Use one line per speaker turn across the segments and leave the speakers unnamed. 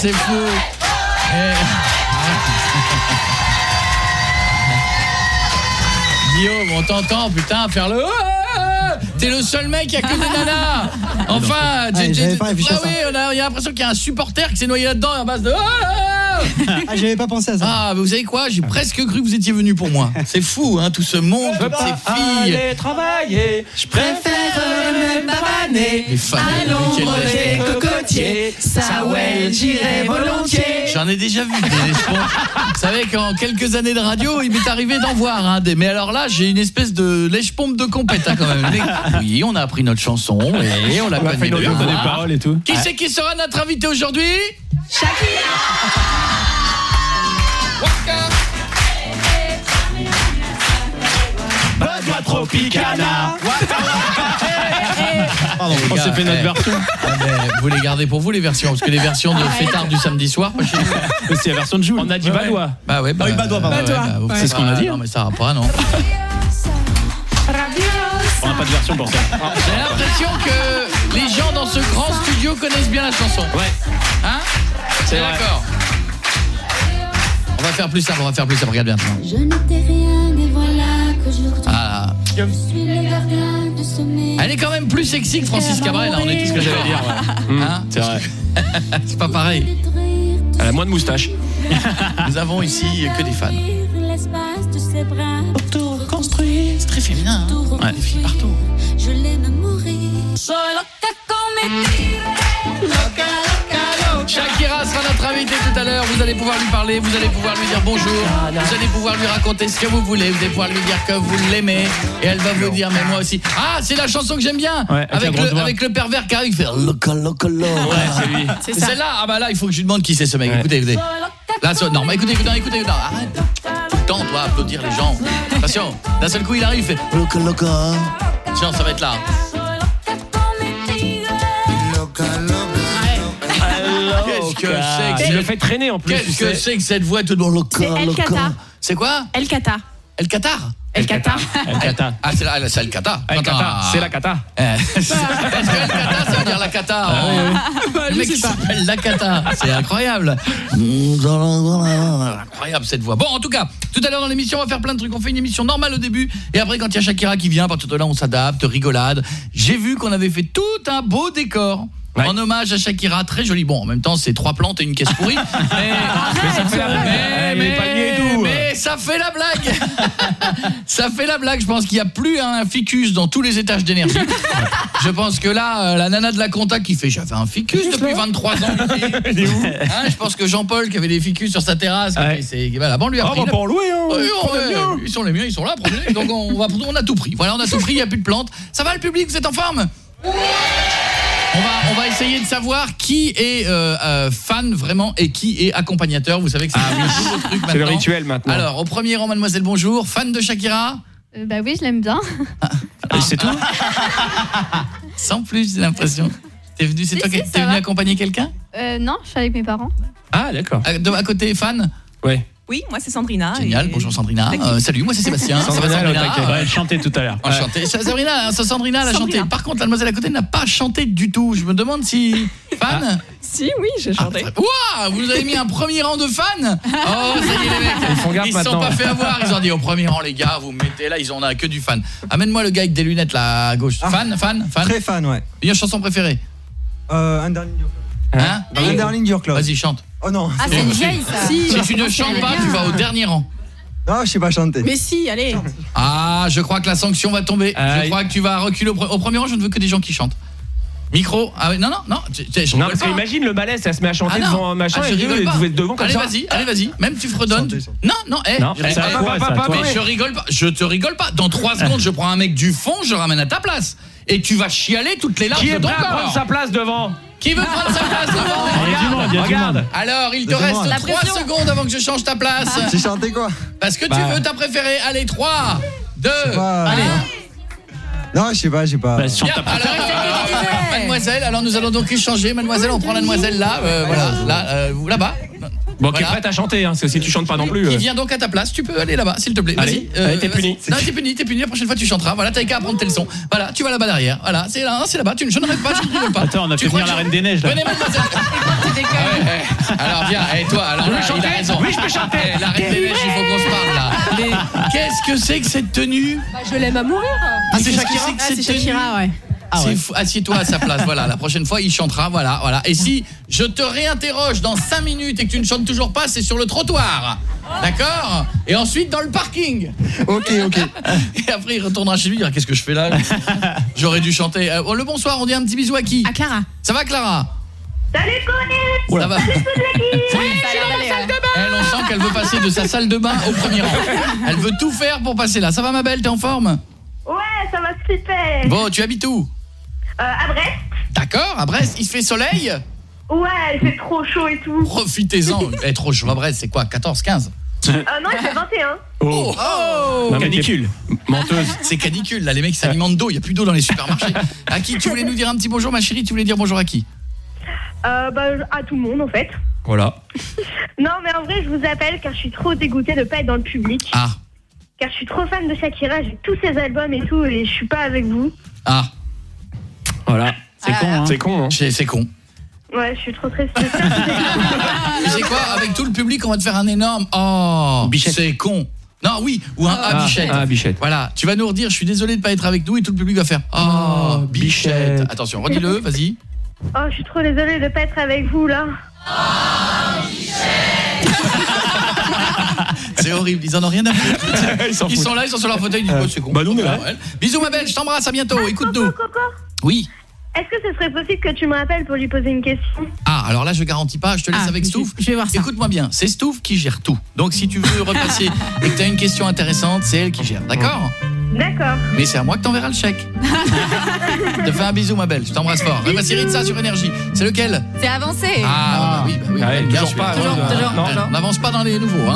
c'est fou. Et... Guillaume, on t'entend, putain, faire le... Ah T'es le seul mec, y a que des nanas Enfin,
Ouais,
j'ai- Ah oui, on a, il y a l'impression qu'il y a un supporter qui s'est noyé là-dedans à base de... Ah
Ah, j'avais pas pensé à ça.
ah, mais vous savez quoi J'ai presque cru que vous étiez venu pour moi. C'est fou, hein, tout ce monde, toutes ces filles.
Allez travailler, je préfère me pavaner. À l'ombre des cocotiers, ça ouais, j'irai volontiers.
J'en ai déjà vu des lèche-pompes. Vous savez qu'en quelques années de radio, il m'est arrivé d'en voir hein, des. Mais alors là, j'ai une espèce de lèche-pompe de compète hein, quand même. Mais- oui, on a appris notre chanson et on l'a
On a
connaît
fait nos
de
notes, des paroles et tout.
Qui c'est qui sera notre invité aujourd'hui?
Benoît Tropicana.
Pardon,
On s'est fait notre version.
ah, vous les gardez pour vous les versions parce que les versions de fêtard du samedi soir.
C'est la version de Jules. On a dit Badois.
Bah ouais, bah,
oui, Badois, pardon.
bah,
C'est ce qu'on a dit,
Non
hein.
mais ça va pas non.
On n'a pas de version pour ça.
J'ai l'impression que les gens dans ce grand studio connaissent bien la chanson.
Ouais.
Hein
C'est
d'accord. On va faire plus simple, on va faire plus simple, regarde bien.
Je n'étais rien et voilà qu'aujourd'hui
Ah,
je suis le gardien.
Elle est quand même plus sexy que Francis Cabrel, hein, on est tout ce que j'allais dire. Hein
C'est vrai.
C'est pas pareil.
Elle a moins de moustache.
Nous avons ici que des fans. Autour construit, c'est très féminin. Hein
autour
ouais, des filles partout.
Je l'aime mourir.
Shakira sera notre invitée tout à l'heure. Vous allez pouvoir lui parler, vous allez pouvoir lui dire bonjour. Vous allez pouvoir lui raconter ce que vous voulez. Vous allez pouvoir lui dire que vous l'aimez. Et elle va vous dire, mais moi aussi. Ah, c'est la chanson que j'aime bien.
Ouais, avec
le, avec le pervers qui arrive, loca.
Ouais, c'est lui.
C'est ça.
Celle-là, ah bah là, il faut que je lui demande qui c'est ce mec.
Ouais.
Écoutez, écoutez. Là, ça- non, mais écoutez, écoutez, écoutez, écoutez. Arrête. Tout le temps, on doit applaudir les gens. Attention. D'un seul coup, il arrive, il fait. Tiens, ça va être là. Que c'est que
Il le fait traîner en plus. tu
Qu'est-ce que
sais.
c'est que cette voix tout dans loca,
C'est El Qatar.
C'est quoi
El Qatar.
El Qatar
El Qatar.
El Kata.
Ah, c'est la, c'est El Qatar.
El Kata. C'est la Kata.
Eh, Est-ce que El Qatar, ça veut dire la Qatar
Bah,
Le mec qui s'appelle la Qatar. C'est incroyable. Incroyable cette voix. Bon, en tout cas, tout à l'heure dans l'émission, on va faire plein de trucs. On fait une émission normale au début. Et après, quand il y a Shakira qui vient, à partir de là, on s'adapte, rigolade. J'ai vu qu'on avait fait tout un beau décor.
Ouais.
En hommage à Shakira, très joli. Bon, en même temps, c'est trois plantes et une caisse pourrie. mais,
Mais ça fait la blague.
mais,
tout.
ça fait la blague. ça fait la blague. Je pense qu'il n'y a plus un ficus dans tous les étages d'énergie. Je pense que là, euh, la nana de la compta qui fait j'avais un ficus depuis 23 ans. ici. Hein, je pense que Jean-Paul qui avait des ficus sur sa terrasse,
Ouais.
voilà, bon, lui a
Ah,
pris
on va
la-
pas en louer, hein.
Ouais, ouais, ils sont les miens, ils sont là, prenez. Donc on va on a tout pris. Voilà, on a tout pris, il n'y a plus de plantes. Ça va le public, vous êtes en forme? On va, on va essayer de savoir qui est euh, euh, fan vraiment et qui est accompagnateur. Vous savez que c'est truc
C'est le rituel maintenant.
Alors, au premier rang, mademoiselle, bonjour. Fan de Shakira?
Euh, bah oui, je l'aime bien.
Et c'est tout?
Sans plus, j'ai l'impression. T'es venu, c'est
Si,
toi
si,
venu
va.
accompagner quelqu'un?
Euh, non, je suis avec mes parents.
Ah, d'accord.
à côté, fan?
Ouais.
Oui, moi c'est Sandrina.
Génial,
et-
bonjour Sandrina. Euh, salut, moi c'est Sébastien.
Sandrina,
Sandrina
Elle chantait tout à l'heure.
Enchanté. Ça, Sabrina, hein, ça, Sandrina, elle a
Sandrina.
chanté. Par contre, la demoiselle à côté n'a pas chanté du tout. Je me demande si... Fan
Si, oui, j'ai chanté.
Ouah, vous avez mis un premier rang de fans Oh, ça y est les mecs
Ils font gaffe
Ils se sont pas fait avoir, ils ont dit au premier rang les gars, vous me mettez là, ils ont on a que du fan. Amène-moi le gars avec des lunettes là à gauche.
Ah.
Fan, fan, fan.
Très fan, ouais.
Une chanson préférée
Euh, Underling
Hein
Underling Your Club.
Vas-y, chante.
Oh non.
Ah, c'est une vieille, ça.
Si,
Si tu ne chantes pas, tu vas au dernier rang.
Non, je sais pas chanter.
Mais si, allez.
Ah, je crois que la sanction va tomber. Je
Aïe.
crois que tu vas reculer au, pre- au premier rang, je ne veux que des gens qui chantent. Micro. Ah ouais, non non non, je
Non,
rigole
parce
pas.
que imagine le balai, ça se met à chanter
Ah non.
devant un machin
Ah, je
et
rigole
vous
pas.
vous êtes devant comme
allez,
ça.
vas-y, allez, vas-y. Même tu fredonnes. Non, non, eh.
Non,
je-
ça,
eh, eh,
toi
mais je rigole pas. Je te rigole pas. Dans 3 secondes, je prends un mec du fond, je le ramène à ta place. Et tu vas chialer toutes les larmes
Qui est
de ton
prêt à
corps.
prendre sa place devant?
Qui veut prendre sa place devant
Il y a du monde, il y a du
Regarde.
monde.
Alors, il te reste
La
3
pression.
secondes avant que je change ta place.
J'ai chanté quoi?
Parce que tu
Bah.
veux ta préférée. Allez, 3, 2,
pas-
allez.
Non, je sais pas, j'ai pas.
Bah, chante
Bien,
ta
alors, euh, mademoiselle, alors nous allons donc échanger. Mademoiselle, on prend la demoiselle là, euh, voilà, là, euh, là-bas.
Bon, qui est
Voilà.
prête à chanter, hein, parce que si tu chantes pas non plus.
Qui
euh,
vient donc à ta place, tu peux aller là-bas, s'il te plaît.
Allez,
Vas-y.
allez, t'es puni.
Non, t'es puni, t'es puni. La prochaine fois, tu chanteras. Voilà, t'as qu'à apprendre tes leçons. Voilà, tu vas là-bas derrière. Voilà, c'est là, c'est là-bas. Tu ne rêve pas, je ne rigole pas.
Attends, on a
Tu
fait venir la Reine des Neiges, là.
Venez, mademoiselle. Ah ouais, ouais. Alors viens, et toi, alors
Je
là, il a
chanter
raison.
Oui, je peux chanter.
Eh, La reine des neiges, il faut qu'on se parle là. Mais qu'est-ce que c'est que cette tenue?
Bah, je l'aime à mourir.
Ah, c'est Shakira
Ah, c'est Shakira, ouais.
Ah ouais.
Assieds-toi à sa place, voilà. La prochaine fois, il chantera, voilà, voilà. Et si je te réinterroge dans 5 minutes et que tu ne chantes toujours pas, c'est sur le trottoir. D'accord? Et ensuite dans le parking.
Ok, ok.
Et après, il retournera chez lui, il dira qu'est-ce que je fais là? J'aurais dû chanter. Euh, oh, le bonsoir, on dit un petit bisou à qui?
À Clara.
Ça va, Clara?
Salut
Ça va. Elle, on sent qu'elle veut passer de sa salle de bain au premier rang. Elle veut tout faire pour passer là. Ça va, ma belle? T'es en forme?
Ouais, ça va super
Bon, tu habites où?
euh, À Brest
D'accord, à Brest, il fait soleil
Ouais, il fait trop chaud et tout.
Profitez-en. Eh, trop chaud à Brest, c'est quoi 14, 15
Euh, non, il fait 21.
Oh,
non, mais
Canicule.
Menteuse.
C'est canicule, là, les mecs s'alimentent d'eau, il n'y a plus d'eau dans les supermarchés. À qui tu voulais nous dire un petit bonjour, ma chérie Tu voulais dire bonjour à qui
Euh, bah, à tout le monde en fait.
Voilà.
Non, mais en vrai, je vous appelle car je suis trop dégoûtée de pas être dans le public.
Ah,
Car je suis trop fan de Shakira, j'ai tous ses albums et tout, et je suis pas avec vous.
ah,
Voilà.
C'est con, hein.
C'est con, hein.
c'est c'est con.
Ouais, je suis trop triste.
Sais quoi Avec tout le public, on va te faire un énorme... Oh,
Bichette.
c'est con. Non, oui, ou un
Ah,
ah, bichette.
ah, bichette.
Voilà, tu vas nous redire, je suis désolé de pas être avec nous, et tout le public va faire... Oh, bichette.
bichette.
Attention, redis-le, vas-y.
Oh, je suis trop désolée de pas être avec vous là.
C'est horrible, ils en ont rien à foutre.
Ils
sont là, ils sont sur leur fauteuil, ils disent, oh, c'est con.
bah, nous, on est là.
Ouais. Bisous, ma belle, je t'embrasse, à bientôt, écoute-nous. Oui.
est-ce que ce serait possible que tu me rappelles pour lui poser une question?
Ah, alors là, je garantis pas, je te laisse
Ah,
avec Stouff.
je vais voir ça.
Écoute-moi bien, c'est Stouff qui gère tout. Donc si tu veux repasser et que tu as une question intéressante, c'est elle qui gère, d'accord?
D'accord.
Mais c'est à moi que t'enverras le chèque. je te fais un bisou, ma belle, je t'embrasse fort. Et voici Ritza sur Énergie. C'est lequel
C'est avancé.
Ah, bah oui, bah oui.
Ah,
bien
toujours pas,
Toujours,
euh,
toujours,
non.
toujours.
On n'avance pas dans les nouveaux. Hein.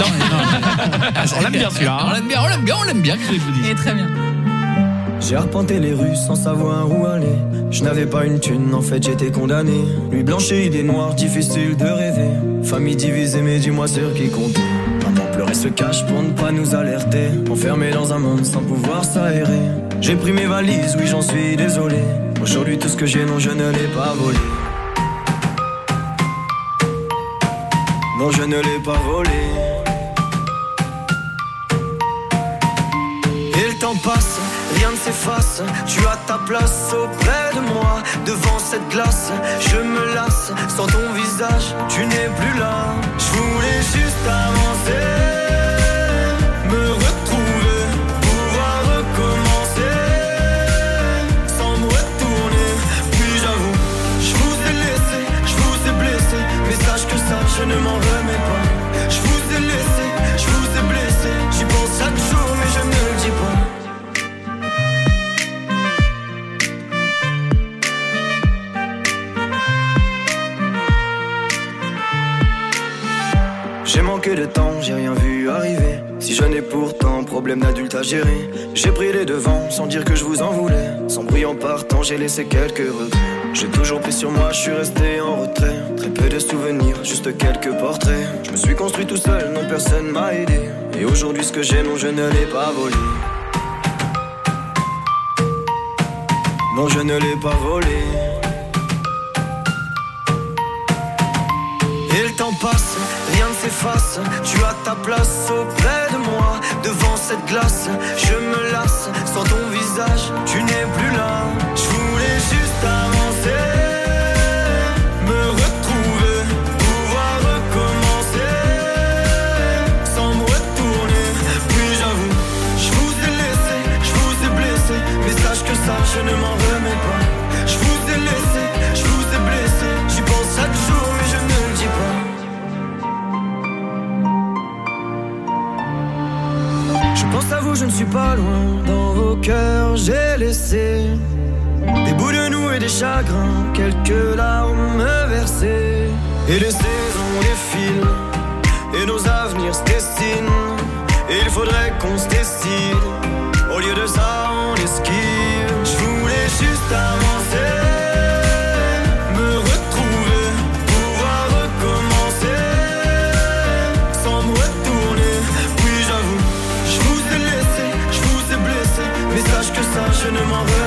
On l'aime bien, celui-là, hein.
On l'aime bien, on l'aime bien, on l'aime bien, qu'est-ce que je vous dis
Il est très bien.
J'ai arpenté les rues sans savoir où aller. Je n'avais pas une thune, en fait j'étais condamné. Nuit blanche et idées noires, difficile de rêver. Famille divisée, mais dis-moi sur qui compter. Pleurait se cache pour ne pas nous alerter. Enfermé dans un monde sans pouvoir s'aérer. J'ai pris mes valises, oui j'en suis désolé. Aujourd'hui tout ce que j'ai, non je ne l'ai pas volé. Non je ne l'ai pas volé. Et le temps passe, rien ne s'efface. Tu as ta place auprès de moi, devant cette glace. Je me lasse, sans ton visage, tu n'es plus là. Je voulais juste avancer, me retrouver, pouvoir recommencer, sans me retourner. Puis j'avoue, je vous ai laissé, je vous ai blessé, mais sache que ça, je ne m'en remets J'ai manqué de temps, j'ai rien vu arriver. Si je n'ai pourtant problème d'adulte à gérer, j'ai pris les devants sans dire que je vous en voulais. Sans bruit en partant, j'ai laissé quelques regrets. J'ai toujours pris sur moi, je suis resté en retrait. Très peu de souvenirs, juste quelques portraits. Je me suis construit tout seul, non personne m'a aidé. Et aujourd'hui, ce que j'ai, non, je ne l'ai pas volé. Non, je ne l'ai pas volé. Temps passe, rien ne s'efface. Tu as ta place auprès de moi, devant cette glace. Je me lasse, sans ton visage, tu n'es plus là. Je voulais juste avancer, me retrouver, pouvoir recommencer, sans me retourner. Puis j'avoue, je vous ai laissé, je vous ai blessé, mais sache que ça, je ne m'en remets pense à vous, je ne suis pas loin. Dans vos cœurs, j'ai laissé des bouts de nous et des chagrins, quelques larmes versées. Et les saisons défilent, et nos avenirs se dessinent. Et il faudrait qu'on se décide. Au lieu de ça, on esquive. Je voulais juste avancer,
je ne m'en veux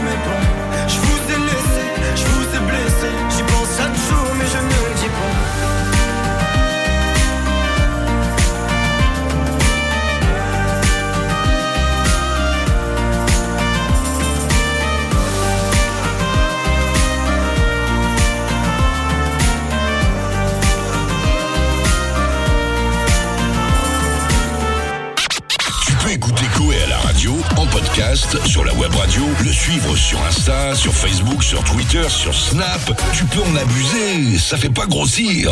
sur la web radio, le suivre sur Insta, sur Facebook, sur Twitter, sur Snap. Tu peux en abuser, ça fait pas grossir.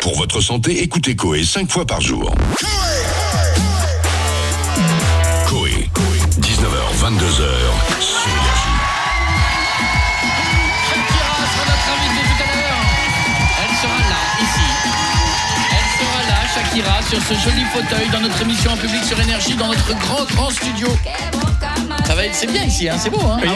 Pour votre santé, écoutez Coé 5 fois par jour. Coé, 19h, 22h, sur
Shakira, sur ce joli fauteuil, dans notre émission en public sur Énergie, dans notre grand, grand studio. Ça va être, c'est bien ici, hein, c'est beau, hein.
Bien.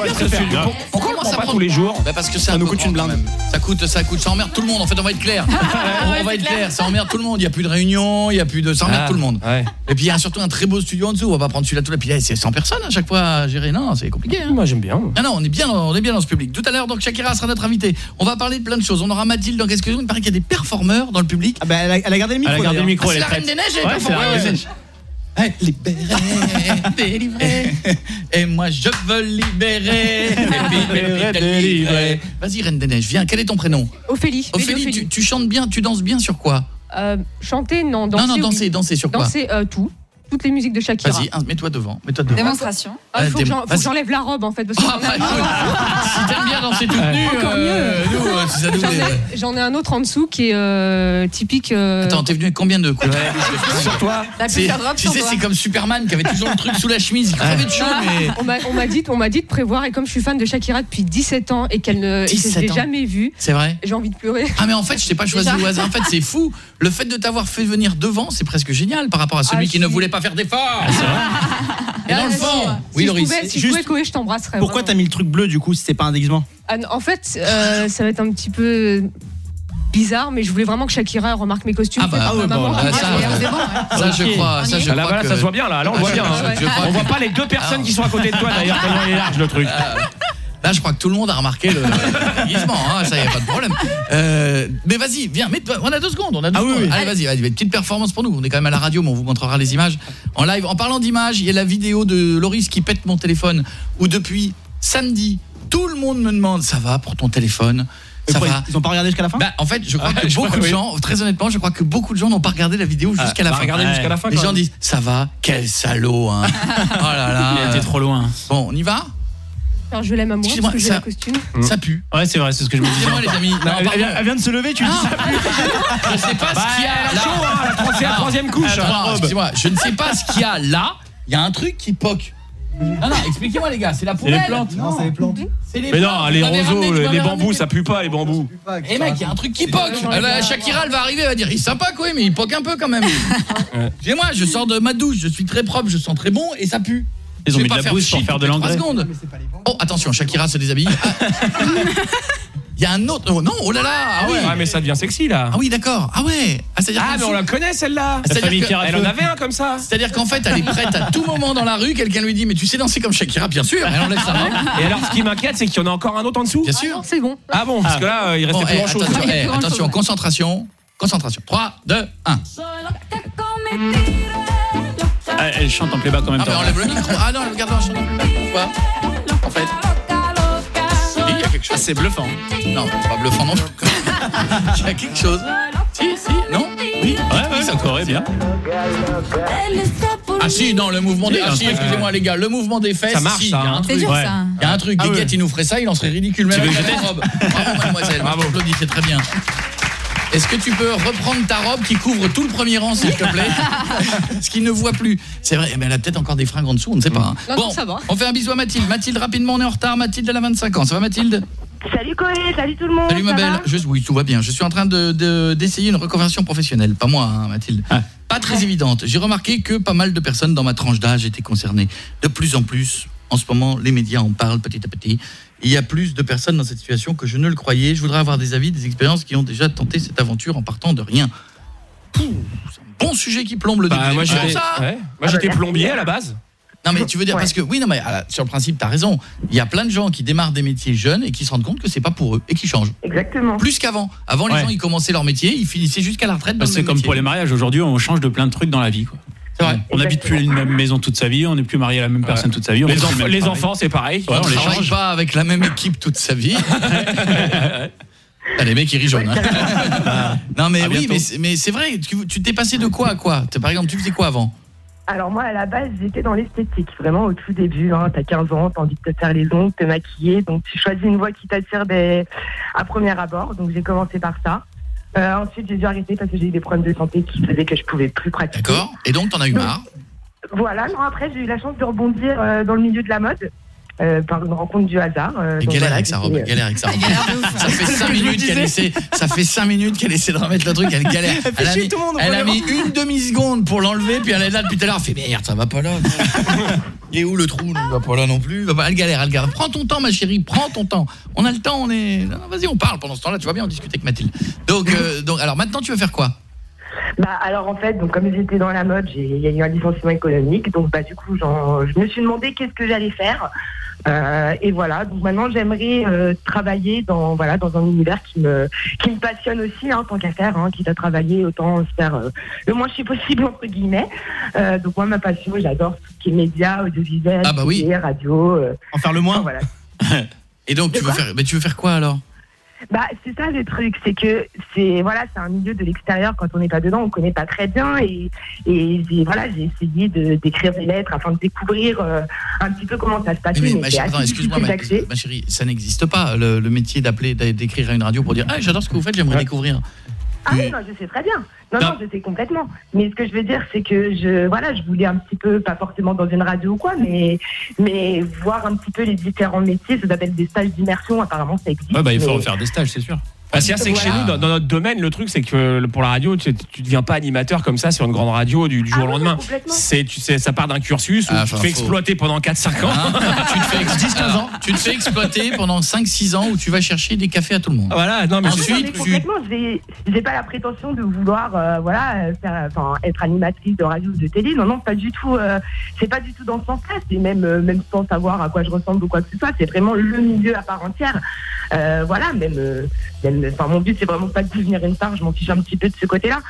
On
Pourquoi on
commence à
prend pas
prendre-
tous les jours
Bah parce que c'est
Ça
un
nous coûte une blinde.
même. Ça coûte, ça coûte, ça emmerde tout le monde. En fait, on va être clair. on va être clair, ça emmerde tout le monde. Il y a plus de réunions, il y a plus de, ça emmerde
Ah,
tout le monde.
ouais.
Et puis il y a surtout un très beau studio en dessous. On va pas prendre celui-là tout là. Puis là, c'est 100 personnes à chaque fois à gérer. Non, c'est compliqué. Hein.
Moi j'aime bien.
Ah non, on est bien, dans- on est bien dans ce public. Tout à l'heure, donc Shakira sera notre invitée. On va parler de plein de choses. On aura Mathilde dans quelques secondes. Il paraît qu'il y a des performeurs dans le public.
Ah bah, elle, a, elle a gardé le micro.
Elle a gardé le micro,
Ah,
elle
c'est
est
la Reine des Neiges, libéré, délivré. Et moi, je veux libérer.
Libérer, délivrer.
Vas-y, Reine des Neiges, viens. Quel est ton prénom
Ophélie.
Ophélie, tu, tu chantes bien, tu danses bien sur quoi
Euh, chanter, non. Danser,
Non, non,
oui.
danser, danser sur quoi
Danser, euh, tout. Toutes les musiques de Shakira.
Vas-y, mets-toi devant. Mets-toi devant.
Démonstration.
Ah, faut que faut j'enlève la robe en fait. Parce que j'en ai
bah, si t'aimes bien danser toute nue, euh, nous, euh, si ça nous
J'en ai, j'en ai un autre en dessous qui est euh, typique. euh,
Attends, t'es venu avec combien de coups
Sur toi
La plusieurs robes
Tu
sur
sais, c'est comme Superman qui avait toujours le truc sous la chemise. Il crevait de chaud, mais.
on m'a dit, on m'a dit de prévoir et comme je suis fan de Shakira depuis 17 ans et qu'elle ne, et que je
17
l'ai
ans.
jamais vue,
C'est vrai
j'ai envie de pleurer.
Ah mais en fait je t'ai pas choisi au hasard En fait c'est fou Le fait de t'avoir fait venir devant C'est presque génial par rapport à celui
Ah,
qui ne voulait pas faire d'efforts Et dans le
Ah,
fond
si-
Oui
si
Loris
Je pouvais, si
Juste-
je pouvais, Koé, je t'embrasserais.
Pourquoi t'as mis le truc bleu du coup si c'est pas un déguisement?
Ah, non, En fait, euh, ça va être un petit peu bizarre, mais je voulais vraiment que Shakira remarque mes costumes.
Ah bah,
par
ah ouais, bon, là, ça,
ouais,
ouais.
c'est bon, ouais.
Ça je crois Ça je
là,
crois
voilà,
que-
ça se voit bien là, là on le voit bien.
je-
hein.
je crois
On
que-
voit pas les deux personnes qui sont à côté de toi d'ailleurs, tellement il est large le truc.
Là je crois que tout le monde a remarqué le déguisement hein, Ça y a pas de problème Euh, Mais vas-y viens mets-toi. On a deux secondes on a deux
Ah
secondes.
oui.
Allez vas-y vas-y Petite performance pour nous On est quand même à la radio Mais on vous montrera les images En live En parlant d'images Il y a la vidéo de Loris qui pète mon téléphone Où depuis samedi Tout le monde me demande Ça va pour ton téléphone?
Mais
Ça va?
Ils ont pas regardé jusqu'à la fin?
Bah, en fait, je crois
Ah,
que
je
beaucoup
crois,
de
oui.
gens, très honnêtement, je crois que beaucoup de gens n'ont pas regardé la vidéo jusqu'à la
Bah,
Ouais.
jusqu'à la fin.
Les gens disent ça va, quel salaud hein. oh là là.
Il a été trop loin.
Bon, on y va?
Alors, je l'aime à moi parce que j'ai
ça-
le costume.
Ça pue.
Ouais, c'est vrai, c'est ce que je me disais.
Excusez-moi les amis. Non,
elle,
pardon.
elle- elle vient de se lever, tu dis
Ah.
ça
Je sais pas
Bah,
ce qu'il y a là.
chaud, hein, la troisième- c'est la
Non.
troisième couche.
Excusez-moi, je ne sais pas ce qu'il y a là. Il y a un truc qui poque. Non, non, expliquez-moi les gars, c'est la poubelle.
les plantes.
Non, c'est les plantes.
C'est les
Mais
plantes.
non, les roseaux, les bambous,
ramené.
ça pue pas les bambous.
Eh mec, il y a un truc qui poque. Euh, la Shakira, elle va arriver, elle va dire, il est sympa quoi, mais il poque un peu quand même. Excusez-moi, je sors de ma douche, je suis très propre, je sens très bon et ça pue.
Ils ont mis de la bouse pour faire de l'engrais.
secondes. Oh, attention, Shakira se déshabille. Ah. Il y a un autre. Oh non, oh là là. Ah oui.
Ouais, mais ça devient sexy là.
Ah oui, d'accord. Ah ouais. Ah,
Ah, mais on la connaît celle-là.
Que-
Elle en avait un comme ça.
C'est-à-dire qu'en fait, elle est prête à tout moment dans la rue. Quelqu'un lui dit, mais tu sais danser comme Shakira, bien sûr. Elle enlève sa main.
Et alors, ce qui m'inquiète, c'est qu'il y en a encore un autre en dessous.
Bien
Ah
sûr.
non, c'est bon.
Ah bon, parce que là, euh, il restait
Bon,
plus
eh,
grand chose.
attention, eh,
grand-chose,
attention, concentration. Concentration. 3, 2, 1.
Ah, Elle chante en playback en même
Ah, mais
temps.
enlève le micro. Ah non, regarde, en chantant plus bas. Pourquoi En fait. Il y a quelque chose.
Ah, c'est bluffant.
Non, pas bluffant non plus. Il y a quelque chose. Si, si, non? Oui,
Ouais, ouais, ça corrait bien.
Ah si, non, le mouvement des...
Oui,
Ah si, excusez-moi les gars, le mouvement des fesses,
Ça marche,
si, il y
ça,
a un
hein.
Truc.
dur
Ouais.
ça.
Il y a un truc,
Ah
Guiguette,
ouais.
il nous ferait ça, il en serait ridicule même
Tu veux
la robe. Bravo mademoiselle,
Bravo.
bravo. c'est très bien. Est-ce que tu peux reprendre ta robe qui couvre tout le premier rang, s'il te plaît Ce qu'il ne voit plus. C'est vrai, mais elle a peut-être encore des fringues en dessous, on ne sait pas. hein.
Non, non, ça va.
on fait un bisou à Mathilde. Mathilde, rapidement, on est en retard. Mathilde, elle a 25 ans. Ça va Mathilde?
Salut Coé, salut tout le monde.
Salut ma belle. Je, oui, tout va bien. Je suis en train de de- d'essayer une reconversion professionnelle. Pas moi, hein, Mathilde.
Ah.
Pas très évidente. J'ai remarqué que pas mal de personnes dans ma tranche d'âge étaient concernées. De plus en plus, en ce moment, les médias en parlent petit à petit. Il y a plus de personnes dans cette situation que je ne le croyais. Je voudrais avoir des avis, des expériences qui ont déjà tenté cette aventure en partant de rien. Pouh, C'est un bon sujet qui plombe le
Bah,
début.
moi j'étais ouais. J'étais plombier à la base.
Non mais tu veux dire
Ouais.
parce que oui non mais ah, sur le principe tu as raison. Il y a plein de gens qui démarrent des métiers jeunes et qui se rendent compte que c'est pas pour eux et qui changent.
Exactement.
Plus qu'avant. Avant les
Ouais.
gens ils commençaient leur métier, ils finissaient jusqu'à la retraite dans le
C'est comme
métier.
pour les mariages. Aujourd'hui, on change de plein de trucs dans la vie. Quoi.
Vrai.
On n'habite plus une même maison toute sa vie, on n'est plus marié à la même personne toute sa vie. on
Les, enfants- les c'est pareil.
Ouais, on
travaille
change.
pas avec la même équipe toute sa vie. T'as les mecs rient jaune. hein. non mais
À
oui,
bientôt.
mais c'est- mais c'est vrai. Tu t'es passé de quoi à quoi? T'es- Par exemple, tu faisais quoi avant?
Alors moi, à la base, j'étais dans l'esthétique, vraiment au tout début. Hein, t'as 15 ans, t'as envie de te faire les ongles, te maquiller, donc tu choisis une voie qui t'attire des... à premier abord. Donc j'ai commencé par ça. Euh, ensuite, j'ai dû arrêter parce que j'ai eu des problèmes de santé qui faisaient que je pouvais plus pratiquer.
D'accord. Et donc, t'en as eu marre?
Voilà, non, après, j'ai eu la chance de rebondir euh, dans le milieu de la mode. Euh, par une rencontre du hasard. euh,
Elle
donc
galère
voilà,
avec sa robe, elle galère avec sa robe.
ouf.
Ça fait 5 minutes qu'elle essaie, ça fait 5 minutes qu'elle essaie de remettre le truc, elle galère.
Elle
a mis,
tout le monde,
elle a
premièrement.
mis une demi-seconde pour l'enlever, puis elle est là depuis tout à l'heure, elle fait merde, ça va pas là. Il est où le trou? Il va pas là non plus. Elle galère, elle galère. Prends ton temps, ma chérie, prends ton temps. On a le temps, on est. Non, non, Vas-y, on parle pendant ce temps-là, tu vois bien, on discute avec Mathilde. Donc, euh, donc, alors maintenant, tu veux faire quoi?
Bah, alors en fait, donc comme j'étais dans la mode, j'ai- il y a eu un licenciement économique, donc bah du coup, j'en- je me suis demandé qu'est-ce que j'allais faire. Euh, et voilà, donc maintenant j'aimerais euh, travailler dans voilà dans un univers qui me qui me passionne aussi, hein, tant qu'à faire, hein, quitte à travailler autant se faire euh, le moins chier possible entre guillemets. Donc moi ma passion, j'adore tout ce qui est médias, audiovisuel,
Ah bah oui.
radio.
En faire le moins
voilà.
Et donc, tu veux, faire, mais tu veux faire quoi alors?
Bah, c'est ça le truc, c'est que c'est voilà, c'est un milieu de l'extérieur. Quand on n'est pas dedans, on connaît pas très bien. Et et j'ai voilà, j'ai essayé de d'écrire des lettres afin de découvrir euh, un petit peu comment ça se.
Mais,
mais
ma chérie, excuse-moi, ma, chérie, ça n'existe pas, le, le métier d'appeler, d'a- d'écrire à une radio pour dire Ah, j'adore ce que vous faites, j'aimerais découvrir.
Ah oui, non, je sais très bien. Non, non, je sais complètement. Mais ce que je veux dire, c'est que je, voilà, je voulais un petit peu, pas forcément dans une radio ou quoi, mais, mais voir un petit peu les différents métiers. Ça s'appelle des stages d'immersion. Apparemment, ça existe.
Ouais, bah, il faut
mais-
refaire des stages, c'est sûr.
Bah, c'est c'est que chez
Voilà.
nous, dans, dans notre domaine, le truc, c'est que le- pour la radio, tu, tu deviens pas animateur comme ça sur une grande radio du, du jour
Ah
au lendemain.
complètement.
C'est, tu sais, ça part d'un cursus où
Ah,
tu te fais exploiter pendant 4-5 ans.
Tu, te fais ex-
10-15 ans.
tu te fais exploiter pendant 5-6 ans où tu vas chercher des cafés à tout le monde.
voilà, non, mais
Ensuite,
non, mais
tu-
complètement, j'ai j'ai pas la prétention de vouloir euh, voilà euh, faire, enfin, être animatrice de radio ou de télé. Non, non, pas du tout. euh, c'est pas du tout dans ce sens-là. C'est même euh, même sans savoir à quoi je ressemble ou quoi que ce soit. C'est vraiment le milieu à part entière. Euh, voilà, même, euh, même. Enfin, mon but c'est vraiment pas de devenir une star. Je m'en fiche un petit peu de ce côté-là.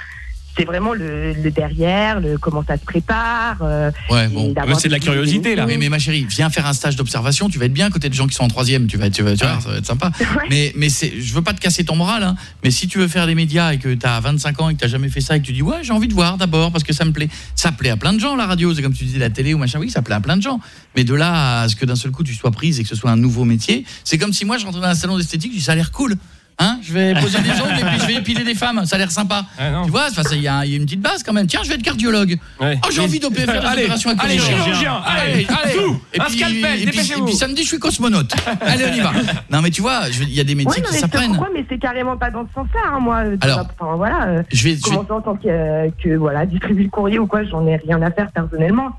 C'est vraiment le, le derrière, le comment ça se prépare. euh,
Ouais, bon.
c'est de la curiosité, là.
Mais ma chérie, viens faire un stage d'observation, tu vas être bien à côté de gens qui sont en troisième, tu vas, tu vas, tu vas, ça va être sympa.
Ouais.
Mais, mais c'est, je veux pas te casser ton moral, hein, mais si tu veux faire des médias et que tu as 25 ans et que tu jamais fait ça et que tu dis ouais, j'ai envie de voir d'abord parce que ça me plaît. Ça plaît à plein de gens la radio, c'est comme tu disais la télé ou machin, oui, ça plaît à plein de gens. Mais de là à ce que d'un seul coup tu sois prise et que ce soit un nouveau métier, c'est comme si moi je rentrais dans un salon d'esthétique, je dis ça a l'air cool. Hein, je vais poser des ongles et puis je vais épiler des femmes, ça a l'air sympa.
Ah,
tu vois, il y, a il y a une petite base quand même. Tiens, je vais être cardiologue.
Ouais.
Oh, j'ai envie d'opérer faire des
Allez,
opérations avec
allez,
les gens.
chirurgien,
Allez,
allez, tout,
Et
un
puis,
scalpel,
et puis,
dépêchez-vous.
et puis samedi, je suis cosmonaute. Allez, on y va. Non, mais tu vois, il y a des métiers
Ouais,
qui s'apprennent.
comprends, mais c'est carrément pas dans ce sens-là. hein, moi,
Alors,
enfin, voilà. euh,
Je vais, je vais-
en tant que, euh, que voilà, distribuer le courrier ou quoi, j'en ai rien à faire personnellement.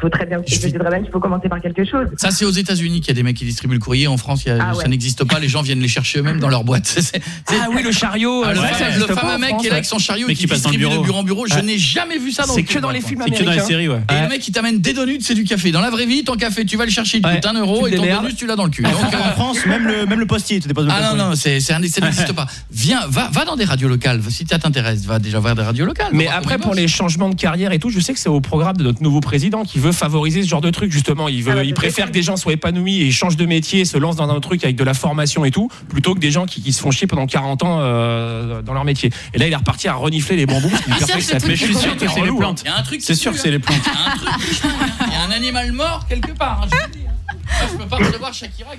Faut très bien, sais très bien qu'il faut commencer par quelque chose.
Ça, c'est aux États-Unis qu'il y a des mecs qui distribuent le courrier. En France, il y a-
Ah
ça
ouais.
n'existe pas. Les gens viennent les chercher eux-mêmes dans leur boîte. C'est- c'est-
Ah oui, le chariot.
Ah,
euh,
le,
ouais,
fameux- le mec
France,
qui est là avec son chariot
Mais
et qui
qui passe dans le
distribue de
bureau.
bureau en bureau. Je n'ai jamais vu ça dans
C'est que dans les films
C'est que dans les
américains.
séries, ouais.
Et le mec qui t'amène des donuts, c'est du café. Dans la vraie vie, ton café, tu vas le chercher, il coûte un euro
Tu
et ton donut, tu l'as dans le cul. Donc, euh,
En France, même le, même le postier, tu déposes le
Ah non, non, c'est, c'est un, ça n'existe pas. Viens, va, va dans des radios locales. Si ça t'intéresse, va déjà voir des radios locales.
Mais après, pour les changements de carrière et tout, je sais que c'est au programme de notre nouveau président qui veut favoriser ce genre de truc, justement. Il, veut,
Ah
il préfère que des gens soient épanouis et changent de métier, se lancent dans un truc avec de la formation et tout, plutôt que des gens qui, qui se font chier pendant 40 ans euh, dans leur métier. Et là, il est reparti à renifler les bambous.
Ah, ça,
que ça je suis sûr que c'est les plantes.
Il y a un truc.
C'est sûr que c'est les plantes.
Il y a un truc. qui change. Il y a un animal mort quelque part. hein, je vous le dis, hein. Moi, je peux pas recevoir Shakira.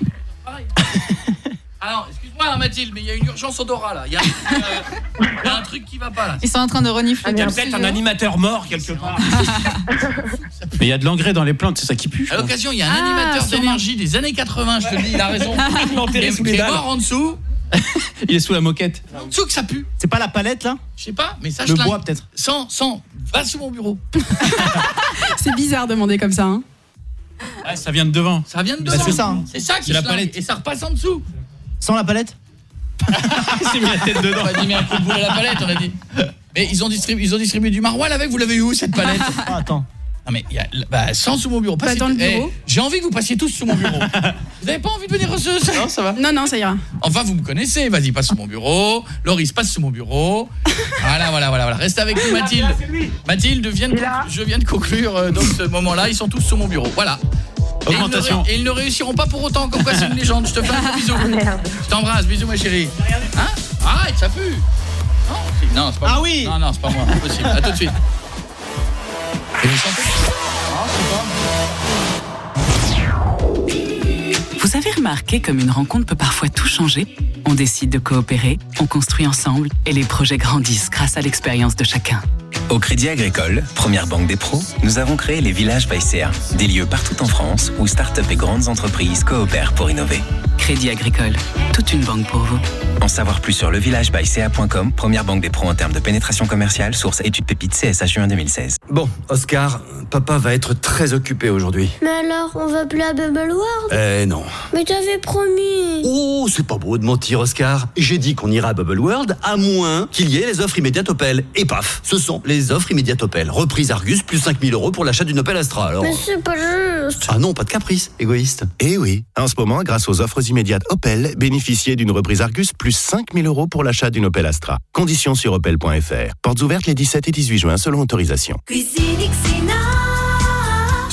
Alors, excuse-moi, hein, Mathilde, mais il y a une urgence odorat là. Il y, a un truc, euh, il y a un truc qui va pas là.
Ils sont en train de renifler.
Ah,
Il y a peut-être un animateur mort quelque part.
Mais il y a de l'engrais dans les plantes, c'est ça qui pue.
À l'occasion, il y a un
Ah,
animateur d'énergie des années 80, je te le dis, il a raison. Qui est-
sous les
mort en dessous.
Il est sous la moquette.
En dessous que ça pue.
C'est pas la palette là?
Je sais pas, mais ça
Le
je
bois peut-être
Sans, sans, va sous mon bureau.
C'est bizarre de demander comme ça. Hein.
Ah, ça vient de devant.
Ça vient de
Bah,
devant.
c'est ça, hein.
C'est ça qui
C'est la palette.
Et ça repasse en dessous.
Sans la palette
Il s'est mis la tête
On
dedans.
a dit, mais un coup de boule à la palette, on a dit. Mais ils ont distribué, ils ont distribué du maroilles avec, vous l'avez eu où cette palette
Ah, attends.
Non mais il y a, bah, sans sous mon bureau. Passez-
dans le
Eh,
bureau.
J'ai envie que vous passiez tous sous mon bureau. vous avez pas envie de venir ça Non, ça va.
Non, non, ça ira.
Enfin, vous me connaissez. Vas-y, passe sous mon bureau. Loris, passe sous mon bureau. Voilà, voilà, voilà. voilà. Reste avec nous, Mathilde. Mathilde, viens de
Et là
conclu- je viens de conclure euh, donc ce moment-là. Ils sont tous sous mon bureau. Voilà. Et ils ne
Augmentation.
ré- Et ils ne réussiront pas pour autant. Comme quoi, c'est une légende. Je te fais un gros bisou.
Merde.
Je t'embrasse. Bisous, ma chérie. Hein Arrête, ça pue. Non, c'est- non, c'est pas
Ah
moi.
oui.
Non, non, c'est pas moi. Impossible. À tout de suite. Et vous sentez
Vous avez remarqué comme une rencontre peut parfois tout changer? On décide de coopérer, on construit ensemble et les projets grandissent grâce à l'expérience de chacun.
Au Crédit Agricole, première banque des pros, nous avons créé les villages by CA, des lieux partout en France où start-up et grandes entreprises coopèrent pour innover.
Crédit Agricole, toute une banque pour vous.
En savoir plus sur levillagebyca.com, première banque des pros en termes de pénétration commerciale, source étude pépite CSA juin 2016.
Bon, Oscar, papa va être très occupé aujourd'hui.
Mais alors, on va plus à Bubble World?
Eh non.
Mais t'avais promis
Oh, c'est pas beau de mentir, Oscar. J'ai dit qu'on ira à Bubble World à moins qu'il y ait les offres immédiates Opel. Et paf, ce sont les offres immédiates Opel. Reprise Argus, plus 5000 euros pour l'achat d'une Opel Astra. Alors...
Mais c'est pas juste
Ah non, pas de caprice, égoïste.
Eh oui, en ce moment, grâce aux offres immédiates Opel, bénéficiez d'une reprise Argus plus 5000 euros pour l'achat d'une Opel Astra. Conditions sur opel.fr. Portes ouvertes les 17 et 18 juin selon autorisation.
Cuisine.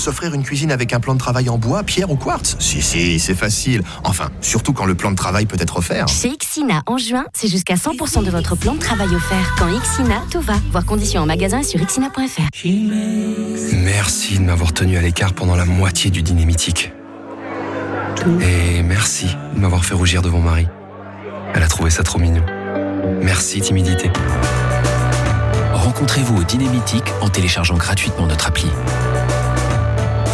S'offrir une cuisine avec un plan de travail en bois, pierre ou quartz Si, si, c'est facile. Enfin, surtout quand le plan de travail peut être offert.
Chez Xina, en juin, c'est jusqu'à 100% de votre plan de travail offert. Quand Xina, tout va. Voir conditions en magasin et sur xina.fr.
Merci de m'avoir tenu à l'écart pendant la moitié du dîner mythique. Et merci de m'avoir fait rougir devant Marie. Elle a trouvé ça trop mignon. Merci, timidité.
Rencontrez-vous au Dîner Mythique en téléchargeant gratuitement notre appli.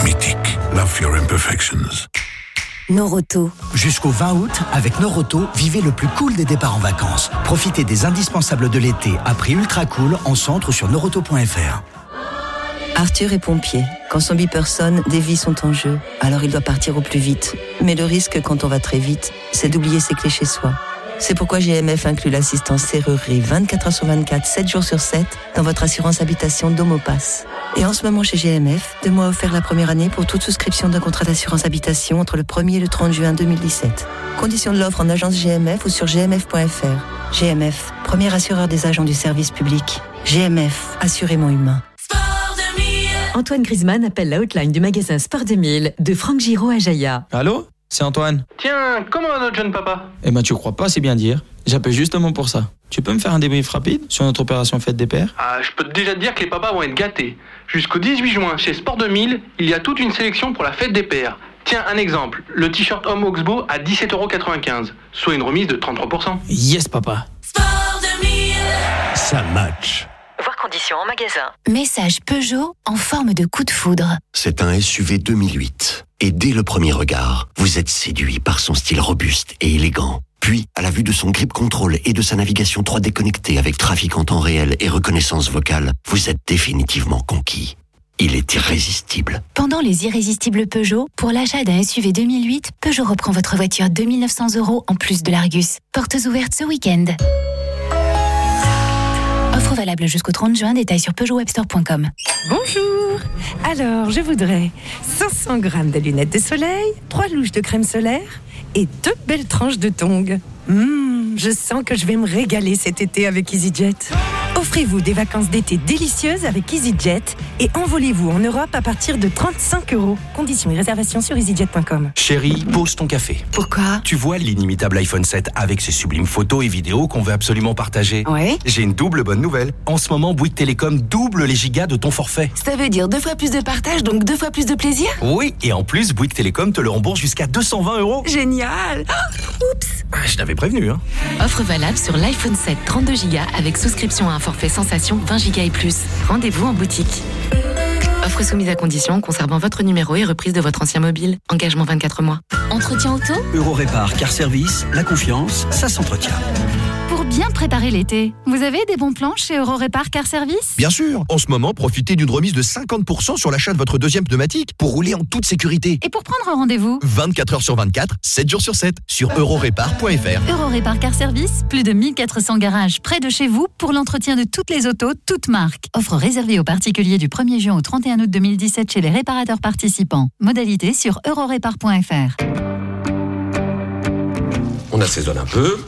Mythique. Love your imperfections.
Noroto. Jusqu'au 20 août, avec Noroto, vivez le plus cool des départs en vacances. Profitez des indispensables de l'été à prix ultra cool en centre ou sur noroto.fr.
Arthur est pompier. Quand son beeper sonne, des vies sont en jeu. Alors il doit partir au plus vite. Mais le risque quand on va très vite, c'est d'oublier ses clés chez soi. C'est pourquoi GMF inclut l'assistance serrurerie 24 h sur 24, 7 jours sur 7 dans votre assurance habitation Domopass. Et en ce moment chez GMF, deux mois offerts la première année pour toute souscription d'un contrat d'assurance habitation entre le 1er et le 30 juin 2017. Conditions de l'offre en agence GMF ou sur gmf.fr. GMF, premier assureur des agents du service public. GMF, assurément humain.
Antoine Griezmann appelle la hotline du magasin Sport 2000 de Franck Giraud à Jaya.
Allô? C'est Antoine.
Tiens, comment va notre jeune papa?
Eh ben tu crois pas, c'est bien dire. J'appelle justement pour ça. Tu peux me faire un débrief rapide sur notre opération fête des pères?
Ah, je peux déjà te dire que les papas vont être gâtés. Jusqu'au 18 juin, chez Sport 2000, il y a toute une sélection pour la fête des pères. Tiens, un exemple. Le t-shirt homme Oxbow à 17,95€, soit une remise de 33%.
Yes papa.
Ça match.
Voir conditions en magasin.
Message Peugeot en forme de coup de foudre.
C'est un SUV 2008. Et dès le premier regard, vous êtes séduit par son style robuste et élégant. Puis, à la vue de son grip control et de sa navigation 3D connectée avec trafic en temps réel et reconnaissance vocale, vous êtes définitivement conquis. Il est irrésistible.
Pendant les irrésistibles Peugeot, pour l'achat d'un SUV 2008, Peugeot reprend votre voiture 2900 euros en plus de l'Argus. Portes ouvertes ce week-end. Offre valable jusqu'au 30 juin, détails sur peugeotwebstore.com.
Bonjour Alors, je voudrais 500 grammes de lunettes de soleil, 3 louches de crème solaire et deux belles tranches de tongs. Hum, je sens que je vais me régaler cet été avec EasyJet. Offrez-vous des vacances d'été délicieuses avec EasyJet et envolez-vous en Europe à partir de 35 euros. Conditions et réservations sur easyjet.com.
Chérie, pose ton café.
Pourquoi?
Tu vois l'inimitable iPhone 7 avec ses sublimes photos et vidéos qu'on veut absolument partager.
Ouais.
J'ai une double bonne nouvelle. En ce moment, Bouygues Télécom double les gigas de ton forfait.
Ça veut dire deux fois plus de partage, donc deux fois plus de plaisir?
Oui, et en plus, Bouygues Télécom te le rembourse jusqu'à 220 euros.
Génial Oups
Ah, Je t'avais prévenu, hein.
Offre valable sur l'iPhone 7 32 Go avec souscription à un forfait sensation 20 Go et plus. Rendez-vous en boutique. Offre soumise à condition, conservant votre numéro et reprise de votre ancien mobile. Engagement 24 mois.
Entretien auto?
Eurorépar Car Service, la confiance, ça s'entretient.
Bien préparer l'été, vous avez des bons plans chez Eurorépar Car Service?
Bien sûr, en ce moment, profitez d'une remise de 50% sur l'achat de votre deuxième pneumatique pour rouler en toute sécurité.
Et pour prendre un rendez-vous?
24 heures sur 24, 7 jours sur 7, sur eurorépar.fr.
Eurorépar Car Service, plus de 1400 garages près de chez vous pour l'entretien de toutes les autos, toutes marques. Offre réservée aux particuliers du 1er juin au 31 août 2017 chez les réparateurs participants. Modalité sur eurorépar.fr.
On assaisonne un peu.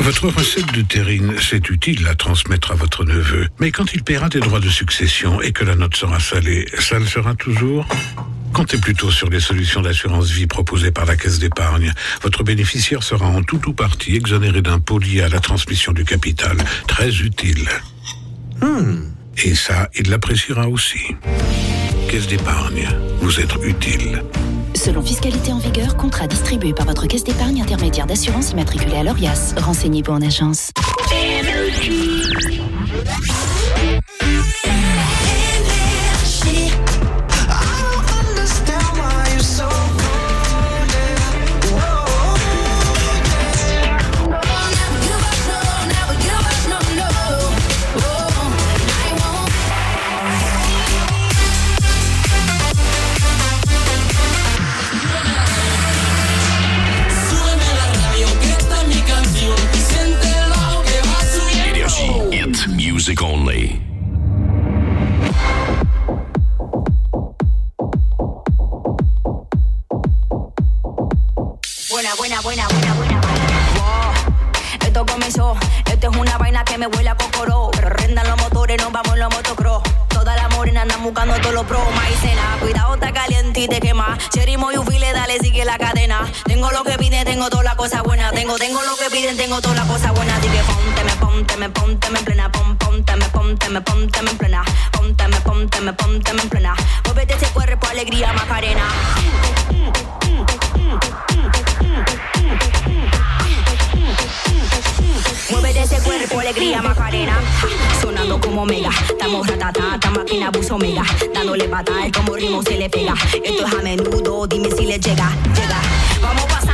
Votre recette de terrine, c'est utile à transmettre à votre neveu. Mais quand il paiera des droits de succession et que la note sera salée, ça le sera toujours? Comptez plutôt sur les solutions d'assurance vie proposées par la Caisse d'épargne. Votre bénéficiaire sera en tout ou partie exonéré d'impôts liés à la transmission du capital. Très utile.
Hmm.
Et ça, il l'appréciera aussi. Caisse d'épargne, vous êtes utile.
Selon fiscalité en vigueur, contrat distribué par votre caisse d'épargne intermédiaire d'assurance immatriculée à l'ORIAS. Renseignez-vous en agence.
Tengo toda la cosa buena. Tengo, tengo lo que piden, tengo toda la cosa buena. Así que ponte, me ponte, me ponte, me en plena. Pon, ponte, me ponte, me ponte, me en plena. Ponte, me ponte, me ponte, me en plena. Muévete ese cuerpo, alegría, Macarena. Muévete ese cuerpo, alegría, Macarena. Sonando como mega. Estamos ratata, esta máquina buzo mega. Dándole pata, el como ritmo se le pega. Esto es a menudo, dime si le llega. Llega. Vamos pasando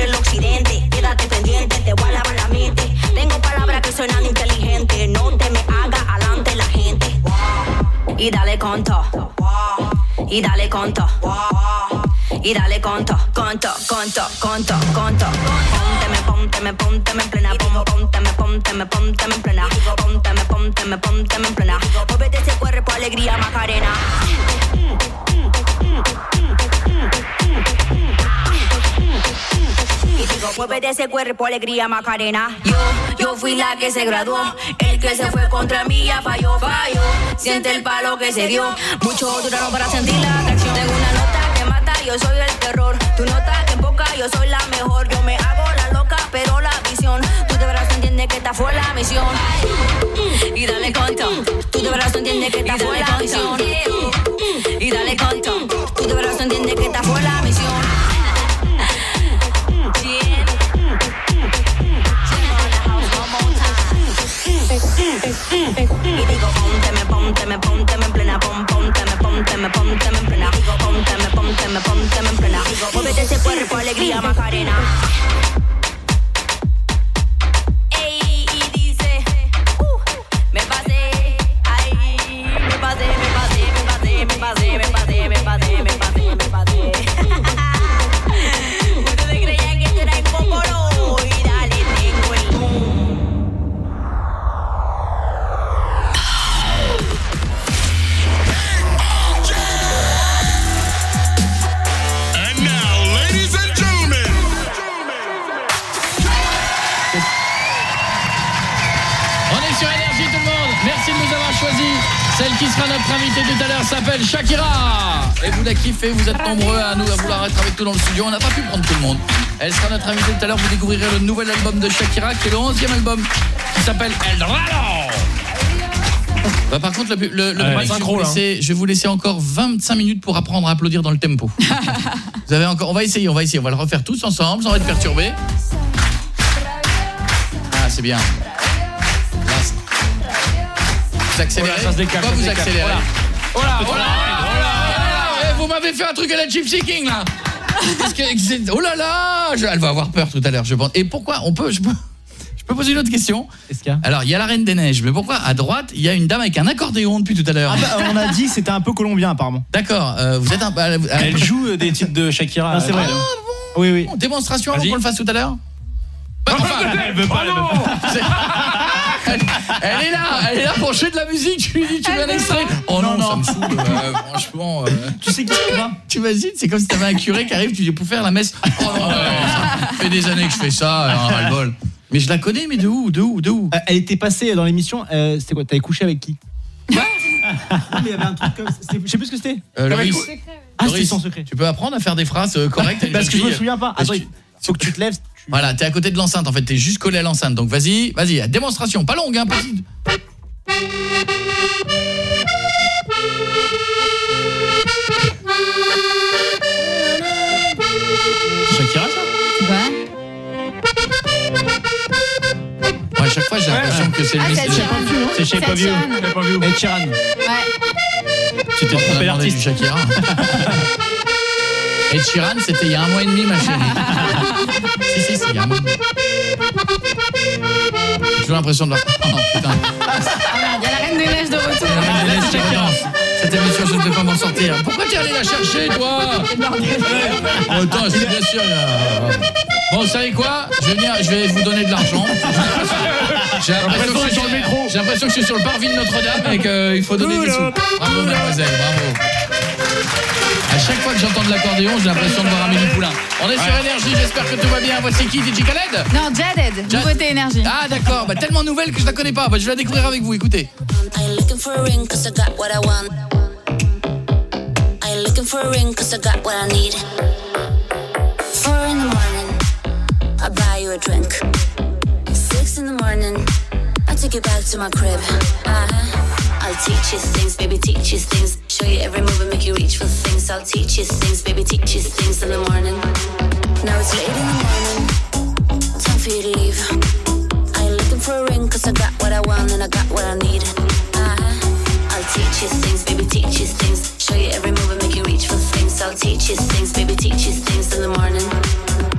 por el occidente. Quédate pendiente, te voy a lavar la mente. Tengo palabras que suenan inteligentes. No te me haga adelante la gente. Y dale conto. Y dale conto. Y dale conto, conto, conto, conto, conto. Pónteme, pónteme, pónteme en plena. Pónteme, pónteme, pónteme en plena. Pónteme, pónteme, pónteme en plena. Muévete ese cuerpo, alegría, Macarena. Digo, muévete ese cuerpo, alegría, Macarena. Yo, yo fui la que se graduó. El que se fue contra mí ya falló, falló. Siente el palo que se dio. Mucho duraron para sentir la atracción. Tengo una nota que mata, yo soy el terror. Tu nota que emboca, yo soy la mejor. Yo me hago la loca, pero la visión. Tú de verdad entiendes que esta fue la misión. Y dale conto. Tú de verdad entiendes que esta fue la misión. Y dale conto. Tú de verdad entiendes que esta fue la misión. me ponte me emplena, pon, ponte me ponte me ponte me emplena digo ponte me ponte me ponte me en
plena, digo ese cuerpo alegría Macarena. Celle qui sera notre invitée tout à l'heure s'appelle Shakira. Et vous la kiffez, vous êtes nombreux à nous à vouloir être avec nous dans le studio. On n'a pas pu prendre tout le monde. Elle sera notre invitée tout à l'heure. Vous découvrirez le nouvel album de Shakira, qui est le 11e album, qui s'appelle El Dorado. Bah, par contre, le, le, le
Ouais,
je, vous laisser, je vais vous laisser encore 25 minutes pour apprendre à applaudir dans le tempo. vous avez encore, on va essayer, on va essayer, on va le refaire tous ensemble, sans être perturbés. Ah, c'est bien. Vous accélérez
Voilà, ça se décale,
Pourquoi
ça se
vous
décale.
accélérez
Voilà. Voilà,
Oh
voilà,
là là, eh, Vous m'avez fait un truc à la Gypsy King là Qu'est-ce que Oh là là je- Elle va avoir peur tout à l'heure, je pense. Et pourquoi On peut... Je peux... Je peux poser une autre question Alors, il y a la Reine des Neiges, mais pourquoi à droite, il y a une dame avec un accordéon depuis tout à l'heure?
Ah bah, on a dit que c'était un peu colombien apparemment.
D'accord, euh, vous êtes un peu...
Elle joue euh, des titres de Shakira.
Ah, c'est vrai.
euh,
Oui, oui.
Démonstration avant qu'on le fasse tout à l'heure Bah, enfin,
Elle veut pas, elle veut pas.
elle, elle est là, elle est là pour jouer de la musique. Tu lui dis, tu veux un extrait Oh non, ça me saoule. euh, franchement, euh,
Tu sais qui pas
tu imagines, c'est comme si t'avais un curé qui arrive, tu dis pour faire la messe. Oh non, ouais, ça fait des années que je fais ça, euh, ras-le-bol. Mais je la connais, mais de où, de où, de où?
Euh, Elle était passée dans l'émission. euh, c'était quoi T'avais couché avec qui? Quoi? Mais il y avait un truc comme c'était- Je sais plus ce que c'était.
Euh, Loris.
Ah, c'était son secret.
Tu peux apprendre à faire des phrases correctes. avec
Parce que je me souviens pas. Attends, faut que tu te lèves.
Voilà, t'es à côté de l'enceinte en fait, t'es juste collé à l'enceinte. Donc vas-y, vas-y, démonstration, pas longue, hein, petite.
Shakira, ça?
Ouais, à chaque fois, j'ai l'impression que c'est le
Ah, c'est Sheeran.
C'est Shape
C'est
of You.
Ed
Shape of You. Ed Sheeran.
Ouais.
Tu t'es trompé l'artiste.
du Shakira. Ed Sheeran, c'était il y a un mois et demi, ma chérie. si, si, si, il y a un mois et demi. J'ai toujours l'impression de la... Oh, putain.
Il y a la Reine des Neiges de retour.
Laisse Shakira. Cette émission, je ne peux pas m'en sortir. Pourquoi tu es allé la chercher, toi Oh, Attends, c'est bien sûr. Bon, vous savez quoi? Je vais, venir, je vais vous donner de l'argent. J'ai l'impression que, je suis sur le métro. J'ai l'impression que je suis sur le parvis de Notre-Dame et qu'il faut donner des sous. Bravo, mademoiselle, bravo. À chaque fois que j'entends de l'accordéon, j'ai l'impression de voir Amélie Poulain. On est sur Énergie, j'espère que tout va bien. Voici qui, DJ Khaled
Non, Jaded,
Jad-
nouveauté énergie.
Ah d'accord, bah, tellement nouvelle que je la connais pas. Bah, je vais la découvrir avec vous, écoutez.
I ain't looking for a ring cause I got what I want. I ain't looking for a ring cause I got what I need. Four in the morning, I buy you a drink. Six in the morning, I take you back to my crib. Uh-huh. I'll teach you things, baby, teach you things. Show you every move and make you reach for things. I'll teach you things, baby, teach you things in the morning. Now it's late in the morning, time for you to leave. I ain't looking for a ring cause I got what I want and I got what I need. Uh-huh. I'll teach you things, baby, teach you things. Show you every move and make you reach for things. I'll teach you things, baby, teach you things in the morning.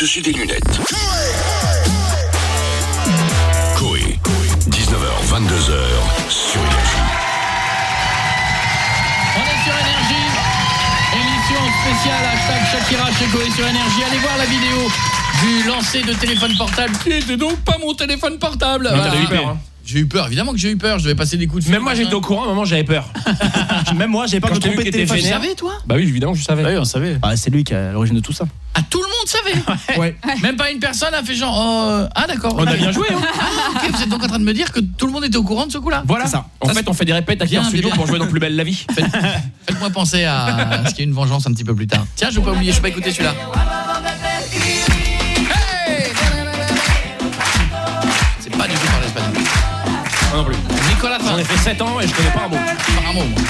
Au-dessus des lunettes. Coé, 19h, 22h sur Énergie.
On est sur Énergie. Émission spéciale hashtag Shakira chez Coé sur Énergie. Allez voir la vidéo du lancer de téléphone portable. Qui était donc pas mon téléphone portable?
Non, t'avais
Voilà.
eu peur, hein.
J'ai eu peur, évidemment que j'ai eu peur, je devais passer des coups de fil.
Même moi j'étais au courant, à un moment j'avais peur.
Même moi, j'avais pas
Quand
de
vu
tromper de téléphone.
Tu savais toi?
Bah oui, évidemment que je savais.
oui, on savait. Ah, c'est lui qui à l'origine de tout ça. Ouais.
Même pas une personne a fait genre oh, ah d'accord.
On a bien joué, hein.
Ah, vous êtes donc en train de me dire que tout le monde était au courant de ce coup-là
Voilà.
Ça.
En fait, on fait des répètes à
Bien,
en studio
bien.
pour jouer dans Plus belle la vie.
Faites- Faites-moi penser à ce qu'il y a une vengeance un petit peu plus tard. Tiens, je vais pas oublier, je vais pas écouter celui-là. Hey C'est pas du tout par l'espagnol.
Moi non plus.
Nicolas
J'en ai fait 7 ans et je connais pas un mot.
Par un mot. moi.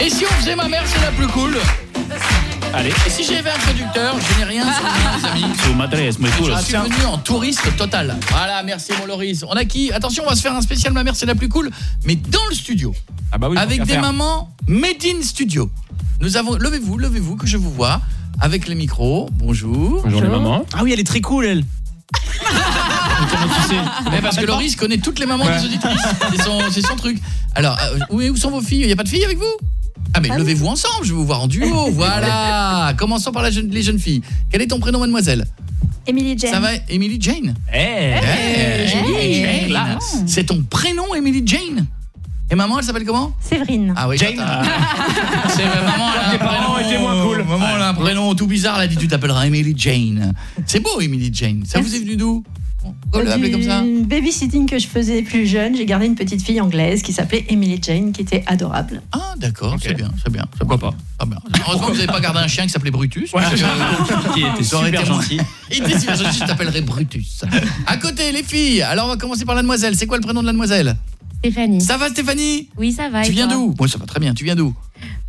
Et si on faisait ma mère, c'est la plus cool?
Allez.
Et si j'avais un traducteur, je n'ai rien sur moi, les amis.
Muy cool.
Je suis venu en touriste total. Voilà, merci mon Loris. On a qui Attention, on va se faire un spécial Ma mère c'est la plus cool, mais dans le studio.
Ah bah oui,
avec des
faire.
mamans made in studio. Nous avons levez-vous, levez-vous que je vous vois avec les micros. Bonjour.
Bonjour les mamans.
Ah oui, elle est très cool, elle.
Comment tu sais Mais parce que Loris connaît toutes les mamans des auditrices. C'est son, c'est son truc. Alors, euh, où, où sont vos filles? Il y a pas de filles avec vous? Ah mais levez-vous ensemble, je vais vous voir en duo, voilà Commençons par la jeune- les jeunes filles. Quel est ton prénom, mademoiselle?
Emily Jane.
Ça va, Emily Jane?
Eh,
Eh,
Jane.
Jane.
Classe.
C'est ton prénom, Emily Jane? Et maman, elle s'appelle comment?
Séverine.
Ah oui,
Jane.
C'est maman, elle a un
Tes parents
prénom-
étaient moins cool.
Maman, elle a un prénom tout bizarre, elle a dit tu t'appelleras Emily Jane. C'est beau, Emily Jane. Ça vous est venu d'où? Comme ça
Du babysitting que je faisais plus jeune, j'ai gardé une petite fille anglaise qui s'appelait Emily Jane, qui était adorable.
Ah d'accord, c'est bien, c'est bien. Pourquoi pas? Ah, bien. Heureusement que vous n'avez pas gardé un chien qui s'appelait Brutus. parce que-
Qui était
ça aurait
super
été moins-
gentil.
Il était super gentil, je t'appellerai Brutus. À côté, les filles. Alors on va commencer par la demoiselle. C'est quoi le prénom de la demoiselle?
Stéphanie.
Ça va Stéphanie?
Oui, ça va.
Tu viens d'où? Moi ça va très bien, tu viens d'où?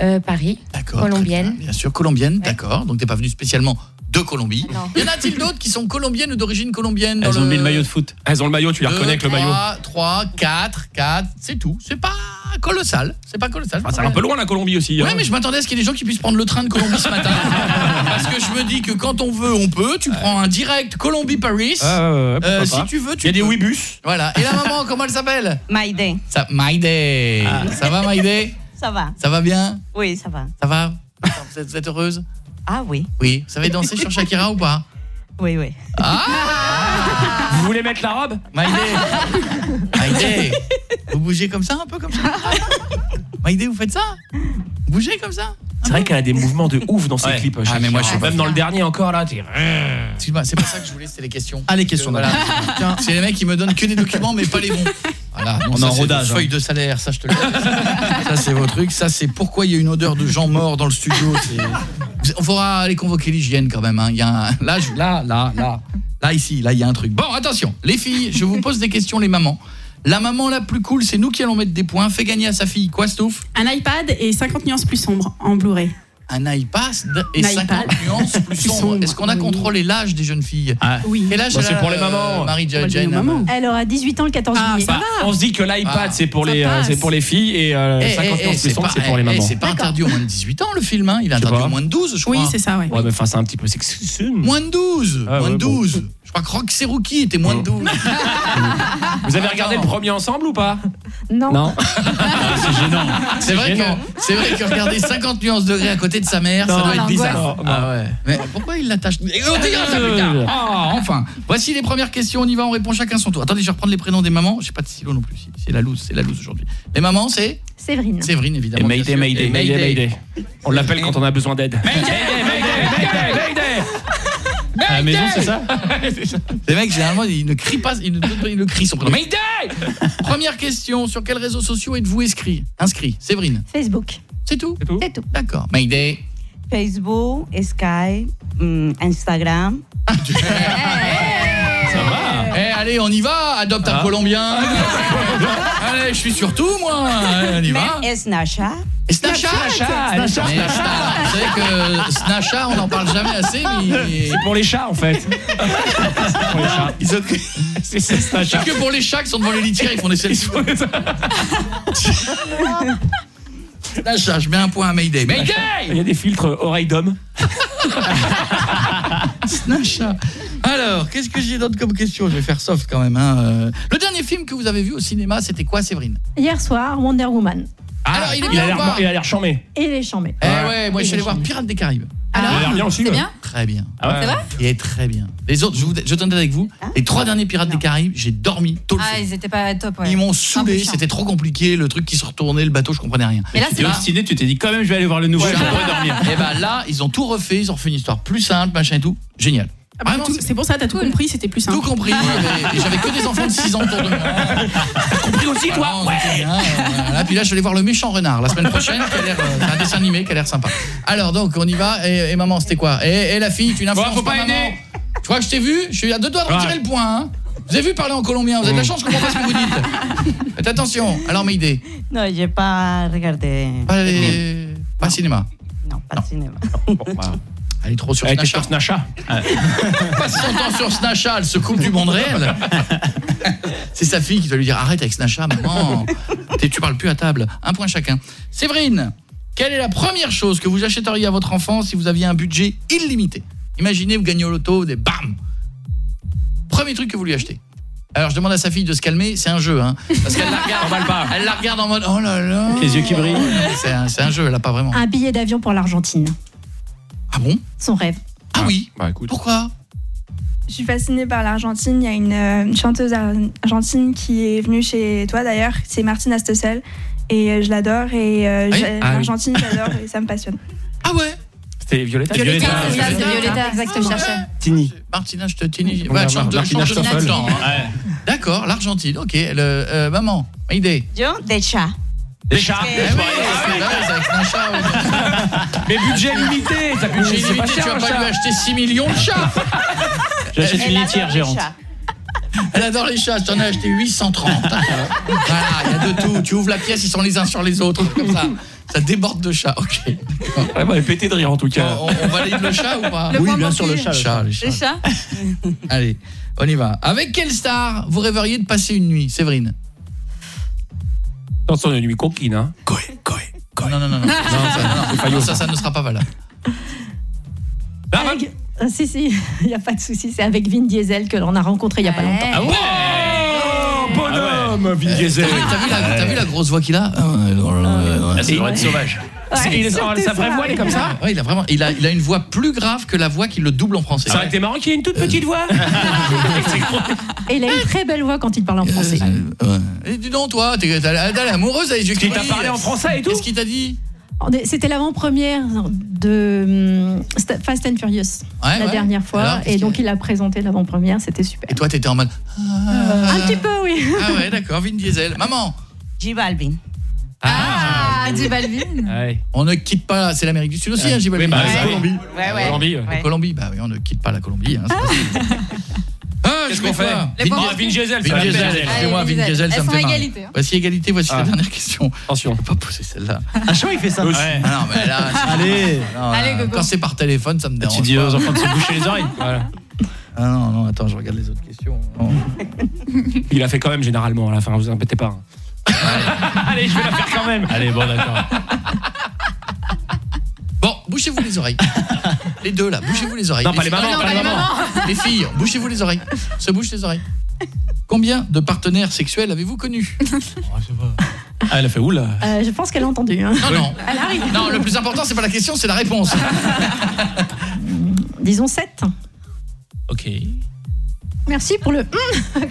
Euh, Paris.
D'accord.
Colombienne.
bien, Bien sûr, colombienne, d'accord. Donc t'es pas venue spécialement de Colombie.
Non.
Y en a-t-il d'autres qui sont colombiennes ou d'origine colombienne dans
Elles ont
le-
mis le maillot de foot. Elles ont le maillot, tu les reconnais avec le maillot.
3, 4, 4, c'est tout. C'est pas colossal. C'est pas colossal.
Ah, c'est un peu loin la Colombie aussi.
Ouais,
hein.
mais je m'attendais à ce qu'il y ait des gens qui puissent prendre le train de Colombie ce matin. Parce que je me dis que quand on veut, on peut. Tu prends un direct Colombie-Paris.
Ah,
Euh, si tu veux, tu
Il y a des. Ouibus.
Voilà. Et la maman, comment elle s'appelle?
Maïdé.
Ça, Maïdé. Ça va, Maïdé?
Ça va.
Ça va bien?
Oui, ça va.
Ça va? Vous êtes, vous êtes heureuse?
Ah oui.
Oui. Vous savez danser sur Shakira ou pas?
Oui, oui.
Vous voulez mettre la robe
Maïdé Maïdé Vous bougez comme ça, un peu comme ça Maïdé, vous faites ça Bougez comme ça
C'est vrai qu'elle a des mouvements de ouf dans ses
Ouais.
clips.
Ah, mais moi, je pas
Même dans le dernier encore là, t'es.
Excuse-moi, c'est pas ça que je voulais, c'était les questions.
Ah, les questions,
voilà. c'est les mecs qui me donnent que des documents mais pas les bons. Voilà,
On
ça,
en rodage, hein.
Feuille de salaire, ça je te le dis. ça c'est vos trucs, ça c'est pourquoi il y a une odeur de gens morts dans le studio, c'est on faudra aller convoquer l'hygiène quand même hein. Il y a un... là je- là là là là ici, là il y a un truc. Bon, attention, les filles, je vous pose des questions les mamans. La maman la plus cool, c'est nous qui allons mettre des points. Fait gagner à sa fille quoi, Stouff?
Un iPad et 50 nuances plus sombres en Blu-ray.
Un iPad et 50
iPad.
nuances plus
sombre,
Est-ce qu'on a
oui.
contrôlé l'âge des jeunes filles
Oui.
Quel âge
Bah, c'est pour les
euh,
mamans.
Marie
dire aux
Jane.
Elle aura 18 ans le 14
Ah,
juillet.
ça va.
On se dit que l'iPad
Ah,
c'est pour
ça
les euh, c'est pour les filles et euh,
Eh,
50
eh,
ans
eh,
plus sombre
pas-
c'est pour les mamans.
C'est pas interdit au moins de 18 ans le film hein. Il est interdit
pas.
au moins de 12 je crois.
Oui, c'est ça, ouais.
Ouais, mais enfin c'est un petit peu sexy.
Moins de 12,
Ah,
moins de
ouais, bon.
12. Je crois que Roxy Rookie était moins de 12.
Vous avez regardé le premier ensemble ou pas?
Non.
Non.
C'est gênant.
C'est vrai que c'est vrai que regarder 50 nuances degrés à côté de sa mère, ça doit être bizarre.
Non,
Ah ouais. Mais pourquoi il l'attache tard. Ah, enfin. Voici les premières questions, on y va, on répond chacun son tour. Attendez, je vais reprendre les prénoms des mamans. J'ai pas de stylo non plus. C'est la loose, c'est la loose aujourd'hui. Les mamans, c'est
Séverine.
Séverine
Et
évidemment. bien
Mayday. Mayday,
Et
Mayday, Mayday. On l'appelle quand on a besoin d'aide.
À la maison, c'est ça
Les mecs généralement ils ne crient pas, ils ne, ils ne crient son prénom. Mayday Première question, sur quels réseaux sociaux êtes-vous inscrit Inscrit, Séverine.
Facebook.
C'est tout?
C'est tout.
D'accord. Mayday.
Facebook, Skype, hum, Instagram.
Allez, on y va, adopte un
Ah.
Colombien. allez, je suis sur tout moi. Allez, on y va.
Même Snapchat.
Et Snapchat
Snapchat,
Mais savez que Snapchat, on n'en parle jamais assez, mais...
C'est pour les chats en fait. C'est pour les chats.
Ils ont...
C'est c'est Snapchat.
C'est que pour les chats qui sont devant les litières, ils font des selfies. Snapchat, je mets un point à Mayday.
Il
Mayday
y a des filtres oreilles d'homme.
Snapchat. Alors, qu'est-ce que j'ai d'autre comme question? Je vais faire soft quand même. hein. Euh, Le dernier film que vous avez vu au cinéma, c'était quoi, Séverine?
Hier soir, Wonder Woman.
Ah, Alors, il est
il
bien ou pas
il a l'air chambé.
Et les chambés.
Eh ouais, moi je suis allé voir Pirates des Caraïbes.
il a l'air bien aussi.
c'est bien
Très bien.
Ah ouais.
C'est vrai
Il est très bien. Les autres, je, vous, je t'en avec vous. Les trois derniers Pirates des Caraïbes, j'ai dormi tôt le
Ah, ils étaient pas top, ouais.
Ils m'ont saoulé, c'était trop compliqué, le truc qui se retournait, le bateau, je comprenais rien.
Mais là,
Tu
c'est
obstiné, tu t'es dit quand même je vais aller voir le nouveau pourrais dormir.
Et ben là, ils ont tout refait, ils ont refait une histoire plus simple, machin et tout. Génial.
Ah bah, tout-
c'est-
pour ça, t'as tout compris, c'était plus simple.
tout compris. et J'avais que des enfants de 6 ans autour de moi. T'as compris aussi, toi Ouais. Puis là, je vais aller voir le méchant renard la semaine prochaine. qui a l'air, euh, un dessin animé qui a l'air sympa. Alors, donc, on y va. Et, et maman, c'était quoi? Et, et la fille, tu n'influences
Bon, pas
maman.
aider.
Tu vois que je t'ai vu? Je suis à deux doigts de retirer
Ouais.
le point. hein. Vous avez vu parler en colombien, vous avez de la chance, je comprends pas ce que vous dites. Faites attention. Alors, Mayday,
Non, j'ai pas regardé.
pas, les... pas cinéma.
Non, pas de cinéma.
Elle est trop sur
Elle
Snapchat.
sur Snapchat.
passe son temps sur Snapchat, elle se coupe du monde réel. C'est sa fille qui doit lui dire arrête avec Snapchat, maman. Tu parles plus à table. Un point chacun. Séverine, quelle est la première chose que vous achèteriez à votre enfant si vous aviez un budget illimité? Imaginez, vous gagnez au loto, des bam Premier truc que vous lui achetez. Alors je demande à sa fille de se calmer, c'est un jeu hein parce qu'elle la regarde
pas.
elle la regarde en mode oh là là.
Les yeux qui brillent.
C'est un, c'est un jeu, elle a pas vraiment.
Un billet d'avion pour l'Argentine.
Ah bon?
Son rêve.
Ah oui.
Bah écoute.
Pourquoi?
Je suis fascinée par l'Argentine. Il y a une, euh, une chanteuse ar- argentine qui est venue chez toi d'ailleurs. C'est Martina Stossel. Et euh, je l'adore. Et euh,
Ah oui?
Ah oui.
l'Argentine, j'adore et ça me passionne.
Ah ouais?
C'était Violetta.
Violetta.
Ah, c'est ça, c'est Violetta, exact, je cherchais.
Tini.
Martina Stöttini.
On
Ouais,
va
chante de
voir Martina
chante de hein. D'accord, l'Argentine. OK, le euh, maman, idée.
Yo, des chats.
Des chats.
Eh chat, oui.
Mais budget limité. Ça coûte
Budget limité, tu vas
un
pas lui acheter 6 millions de chats.
J'achète une
adore
litière
chats.
Elle adore les chats, j'en ai acheté 830. voilà, il y a de tout. Tu ouvres la pièce, ils sont les uns sur les autres, comme ça. Ça déborde de chats, OK.
Ouais, bah, elle est pétée de rire en tout cas.
On, on valide le chat ou pas
Le
Oui, bien
manqué.
sûr, le chat. le chat.
Chat, les chats.
Les chats
Allez, on y va. Avec quelle star vous rêveriez de passer une nuit, Séverine?
Attention, une nuit coquine. Hein.
Coé, Coé, Coé. Non, non, non, non. non, ça, non, non, ça, ça ne sera pas valable.
Avec- Ah, si, si, il n'y a pas de souci. C'est avec Vin Diesel que l'on a rencontré il n'y a pas longtemps.
Ah ouais Oh, bonhomme, Vin Diesel.
T'as vu, la, grosse voix qu'il a ouais, ouais, ouais.
Ah, c'est vrai, sauvage.
Sa vraie voix, elle est comme ça
Ouais, il a vraiment, il a, il a une voix plus grave que la voix qui le double en français.
Ça aurait été marrant qu'il ait une toute petite voix.
Et il a une très belle voix quand il parle en français.
Euh, ouais. Et dis donc, toi, t'es amoureuse avec
Il t'a parlé en français et tout
Qu'est-ce qu'il t'a dit?
C'était l'avant-première de hum, Fast and Furious
Ouais,
la
ouais.
dernière fois.
Alors,
et donc il a présenté l'avant-première, c'était super.
Et toi, t'étais en mode.
Un petit peu, oui.
Ah ouais, d'accord, Vin Diesel. Maman
J Balvin.
Ah, J Balvin.
Ouais.
On ne quitte pas, c'est l'Amérique du Sud aussi, hein, j'ai
Oui, bah,
Ah,
ouais.
Colombie.
Ouais, ouais.
Colombie.
La Colombie, bah oui, on ne quitte pas la Colombie. Hein. ah,
Qu'est-ce
je
qu'on fait Ah, Vin Diesel,
Vin
ça
Diesel,
Allez,
Vin Diesel, ça
Elles
me
sont
fait
égalité, hein.
Voici égalité, voici
Ah.
la dernière question.
Attention.
Je peux pas poser celle-là.
Chaque fois, il fait ça.
Ouais.
Ah non, mais là,
Allez.
non,
Allez,
quand c'est par téléphone, ça me dérange
Tu dis aux enfants de se boucher les oreilles.
Voilà.
Ah non, non, attends, je regarde les autres questions.
Il a fait quand même généralement à la fin, vous inquiétez pas. Allez, je vais la faire quand même.
Allez, bon, d'accord.
Bouchez-vous les oreilles. Les deux là, bouchez-vous les oreilles.
Non, pas les mamans,
Non,
pas
pas
les mamans.
Les filles, bouchez-vous les oreilles. Se bouche les oreilles. Combien de partenaires sexuels avez-vous connus
Ah, elle a fait oula.
Euh, je pense qu'elle a entendu. hein.
Non, non.
Elle arrive.
Non, le plus important, c'est pas la question, c'est la réponse.
Disons 7.
Ok.
Merci pour le. hum.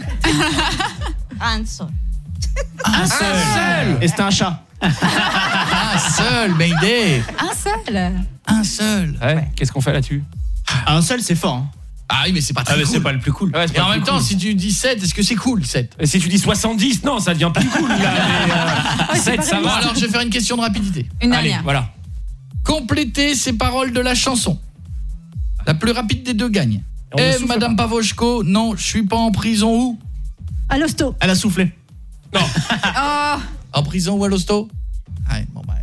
Un seul.
Un seul.
Et c'était un chat.
Un seul, Mayday.
Un seul.
Un seul.
Ouais, qu'est-ce qu'on fait là-dessus?
Un seul, c'est fort. hein.
Ah oui, mais c'est pas très
Ah, mais
cool.
c'est pas le plus cool.
Ouais,
Et
pas
en même temps,
cool.
si tu dis 7, est-ce que c'est cool 7
Et si tu dis 70, non, ça devient plus cool. Là, mais, euh, 7, ça
Bon,
va.
alors je vais faire une question de rapidité.
Une
Allez,
dernière.
voilà.
Complétez ces paroles de la chanson. La plus rapide des deux gagne. Eh, Madame Pavoshko, non, je suis pas en prison où?
À l'hosto.
Elle a soufflé.
Oh,
En prison ou à l'hosto? Ouais, bon bah.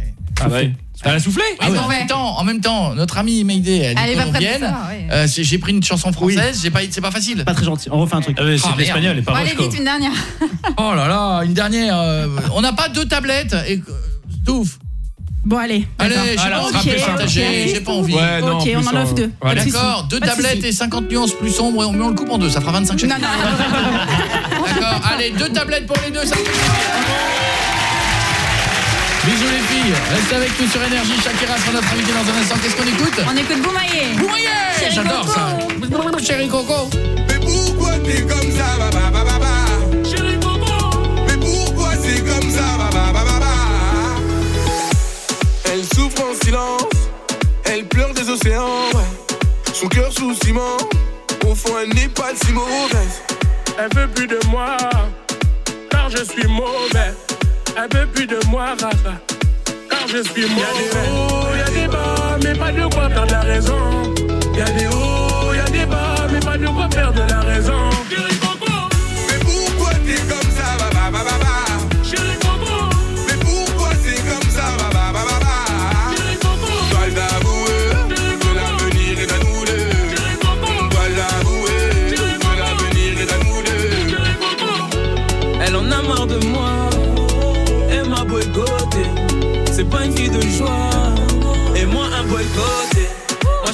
Ah ouais. Elle a soufflé
en, même temps, en même temps, notre amie Mayday, elle,
Elle
est
est
colombienne.
ouais.
Euh, J'ai pris une chanson française, j'ai pas, c'est pas facile.
Pas très gentil. On refait un truc.
Ah, c'est
Ah,
Bon,
pas
allez vite, une dernière.
Oh là là, une dernière. euh, on n'a pas deux tablettes et Stouff.
Bon, allez.
Allez, j'ai pas
simple.
partager, j'ai pas envie.
Ouais, non,
Ok, on en offre
en-
deux.
D'accord, deux tablettes et 50 nuances plus sombres et on, mais on le coupe en deux, ça fera 25 chacun.
Non, non.
D'accord, allez, deux tablettes pour les deux, ça. Bisous les filles. Restez avec nous sur Énergie. Shakira sera notre invité dans un instant. Qu'est-ce qu'on écoute
On écoute Boumaillé.
Boumaillé
Chéri
J'adore ça. Chéri Coco.
Mais pourquoi t'es comme ça, ba ba ba ba ba? Chérie Coco Mais pourquoi c'est comme ça, ba ba ba ba ba? Elle souffre en silence, elle pleure des océans, ouais. Son cœur sous ciment, au fond elle n'est pas si mauvaise
Elle veut plus de moi, car je suis mauvais. Elle veut plus de moi, Rafa, car je. Y'a des hauts, y'a des bas, mais pas de quoi perdre la raison. Y'a des hauts, y'a des bas, mais pas de quoi perdre la raison.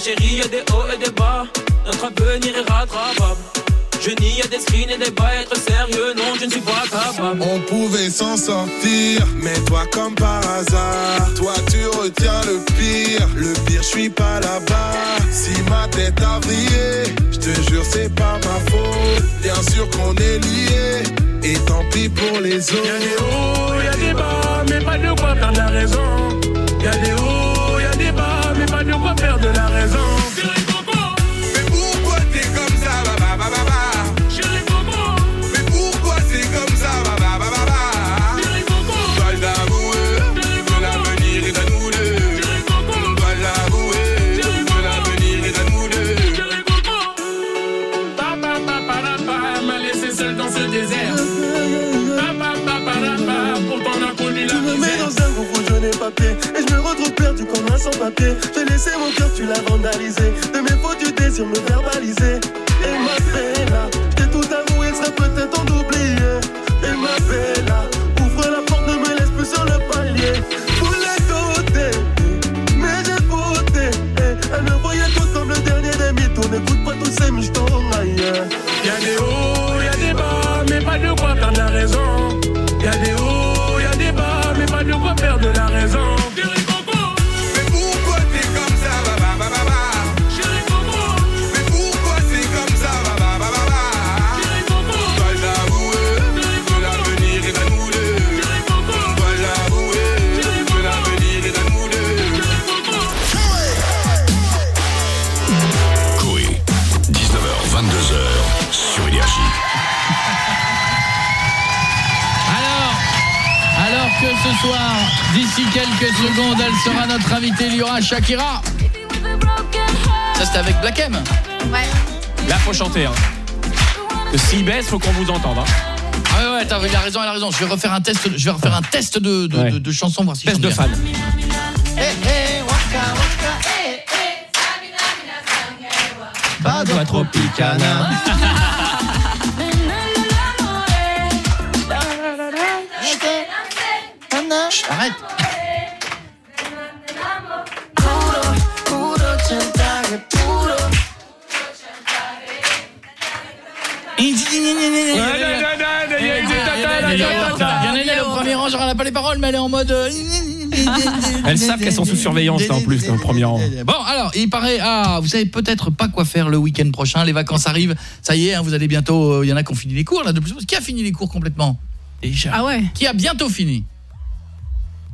Chérie,
y'a des hauts et des bas, notre avenir est rattrapable. Je nie y'a des screens et des bas, être sérieux, non, je ne suis pas capable.
On pouvait s'en sortir, mais toi comme par hasard, toi tu retiens le pire. Le pire, je suis pas là-bas. Si ma tête a brillé, je te jure c'est pas ma faute. Bien sûr qu'on est liés, et tant pis pour les autres.
Y'a des hauts, y'a des bas, mais pas de quoi perdre la raison. Y'a des hauts, mais pas perdre la raison.
Comme
un sans-papier. J'ai laissé mon cœur, tu l'as vandalisé. De mes fautes, tu désires me verbaliser. Et ma bella, j'ai tout avoué, serait peut-être temps d'oublier. Et ma bella,
quelques secondes, elle sera notre invitée, il y aura Shakira. Ça c'était avec Black M.
Ouais.
Là, faut chanter. Hein. Que s'il baisse, faut qu'on vous entende. Hein.
Ah ouais, ouais, t'as- il a raison, il a raison. Je vais refaire un test, je vais refaire un test de, de, de, de chansons, voir si
Test de fan.
bien.
Bado Tropicana.
n'a mais elle est en mode. euh,
Elles savent qu'elles sont sous surveillance là, en plus dans le premier rang.
Bon, alors, il paraît, ah, vous savez peut-être pas quoi faire le week-end prochain, les vacances arrivent, ça y est, hein, vous allez bientôt, euh, il y en a qui ont fini les cours, là, de plus en plus. Qui a fini les cours complètement? Déjà.
Ah ouais
Qui a bientôt fini?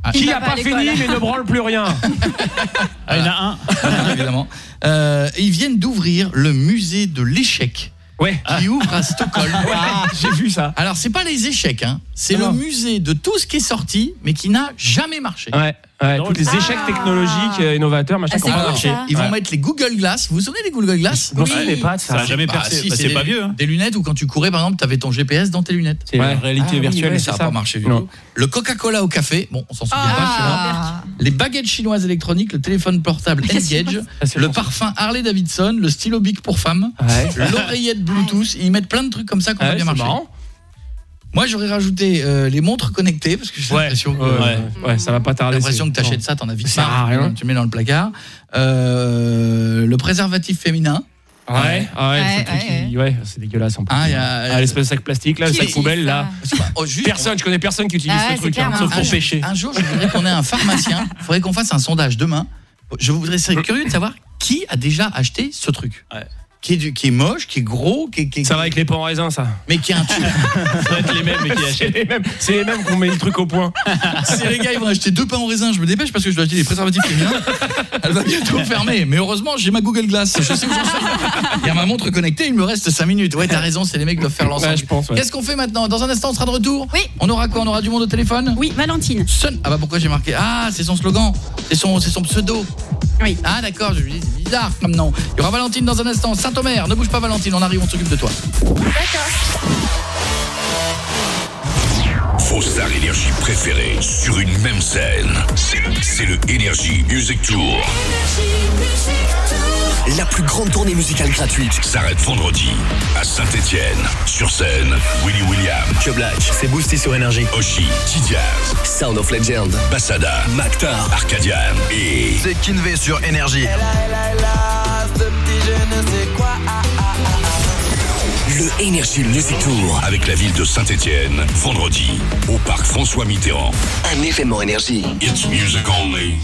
Ah,
Qui a pas fini mais ne branle plus rien?
Ah, il y en a un, évidemment. Euh, ils viennent d'ouvrir le musée de l'échec.
Ouais.
Qui ouvre à Stockholm.
Ah, j'ai vu ça.
Alors, c'est pas les échecs, hein. C'est
Non.
le musée de tout ce qui est sorti, mais qui n'a jamais marché.
Ouais, ouais tous les échecs
Ah.
technologiques, euh, innovateurs, machin, qui ont pas marché.
Ils vont
Ouais.
mettre les Google Glass. Vous vous souvenez des Google Glass
m'en souvenais pas de ça. Ça a jamais
Bah,
percé.
si,
Bah, c'est
des-
pas vieux, hein.
Des lunettes où quand tu courais, par exemple, tu avais ton GPS dans tes lunettes.
C'est la réalité
Ah oui,
virtuelle,
ouais,
c'est
ça n'a
ça
pas marché du
Non.
tout. Le Coca-Cola au café, bon, on s'en souvient
Ah.
pas, celui-là. Les baguettes chinoises électroniques, le téléphone portable Engage, le parfum Harley Davidson, le stylo Bic pour femmes,
Ouais.
l'oreillette Bluetooth, ils mettent plein de trucs comme ça qui ont
Ouais,
bien
marrant.
Moi, j'aurais rajouté euh, les montres connectées parce que j'ai
Ouais,
l'impression que
ouais, ouais, ça va pas tarder.
J'ai l'impression que t'achètes
non.
ça, t'en as vite
Ça
marre,
rien.
Tu mets dans le placard. Euh, le préservatif féminin.
Ouais, ouais,
Ouais,
qui- c'est dégueulasse en plus.
Ah, il y a-
Ah, l'espèce de sac plastique là, le sac poubelle là.
Oh, juste,
Personne, je connais personne qui utilise
Ah
ce truc, hein,
clair,
sauf
un
pour pêcher.
Un jour, je voudrais qu'on ait un pharmacien. Il faudrait qu'on fasse un sondage demain. Je voudrais serais curieux de savoir qui a déjà acheté ce truc. Qui est, du- qui est moche, qui est gros, qui est, qui est-
Ça va avec les pains en raisin, ça.
mais qui a un tube.
Ça va être les mêmes, mais qui achètent. les mêmes, c'est les mêmes qu'on met le truc au point.
Si les gars ils vont acheter deux pains au raisin, je me dépêche parce que je dois acheter des préservatifs féminins. Elle va bientôt fermer. Mais heureusement, j'ai ma Google Glass. Je sais où j'en suis. Il y a ma montre connectée, il me reste 5 minutes. Ouais, t'as raison, c'est les mecs qui doivent faire l'ensemble.
Ouais, je pense, ouais.
Qu'est-ce qu'on fait maintenant Dans un instant, on sera de retour
Oui.
On aura quoi On aura du monde au téléphone
Oui, Valentine.
Son- Ah bah pourquoi j'ai marqué Ah, c'est son slogan. C'est son, c'est son pseudo.
Oui.
Ah d'accord, je me dis c'est bizarre comme nom. Il y aura Valentine dans un instant. Saint-Omer, ne bouge pas Valentine, on arrive, on s'occupe de toi.
Vos stars énergie préférées sur une même scène. C'est le, Energy Music Tour. La plus grande tournée musicale gratuite s'arrête vendredi à Saint-Etienne. Sur scène, Willy William,
Que Black, c'est boosté sur énergie.
Oshi, Tidiaz,
Sound of Legend.
Bassada,
Mactar.
Arcadian et
C'est Kinvé sur énergie.
Le Energy Music Tour.
avec la ville de Saint-Etienne, vendredi, au parc François Mitterrand.
Un événement énergie.
It's music only.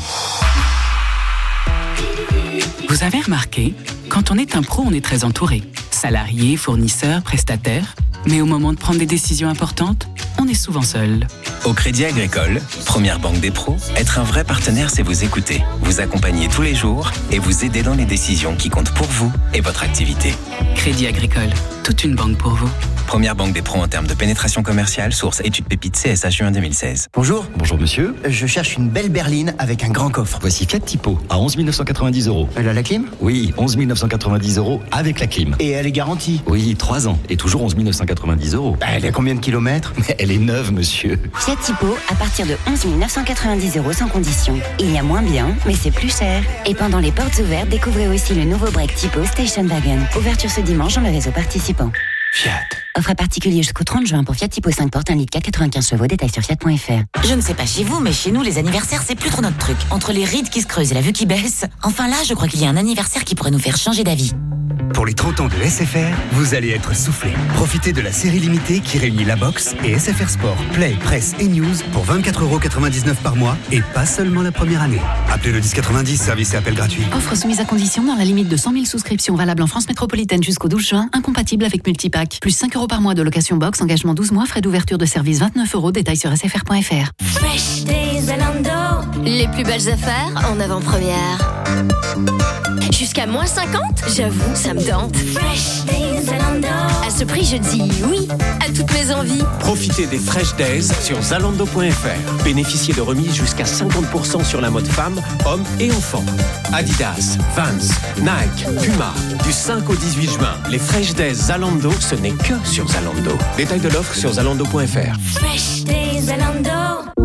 Vous avez remarqué, quand on est un pro, on est très entouré. Salariés, fournisseurs, prestataires. Mais au moment de prendre des décisions importantes, on est souvent seul.
Au Crédit Agricole, première banque des pros, être un vrai partenaire, c'est vous écouter, vous accompagner tous les jours et vous aider dans les décisions qui comptent pour vous et votre activité.
Crédit Agricole, toute une banque pour vous.
Première banque des pros en termes de pénétration commerciale, source étude pépite CSA juin 2016.
Bonjour. Bonjour monsieur. Je cherche une belle berline avec un grand coffre.
Voici Fiat Tipo à 11 990 euros.
Elle a la clim?
Oui, 11 990 euros avec la clim.
Et elle est garantie?
Oui, 3 ans et toujours 11 990 euros.
Bah, Elle a combien de kilomètres?
Elle est neuve, monsieur.
Fiat Tipo à partir de 11 990 euros sans condition. Il y a moins bien, mais c'est plus cher. Et pendant les portes ouvertes, découvrez aussi le nouveau break Tipo Station Wagon. Ouverture ce dimanche dans le réseau participant.
Fiat.
Offre à particulier jusqu'au 30 juin pour Fiat Tipo 5 porte 1 litre 95 chevaux. Détail sur fiat.fr.
Je ne sais pas chez vous, mais chez nous, les anniversaires, c'est plus trop notre truc. Entre les rides qui se creusent et la vue qui baisse. Enfin là, je crois qu'il y a un anniversaire qui pourrait nous faire changer d'avis.
Pour les 30 ans de SFR, vous allez être soufflé. Profitez de la série limitée qui réunit la boxe et SFR Sport, Play, Presse et News pour 24,99€ par mois et pas seulement la première année. Appelez le 1090, service et appel gratuit.
Offre soumise à condition dans la limite de 100 000 souscriptions valables en France métropolitaine jusqu'au 12 juin, incompatible avec Multipack. Plus 5 euros par mois de location box, engagement 12 mois, frais d'ouverture de service 29 euros, détail sur sfr.fr.
Les plus belles affaires en avant-première. Jusqu'à moins 50 J'avoue, ça me tente. Fresh Days Zalando. À ce prix, je dis oui à toutes mes envies.
Profitez des Fresh Days sur zalando.fr. Bénéficiez de remises jusqu'à 50% sur la mode femme, homme et enfant. Adidas, Vans, Nike, Puma. Du 5 au 18 juin, les Fresh Days Zalando, ce n'est que sur Zalando. Détail de l'offre sur zalando.fr.
Fresh Days Zalando.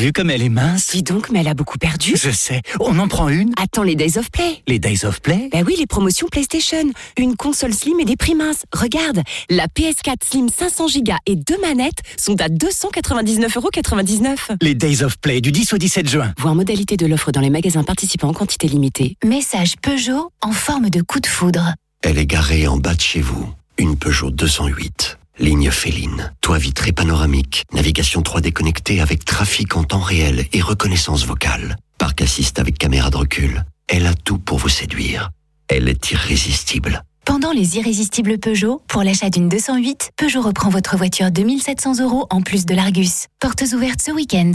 Vu comme elle est mince
Dis donc, mais elle a beaucoup perdu.
Je sais. On en prend une
Attends les Days of Play.
Les Days of Play?
Bah oui, les promotions PlayStation. Une console Slim et des prix minces. Regarde, la PS4 Slim 500 Go et deux manettes sont à 299,99€.
Les Days of Play du 10 au 17 juin.
Voir modalité de l'offre dans les magasins participants en quantité limitée.
Message Peugeot en forme de coup de foudre.
Elle est garée en bas de chez vous. Une Peugeot 208. Ligne féline, toit vitré panoramique, navigation 3D connectée avec trafic en temps réel et reconnaissance vocale. Parc assist avec caméra de recul. Elle a tout pour vous séduire. Elle est irrésistible.
Pendant les irrésistibles Peugeot, pour l'achat d'une 208, Peugeot reprend votre voiture 2700 euros en plus de l'Argus. Portes ouvertes ce week-end.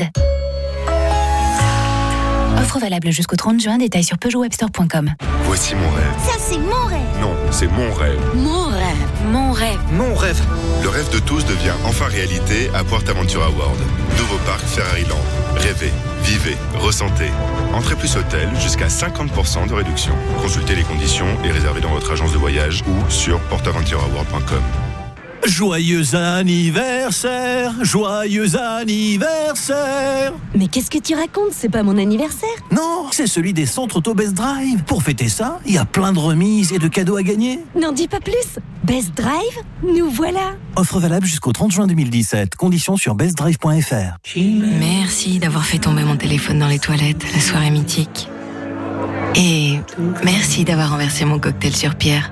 Offre valable jusqu'au 30 juin, détail sur peugeotwebstore.com.
Voici mon rêve.
Ça, c'est mon rêve.
Non, c'est mon rêve.
Mon rêve, mon rêve.
Mon rêve. Le rêve de tous devient enfin réalité à PortAventura World. Nouveau parc Ferrariland. Rêvez, vivez, ressentez. Entrée plus hôtel, jusqu'à 50% de réduction. Consultez les conditions et réservez dans votre agence de voyage ou sur portaventuraworld.com.
Joyeux anniversaire, joyeux anniversaire
Mais qu'est-ce que tu racontes? C'est pas mon anniversaire?
Non, c'est celui des centres Auto Best Drive. Pour fêter ça, il y a plein de remises et de cadeaux à gagner.
N'en dis pas plus. Best Drive, nous voilà.
Offre valable jusqu'au 30 juin 2017. Conditions sur bestdrive.fr.
Merci d'avoir fait tomber mon téléphone dans les toilettes, la soirée mythique. Et merci d'avoir renversé mon cocktail sur Pierre.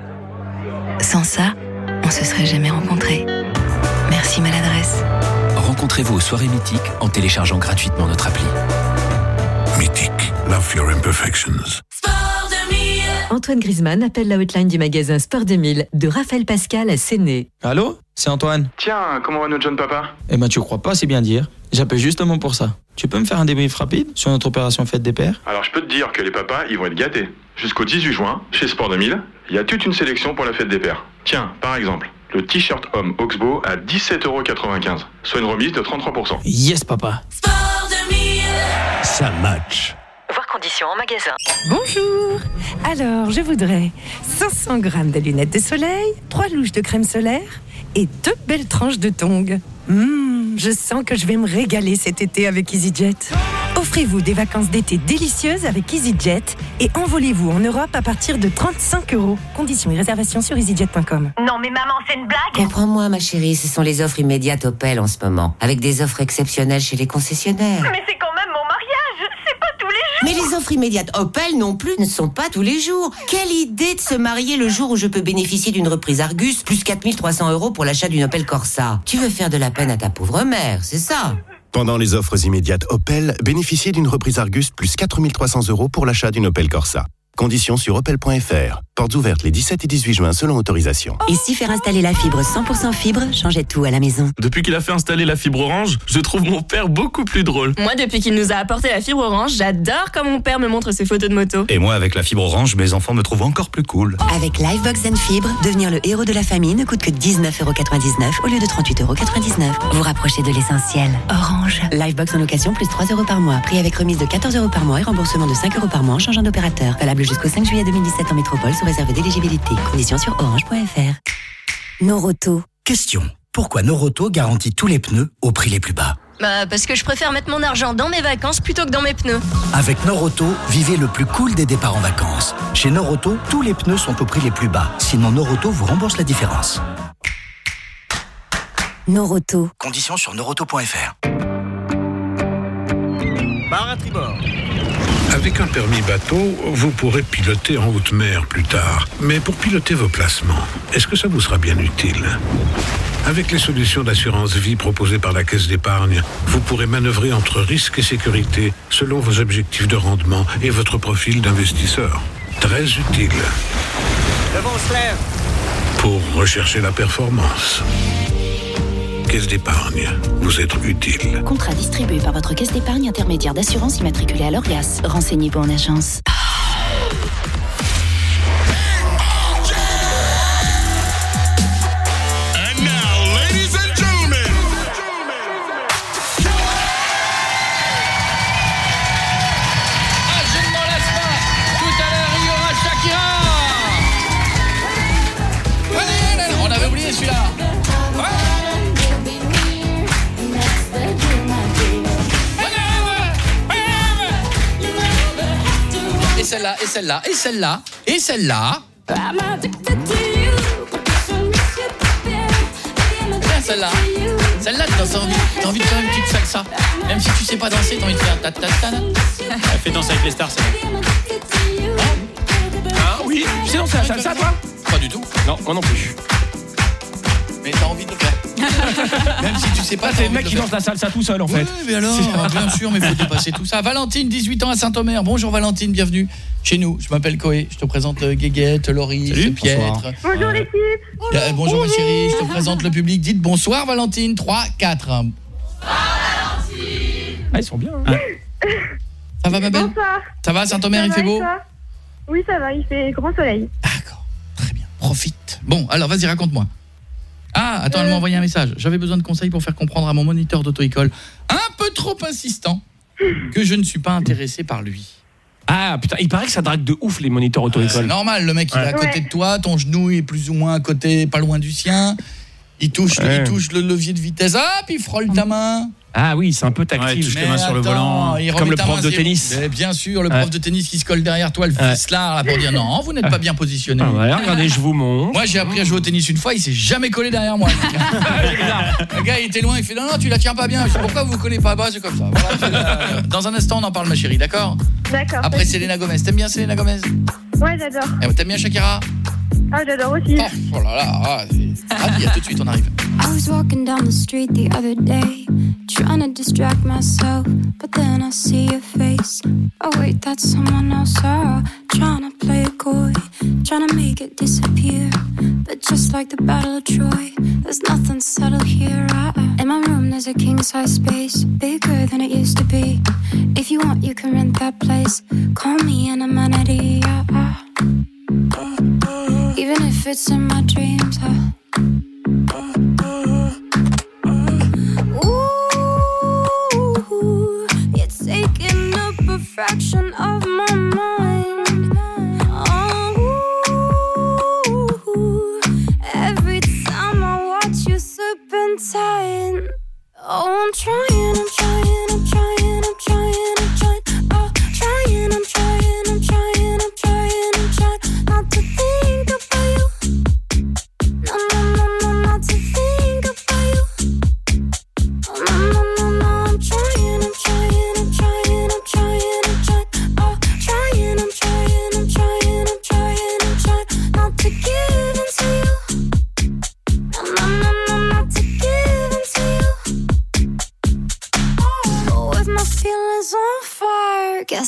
Sans ça, on se serait jamais rencontrés. Merci maladresse.
Rencontrez-vous aux soirées mythiques en téléchargeant gratuitement notre appli.
Mythique. Love your imperfections.
Antoine Griezmann appelle la hotline du magasin Sport 2000 de Raphaël Pascal à Séné.
Allô? C'est Antoine.
Tiens, comment va notre jeune papa?
Eh ben tu crois pas, c'est bien dire. J'appelle justement pour ça. Tu peux me faire un débrief rapide sur notre opération fête des pères?
Alors je peux te dire que les papas, ils vont être gâtés. Jusqu'au 18 juin, chez Sport 2000, il y a toute une sélection pour la fête des pères. Tiens, par exemple, le t-shirt homme Oxbow à 17,95€, soit une remise de 33%.
Yes papa.
Ça match.
Voir conditions en magasin. Bonjour Alors, je voudrais 500 grammes de lunettes de soleil, 3 louches de crème solaire et deux belles tranches de tongs. Hum, je sens que je vais me régaler cet été avec EasyJet. Offrez-vous des vacances d'été délicieuses avec EasyJet et envolez-vous en Europe à partir de 35 euros. Conditions et réservations sur easyjet.com.
Non mais maman, c'est une blague
Comprends-moi, ma chérie, ce sont les offres immédiates Opel en ce moment, avec des offres exceptionnelles chez les concessionnaires.
Mais c'est quand même
Mais les offres immédiates Opel non plus ne sont pas tous les jours. Quelle idée de se marier le jour où je peux bénéficier d'une reprise Argus plus 4300 euros pour l'achat d'une Opel Corsa? Tu veux faire de la peine à ta pauvre mère, c'est ça?
Pendant les offres immédiates Opel, bénéficiez d'une reprise Argus plus 4300 euros pour l'achat d'une Opel Corsa. Conditions sur opel.fr. Portes ouvertes les 17 et 18 juin selon autorisation.
Et si faire installer la fibre 100% fibre changeait tout à la maison?
Depuis qu'il a fait installer la fibre orange, je trouve mon père beaucoup plus drôle.
Moi, depuis qu'il nous a apporté la fibre orange, j'adore quand mon père me montre ses photos de moto.
Et moi, avec la fibre orange, mes enfants me trouvent encore plus cool.
Avec Livebox and Fibre, devenir le héros de la famille ne coûte que 19,99€ au lieu de 38,99€. Vous rapprochez de l'essentiel. Orange. Livebox en location plus 3 euros par mois. Prix avec remise de 14 euros par mois et remboursement de 5 euros par mois en changeant d'opérateur. Valable jusqu'au 5 juillet 2017 en métropole sous réserve d'éligibilité. Conditions sur orange.fr.
Noroto. Question. Pourquoi Noroto garantit tous les pneus au prix les plus bas?
Bah, parce que je préfère mettre mon argent dans mes vacances plutôt que dans mes pneus.
Avec Noroto, vivez le plus cool des départs en vacances. Chez Noroto, tous les pneus sont au prix les plus bas. Sinon, Noroto vous rembourse la différence.
Noroto.
Conditions sur noroto.fr.
Bar à tribord.
Avec un permis bateau, vous pourrez piloter en haute mer plus tard. Mais pour piloter vos placements, est-ce que ça vous sera bien utile? Avec les solutions d'assurance vie proposées par la Caisse d'épargne, vous pourrez manœuvrer entre risque et sécurité selon vos objectifs de rendement et votre profil d'investisseur. Très utile pour rechercher la performance. Caisse d'épargne, vous être utile.
Contrat distribué par votre caisse d'épargne intermédiaire d'assurance immatriculée à l'ORGAS. Renseignez-vous en agence.
Celle-là, et celle-là, et celle-là, et celle-là. Celle-là. Celle-là, t'as envie, t'as envie de faire une petite salsa. Même si tu sais pas danser, t'as envie de faire ta ta ta ta.
Elle fait danser avec les stars, ça. Ah oui Tu sais danser la salsa, toi?
Pas du tout.
Non, moi non plus.
Mais t'as envie de le faire. Même si tu sais pas,
Ah, t'es le mec qui danse la salsa tout seul, en fait.
Oui, mais alors, bien sûr, mais faut dépasser tout ça. Valentine, 18 ans à Saint-Omer. Bonjour Valentine, bienvenue chez nous. Je m'appelle Coé. Je te présente euh, Guéguette, Laurie,
Salut,
Pietre.
bonsoir.
Bonjour l'équipe
Euh, bonjour ma chérie, je te présente le public. Dites bonsoir Valentine, 3, 4.
Ah, ils sont bien. hein.
Ça va ma belle
Bonsoir
Ça va Saint-Omer, il fait beau
Oui, ça va, il fait grand soleil.
Profite. Bon, alors vas-y, raconte-moi. Ah, attends, elle m'a envoyé un message. J'avais besoin de conseils pour faire comprendre à mon moniteur d'auto-école, un peu trop insistant, que je ne suis pas intéressé par lui.
Ah putain, il paraît que ça drague de ouf les moniteurs auto-école.
C'est normal, le mec il est à côté de toi, ton genou est plus ou moins à côté, pas loin du sien. Il touche,
Ouais.
il touche le levier de vitesse. Ah, puis il frôle ta main.
Ah oui, c'est un peu tactile.
Mais attends, il
Comme
remet
le
ta
prof
main,
de tennis.
Mais bien sûr, le prof
Ouais.
de tennis qui se colle derrière toi, le ficelard, là, pour dire non, vous n'êtes pas bien positionné.
Ah ouais, regardez, je vous montre.
Moi, j'ai appris à jouer au tennis une fois, il s'est jamais collé derrière moi. le gars, il était loin, il fait non, non, tu la tiens pas bien. Je sais pourquoi vous vous collez pas bas, c'est comme ça. Voilà, Dans un instant, on en parle, ma chérie, d'accord?
D'accord.
Après, Selena Gomez. T'aimes bien Selena Gomez?
Ouais, j'adore.
Eh, T'aimes bien Shakira?
Ah, j'adore aussi.
Oh là là, ah, c'est- ravi, à tout de suite, on arrive.
I was walking down the street the other day, trying to distract myself, but then I see your face. Oh wait, that's someone else. Oh, trying to play it coy, trying to make it disappear. But just like the Battle of Troy, there's nothing subtle here. I, in my room, there's a king size space, bigger than it used to be. If you want, you can rent that place. Call me an amenity. I, I, even if it's in my dreams. I, Ooh, it's taking up a fraction of my mind. Oh, every time I watch you serpentine. Oh, I'm trying, I'm trying, I'm trying,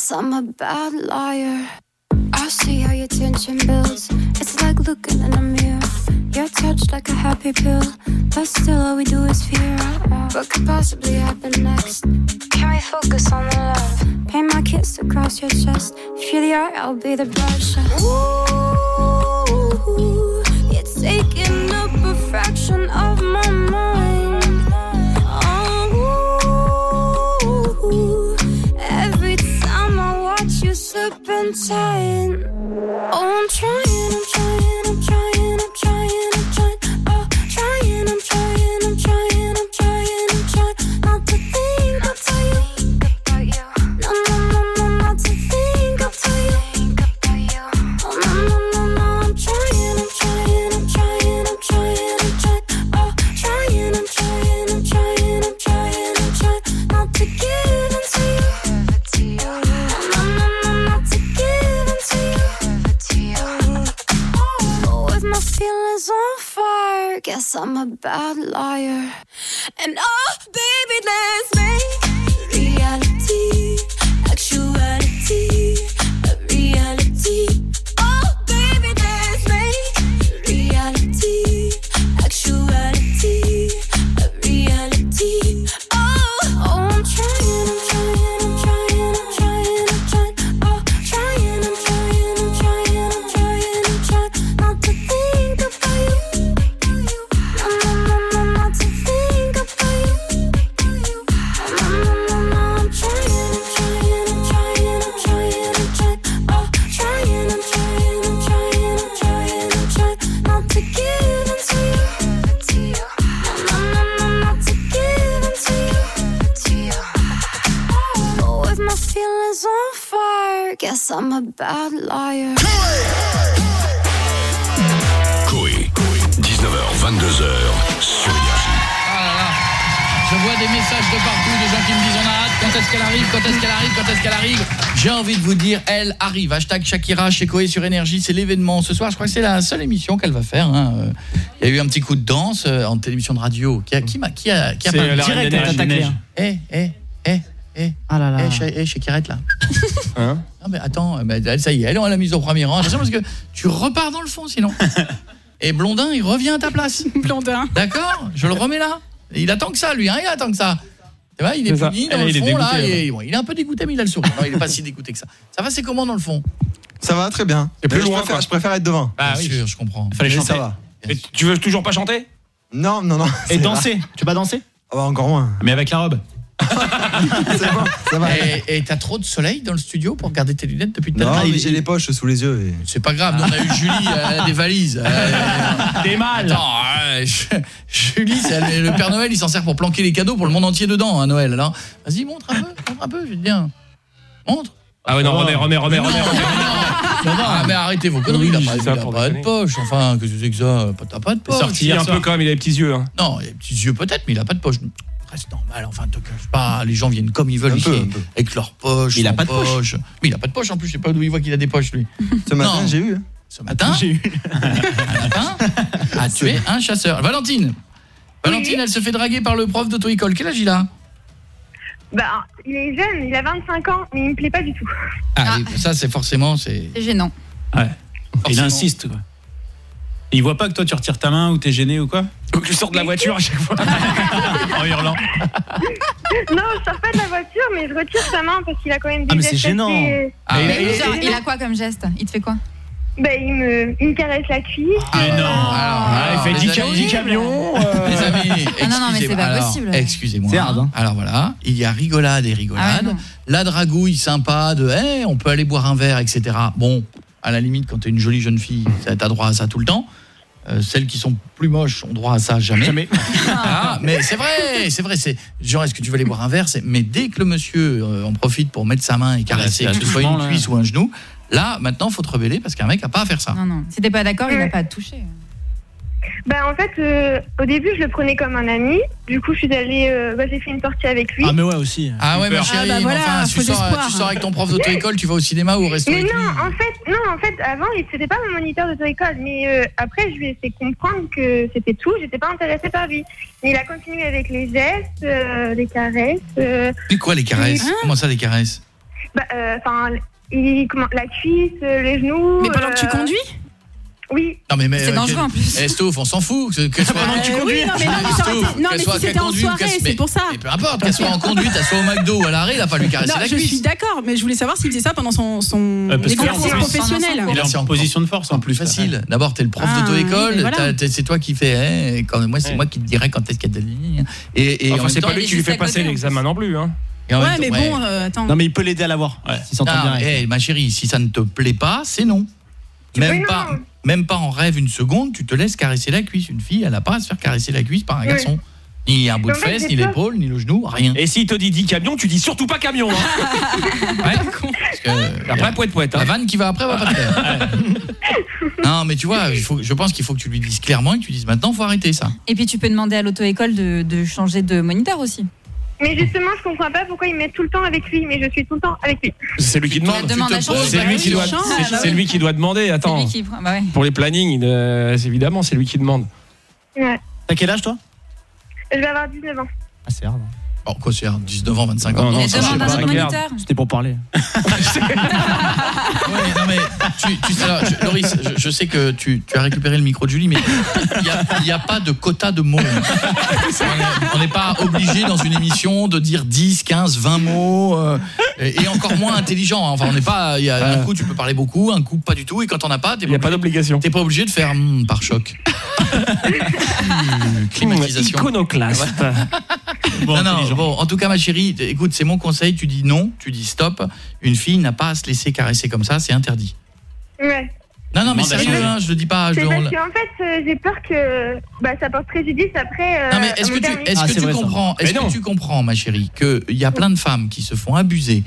guess I'm a bad liar. I see how your tension builds. It's like looking in a mirror. You're touched like a happy pill, but still all we do is fear. What could possibly happen next? Can we focus on the love? Paint my kiss across your chest. If you're the art, I'll be the brush. Ooh, it's taking up a fraction of my mind. You serpentine. Oh, I'm trying, I'm trying, I'm trying, I'm trying, guess I'm a bad liar. And oh, baby, let's make reality, actuality, a reality. Guess I'm a bad liar.
Coé, 19h, 22h, sur Énergie.
Je vois des messages de partout, des gens qui me disent on a hâte, quand est-ce qu'elle arrive, quand est-ce qu'elle arrive, quand est-ce qu'elle arrive? J'ai envie de vous dire, elle arrive. Hashtag Shakira chez Koé sur Énergie, c'est l'événement ce soir. Je crois que c'est la seule émission qu'elle va faire. hein. Il y a eu un petit coup de danse euh, en télévision de radio. Qui a, qui m'a, qui a, qui a pas- direct attaqué, hein. Eh, eh, eh, eh.
Ah là là.
Eh, chez- eh, Kirette, là.
Hein?
Non mais attends, mais elle, ça y est, elle on l'a mise au premier rang. Attention parce que tu repars dans le fond sinon. Et Blondin, il revient à ta place.
Blondin.
D'accord? Je le remets là. Il attend que ça, lui, hein, il attend que ça. Tu vois, il est
C'est ça.
puni dans le
il est
fond là. et- bon, il est un peu dégoûté, mais il a le sourire. Non, il est pas si dégoûté que ça. Ça va, c'est comment dans le fond?
Ça va très bien.
Et plus
je
loin,
préfère, je préfère être devant.
Ah
Bien
oui.
sûr, je comprends.
Fallait
Mais
chanter.
ça va.
Et tu veux toujours pas chanter?
Non, non, non.
Et danser
ira.
Tu vas danser?
Ah bah, encore moins.
Mais avec la robe.
C'est bon, ça va.
Et t'as trop de soleil dans le studio pour garder tes lunettes depuis tout à
Non,
l'heure
mais j'ai les poches sous les yeux. Et...
C'est pas grave, on a eu Julie, elle a des valises. Euh,
Des mâles.
Attends, euh, Julie, elle- le Père Noël, il s'en sert pour planquer les cadeaux pour le monde entier dedans, à Noël. Alors, vas-y, montre un peu, montre un peu, je vais te dire. Montre.
Ah ouais, non, remets, remets, remets, remets. remets.
Ah, mais arrêtez vos conneries,
ça
il a
pour
pas de poche. Enfin, qu'est-ce que c'est que ça? T'as pas de poche.
Sorti un peu quand même, il a les petits yeux. hein.
Non, il a des petits yeux peut-être, mais il a pas de poche. Reste normal, enfin, te cache pas. Les gens viennent comme ils veulent
Un
ici,
peu, un
avec leurs poches.
Il a pas de poche.
Mais il a pas de poche en plus, je sais pas d'où il voit qu'il a des poches, lui.
Ce matin, j'ai eu. hein.
ce matin, un lapin a tué un chasseur. Valentine Valentine, elle se fait draguer par le prof d'auto-école. Quel âge il a?
Bah, il est jeune, il a 25 ans, mais il me plaît pas du tout.
ah, oui, ça c'est forcément c'est
C'est gênant.
Ouais. Il insiste quoi. Il voit pas que toi tu retires ta main ou t'es gêné ou quoi
Ou que tu sors de la voiture à chaque fois
en hurlant.
non, je sors pas de la voiture, mais je retire sa main parce qu'il a quand même des
Ah, mais c'est
gestes
gênant.
assez-
Ah,
Mais
ouais.
genre, il a quoi comme geste? Il te fait quoi?
Bah, il me, il me caresse la cuisse.
Mais non.
Ah, il fait
les
10,
amis-
10 camions euh,
Les amis,
Ah non, non, mais c'est
excusez-moi.
pas
Alors,
possible.
Excusez-moi.
C'est hard, hein.
Alors voilà, il y a rigolade et
Ah
rigolade. la dragouille sympa de hey, on peut aller boire un verre, etc. Bon, à la limite, quand t'es une jolie jeune fille, t'as t'as droit à ça tout le temps. Euh, celles qui sont plus moches ont droit à ça jamais.
Jamais.
Ah, mais c'est vrai, c'est vrai, c'est genre est-ce que tu veux aller boire un verre, mais dès que le monsieur euh, en profite pour mettre sa main et caresser
là,
que
c'est
ce soit une
là.
cuisse ou un genou, là maintenant faut te rebeller parce qu'un mec a pas à faire ça.
Non, non. Si t'es pas d'accord, il a pas à te toucher.
Bah, en fait, euh, au début, je le prenais comme un ami. Du coup, je suis allée, euh, bah, j'ai fait une sortie avec lui.
Ah mais ouais aussi.
Ah ouais, ma chérie,
Ah bah
mais
voilà,
enfin, tu sors, tu sors avec ton prof d'auto-école, tu vas au cinéma ou au resto
Mais
avec
non,
lui.
en fait, non, en fait, avant, il- c'était pas mon moniteur d'auto-école, mais euh, après, je lui ai fait comprendre que c'était tout, j'étais pas intéressée par lui. Mais il a continué avec les gestes, euh, les caresses, euh,
Mais quoi les caresses
Hein
Comment ça les caresses
bah, enfin, il- comment, la cuisse, les genoux.
Mais pendant que tu conduis
Oui.
Non mais, mais
C'est
euh,
dangereux, en plus.
Eh, Stouff, on s'en fout que, que soit
pendant que tu
Eh,
conduis.
oui,
non, mais non, mais mais si c'était en soirée, c'est pour ça.
mais peu importe, qu'elle soit en conduite, qu'elle soit au McDo ou à l'arrêt, il a pas lui caresser
Non,
la
je
cuisse.
suis d'accord, mais je voulais savoir s'il faisait ça pendant son, son
Euh,
exercice professionnel.
Il
là,
est
c'est
en position de force en plus.
facile. D'abord, t'es le prof
Ah,
d'auto-école, c'est toi qui fais, eh, quand moi c'est moi qui te dirais quand est-ce qu'il y a de et, et en
Enfin, c'est pas lui qui lui fait passer
en
l'examen non plus. Hein.
Ouais, mais bon, euh, attends.
Non mais il peut l'aider à l'avoir.
Ouais.
Bien.
Ah, eh, ma chérie, si ça ne te plaît pas, c'est non. Même
Oui, non.
pas, même pas en rêve une seconde, tu te laisses caresser la cuisse. Une fille, elle n'a pas à se faire caresser la cuisse par un
Oui.
garçon. Ni un bout de
En fait,
fesse, ni l'épaule, ni le genou, rien.
Et s'il te dit 10 camions, tu dis surtout pas camion. Hein.
Ouais, parce que,
Après, poète poète.
la vanne qui va après va pas te faire. Non, mais tu vois, il faut, je pense qu'il faut que tu lui dises clairement et que tu dises maintenant, faut arrêter ça.
Et puis tu peux demander à l'auto-école de, de changer de moniteur aussi.
Mais justement, je comprends pas pourquoi il me met tout le temps avec lui, mais je suis tout le temps avec lui.
C'est lui qui demande.
Changer.
C'est lui,
Bah
qui
oui,
doit- c'est-
bah
c'est
oui.
lui qui doit demander. Attends.
lui qui prend. Bah ouais.
Pour les plannings, euh, évidemment, c'est lui qui demande.
Ouais.
T'as quel âge toi?
Je vais avoir 19 ans.
Ah c'est hard.
Bon, quoi, c'est 19 ans, 25 ans.
Pas.
C'était pour parler.
Ouais, non mais tu, tu sais, alors, je- Loris, je, je sais que tu, tu as récupéré le micro de Julie, mais il n'y a, il y a pas de quota de mots. On est- On n'est pas obligé dans une émission de dire 10, 15, 20 mots, euh, et, et encore moins intelligent. hein. Enfin, on n'est pas. Il y a un coup tu peux parler beaucoup, un coup pas du tout, et quand on n'a pas,
n'y a pas d'obligation.
T'es pas obligé de faire hmm, par choc. Hmm, climatisation.
Iconoclaste.
non, non, bon, en tout cas, ma chérie, écoute, c'est mon conseil. Tu dis non, tu dis stop. Une fille n'a pas à se laisser caresser comme ça, c'est interdit.
Ouais.
Non, non, mais sérieux, hein, je le dis pas. Je,
parce qu'en fait, euh, j'ai peur que bah, ça porte préjudice après. euh,
non, mais est-ce que tu,
Ah,
que tu comprends, est-ce que tu comprends, ma chérie, qu'il y a plein de femmes qui se font abuser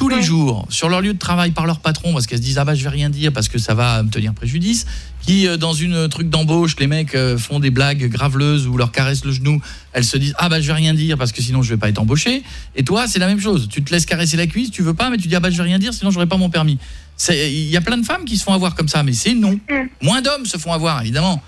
tous les jours sur leur lieu de travail par leur patron parce qu'elles se disent ah bah je vais rien dire parce que ça va me tenir préjudice qui euh, dans une truc d'embauche les mecs euh, font des blagues graveleuses ou leur caressent le genou elles se disent ah bah je vais rien dire parce que sinon je vais pas être embauché et toi c'est la même chose tu te laisses caresser la cuisse tu veux pas mais tu dis ah bah je vais rien dire sinon j'aurai pas mon permis c'est il y a plein de femmes qui se font avoir comme ça mais c'est non
Mm.
moins d'hommes se font avoir évidemment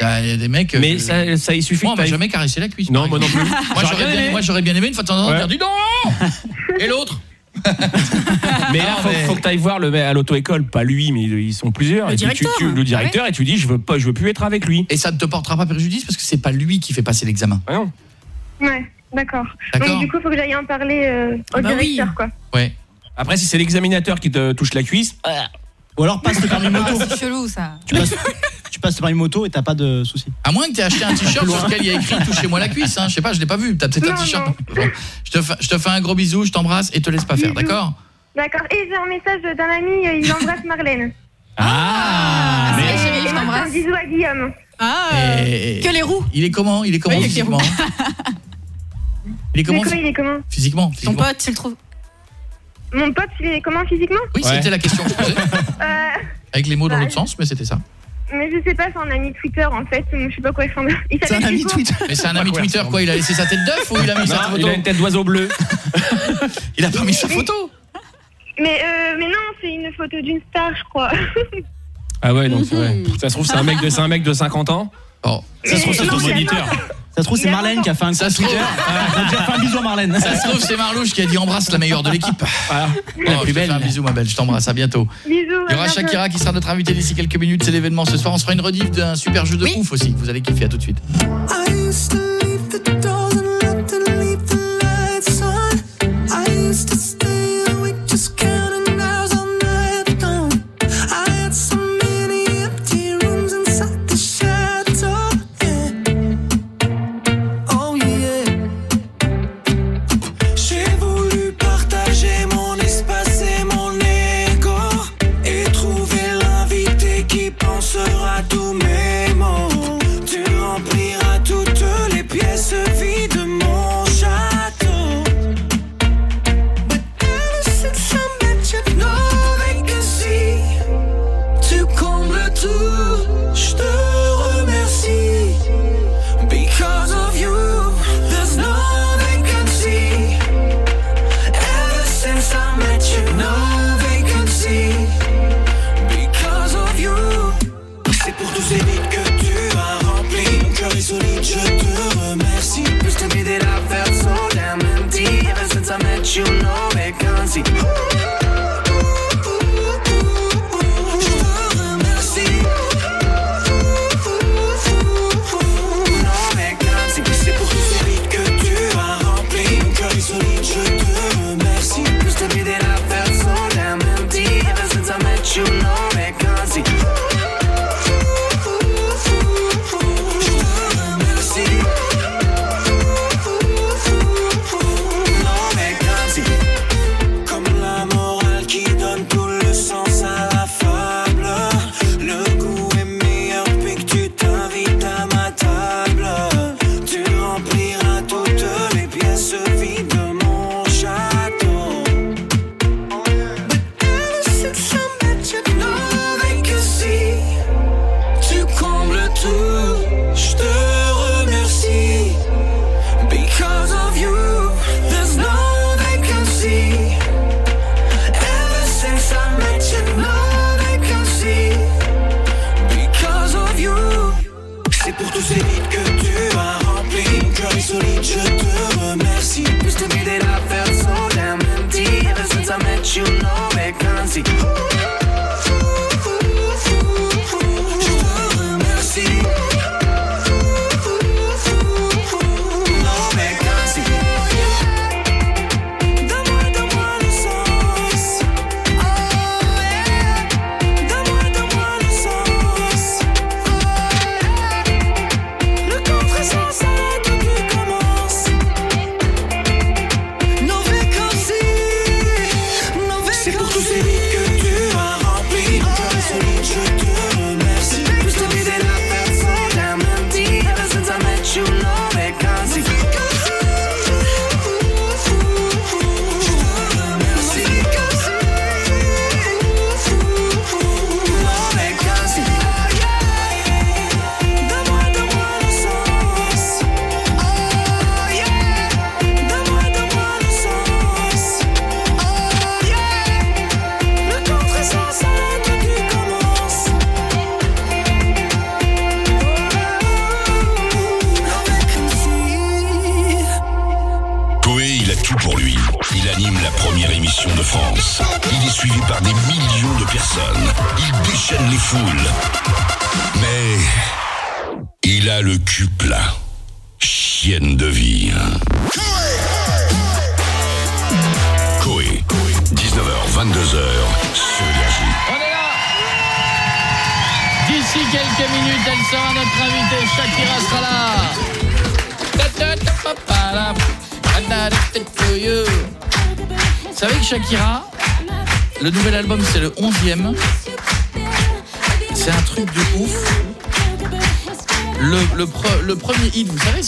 il y a il y a des mecs euh,
Mais ça, ça, il suffit
moi, on m'a jamais caressé la cuisse.
Non, moi non plus.
Moi,
J'aurais bien
bien,
aimé.
une fois de temps en temps
Ouais.
dire dis non Et l'autre
Mais là,
Non,
faut,
mais-
faut que tu ailles voir le à l'auto-école, pas lui, mais ils sont plusieurs.
Le
et puis tu-
directeur.
tu- le directeur, et tu dis, je veux pas, je veux plus être avec lui.
Et ça ne te portera pas préjudice parce que c'est pas lui qui fait passer l'examen.
Ah non.
Ouais, d'accord. Donc, du coup, il faut que j'aille en parler euh, au
Ah bah oui.
directeur, quoi.
Ouais.
Après, si c'est l'examinateur qui te touche la cuisse,
Ou alors passe le permis moto.
Ah, c'est chelou ça.
tu, passes, tu passes le permis moto et t'as pas de soucis.
À moins que tu aies acheté un t-shirt sur lequel il y a écrit touchez-moi la cuisse. Hein. Je sais pas, je l'ai pas vu. T'as peut-être un t-shirt. Je, te fais, je te fais un gros bisou, je t'embrasse et te laisse pas faire, d'accord?
D'accord. Et j'ai un message d'un ami, il embrasse Marlène.
Ah,
mais-
Et,
chérie, je t'embrasse.
un bisou à Guillaume.
Ah,
Et-
que les roues.
Il est comment? Il est comment
Oui,
physiquement? Il est comment
il est comment?
Physiquement,
Ton
physiquement
pote, tu le trouves.
Mon pote, il est comment physiquement
Oui, c'était la question que je posais.
Euh,
Avec les mots dans
bah,
l'autre sens, mais c'était ça.
Mais je sais pas, c'est un ami Twitter en fait, je sais pas quoi il ressemble. Il s'appelle
Chico.
Mais c'est un ami Twitter, quoi. Il a laissé sa tête d'œuf ou il a mis sa photo
il a une tête d'oiseau bleu.
il a pas mis sa photo
Mais, euh, mais non, c'est une photo d'une star, je crois.
Ah ouais, donc mhm. vrai. Ça se trouve, c'est un mec de c'est un mec de 50 ans
Oh.
Ça se trouve, c'est ton moniteur. Ça se trouve, c'est Marlène qui a fait un
Ça se trouve,
un bisou Marlène.
Ça se trouve, c'est Marlouche qui a dit embrasse la meilleure de l'équipe.
Voilà.
Oh, la plus belle. Un bisou, ma belle. Je t'embrasse. À bientôt.
Bisous.
Il y aura Shakira qui sera notre invitée d'ici quelques minutes. C'est l'événement ce soir. On se fera une rediff d'un super jeu de ouf aussi. Vous allez kiffer. À tout de suite.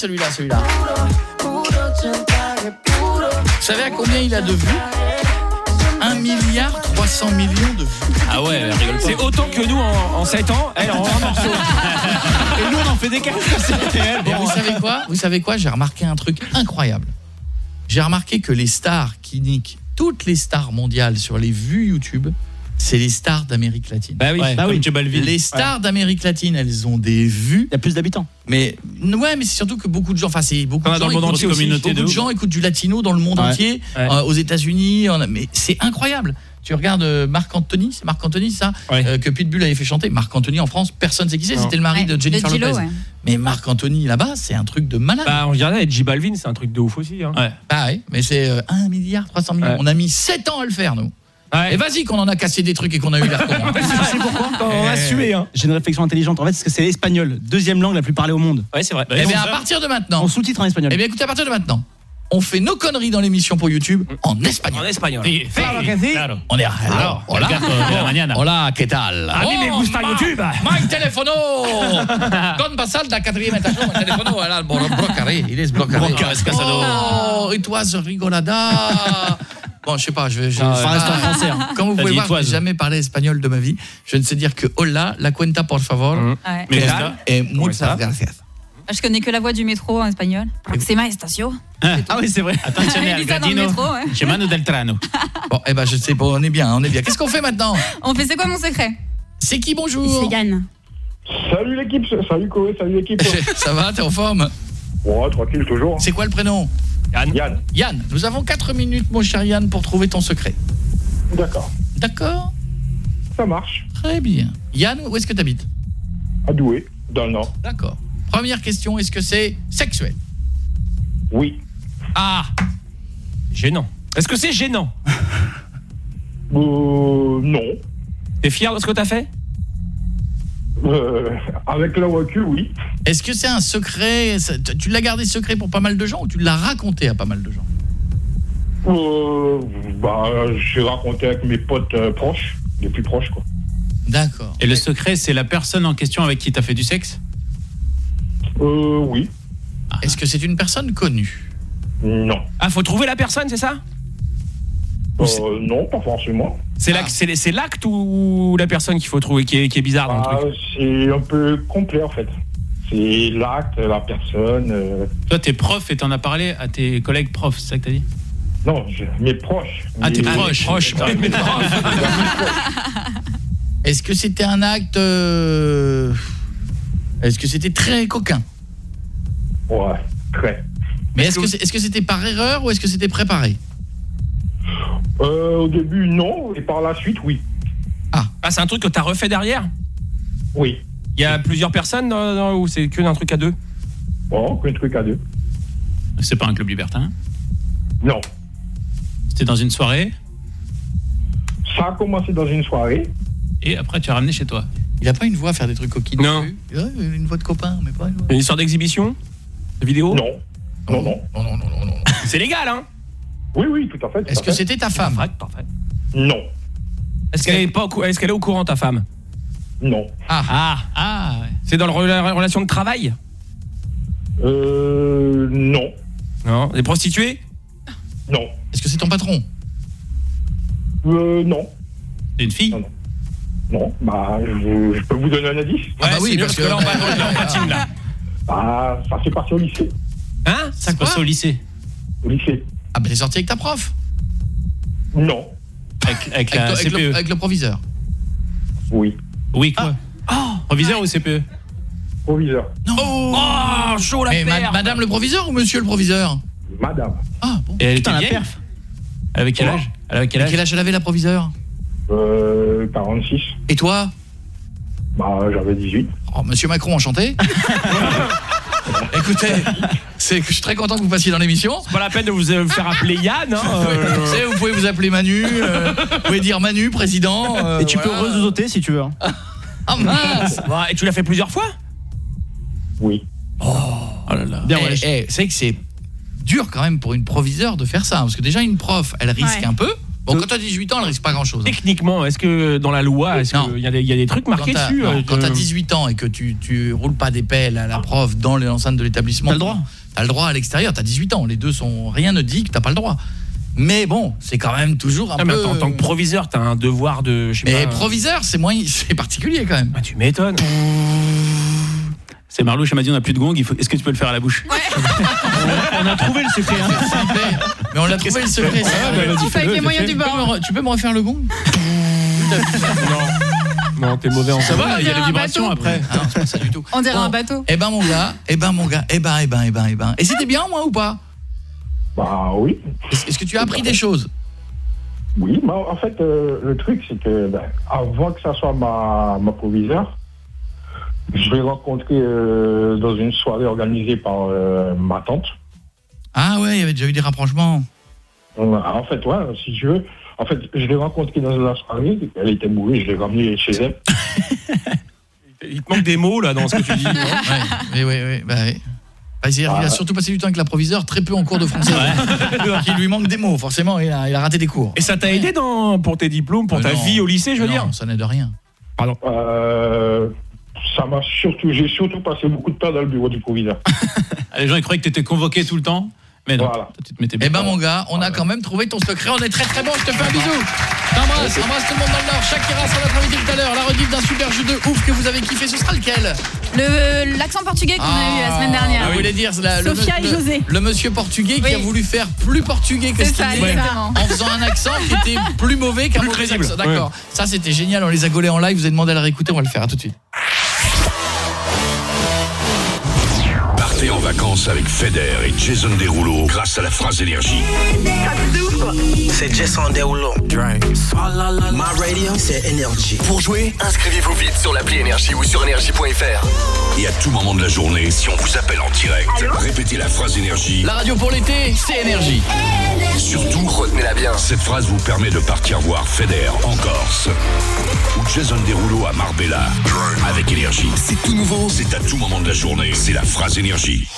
celui-là, celui-là. Vous savez à combien il a de vues? 1 milliard 300 millions de vues.
Ah ouais, rigole. C'est autant que nous en, 7 ans, elle en.
Et nous on en fait des
4. Vous savez quoi? Vous savez quoi? J'ai remarqué un truc incroyable. J'ai remarqué que les stars qui niquent toutes les stars mondiales sur les vues YouTube,
c'est les stars d'Amérique latine.
Bah oui,
ouais,
bah.
Les stars d'Amérique latine, elles ont des vues.
Il y a plus d'habitants.
Mais ouais, mais c'est surtout que beaucoup de gens, enfin c'est beaucoup de gens écoutent
entier
aussi,
communauté
beaucoup
de
gens écoutent du latino dans le monde
Ouais.
entier,
Ouais.
euh, aux États-Unis, mais c'est incroyable. Tu regardes euh, Marc Anthony, c'est Marc Anthony ça
Ouais.
euh, que Pitbull avait fait chanter. Marc Anthony en France, personne ne sait qui c'est, c'était le mari
Ouais,
de Jennifer Lopez.
ouais.
Mais Marc Anthony là-bas, c'est un truc de malade.
Bah, on regardait J Balvin, c'est un truc de ouf aussi. Hein.
Ouais.
Bah ouais, mais c'est euh, 1 milliard 300 millions.
Ouais.
On a mis 7 ans à le faire nous.
Ouais.
Et vas-y qu'on en a cassé des trucs et qu'on a eu l'air con. hein.
Pourquoi On a sué. Hein.
J'ai une réflexion intelligente. En fait, parce que c'est l'espagnol, deuxième langue la plus parlée au monde.
Ouais, c'est vrai.
Eh bien à partir de maintenant,
On sous-titre en espagnol.
eh bien écoutez à partir de maintenant, on fait nos conneries dans l'émission pour YouTube en espagnol.
En espagnol.
Sí,
Claro
sí,
que sí.
claro.
On est
Alors,
alors,
el gato de la mañana.
Hola, ¿qué tal?
A mí me gusta
ma-
YouTube.
My telefono. Con pasal da quatrième étage, mon telefono, alors, bon, blocaré, il est.
Broca, es casado.
Oh, it was a rigolada. Bon, je sais pas, je, je,
Ah,
je-
reste en français, hein.
Comme vous pouvez voir, je n'ai jamais parlé espagnol de ma vie. Je ne sais dire que hola, la cuenta por favor.
Ouais.
Mais
Et- muchas gracias.
Je connais que la voix du métro en espagnol. Proxima estación.
Ah, ah oui, c'est vrai. Attenzione
Il
al gradino.
métro, ouais.
Chez Manu del Trano.
Bon, eh ben, je sais pas, on est bien, on est bien. Qu'est-ce qu'on fait maintenant?
On fait c'est quoi mon secret?
C'est qui, bonjour?
C'est Yann.
Salut l'équipe, salut Koé, salut l'équipe.
Ça va, t'es en forme?
Ouais, tranquille toujours.
C'est quoi le prénom?
Yann.
Yann,
Yann, nous avons 4 minutes, mon cher Yann, pour trouver ton secret.
d'accord.
D'accord
Ça marche.
Très bien. Yann, où est-ce que tu habites
À Douai, dans le Nord.
D'accord. Première question, est-ce que c'est sexuel
Oui.
Ah
Gênant. Est-ce que c'est gênant
Euh, non.
T'es fier de ce que t'as fait
Euh, avec la recul, oui.
Est-ce que c'est un secret ça- tu- Tu l'as gardé secret pour pas mal de gens ou tu l'as raconté à pas mal de gens?
Euh, bah, j'ai raconté avec mes potes euh, proches, les plus proches, quoi.
D'accord.
Et le secret, c'est la personne en question avec qui t'as fait du sexe?
Euh, oui.
Est-ce que c'est une personne connue?
Non.
Ah, faut trouver la personne, c'est ça?
Euh, non, pas forcément.
C'est l'acte- c'est l'acte ou la personne qu'il faut trouver qui est, qui est bizarre dans le
Ah,
truc
c'est un peu complet, en fait. C'est l'acte, la personne. euh,
Toi, t'es prof et t'en as parlé à tes collègues profs, c'est ça que t'as dit?
Non, je- mes proches.
Ah, tes
Mes-
proches.
proches.
Mes proches.
Est-ce que c'était un acte euh, Est-ce que c'était très coquin?
Ouais, très.
Mais est-ce que c'est- est-ce que c'était par erreur ou est-ce que c'était préparé?
Euh, au début, non, et par la suite, oui.
Ah, c'est un truc que t'as refait derrière?
Oui.
Il y a plusieurs personnes dans- dans- ou c'est que un truc à deux?
Oh, qu'un truc à deux.
C'est pas un club libertin?
Non.
C'était dans une soirée?
Ça a commencé dans une soirée.
et après tu as ramené chez toi?
Il a pas une voix à faire des trucs coquins
Non.
plus? Ouais, Une voix de copain, mais pas une voix.
Une histoire d'exhibition? De vidéo?
Non. Non, non.
Non, non, non, non, non.
C'est légal, hein?
Oui, oui, tout à fait.
Est-ce que c'était ta femme
Parfait, parfait.
Non.
Est-ce qu'elle est, pas au cou- est, qu'elle est au courant, ta femme?
Non.
Ah,
Ah,
Ah, ouais.
c'est dans le- la relation de travail?
Euh, non.
Non. Des prostituées?
Non.
est-ce que c'est ton patron?
Euh, non.
C'est une fille?
Non, Non. Bah, je, je peux vous donner un indice?
Ah bah oui, parce
parce que,
que-
là, on, va- on patine, là.
Bah, ça s'est passé au lycée.
Hein?
Ça
passé au lycée.
Au lycée.
Ah bah t'es sorti avec ta prof
Non.
Avec, avec
avec,
la
le, avec le-
CPE.
avec le proviseur
Oui.
Oui, quoi Proviseur ou E CPE
Proviseur.
Non
Oh, chaud la
Mais madame le proviseur ou monsieur le proviseur
Madame.
Ah bon
Et elle
Putain,
était
la perf
Avec quel âge Elle avait quel âge
Quel âge elle avait la proviseur
Euh, 46.
Et toi
Bah, j'avais 18.
Oh, Monsieur Macron, enchanté Écoutez, c'est que je suis très content que vous passiez dans l'émission.
C'est pas la peine de vous euh, faire appeler Yann, hein euh,
Vous savez, vous pouvez vous appeler Manu, euh, vous pouvez dire Manu, président. euh,
Et tu peux
voilà.
rezozoter si tu veux. hein.
Ah mince
ouais, Et tu l'as fait plusieurs fois?
Oui.
Oh là là.
Bien, eh, eh, c'est que c'est dur quand même pour une proviseure de faire ça. Parce que déjà, une prof, elle risque
Ouais.
un peu. Bon, quand t'as 18 ans, elle risque pas grand-chose.
Techniquement, est-ce que dans la loi, est-ce qu'il y, il y a des trucs marqués
quand t'as-
dessus
non,
euh,
quand
que-
t'as 18 ans et que tu, tu roules pas des pelles à la prof dans l'enceinte de l'établissement,
T'as le droit.
T'as le droit à l'extérieur, t'as 18 ans. Les deux sont. Rien ne dit que t'as pas le droit. Mais bon, c'est quand même toujours un
Ah,
peu.
en tant que proviseur, t'as un devoir de. je sais
Mais
pas,
proviseur, c'est moins, c'est particulier quand même.
Bah, tu m'étonnes.
C'est Marlouche, elle m'a dit on a plus de gong, faut... est-ce que tu peux le faire à la bouche
On a trouvé le secret. Mais on l'a trouvé le secret. ça va,
bah, vas-y,
tu
fais-le,
peux me
avec les moyens
re-
du
tu peux
bord.
me re- Tu peux me refaire le gong
Non. Non, t'es mauvais en
Ça va,
il y a les vibrations après.
Ah non, c'est pas ça du tout.
On dirait
Bon.
un bateau.
Eh ben mon gars, eh ben mon gars, eh ben, eh ben, eh ben, eh ben. Et c'était bien moi ou pas?
Bah oui.
Est-ce que tu as appris des choses?
Oui, bah, en fait, euh, le truc, c'est que ben, avant que ça soit ma, ma proviseure, je l'ai rencontré euh, dans une soirée organisée par euh, ma tante.
Ah ouais, il y avait déjà eu des rapprochements.
En fait, ouais, si tu veux. En fait, je l'ai rencontrée dans la soirée, elle était bourrée, je l'ai ramenée chez elle.
Il te manque des mots là dans ce que tu dis. non
Oui, oui, oui, bah oui. Bah, il, a, surtout passé du temps avec l'approviseur, très peu en cours de français. Donc il lui manque des mots, forcément, il a, il a raté des cours.
Et ça t'a aidé dans, pour tes diplômes, pour
Euh,
ta
non.
vie au lycée, je veux
Non,
dire
ça n'aide rien.
Pardon.
Euh, ça m'a surtout, j'ai surtout passé beaucoup de temps dans le bureau du proviseur.
Les gens ils croyaient que t'étais convoqué tout le temps, mais non.
Voilà.
Tu te mettais bien.
Eh ben mon gars, on a quand même trouvé ton secret, on est très très bon, je te fais un bisou. T'embrasse, embrasse tout le monde dans le Nord. Shakira sera notre invité tout à l'heure. La rediff d'un super jeu de ouf que vous avez kiffé, ce sera lequel?
Le L'accent portugais qu'on a eu la semaine dernière.
Ah, vous voulez dire la- le,
Sophia et
le-
José.
le monsieur portugais qui a voulu faire plus portugais que ce qu'il est, en faisant un accent qui était plus mauvais qu'un mauvais
crédible,
accent. D'accord. Ça c'était génial, on les a gaulés en live, vous avez demandé à la réécouter, on va le faire à tout de suite.
Partez en vacances avec Feder et Jason Derulo grâce à la phrase énergie.
C'est Jason Derulo. Ma radio, c'est énergie.
Pour jouer, inscrivez-vous vite sur l'appli Énergie ou sur énergie.fr.
Et à tout moment de la journée, si on vous appelle en direct, répétez la phrase énergie.
La radio pour l'été, c'est énergie.
Et surtout,
Retenez-la bien.
cette phrase vous permet de partir voir Feder en Corse ou Jason Derulo à Marbella avec énergie. C'est tout nouveau, c'est à tout moment de la journée. C'est la phrase énergie.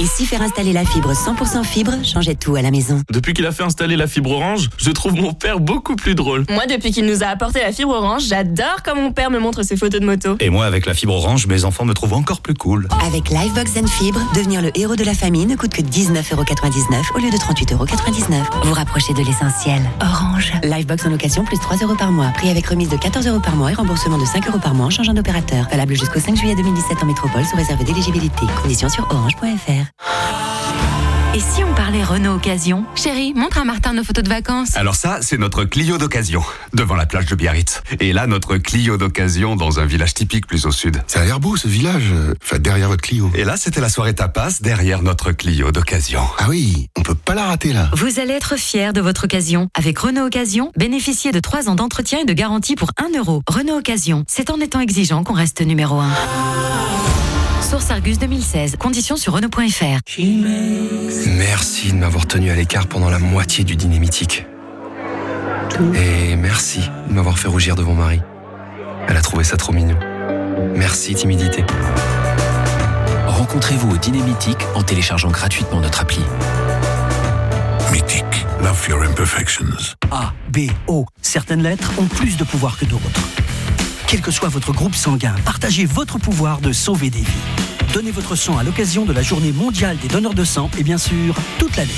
Et si faire installer la fibre 100% fibre changeait tout à la maison
Depuis qu'il a fait installer la fibre orange, je trouve mon père beaucoup plus drôle.
Moi, depuis qu'il nous a apporté la fibre orange, j'adore quand mon père me montre ses photos de moto.
Et moi, avec la fibre orange, mes enfants me trouvent encore plus cool.
Avec Livebox and Fibre, devenir le héros de la famille ne coûte que 19,99€ au lieu de 38,99€. Vous rapprochez de l'essentiel. Orange. Livebox en location plus 3 euros par mois. Prix avec remise de 14 euros par mois et remboursement de 5 euros par mois en changeant d'opérateur. Valable jusqu'au 5 juillet 2017 en métropole sous réserve d'éligibilité. Conditions sur orange.fr.
Et si on parlait Renault Occasion? Chérie, montre à Martin nos photos de vacances.
Alors ça, c'est notre Clio d'occasion, devant la plage de Biarritz. Et là, notre Clio d'occasion dans un village typique plus au sud.
Ça a l'air beau ce village, euh, enfin derrière votre Clio.
Et là, c'était la soirée tapas derrière notre Clio d'occasion.
Ah oui, on peut pas la rater là.
Vous allez être fiers de votre occasion. Avec Renault Occasion, bénéficiez de 3 ans d'entretien et de garantie pour 1 euro. Renault Occasion, c'est en étant exigeant qu'on reste numéro 1. Source Argus 2016. Conditions sur Renault.fr.
Merci de m'avoir tenu à l'écart pendant la moitié du dîner mythique. Et merci de m'avoir fait rougir devant Marie. Elle a trouvé ça trop mignon. Merci, timidité.
Rencontrez-vous au Dîner Mythique en téléchargeant gratuitement notre appli.
Mythique. Love your imperfections.
A, B, O. Certaines lettres ont plus de pouvoir que d'autres. Quel que soit votre groupe sanguin, partagez votre pouvoir de sauver des vies. Donnez votre sang à l'occasion de la journée mondiale des donneurs de sang et bien sûr, toute l'année.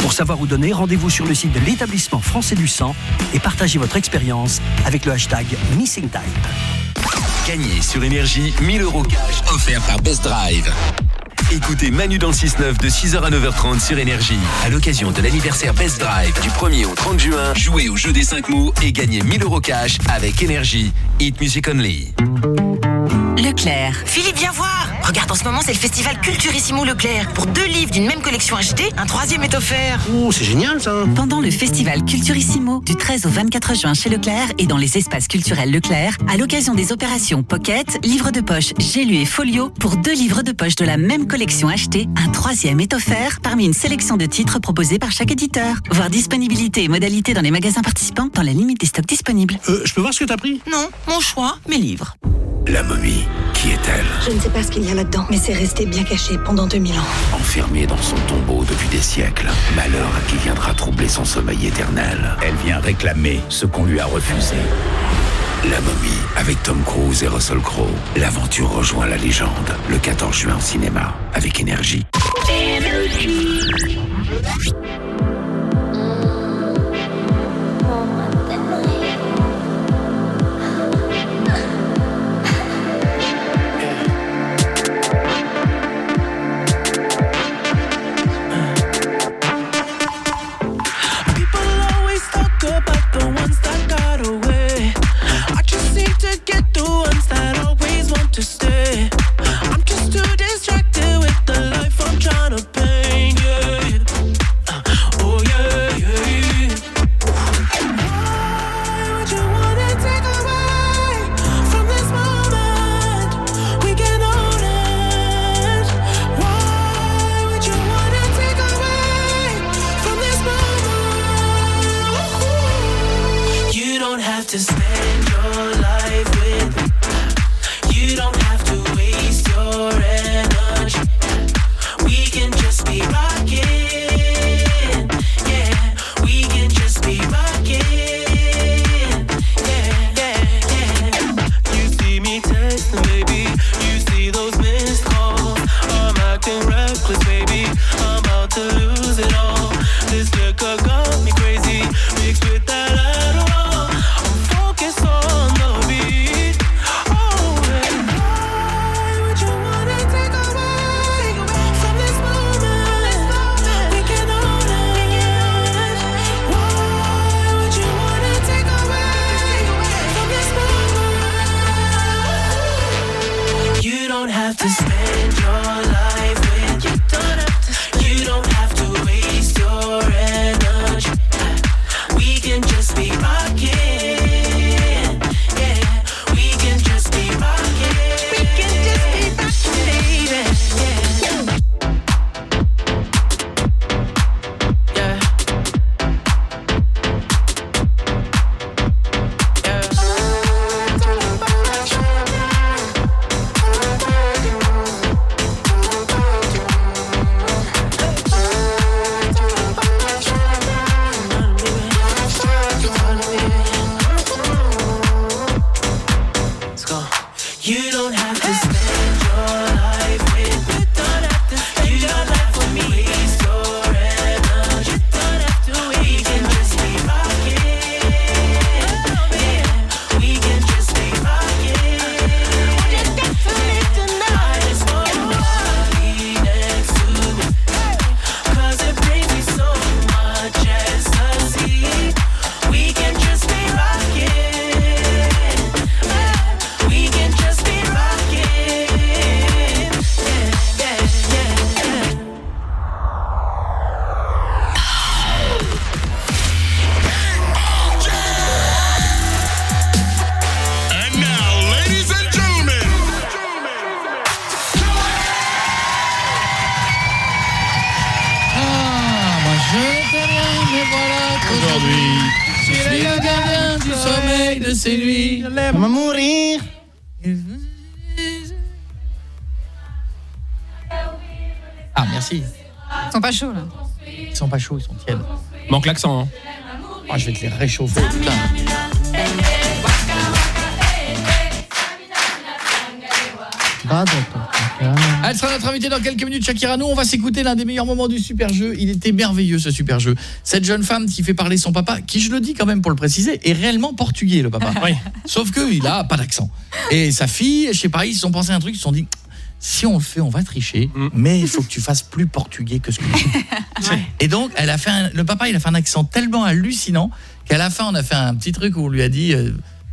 Pour savoir où donner, rendez-vous sur le site de l'établissement français du sang et partagez votre expérience avec le hashtag MissingType.
Gagnez sur Énergie 1000 euros cash offert par Best Drive. Écoutez Manu dans le 6-9 de 6h à 9h30 sur Énergie. À l'occasion de l'anniversaire Best Drive du 1er au 30 juin, jouez au jeu des 5 mots et gagnez 1000 euros cash avec Énergie. Hit Music Only.
Leclerc. Philippe, viens voir Regarde, en ce moment, c'est le festival Culturissimo Leclerc. Pour deux livres d'une même collection achetée, un troisième est offert.
Oh, c'est génial ça
Pendant le festival Culturissimo, du 13 au 24 juin chez Leclerc et dans les espaces culturels Leclerc, à l'occasion des opérations Pocket, livres de poche, J'ai lu et Folio, pour deux livres de poche de la même collection achetés, un troisième est offert parmi une sélection de titres proposés par chaque éditeur. Voir disponibilité et modalités dans les magasins participants dans la limite des stocks disponibles.
Euh, je peux voir ce que t'as pris?
Non, mon choix, mes livres.
La momie, qui est-elle
Je ne sais pas ce qu'il y a là-dedans, mais c'est resté bien caché pendant 2000 ans.
Enfermée dans son tombeau depuis des siècles, malheur à qui viendra troubler son sommeil éternel. Elle vient réclamer ce qu'on lui a refusé. La momie, avec Tom Cruise et Russell Crowe. L'aventure rejoint la légende, le 14 juin au cinéma, avec énergie.
Sont pas chauds,
ils sont tièdes.
Manque l'accent. Hein.
Ah, je vais te les réchauffer, putain. Elle sera notre invitée dans quelques minutes, Shakira. Nous, on va s'écouter l'un des meilleurs moments du super jeu. Il était merveilleux, ce super jeu. Cette jeune femme qui fait parler son papa, qui, je le dis quand même pour le préciser, est réellement portugais, le papa. Sauf qu'il a pas d'accent. Et sa fille, je sais pas, ils se sont pensé un truc, ils se sont dit si on le fait, on va tricher, mais il faut que tu fasses plus portugais que ce que tu Et donc, elle a fait un- le papa, il a fait un accent tellement hallucinant qu'à la fin, on a fait un petit truc où on lui a dit euh,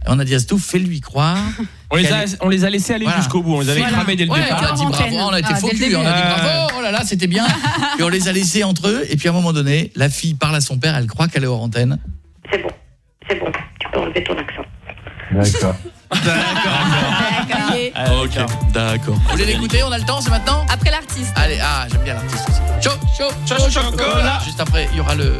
on a dit à Stouff, fais-lui croire.
On les, a, on les a laissés aller
Voilà.
jusqu'au bout. On les avait
Voilà.
cramés dès le
Ouais,
départ.
on a dit bravo, on a été
Ah,
faux cul, on a dit bravo, oh là là, c'était bien. Puis on les a laissés entre eux, et puis à un moment donné, la fille parle à son père, elle croit qu'elle est hors antenne.
C'est bon, c'est bon, tu peux enlever ton accent.
D'accord. Ok, d'accord. Vous voulez l'écouter On a le temps, c'est maintenant
Après l'artiste.
Allez, ah, j'aime bien l'artiste aussi. Chaud, chaud, chaud, chocolat. Juste après, il y aura le...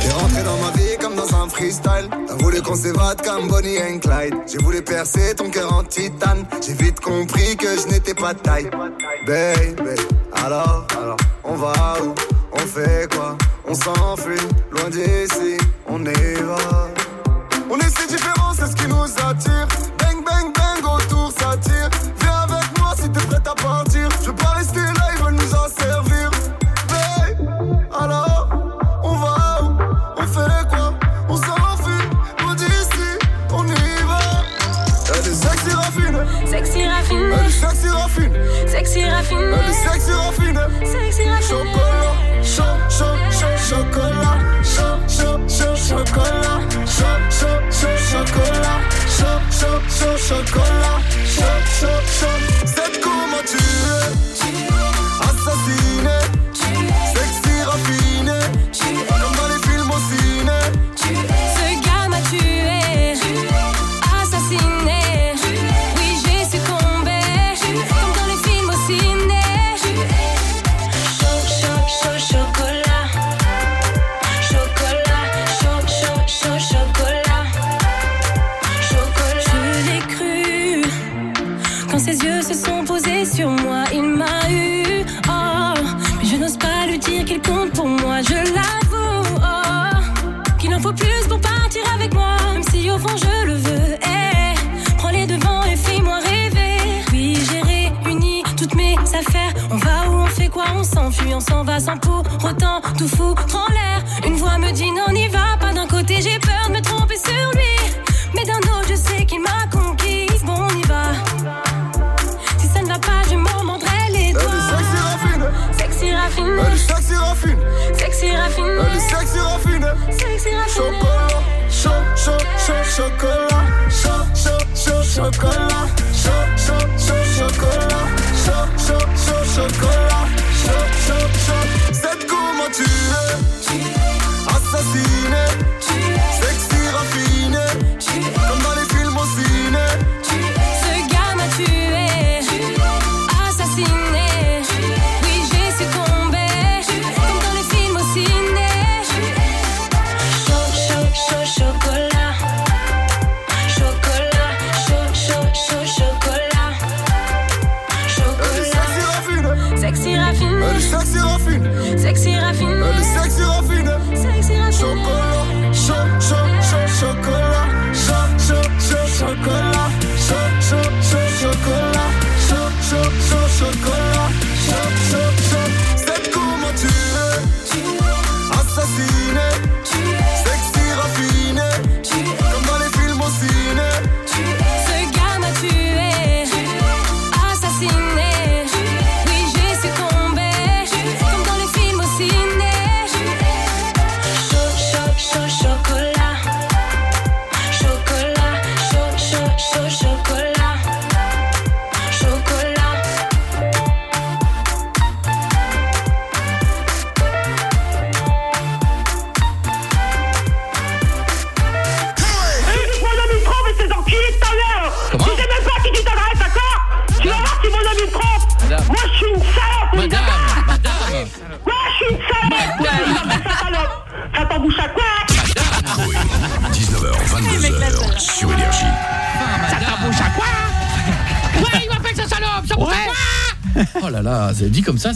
T'es rentré dans ma vie comme dans un freestyle. T'as voulu qu'on s'évade comme Bonnie and Clyde. J'ai voulu percer ton cœur en titane. J'ai vite compris que je n'étais pas de taille. Baby, alors, alors, on va où? On fait quoi? On s'enfuit, loin d'ici, on y va.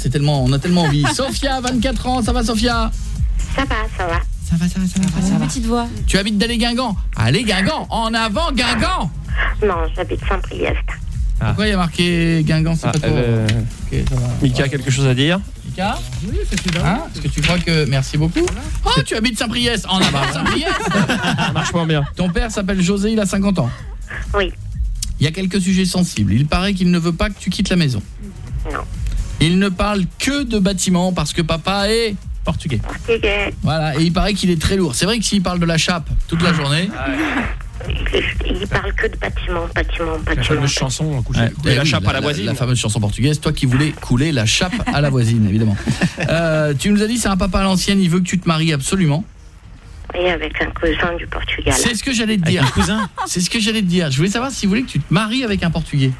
C'est tellement on a tellement envie. Sophia, 24 ans, ça va Sophia?
Ça va, ça va.
Ça va, ça va, ça va, ça va.
Petite voix.
Tu habites d'aller Guingamp? Allez Guingamp, en avant Guingamp
Non, j'habite Saint-Priest.
Pourquoi il y a marqué Guingamp, c'est
Ah,
pas trop
euh,
Ok, ça va.
Mika quelque chose à dire?
Mika? Oui, c'est Hein? Est-ce que tu crois que... Merci beaucoup. Oh, tu habites Saint-Priest En avant Saint-Priest
Ça marche pas bien.
Ton père s'appelle José, il a 50 ans.
Oui.
Il y a quelques sujets sensibles. Il paraît qu'il ne veut pas que tu quittes la maison. Il ne parle que de bâtiments parce que papa est portugais.
Portugais.
Voilà, et il paraît qu'il est très lourd. C'est vrai que s'il parle de la chape toute la journée...
Il, il parle que de bâtiments, bâtiments,
La
bâtiments.
fameuse chanson.
Ouais,
la
oui,
chape à la voisine.
La fameuse chanson portugaise, toi qui voulais couler la chape à la voisine, évidemment. Euh, tu nous as dit c'est un papa à l'ancienne, il veut que tu te maries absolument.
Oui, avec un cousin du Portugal.
C'est ce que j'allais te dire. cousin C'est ce que j'allais te dire. Je voulais savoir s'il voulait que tu te maries avec un portugais.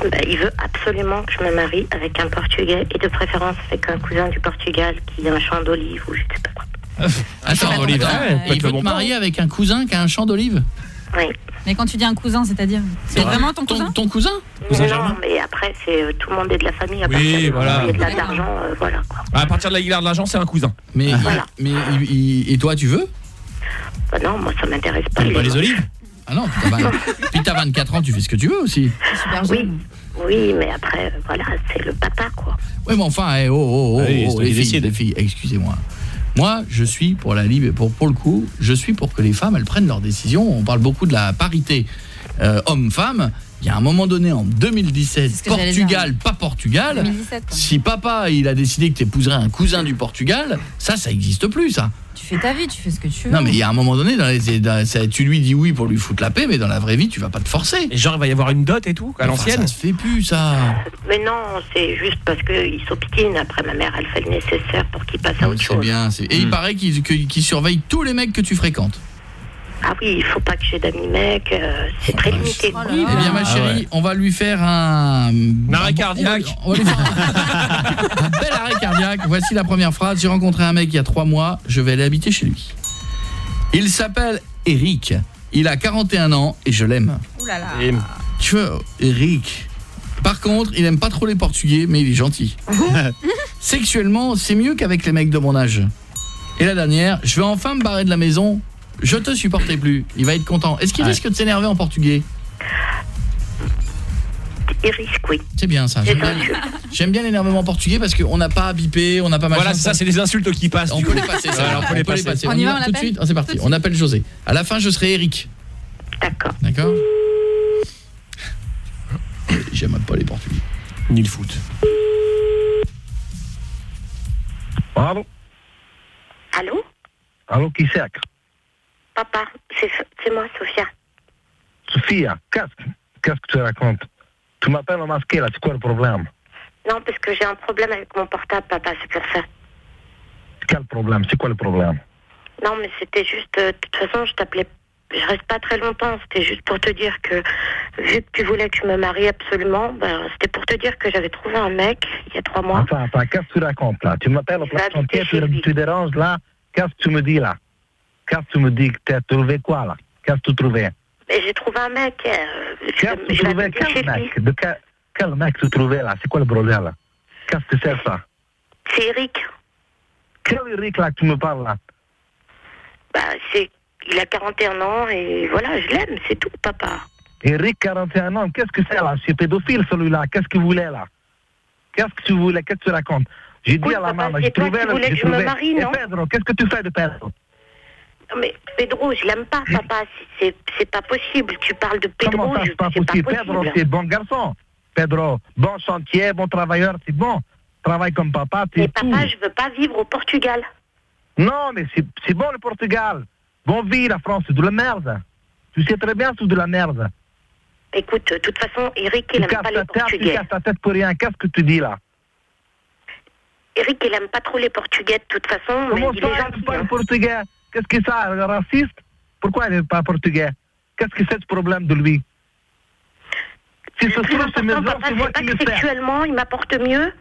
Bah, il veut absolument que je me marie avec un Portugais et de préférence avec un cousin du Portugal qui a un champ d'olive ou je sais pas quoi.
Attends, et
peut
il veut te marier avec un cousin qui a un champ d'olive
Oui.
Mais quand tu dis un cousin, c'est-à-dire C'est vraiment ton cousin
Ton cousin
non, mais après, c'est euh, tout le monde est de la famille. À
Oui,
partir du
voilà.
Il y a de l'argent, euh, voilà. Quoi.
À partir de la guillarde de l'argent, c'est un cousin.
Mais, mais il- il- et toi, tu veux
Bah non, moi, ça m'intéresse pas.
Pas les olives Ah non, puis t'as 20 puis t'as 24 ans, tu fais ce que tu veux aussi.
Oui, oui, mais après, voilà, c'est le papa, quoi.
Oui, mais enfin, eh, oh, oh, oh,
Oui,
oh, les filles, les filles, excusez-moi. Moi, je suis pour la libre, pour pour le coup, je suis pour que les femmes elles prennent leurs décisions. On parle beaucoup de la parité euh, homme-femme. Il y a un moment donné en 2017,
ce que j'allais
Portugal,
dire.
pas Portugal.
2017, quoi.
Si papa, il a décidé que tu épouserais un cousin du Portugal, ça ça existe plus ça.
Tu fais ta vie, tu fais ce que tu veux.
Non mais il y a un moment donné dans les, dans- ça- tu lui dis oui pour lui foutre la paix mais dans la vraie vie, tu vas pas te forcer.
Et genre il va y avoir une dot et tout à
Enfin,
l'ancienne.
ça se fait plus ça.
Mais non, c'est juste parce qu'il s'obstine. Après, ma mère, elle fait le nécessaire pour qu'il passe à autre
C'est
chose.
bien, c'est- et il paraît qu'il que- qu'il surveille tous les mecs que tu fréquentes.
Ah oui, il faut pas que j'ai d'amis mecs. euh, c'est très limité. quoi.
Eh bien ma chérie, on va lui faire un
arrêt cardiaque.
On va lui faire un, un bel arrêt cardiaque. Voici la première phrase. J'ai rencontré un mec il y a trois mois. Je vais aller habiter chez lui. Il s'appelle Eric. Il a 41 ans et je l'aime.
Ouh là là.
Tu vois, Eric. Par contre, il aime pas trop les Portugais, mais il est gentil. Sexuellement, c'est mieux qu'avec les mecs de mon âge. Et la dernière, je vais enfin me barrer de la maison. Je te supportais plus. Il va être content. Est-ce qu'il risque de s'énerver en portugais
Eric, oui.
C'est bien ça. J'aime bien, l'énervement portugais parce qu'on n'a pas à biper, on n'a pas machin.
Voilà, c'est ça, c'est des insultes qui passent.
On peut les passer, ça. On peut les passer.
On y va, on
tout de suite. Ah, c'est parti. On appelle José. À la fin, je serai Eric.
D'accord.
D'accord J'aime pas les portugais.
Ni le foot.
Allô
Allô
Allô, qui c'est
Papa, c'est c'est moi, Sophia.
Sophia, qu'est-ce que tu racontes? Tu m'appelles en masqué, là, c'est quoi le problème?
Non, parce que j'ai un problème avec mon portable, papa, c'est pour ça.
Quel problème? C'est quoi le problème?
Non, mais c'était juste. euh, De toute façon, je t'appelais. Je reste pas très longtemps. C'était juste pour te dire que, vu que tu voulais que je me marie absolument, ben, c'était pour te dire que j'avais trouvé un mec il y a trois mois.
Attends, attends, qu'est-ce que tu racontes, là? Tu m'appelles au place chantier, tu, tu déranges, là? Qu'est-ce que tu me dis, là? Qu'est-ce que tu me dis Tu as trouvé quoi, là? Qu'est-ce que tu trouvais?
Mais j'ai trouvé un mec. euh,
Qu'est-ce que tu
vais
trouvais? Quel mec? De quel, quel mec tu trouvais, là? C'est quoi le bordel, là? Qu'est-ce que c'est, ça?
C'est Eric.
Quel Eric, là, que tu me parles, là?
Bah, c'est. Il a 41 ans et voilà, je l'aime, c'est tout, papa.
Eric, 41 ans, qu'est-ce que c'est, là? C'est pédophile, celui-là. Qu'est-ce qu'il voulait, là? Qu'est-ce que tu voulais? Qu'est-ce que tu racontes? J'ai dit à la maman, j'ai trouvé... le- j'ai
que
trouvé- Et
non?
Pedro, qu'est-ce que tu fais de Pedro?
Non, Mais Pedro, je l'aime pas, papa. C'est pas possible. Tu parles de Pedro,
Comment ça,
je-
c'est pas
c'est pas
possible?
Possible.
Pedro, c'est bon garçon. Pedro, bon chantier, bon travailleur, c'est bon. Travaille comme papa,
Mais
tout.
papa, je veux pas vivre au Portugal.
Non, mais c'est bon le Portugal. Bon vie, la France, c'est de la merde. Tu sais très bien, c'est de la merde.
Écoute, de toute façon, Eric, il
Tu
aime
casses
pas les
tête, tu
Portugais.
casses ta tête pour rien. Qu'est-ce que tu dis là?
Eric, il aime pas trop les Portugais de toute façon,
Comment
mais
ça, il n'est pas
hein.
le portugais? Qu'est-ce que ça, raciste? Pourquoi il n'est pas portugais? Qu'est-ce que c'est ce problème de lui? Si ce
Le papa,
c'est moi
c'est pas
qui le
sexuellement, il m'apporte mieux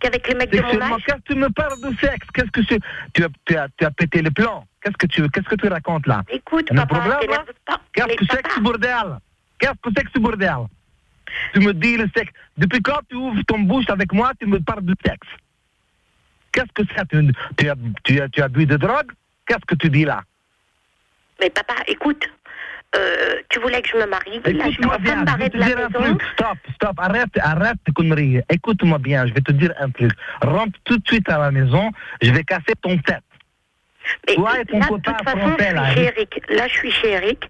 qu'avec les mecs de mon âge?
qu'est-ce que tu me parles de sexe? Qu'est-ce que tu, tu, as, tu, as, tu as pété les plans Qu'est-ce que tu, qu'est-ce que tu racontes là?
Écoute, papa,
problème, là
t'énerve pas.
Qu'est-ce que c'est que ce bordel? Qu'est-ce que c'est que ce bordel? Tu me dis le sexe. Depuis quand tu ouvres ton bouche avec moi, tu me parles de sexe? Qu'est-ce que c'est? Tu, tu, as, tu, as, tu as bu de drogue Qu'est-ce que tu dis là?
Mais papa, écoute, euh, tu voulais que je me marie? Là, je barrer
vais
de
te
la
dire un truc. Stop, stop, arrête, arrête conneries. Écoute-moi bien, je vais te dire un truc. Rentre tout de suite à la maison, je vais casser ton tête.
Mais
Toi et ton
là, de
copain français,
je
là.
suis chez Eric. Là, je suis chez Eric.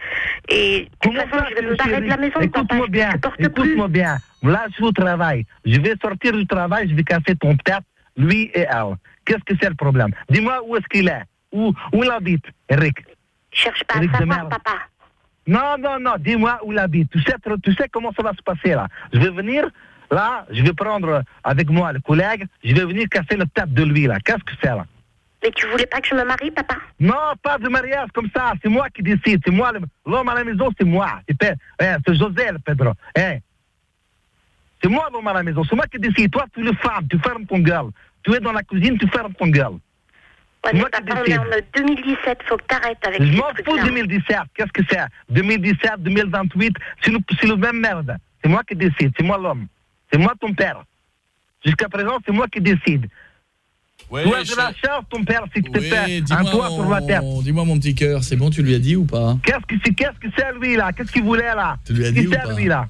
Et de toute façon, je vais me barrer de la maison.
Écoute-moi bien, écoute-moi bien. Là, je suis au travail. Je vais sortir du travail, je vais casser ton tête, lui et elle. Qu'est-ce que c'est le problème? Dis-moi où est-ce qu'il est Où, où il habite, Eric
Cherche pas
Eric
à savoir, papa.
Non, non, non, dis-moi où il habite. Tu sais, tu sais comment ça va se passer là. Je vais venir, là, je vais prendre avec moi le collègue, je vais venir casser la tête de lui là. Qu'est-ce que c'est là?
Mais tu voulais pas que je me marie, papa?
Non, pas de mariage comme ça, c'est moi qui décide. C'est moi, le- l'homme à la maison, c'est moi. C'est c'est José, le Pedro. Hein. C'est moi l'homme à la maison, c'est moi qui décide. Toi, tu es le femme, tu fermes ton gueule. Tu es dans la cuisine, tu fermes ton gueule.
Ouais, on est en 2017, faut que t'arrêtes avec
Je m'en fous
trucs-là.
2017. Qu'est-ce que c'est? 2017, 2028, c'est le, c'est le même merde. C'est moi qui décide, c'est moi l'homme. C'est moi ton père. Jusqu'à présent, c'est moi qui décide.
Ouais,
tu as de
je-
la chance, ton père, si tu te
Oui,
fais un
dis-moi
toit pour la tête.
mon, dis-moi mon petit cœur, c'est bon, tu lui as dit ou pas?
Qu'est-ce que c'est qu'est-ce que c'est lui là? Qu'est-ce qu'il voulait là?
Tu lui as dit
que
ou
c'est
pas?
lui là?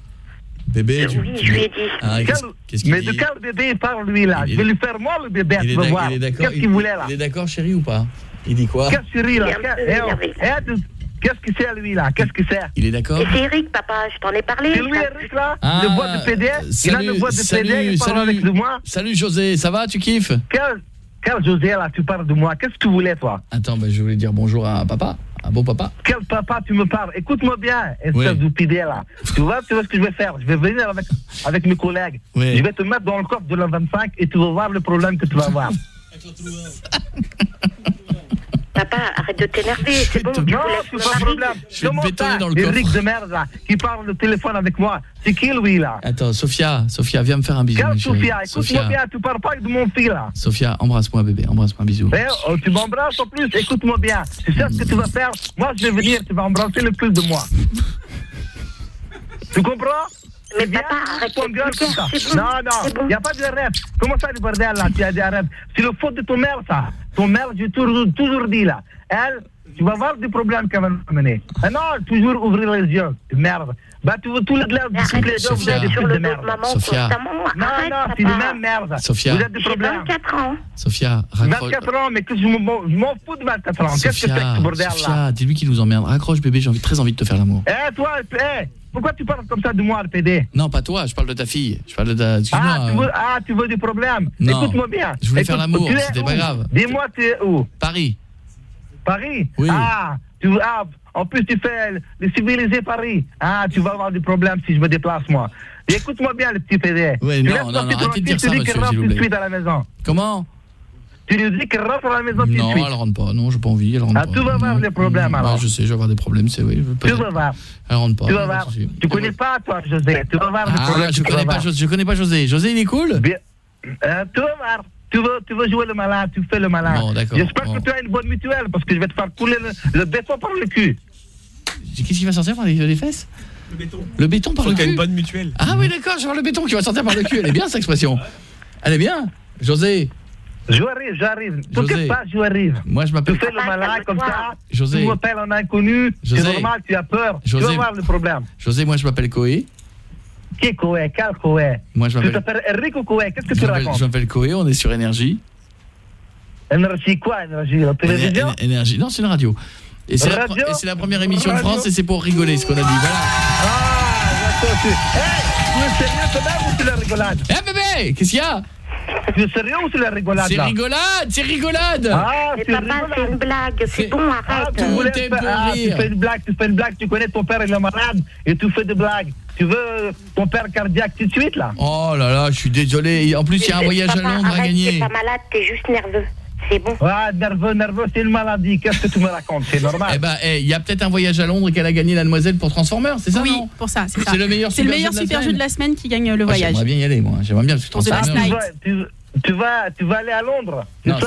Bébé, tu,
Oui,
tu-
je lui ai dit.
Ah, qu'est-ce-
Quel-
qu'est-ce qu'il
Mais
dit
de quel bébé il parle lui là Je vais lui faire moi le bébé,
il
tu
est,
vas voir.
il
Qu'est-ce
il-
qu'il voulait là?
Il est d'accord, chérie, ou pas? Il dit quoi?
Qu'est-ce qu'il rit là?
Il est un peu
Qu'est- eh, Qu'est-ce que c'est lui là? Qu'est-ce que c'est
Il est d'accord?
Et c'est Eric, papa, je t'en ai parlé.
C'est lui. Eric là?
Ah,
Le voix de PD Il a
salut,
le voix de
salut,
PD, il parle
salut.
avec moi.
Salut José, ça va, tu kiffes?
Quel, quel José là, tu parles de moi Qu'est-ce que tu voulais toi?
Attends, bah, je voulais dire bonjour à papa, à beau papa?
Quel papa tu me parles? Écoute-moi bien, espèce
Oui.
de PD là. Tu vois, tu vois ce que je vais faire? Je vais venir avec, avec mes collègues.
Oui.
Je vais te mettre dans le coffre de la 25 et tu vas voir le problème que tu vas avoir.
Papa, arrête de t'énerver, c'est bon, tu
Non, c'est pas
marie.
problème.
Je vais te dans le coffre.
Eric de merde là, qui parle au téléphone avec moi. C'est qui lui là
Attends, Sophia, Sophia, viens me faire un bisou.
Quelle. Sophia Écoute-moi bien, tu parles pas de mon fils là.
Sophia, embrasse-moi bébé, embrasse-moi, bisous.
Eh, oh, tu m'embrasses en plus, écoute-moi bien. Tu sais ce que tu vas faire? Moi, je vais venir, tu vas embrasser le plus de moi. tu comprends?
Mais
Viens,
papa, arrête
ton gueule comme ça.
bon,
Non, non,
bon.
il n'y a pas de rêve. Comment ça, du bordel là Tu as des rêves? C'est le faute de ton mère, ça. Ton mère, j'ai toujours, toujours dit là. Elle, tu vas voir des problèmes qu'elle va nous amener. Ah non, toujours ouvrir les yeux. Merde. Bah, tu veux tous les deux, tous les deux, vous êtes des fils de merde.
Sophia.
Non, non, c'est le même merde.
Sophia.
Vous êtes des problèmes.
24 ans.
Sophia, raccroche.
24 ans, mais que je m'en je m'en fous de 24 ans? Qu'est-ce que c'est que
Sophia,
ce bordel là
Sophia, dis-lui qu'il nous emmerde. Raccroche bébé, j'ai envie, très envie de te faire l'amour.
Eh, toi, eh, pourquoi tu parles comme ça de moi, le PD
Non, pas toi, je parle de ta fille. Je parle de ta...
Ah, tu
euh,
veux, ah, tu veux des problèmes? Écoute-moi bien.
Je voulais faire l'amour, c'était pas grave.
Dis-moi, tu es où?
Paris.
Paris?
Oui.
Ah, tu, ah, en plus, tu fais le, civilisé Paris. Ah, tu vas avoir des problèmes si je me déplace, moi. Écoute-moi bien, le petit PD. Tu
non, non, non, arrêtez de dire ça, monsieur,
rentre
s'il vous
tout de
plaît.
suite à la maison.
Comment?
Tu lui dis qu'il rentre à la maison tout de
Non,
suite.
elle rentre pas. Non, j'ai pas envie, elle rentre
Ah,
pas.
tu vas voir les problèmes,
Ouais,
alors.
je sais, je vais avoir des problèmes, c'est oui.
Tu vas voir.
Elle rentre pas.
Tu vas voir. Tu connais pas, toi, José. Tu vas voir les
Ah,
problèmes.
je connais pas. José. Je connais pas José. José, il est cool?
Bien. Euh, tu vas voir. Tu veux, tu veux jouer le malin, tu fais le malin.
Bon, d'accord,
J'espère
bon.
que tu as une bonne mutuelle parce que je vais te faire couler le, le béton par le cul.
Qu'est-ce qui va sortir par les, les fesses? Le béton. Le béton par le
qu'il y ait
cul
une bonne mutuelle.
Ah oui, d'accord, je vois le béton qui va sortir par le cul. Elle est bien, cette expression. Elle est bien. José.
J'arrive, j'arrive.
José.
T'inquiète pas, j'arrive.
Moi, je
Tu
m'appelle...
fais le malin comme ça.
José.
Tu m'appelles un inconnu.
José.
C'est normal, tu as peur. Tu
José.
vas voir le problème.
José, moi, je m'appelle Coé.
Qui est Coé Quel Coé
Moi, je
Tu
m'appelle...
t'appelles Enrico Coé. Qu'est-ce que tu racontes?
je m'appelle Coé, on est sur Énergie.
Énergie quoi, énergie? La télévision?
Éner- Énergie. Non, c'est une radio. Et c'est la,
Radio?
et c'est la première émission de
Radio?
France et c'est pour rigoler, ce qu'on a dit. Voilà.
Ah, d'accord. tu- Hey, tu es sérieux même ou c'est la rigolade?
Eh bébé, qu'est-ce qu'il y a?
Tu es sérieux ou c'est la rigolade
C'est rigolade, c'est rigolade
Ah,
Mais
c'est
papa, c'est une blague. C'est bon,
Ah,
arrête.
tu voulais faire-
pour
ah, tu fais une blague, tu fais une blague, tu connais ton père, il est malade, et tu fais des blagues. Tu veux ton père cardiaque tout de suite, là
Oh là là, je suis désolé. En plus, il y a un voyage à Londres à
arrête,
gagner.
T'es pas malade, t'es juste nerveux. C'est bon.
Ah, nerveux, nerveux, c'est une maladie. Qu'est-ce que tu me racontes? C'est normal.
Eh ben, eh, il y a peut-être un voyage à Londres qu'elle a gagné la demoiselle pour Transformers, c'est ça
Oui,
non?
pour ça, c'est ça.
C'est le meilleur
C'est le
super
meilleur
jeu de la
super jeu
semaine.
de la semaine qui gagne le
Ah,
voyage.
J'aimerais bien y aller, moi. J'aimerais bien parce que Transformers.
tu,
Night.
vas, tu, tu vas, tu vas aller à Londres, c'est
Non,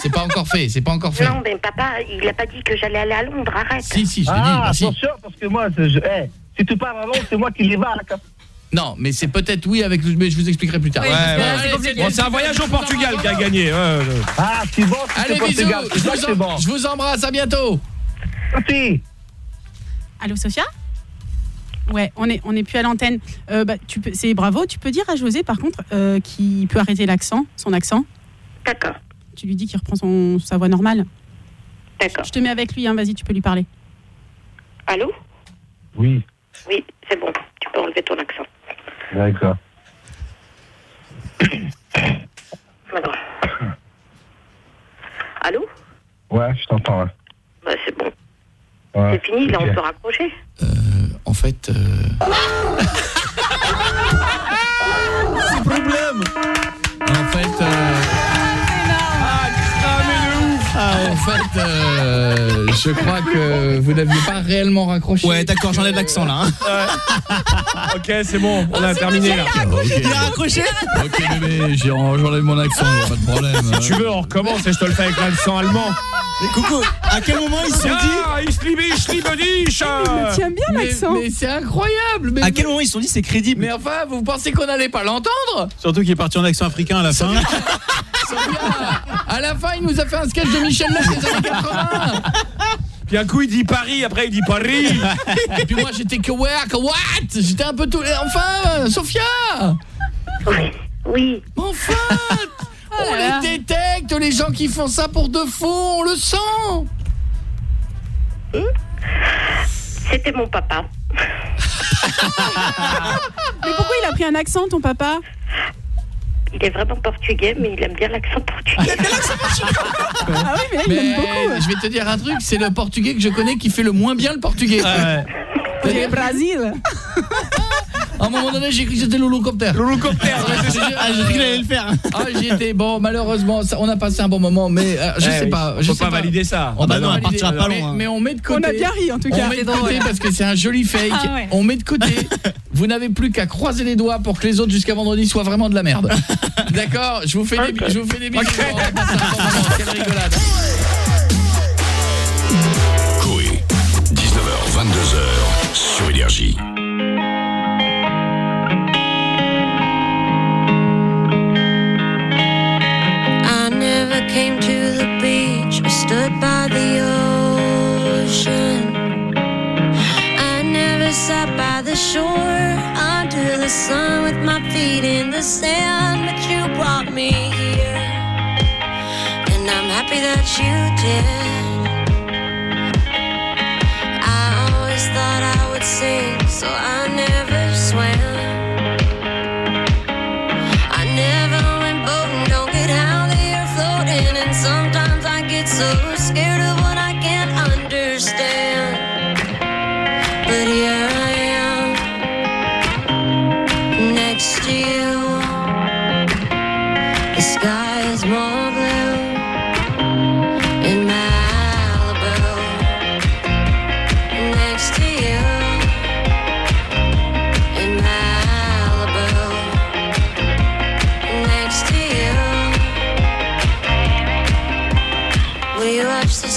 C'est pas encore fait, c'est pas encore fait.
Non, mais papa, il a pas dit que j'allais aller à Londres. Arrête.
Si, si, je dit.
Ah,
bah, si.
attention, parce que moi, c'est- je- eh, si tu pars à Londres, c'est moi qui y vais. là.
Non, mais c'est peut-être oui avec mais je vous expliquerai plus tard.
Ouais, ouais. Bon, c'est un voyage au Portugal qui a gagné. ouais, ouais.
Ah, c'est bon, c'est
Allez, bisous.
Portugal.
Je vous,
c'est
em-
bon.
je vous embrasse, à bientôt.
Merci.
Allô, Sophia? Ouais, on est, on est plus à l'antenne. Euh, bah, tu peux, c'est bravo. Tu peux dire à José, par contre, euh, qui peut arrêter l'accent, son accent.
D'accord.
Tu lui dis qu'il reprend son, sa voix normale.
D'accord.
Je te mets avec lui, hein, vas-y, tu peux lui parler.
Allô?
Oui,
Oui, c'est bon. Tu peux enlever ton accent.
D'accord.
Allô?
Ouais, je t'entends. hein.
bah, C'est bon.
Ouais,
c'est fini, là,
ok.
on peut raccrocher.
En fait, euh,
C'est problème.
Fait, euh, je crois que vous n'aviez pas réellement raccroché.
Ouais, d'accord, j'enlève l'accent là. hein.
Ok, c'est bon, on a terminé là.
Il a raccroché
Ok bébé, j'ai- j'enlève mon accent, y a pas de problème.
Si tu veux, on recommence et je te le fais avec l'accent allemand.
Mais coucou, à quel moment ils se sont dit
Ah, ich liebe, ich liebe dich.
Tiens bien
Mais,
l'accent.
mais c'est incroyable. Mais,
À quel moment ils se sont dit c'est crédible
mais enfin, vous pensez qu'on n'allait pas l'entendre
Surtout qu'il est parti en accent africain à la fin.
Sophia, À la fin, il nous a fait un sketch de Michel Leb des années 80.
Puis un coup il dit Paris, après il dit Paris.
Et puis moi, j'étais que ouais, que what? J'étais un peu tout. Enfin, Sophia
Oui. Oui.
Enfin On
là là.
les détecte, les gens qui font ça pour de faux, on le sent
C'était mon papa.
Mais pourquoi il a pris un accent, ton papa?
Il est vraiment portugais, mais il aime bien l'accent portugais.
Ah oui, mais là, il
Mais
aime beaucoup.
je vais te dire un truc, c'est le portugais que je connais qui fait le moins bien le portugais.
C'est le Brésil.
À un moment donné, j'ai cru que c'était l'holocoptère.
L'holocoptère.
Ah, j'ai cru qu'il allait le faire.
Ah, j'y étais. Bon, malheureusement, ça- on a passé un bon moment, mais euh, je
Eh
sais
oui,
pas.
on
Je
peut
sais
pas valider ça.
On
Ah bah non, on partira pas
mais,
loin,
mais on met de côté.
On a bien ri, en tout cas.
On met de côté parce que c'est un joli fake.
Ah ouais.
On met de côté. Vous n'avez plus qu'à croiser les doigts pour que les autres jusqu'à vendredi soient vraiment de la merde. D'accord? Je vous fais des je vous fais des bisous. Quelle rigolade.
Coé, 19h, 22h, sur Énergie.
came to the beach, we stood by the ocean.
I never sat by the shore under the sun with my feet in the sand, but you brought me here, and I'm happy that you did. I always thought I would sing, so I never. So scared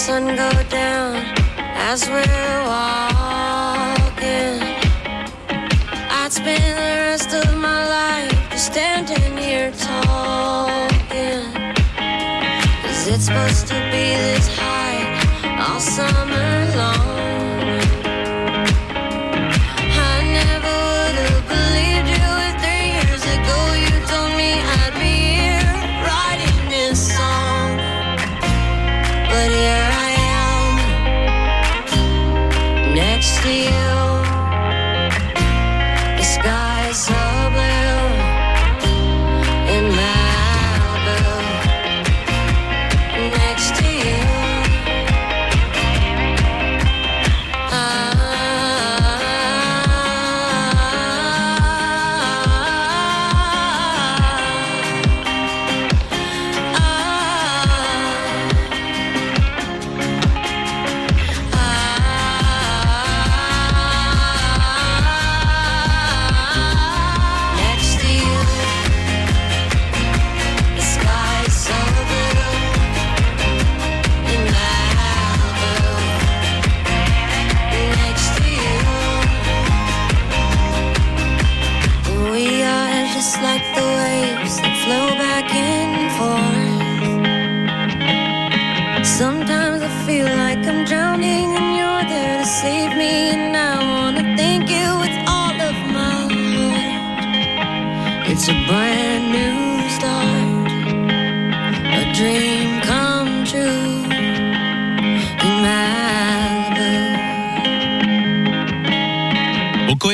sun go down as we're walking. I'd spend the rest of my life just standing here talking. Cause it's supposed to be this high all summer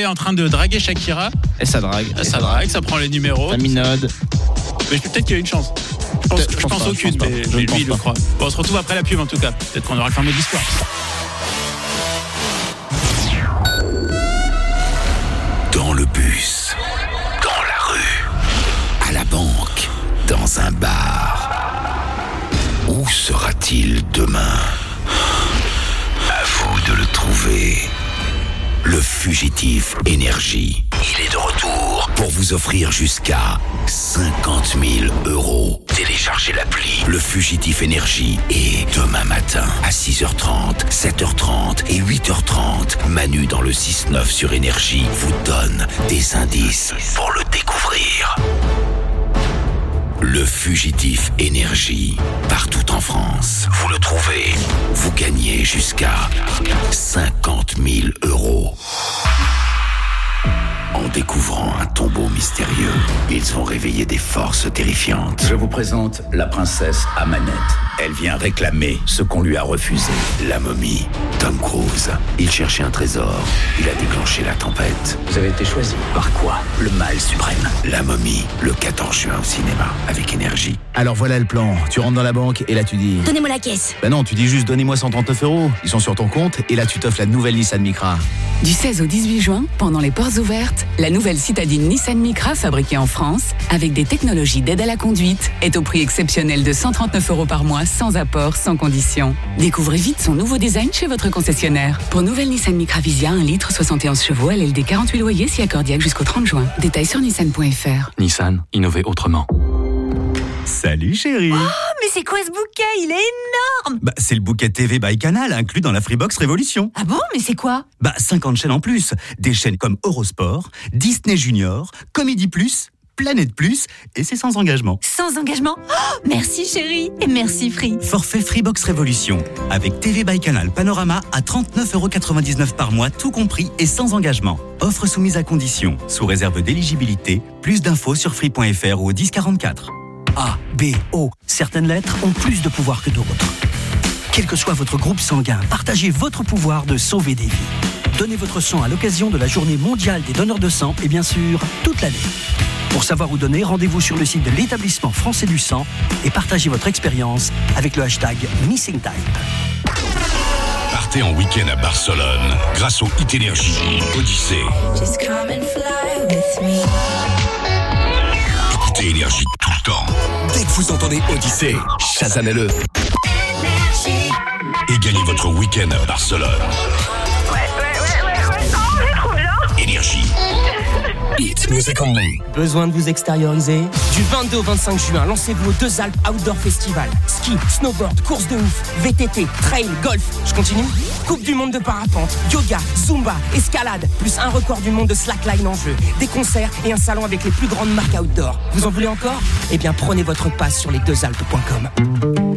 en train de draguer Shakira.
Et ça drague.
Ça drague, ça prend les numéros.
Ça minode.
Mais peut-être qu'il y a une chance. Je pense, je pense
pas,
aucune,
je pense
mais, lui, il le croit. Bon, on se retrouve après la pub en tout cas. Peut-être qu'on aura un mot d'histoire.
Offrir jusqu'à 50 000 euros. Téléchargez l'appli Le Fugitif Énergie et demain matin à 6h30, 7h30 et 8h30, Manu dans le 6-9 sur Énergie vous donne des indices pour le découvrir. Le Fugitif Énergie, partout en France. Vous le trouvez, vous gagnez jusqu'à 50 000 euros. En découvrant un tombeau mystérieux, ils ont réveillé des forces terrifiantes. Je vous présente la princesse Amanette. Elle vient réclamer ce qu'on lui a refusé. La momie, Tom Cruise. Il cherchait un trésor. Il a déclenché la tempête. Vous avez été choisi par quoi Le mal suprême? La momie, le 14 juin au cinéma, avec énergie.
Alors voilà le plan. Tu rentres dans la banque et là tu dis.
Donnez-moi la caisse.
Bah non, tu dis juste donnez-moi 139 euros. Ils sont sur ton compte et là tu t'offres la nouvelle Nissan Micra.
Du 16 au 18 juin, pendant les portes ouvertes, la nouvelle citadine Nissan Micra fabriquée en France, avec des technologies d'aide à la conduite, est au prix exceptionnel de 139 euros par mois, sans apport, sans condition. Découvrez vite son nouveau design chez votre concessionnaire. Pour nouvelle Nissan Micra Visia, 1 litre 71 chevaux, LLD 48 loyers, si accordiaque jusqu'au 30 juin. Détails sur nissan.fr.
Nissan, innover autrement.
Salut chérie
Oh, mais c'est quoi ce bouquet? Il est énorme
Bah c'est le bouquet TV by Canal inclus dans la Freebox Révolution.
Ah bon? Mais c'est quoi?
Bah 50 chaînes en plus, des chaînes comme Eurosport, Disney Junior, Comédie Plus
Planète Plus et c'est sans engagement.
Sans engagement Oh, Merci chérie et merci Free.
Forfait Freebox Révolution avec TV by Canal Panorama à 39,99€ par mois, tout compris et sans engagement. Offre soumise à condition, sous réserve d'éligibilité. Plus d'infos sur free.fr ou au 1044.
A, B, O. Certaines lettres ont plus de pouvoir que d'autres. Quel que soit votre groupe sanguin, partagez votre pouvoir de sauver des vies. Donnez votre sang à l'occasion de la journée mondiale des donneurs de sang et bien sûr, toute l'année. Pour savoir où donner, rendez-vous sur le site de l'établissement français du sang et partagez votre expérience avec le hashtag MissingType.
Partez en week-end à Barcelone grâce au Hit Energy Odyssée.
Just come and fly with me.
Écoutez Énergie tout le temps.
Dès que vous entendez Odyssée, Shazamez-le.
Et gagnez votre week-end à Barcelone. Énergie.
Besoin de vous extérioriser? Du 22 au 25 juin, lancez-vous aux Deux Alpes Outdoor Festival. Ski, snowboard, course de ouf, VTT, trail, golf. Je continue Coupe du monde de parapente, yoga, zumba, escalade, plus un record du monde de slackline en jeu, des concerts et un salon avec les plus grandes marques outdoor. Vous en voulez encore? Eh bien, prenez votre passe sur lesdeuxalpes.com.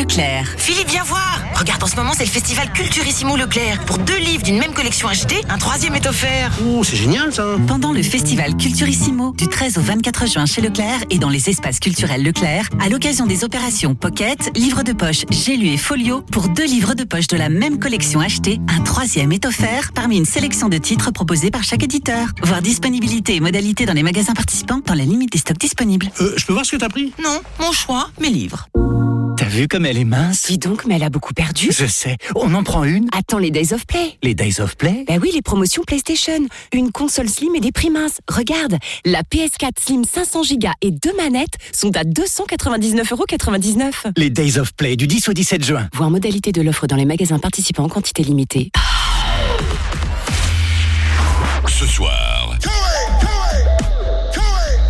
Leclerc.
Philippe, viens voir Regarde, en ce moment, c'est le festival Culturissimo Leclerc. Pour deux livres d'une même collection achetée, un troisième est offert.
Oh, c'est génial ça
Pendant le festival Culturissimo, du 13 au 24 juin chez Leclerc et dans les espaces culturels Leclerc, à l'occasion des opérations Pocket, livres de poche, J'ai lu et Folio, pour deux livres de poche de la même collection achetés, un troisième est offert parmi une sélection de titres proposés par chaque éditeur. Voir disponibilité et modalités dans les magasins participants dans la limite des stocks disponibles.
Euh, je peux voir ce que t'as pris?
Non, mon choix, mes livres.
T'as vu comme elle est mince
Dis donc, mais elle a beaucoup perdu.
Je sais. On en prend une
Attends les Days of Play.
Les Days of Play?
Bah oui, les promotions PlayStation. Une console Slim et des prix minces. Regarde, la PS4 Slim 500 Go et deux manettes sont à 299,99€.
Les Days of Play du 10 au 17 juin.
Voir modalité de l'offre dans les magasins participants en quantité limitée.
Ce soir.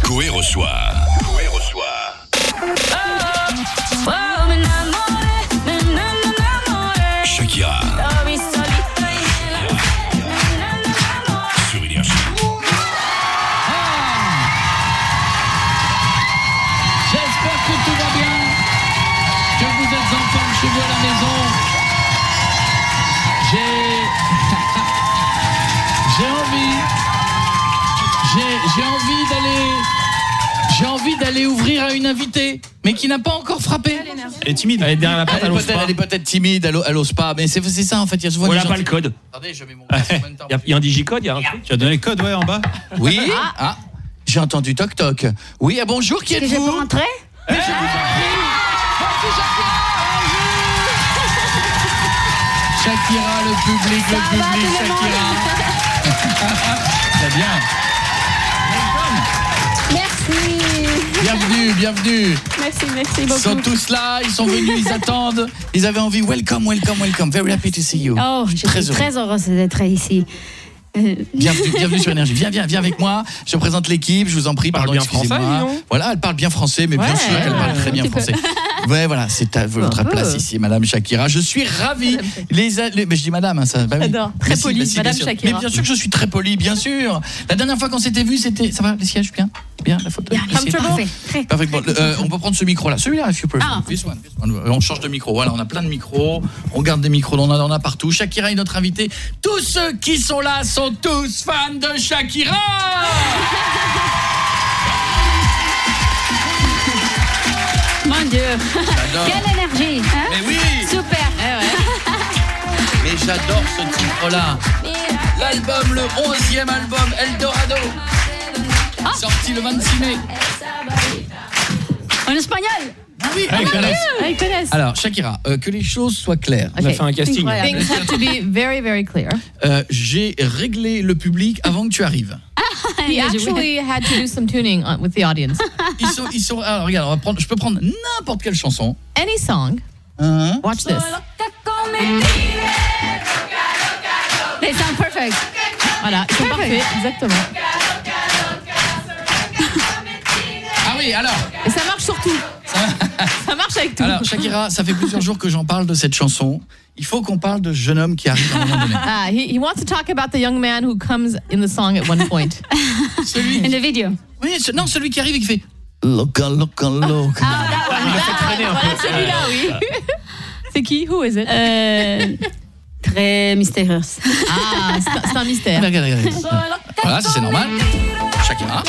Coé reçoit.
Une invitée, mais qui n'a pas encore frappé.
Elle est timide.
Elle est derrière la porte,
Elle est
elle
elle est peut-être timide, elle, elle ose pas, mais c'est, ça en fait. Il y a souvent
On
des
n'a
gens
pas le code.
Attendez, je mets mon
Il y, a- il y a un digicode, il y a un truc.
Tu as donné le code, ouais, en bas
Oui Ah, j'ai entendu toc toc. Oui, ah, bonjour, qui
Est-ce que je
êtes-vous
rentrer
Mais je vous en prie. Voici Shakira. Shakira, le public, le public, Shakira. Très bien. Bienvenue, bienvenue.
Merci, merci
Ils
beaucoup.
sont tous là, ils sont venus, ils attendent. Ils avaient envie. Welcome, welcome, welcome. Very happy to see you.
Oh, je
Très
suis
heureux.
très heureuse d'être ici. Euh,
Bienvenue, bienvenue sur Énergie. Viens, viens, viens avec moi. Je présente l'équipe. Je vous en prie. Pardon,
bien
excusez-moi.
français.
Voilà, elle parle bien français, mais bien sûr qu'elle parle très bien
peu.
Ouais, voilà, c'est à votre place ici, Madame Shakira. Je suis ravi. Les, mais je dis Madame, hein, ça. Bah oui.
J'adore. Très polie,
si,
Madame
bien sûr.
Shakira.
Mais bien sûr que je suis très poli, bien sûr. La dernière fois qu'on s'était vu, c'était. Ça va, les sièges bien, bien, la photo.
Bien,
Les sièges
comfortable.
Parfait. Parfait. Bon, euh, on peut prendre ce micro-là. Celui-là, if you prefer.
Ah.
This one, this one. Euh, On change de micro. Voilà, on a plein de micros. On garde des micros. On en a, on en a partout. Shakira est notre invitée. Tous ceux qui sont là sont tous fans de Shakira.
Dieu.
J'adore.
Quelle énergie. hein?
Mais oui.
Super.
Mais j'adore ce titre-là. L'album, le 11e album, Eldorado. Sorti le 26 mai.
En espagnol.
Oui,
Ah,
ils connaissent.
oui. Ah, ils connaissent.
Alors, Shakira, euh, que les choses soient claires.
On a fait un casting.
Things have to be very, very clear.
Euh, J'ai réglé le public avant que tu arrives.
He actually had to do some tuning on- with the audience.
Ils sont, ils sont. Alors, regarde, on va prendre, je peux prendre n'importe quelle chanson.
Any song.
Hein?
Watch this.
They sound perfect.
Voilà, ils sont parfaits, exactement.
Ah oui, alors.
Et ça marche surtout.
Ça
marche avec tout.
Alors Shakira, ça fait plusieurs jours que j'en parle de cette chanson. Il faut qu'on parle de ce jeune homme qui arrive à un moment donné.
Ah, he, he wants to talk about the young man who comes in the song at one point.
Celui.
In the video.
Oui, ce- non, celui qui arrive et qui fait Loca, loca, loca.
Il le fait traîner un peu. Celui-là, oui. C'est qui? Who is it?
Euh, très mystérieuse.
Ah, c'est un- mystère.
Regardez, regardez, regardez. Voilà, ça c'est normal. Shakira.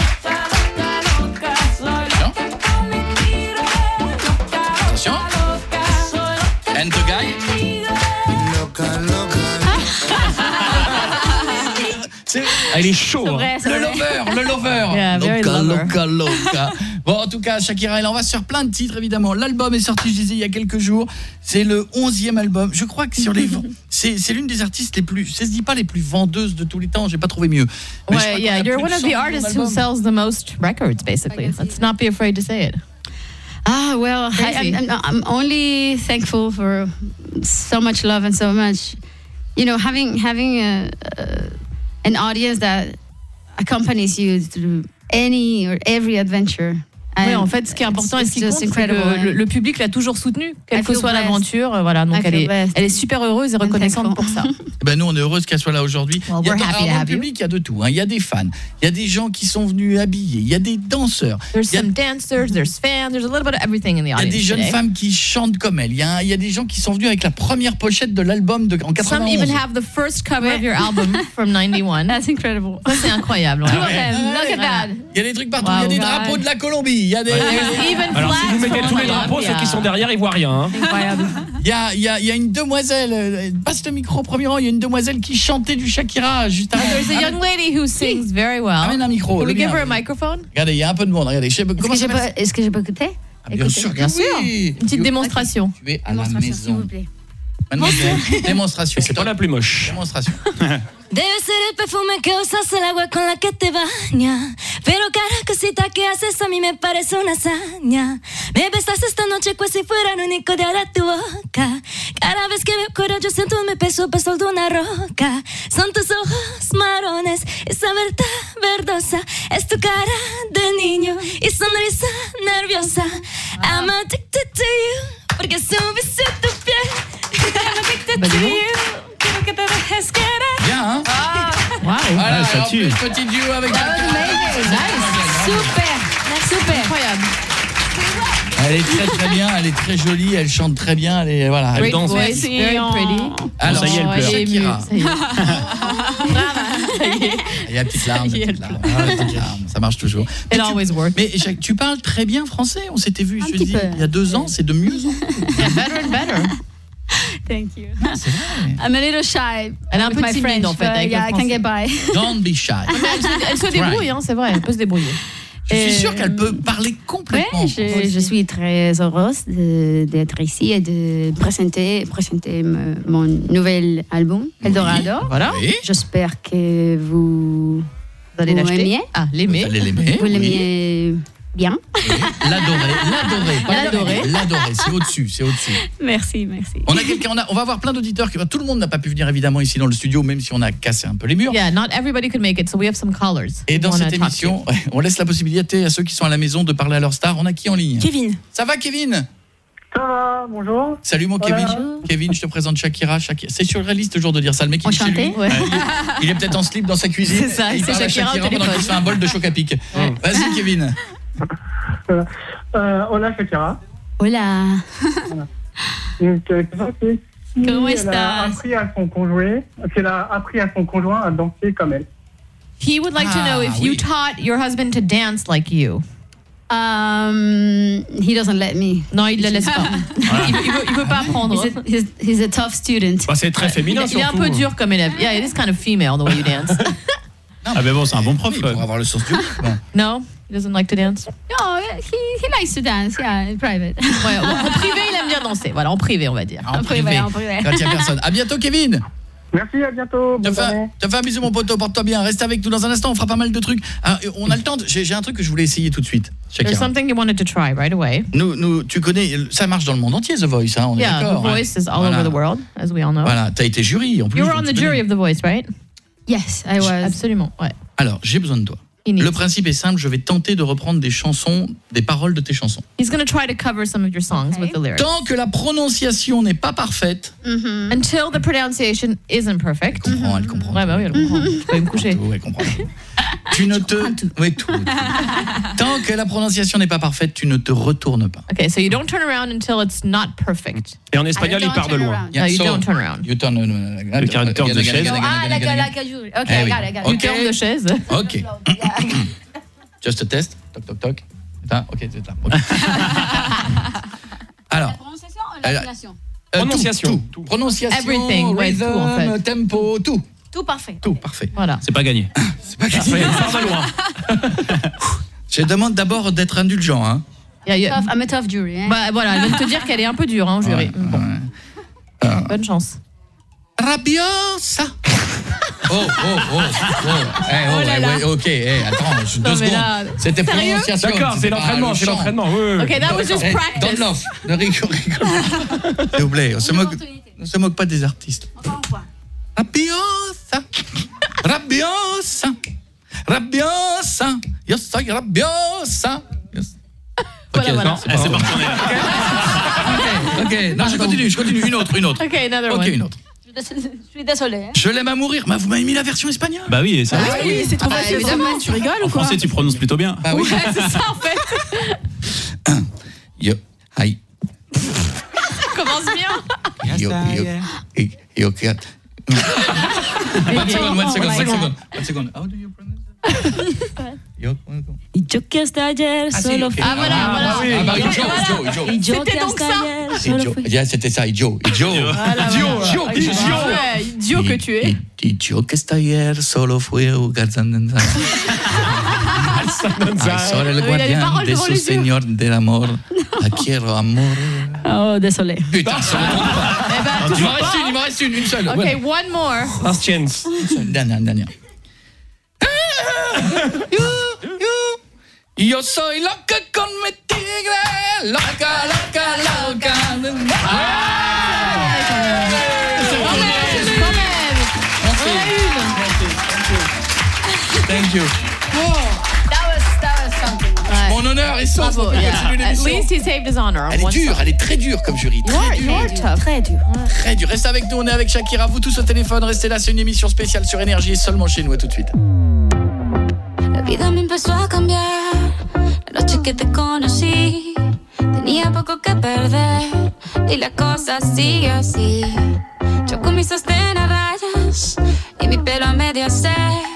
Ah, il est chaud. hein.
vrai,
Le lover, le lover.
Yeah,
loca,
lover.
loca, loca. Bon, en tout cas, Shakira, elle en va sur plein de titres, évidemment. L'album est sorti, je disais, il y a quelques jours. C'est le 11e album. Je crois que sur les... ventes- C'est l'une des artistes les plus... Ça se dit pas les plus vendeuses de tous les temps, j'ai pas trouvé mieux. Mais
Ouais, yeah, you're
plus
one
de
of
100
the artists who sells the most records, basically. Let's not be afraid to say it.
Ah, well, I. I'm, I'm, I'm only thankful for so much love and so much, you know, having having a, a, an audience that accompanies you through any or every adventure.
Oui,
And
en fait, ce qui est important et ce qui compte, c'est que le, le public l'a toujours soutenu, quelle que soit l'aventure. euh, Voilà, donc elle est,
blessed.
elle est super heureuse et
And
reconnaissante pour ça.
Eh Ben nous, on est heureuse qu'elle soit là aujourd'hui.
Well,
Il y a dans- le public, il y a de tout. hein. Il y a des fans, il y a des gens qui sont venus habillés, il y a des danseurs,
There's
il y a,
some dancers, there's fans, there's a little bit of everything in the
il y a
audience
des jeunes
today.
femmes qui chantent comme elle. Il y, a, il y a des gens qui sont venus avec la première pochette de l'album de- en
Some
91.
even have the first cover of your album from 91.
That's incredible.
Ça, c'est incroyable. ouais.
Look at that.
Il y a des trucs partout, il y a des drapeaux de la Colombie, il y a des...
Alors, si vous mettez tous les drapeaux, ceux qui sont derrière, ils voient rien. hein.
Incroyable.
Il y a, il y, a, il y a une demoiselle, euh, passe le micro au premier rang, il y a une demoiselle qui chantait du Shakira juste avant.
There's a
Amène-
young lady who sings very well.
Amène un micro.
Can we give her a microphone?
Regardez, il y a un peu de monde. Regardez, je sais pas
Est-ce que j'ai pas- écouté
Ah, Bien sûr
Bien sûr.
oui.
Une petite démonstration.
Tu es à la
Démonstration, s'il vous
maison.
plaît.
Mademoiselle, démonstration.
Et c'est pas la plus moche.
Démonstration.
Debe ser el perfume que usas, el agua con la que te baña. Pero cada cosita que haces a mí me parece una hazaña. Me besas esta noche como si fuera el único día de tu boca. Cada vez que me acuerdo yo siento me peso, peso de una roca. Son tus ojos marrones, esa verdad verdosa. Es tu cara de niño y sonrisa nerviosa. I'm addicted to you, porque subiste tu piel. Querer.
Bien, hein
Wow.
Voilà,
Ah, ça
en
tue.
plus, petit duo avec
Super, super.
Incroyable.
Elle est très très bien, elle est très jolie, elle chante très bien, elle est voilà. elle
Great
danse.
voice, very pretty.
Alors,
ça y est, elle pleure.
ça y est.
Il y a petite larme, une petite larme. Ah, petite larme, ça marche toujours. Mais
It
tu,
always works.
mais Jacques, tu parles très bien français, on s'était vu, je dis, il y a deux ans, c'est de mieux en mieux.
Yeah, better and better.
Thank you.
C'est vrai.
I'm a little shy.
Elle est un peu
my
timide,
French,
en fait, avec
yeah, I can get by.
Don't be shy.
Elle, se, débrouille, hein, c'est vrai, elle peut se débrouiller.
Je suis
Euh,
sûr qu'elle peut parler complètement.
Ouais, je, je suis très heureuse d'être ici et de présenter, présenter mon nouvel album, Eldorado.
Voilà.
Oui.
J'espère que vous,
Vous allez
vous
l'acheter
l'aimiez.
Ah,
Vous
l'aimer.
allez l'aimer.
Vous
oui.
l'aimiez.
Oui. L'adorer, l'adorer, pas
L'adorer.
l'adorer, c'est au-dessus, c'est au-dessus.
Merci, merci.
On a quelqu'un, on, a- on va avoir plein d'auditeurs. qui- Tout le monde n'a pas pu venir évidemment ici dans le studio, même si on a cassé un peu les murs.
Yeah, not everybody could make it, so we have some callers.
Et dans cette émission, on laisse la possibilité à ceux qui sont à la maison de parler à leur star. On a qui en ligne?
Kevin.
Ça va, Kevin?
Ça va, bonjour.
Salut mon
Voilà.
Kevin. Kevin, je te présente Shakira. Shakira. C'est surréaliste toujours de dire ça. Le mec, il est chez lui.
Enchanté.
Ouais.
Il est peut-être en slip dans sa cuisine.
C'est ça, c'est Shakira au
pendant qu'il se fait un bol de choc à pic. Vas-y, Kevin.
Euh, hola, Shakira.
Hola.
Donc, euh, si
Comment
elle a appris à son conjoint, qu'elle a appris à son conjoint à danser comme elle.
He would like to
Ah,
know if you
oui.
taught your husband to dance like you.
Um, he doesn't let me.
Non, il ne le laisse pas. il, veut, il, veut, il veut pas apprendre.
He's a, he's, he's a tough student.
Bah, c'est très
Il,
féminin,
il est un
surtout.
peu dur comme élève. Yeah, it is kind of female the way you dance.
Ah, mais bon, c'est un bon prof.
Pour avoir le sens du rythme.
He doesn't like to dance?
No, he, he likes to dance, yeah, in private.
Ouais, en privé, il aime bien danser. Voilà, en privé, on va dire.
En
privé,
privé.
en privé.
Quand il n'y a personne. À bientôt, Kevin.
Merci, à bientôt. Journée.
te fais un bisou, mon poteau. Porte-toi bien. Reste avec nous dans un instant. On fera pas mal de trucs. Ah, on a le temps. J'ai un truc que je voulais essayer tout de suite.
There's something you wanted to try right away.
Nous, nous, tu connais, ça marche dans le monde entier, The Voice. Hein, on est
Yeah, The
d'accord. hein.
Voice is all
Voilà.
over the world, as we all know.
Voilà, t'as été jury en plus.
You were on
tu
the jury of The Voice, right?
Yes, I was.
Absolument, ouais.
Alors, j'ai besoin de toi. Le principe est simple, je vais tenter de reprendre des chansons, des paroles de tes chansons.
He's going to try to cover some of your songs with the lyrics.
Tant que la prononciation n'est pas parfaite,
Until the pronunciation isn't perfect. Elle
comprend, elle comprend.
Ouais, bah oui, elle comprend. Je aller me coucher.
Tout, elle comprend. tu ne te Oui, tout. tout. Tant que la prononciation n'est pas parfaite, tu ne te retournes pas.
Okay, so you don't turn around until it's not perfect.
Et en espagnol, il part de loin.
No, you
so-
don't turn around.
You turn, uh,
Le caractère de chaise.
Ah, d'accord. Ok,
Eh
I
oui.
got it, I got it.
Ok.
You turn de chaise.
Ok. Just a test. Toc, toc, toc. Ok, c'est. Ok. Alors. Alors, euh,
Prononciation.
Tout, tout. Prononciation,
Everything, ouais,
rhythm,
tout, en fait.
tempo, tout.
Tout parfait.
Tout, parfait.
Voilà.
C'est pas gagné.
C'est pas grave.
Ça de loin.
Je demande d'abord d'être indulgent. Hein.
Yeah, yeah.
I'm a tough jury. Hein.
Bah voilà, elle vient de te dire qu'elle est un peu dure, hein, jury.
Ouais,
Bon,
ouais.
bonne chance.
Rabiosa. Oh, oh, oh, oh. Eh, oh,
Oh là
eh,
là.
ouais, ok, eh, attends, je- deux secondes. C'était
Sérieux
prononciation.
D'accord, c'est l'entraînement,
le
c'est l'entraînement. oui.
Ok, that was just practice.
Don't laugh. Ne rigole, rigole. S'il vous plaît, on se moque, on se moque pas des artistes. Rabiosa. Rabiosa. Rabiosa. Yo soy rabiosa. Yes. Ok,
Voilà, voilà.
non, c'est
Eh, parti, on est là.
Ok, ok. Non, je continue, je continue. Une autre, une autre.
Ok, another
Ok,
one.
une autre.
Je suis désolée. hein.
Je l'aime à mourir. Mais vous m'avez mis la version espagnole.
Bah oui, c'est
Ah oui, c'est trop
Ah,
facile.
évidemment.
Comment Tu rigoles
En
ou quoi
français, tu prononces plutôt bien.
Bah oui.
Ouais, c'est ça en fait.
Yo, aïe.
Commence bien.
Yo, yo, yo, yo, cat. One second, one second, one second. One second. How do you pronounce it? Yo,
Y yo que hasta ayer
Ah,
solo fui.
Ah, voilà,
Ah,
voilà.
bah oui. Ah, bah.
Y yo
C'était
que
donc ça.
ayer fui.
Yeah, c'était ça, Ijo. Ijo.
Voilà,
Ijo,
voilà.
Ijo,
Ok,
Ijo.
Ouais, idiot que tu es.
Ijo que está ayer solo un garzanenza. Ay, sobre el guardián de su señor del amor. A quiero amor.
Oh, désolé.
Putain, ça pas.
Eh
Il m'en reste une, il m'en reste une, une seule.
Ok, one more.
Last chance.
Dernière, dernière. Yo soy loca con mi tigre, loca, loca, loca.
Quand même, quand même. On a une.
Thank you. Mon honneur est sauf.
Yeah. At least he saved his honor. on
Elle est dure, elle est très dure comme jury. Très dure.
Très dur.
Très dur. Reste avec nous, on est avec Shakira. Vous tous au téléphone, restez là, c'est une émission spéciale sur Énergie et seulement chez nous. À tout de suite.
La vida me empezó a cambiar. La noche que te conocí, tenía poco que perder. Y la cosa sigue así. Yo con mis sostén a rayas y mi pelo a medio hacer.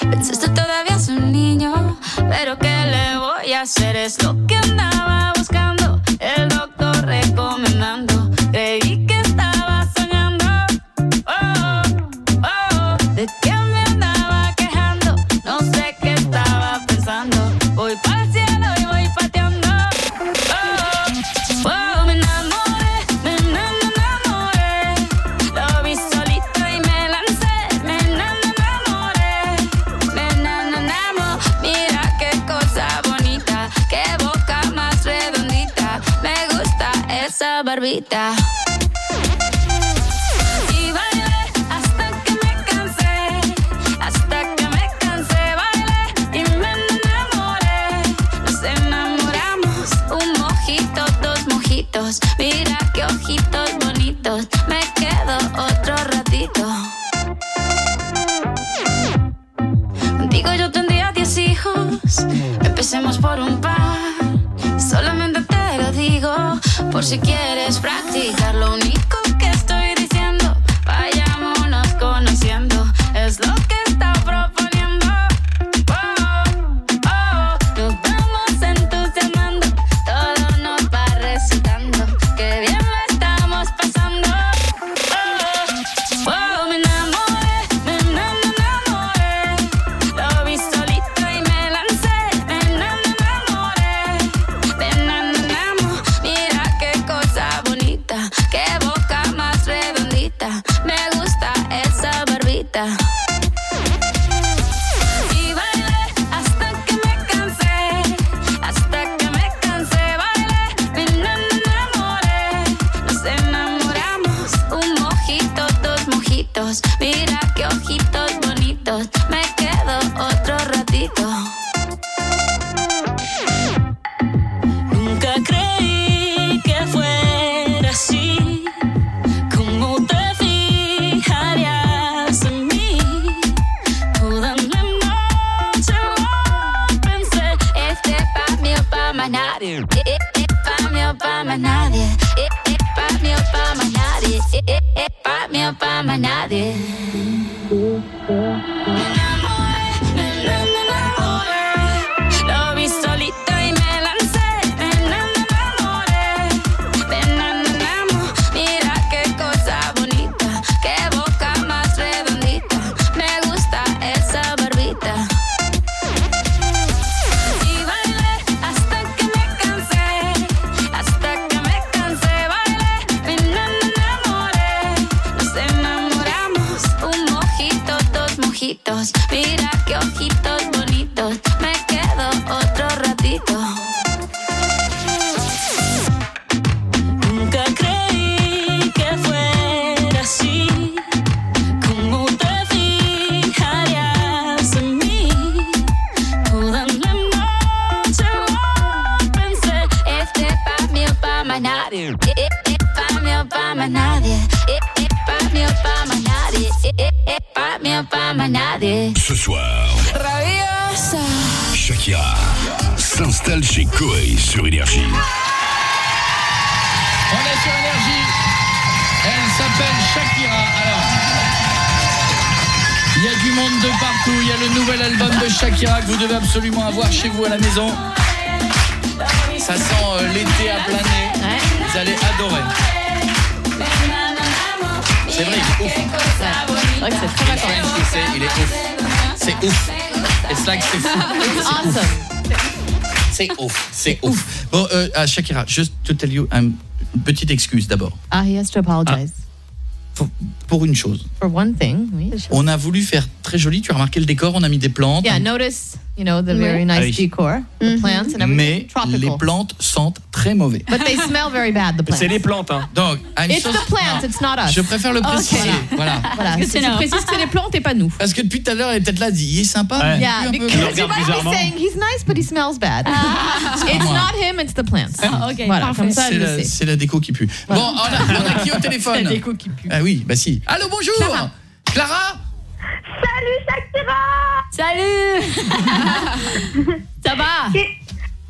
Pensaste todavía es un niño, pero ¿qué le voy a hacer? Es lo que andaba buscando, el doctor recomendando. Barbita. Y bailé hasta que me cansé, hasta que me cansé, bailé y me enamoré. Nos enamoramos, un mojito, dos mojitos. Mira qué ojitos bonitos, me quedo otro ratito. Contigo yo tendría diez hijos, empecemos por un par. Solamente por si quieres practicar. Lo único
Ah, Shakira, just to tell you, um, une petite excuse d'abord.
Ah, he has to apologize.
Pour une chose.
For one thing, oui.
On a voulu faire très joli. Tu as remarqué le décor, on a mis des plantes.
Yeah, notice, you know, the very
Oui.
nice
Ah oui.
decor, the plants and everything.
Mais
Tropical.
les plantes sentent très mauvais.
But they smell very bad, the plants.
plantes, hein.
Donc,
It's
so-
the plants, it's not us.
Je préfère le préciser. Voilà.
Voilà, Parce que c'est tu précises que c'est les plantes et pas nous.
Parce que depuis tout à l'heure, elle est peut-être là, elle dit, il est sympa. mais
Yeah, because you might be saying he's nice, but he smells bad. it's
moi.
not him, it's the plants. Voilà, comme ça,
C'est la,
sais.
c'est la déco qui pue. Bon, on a, on a qui au téléphone
C'est la déco qui pue.
Ah oui, bah si. Allô, bonjour
Clara.
Clara
Salut Ça va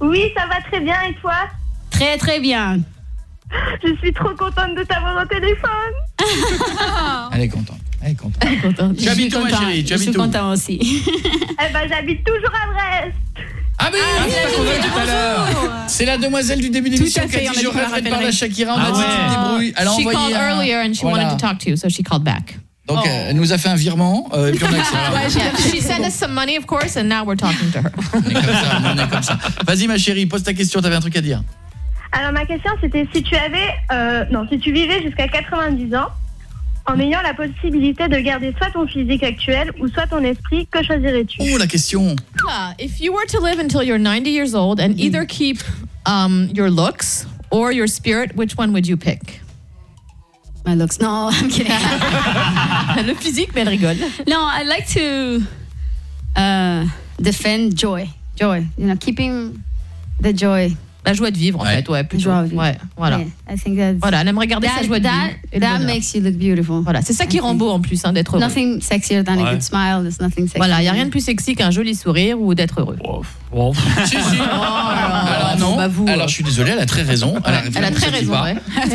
Oui, ça va très bien et toi?
Très très bien.
Je suis trop contente de t'avoir au téléphone.
Elle est contente. Elle est contente. Tu habites où, ma chérie Tu
Je suis
où
content aussi.
Eh ben, j'habite toujours à Brest.
Ah mais oui, c'est ça qu'on a dit tout à l'heure. C'est la demoiselle du début d'émission
à
qui a
fait, on a
dit
dit
je
qu'on la
de
rappellerait.
Shakira. On a
Ah
dit
ouais.
tu te débrouilles. Elle a
she
envoyé
called
un-
earlier and she
Voilà.
wanted to talk to you, so she called back.
Donc
Oh.
euh, elle nous a fait un virement euh, et puis on a accepté.
Ouais, she, she sent us some money, of course, and now we're talking to her.
On est comme ça, on est comme ça. Vas-y ma chérie, pose ta question, t'avais un truc à dire.
Alors ma question c'était si tu avais, euh, non, si tu vivais jusqu'à 90 ans, en ayant la possibilité de garder soit ton physique actuel ou soit ton esprit, que choisirais-tu
Oh la question.
Ah, if you were to live until you're 90 years old and either keep um, your looks or your spirit, which one would you pick?
My looks. No, I'm kidding.
Le physique, mais elle rigole.
no, I like to uh, defend joy. Joy. You know, keeping the joy.
La joie de vivre, en fait, ouais, plutôt.
Joie de vivre.
Ouais, voilà.
Yeah, I think that's,
Voilà, elle aimerait garder
that,
sa joie de
that,
vivre. et le
that
bonheur.
makes you look beautiful.
Voilà, c'est ça qui rend beau en plus, hein, d'être heureux.
Nothing sexier than a
Ouais.
good smile. There's nothing sexier.
Voilà, il n'y a rien de plus sexy qu'un joli sourire ou d'être heureux.
Si, si. Alors non. Alors je suis désolé, elle a très raison. Elle a,
bah, Elle a très raison, ouais.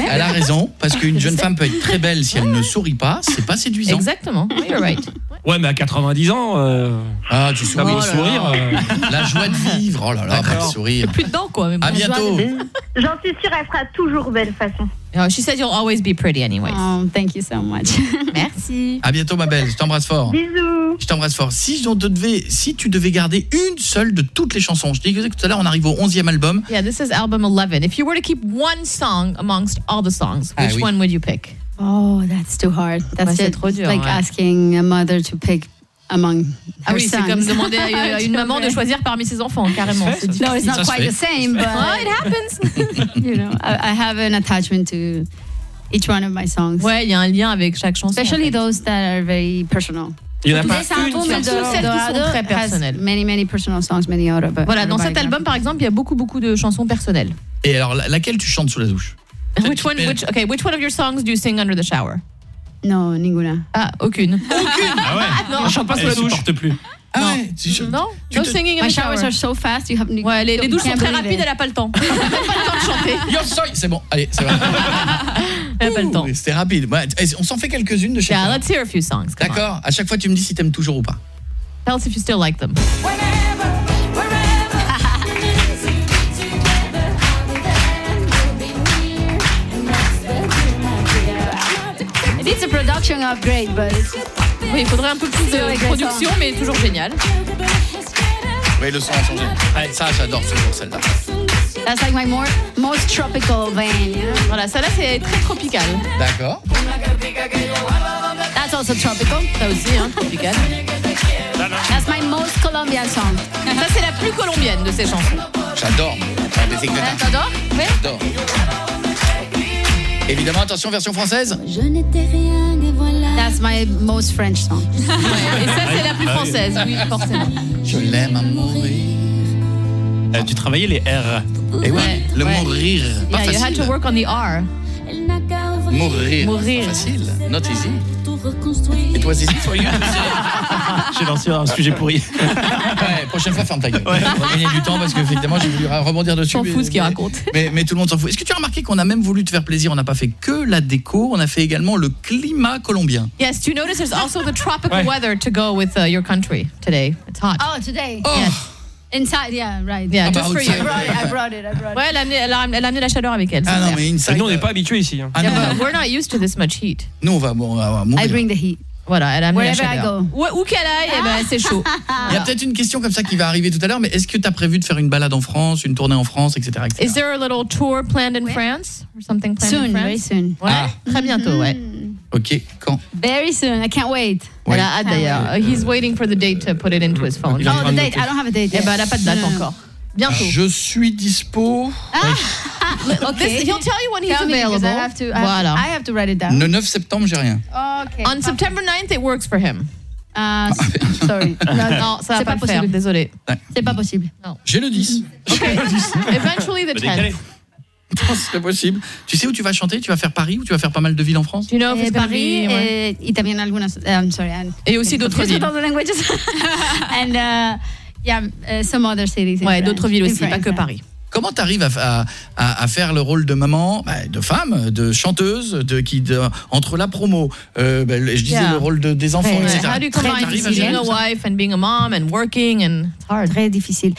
Elle a raison parce qu'une jeune femme peut être très belle si elle ne sourit pas, c'est pas séduisant.
Exactement. You're right.
Ouais, mais à 90 ans. euh,
Ah, tu souris.
le sourire. euh,
La joie de vivre. Oh là là, pas le sourire.
Plus dedans, quoi. Mais bon.
À bientôt.
J'en suis sûre, elle sera toujours belle façon.
Oh, she said you'll always be pretty anyway.
Oh, thank you so much.
Merci.
À bientôt ma belle, je t'embrasse fort.
Bisous.
Je t'embrasse fort. Si, te devait, si tu devais garder une seule de toutes les chansons, je te disais que tout à l'heure on arrive au 11e album.
Yeah, this is album 11. If you were to keep one song amongst all the songs,
Ah,
which
oui.
one would you pick?
Oh, that's too hard. That's just
trop dur,
like
ouais.
asking a mother to pick among
Ah oui, c'est comme demander à une maman de choisir parmi ses enfants, carrément.
No, it's not quite the same, but
Oh, it happens.
you know, I, I have an attachment to each one of my songs.
Ouais, il y a un lien avec chaque chanson.
Especially those that are very personal.
Il y en a pas
This album
surtout
is
celles qui sont très personnelles.
Many, many personal songs, many auto.
Voilà, dans cet album, par exemple, il y a beaucoup, beaucoup de chansons personnelles.
Et alors, la- laquelle tu chantes sous la douche?
Which one, which, okay, which one of your songs do you sing under the shower?
Non, ninguna.
Ah, aucune.
Aucune
Ah ouais
Non, je chante pas sous
Elle
la douche.
supporte plus.
Ah ouais tu chantes-
Non, no singing in
My
the shower.
showers are so fast, you have
Ouais, les, les douches sont très rapides,
it.
elle a pas le temps. Elle a pas le temps de chanter.
Yo soy C'est bon, allez, c'est vrai.
Elle a pas le temps.
C'était rapide. Ouais, on s'en fait quelques-unes de chaque.
Yeah, let's hear a few songs. come on.
D'accord À chaque fois, tu me dis si t'aimes toujours ou pas.
Tell us if you still like them.
It needs a production upgrade, but it's
Oui, il faudrait un peu plus de
great
production, mais toujours génial.
Oui, le son a changé. Ouais, ça, j'adore toujours celle-là.
that's like my more most tropical vein.
Voilà, ça là c'est très tropical.
D'accord.
That's also tropical.
Ça aussi, hein, tropical.
That's my most Colombian song.
Ça c'est la plus colombienne de ces chansons.
J'adore. Des.
T'adores? Oui.
J'adore. Évidemment, attention, version française.
Je n'étais rien et voilà. That's my most French song.
Et ça c'est la plus française, oui, forcément.
Je l'aime à mourir.
Euh, tu travaillais les R.
Et oui,
Ouais,
le
ouais.
mourir. Pas
Yeah, you had
facile.
to work on the R.
Mourir.
Mourir.
Pas facile. Not easy. It was easy for you.
J'ai lancé un sujet pourri.
ouais, prochaine fois, ferme ta gueule. On va gagner du temps parce qu'effectivement, j'ai voulu rebondir dessus.
S'en
mais-
fout ce qu'il raconte.
Mais, mais tout le monde s'en fout. Est-ce que tu as remarqué qu'on a même voulu te faire plaisir? On n'a pas fait que la déco, on a fait également le climat colombien.
Yes, do you notice there's also the tropical
Ouais.
weather to go with uh, your country today? It's hot.
Oh, today.
Oh.
Yes.
Inside, yeah, right.
Yeah,
Ah
just for you.
I brought it. I brought it. I brought it.
Ouais, elle a, amené, elle, a, elle a amené la chaleur avec elle.
Ah non, mais inside.
Nous, on n'est pas habitués ici. hein.
Ah
Yeah,
non,
but we're not used to this much heat.
nous, on va, bon, on va mourir.
I bring the heat.
Voilà, elle a amené
Wherever
la
I
chaleur.
go.
Où, qu'elle aille, eh ben, c'est chaud.
Il y a peut-être une question comme ça qui va arriver tout à l'heure, mais est-ce que tu as prévu de faire une balade en France, une tournée en France, etc. etc.
Is there a little tour planned in France? Or something planned in
Soon,
France?
very soon.
Ouais,
Ah.
très bientôt, ouais.
Ok, quand?
Very soon. I can't wait.
Ouais.
Elle a hâte d'ailleurs. Uh, He's waiting for the date to put it into his phone.
Oh, the
de
date. I don't have a date
Eh
yet.
ben, elle n'a pas de date
no.
encore. Bientôt.
Je suis dispo
This- he'll tell you when he's
Tell
available.
I have to. I have,
Voilà.
I have to write it down.
le 9 septembre, j'ai rien.
Okay.
On September 9th, it works for him.
Uh, sorry.
Non, non, ça va
C'est
pas,
pas
le faire.
possible.
Désolé.
C'est pas possible.
J'ai le 10.
Eventually the
Bah, décalé.
10th.
Ce serait possible. Tu sais où tu vas chanter? Tu vas faire Paris ou tu vas faire pas mal de villes en France?
Do you know
Eh,
gonna
Paris
be- ouais.
eh, y también algunas. eh, I'm sorry. I'm
Et aussi d'autres villes.
the and uh, yeah, uh, some other cities.
Ouais, d'autres villes aussi,
France,
pas que
yeah.
Paris.
Comment tu arrives à, à- à- à faire le rôle de maman, bah, de femme, de chanteuse, de qui de- entre la promo, euh, bah, je disais
Yeah.
le rôle de, des enfants, etc.
How do you
Très
combine
t'arrives à
being
gérer
a
tout ça
wife and being a mom and working and it's hard.
Très difficile.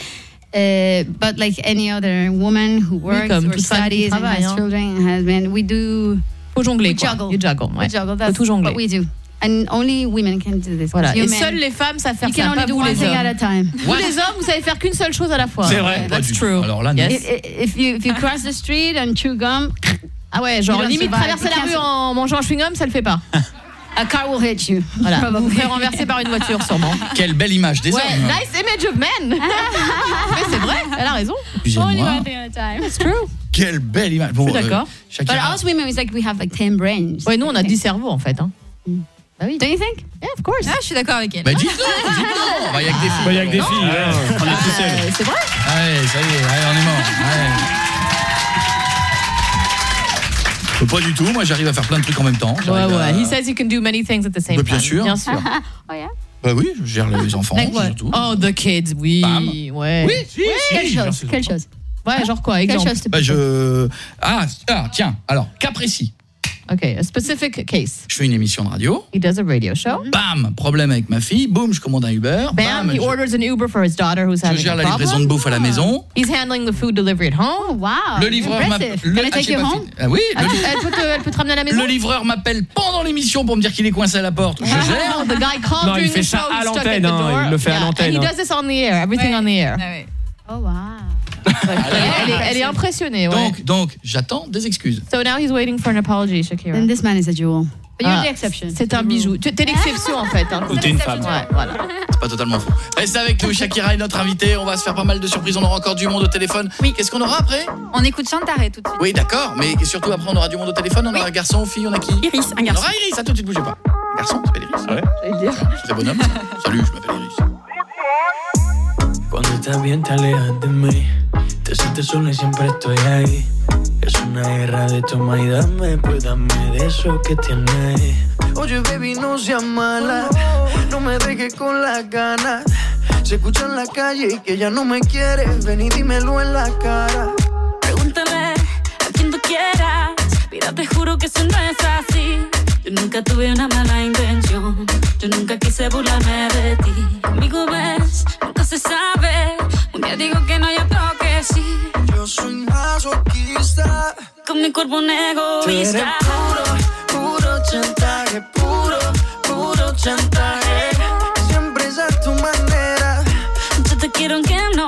Uh, but like any other woman who works
comme
or
toute femme qui
studies and
travaille,
has
hein.
children and husband, we do
Faut jongler
we
quoi.
juggle.
You juggle, ouais.
we juggle.
Faut
That's
tout jongler.
what we do. And only women can do this.
Voilà. Et seules les femmes savent faire
you can
ça,
only
pas
do
vous
one
les
thing
hommes.
at a time.
Vous les hommes, vous savez faire qu'une seule chose à la fois.
C'est vrai.
Ouais,
Pas
That's true.
Alors là.
Yes.
If, if you if you cross the street and chew gum,
Ah ouais, genre limite traverser la rue en mangeant un chewing-gum, ça le fait pas.
a car will hit you.
Voilà. Vous ferez renverser par une voiture sûrement.
Quelle belle image des
Ouais,
hommes.
nice image of men. Mais c'est vrai, elle a raison.
Only one thing at a time.
It's true.
Quelle belle image. Bon,
suis d'accord.
euh.
But us women, it's like we have like ten brains.
Ouais, nous on a 10 cerveaux en fait. Hein. Bah oui.
Don't you think?
Yeah, of course.
Ah, je suis d'accord avec elle.
Bah dites-le, dites-le. Bah, il y a que des filles.
Bah, il y a que des filles. hein. On est tout seul.
Euh, c'est vrai.
Allez, ça y est, allez, on est mort. Ouais. Pas du tout, moi j'arrive à faire plein de trucs en même temps.
Ouais,
J'arrive à-
ouais. He says you can do many things at the same
Bah,
time.
bien sûr.
Bien sûr.
oh yeah.
Bah oui, je gère les enfants,
Like
surtout.
Oh, the kids, oui.
Bam.
Ouais.
Oui, si, je gère
chose? Quelle chose?
Ouais, genre quoi,
Quelle
exemple
chose te
Bah je... Ah, ah, tiens, alors, cas précis.
Ok, a specific case.
Je fais une émission de radio,
He does a radio show.
bam, problème avec ma fille, boum, je commande un Uber,
Bam,
bam,
he
je,
orders an Uber for his daughter who's
je
having
gère
a
la livraison de bouffe à la maison.
He's handling the food delivery at
Oh
home.
wow.
Le livreur
Impressive.
m'appelle.
I
ah, fini. Ah oui, le,
Elle, peut te, elle peut te ramener à la maison?
le livreur m'appelle pendant l'émission pour me dire qu'il est coincé à la porte. Je gère.
No, the guy called
Non, il fait ça à l'antenne, hein, il le fait à
Yeah,
l'antenne,
And he
hein.
does this on the air, everything on the air.
Ouais.
Oh wow.
Elle, est, elle est impressionnée, ouais.
Donc, donc, j'attends des excuses.
so now he's waiting for an apology, Shakira.
Then this man is a jewel. But you're
Ah,
the exception.
C'est un bijou. Tu- T'es l'exception en fait. Hein.
Ou t'es une femme.
Ouais, voilà.
C'est pas totalement faux. Reste avec nous, Shakira est notre invitée. On va se faire pas mal de surprises. On aura encore du monde au téléphone.
Oui.
Qu'est-ce qu'on aura après?
On écoute Chantaré tout de suite.
Oui, d'accord. Mais surtout après, on aura du monde au téléphone. On aura un garçon, fille, on a qui?
Iris, un
On
garçon.
aura Iris. À tout de suite, bougez pas. Garçon, s'appelle Iris?
Ouais?
C'est bonhomme? Salut, je m'appelle Iris.
Cuando estás bien te alejas de mí. Te sientes sola y siempre estoy ahí. Es una guerra de toma y dame Pues dame de eso que tienes. Oye baby no seas mala. No me dejes con las ganas Se escucha en la calle y que ya no me quieres. Ven y dímelo en la cara.
Pregúntale a quien tú quieras. Mira, te juro que eso no es así. Yo nunca tuve una mala intención. Yo nunca quise burlarme de ti. Conmigo ves, nunca se sabe. Un día digo que no, y otro que sí.
Yo soy masoquista
Con mi cuerpo un egoísta.
puro, puro chantaje Puro, puro chantaje Siempre es a tu manera
Yo te quiero aunque no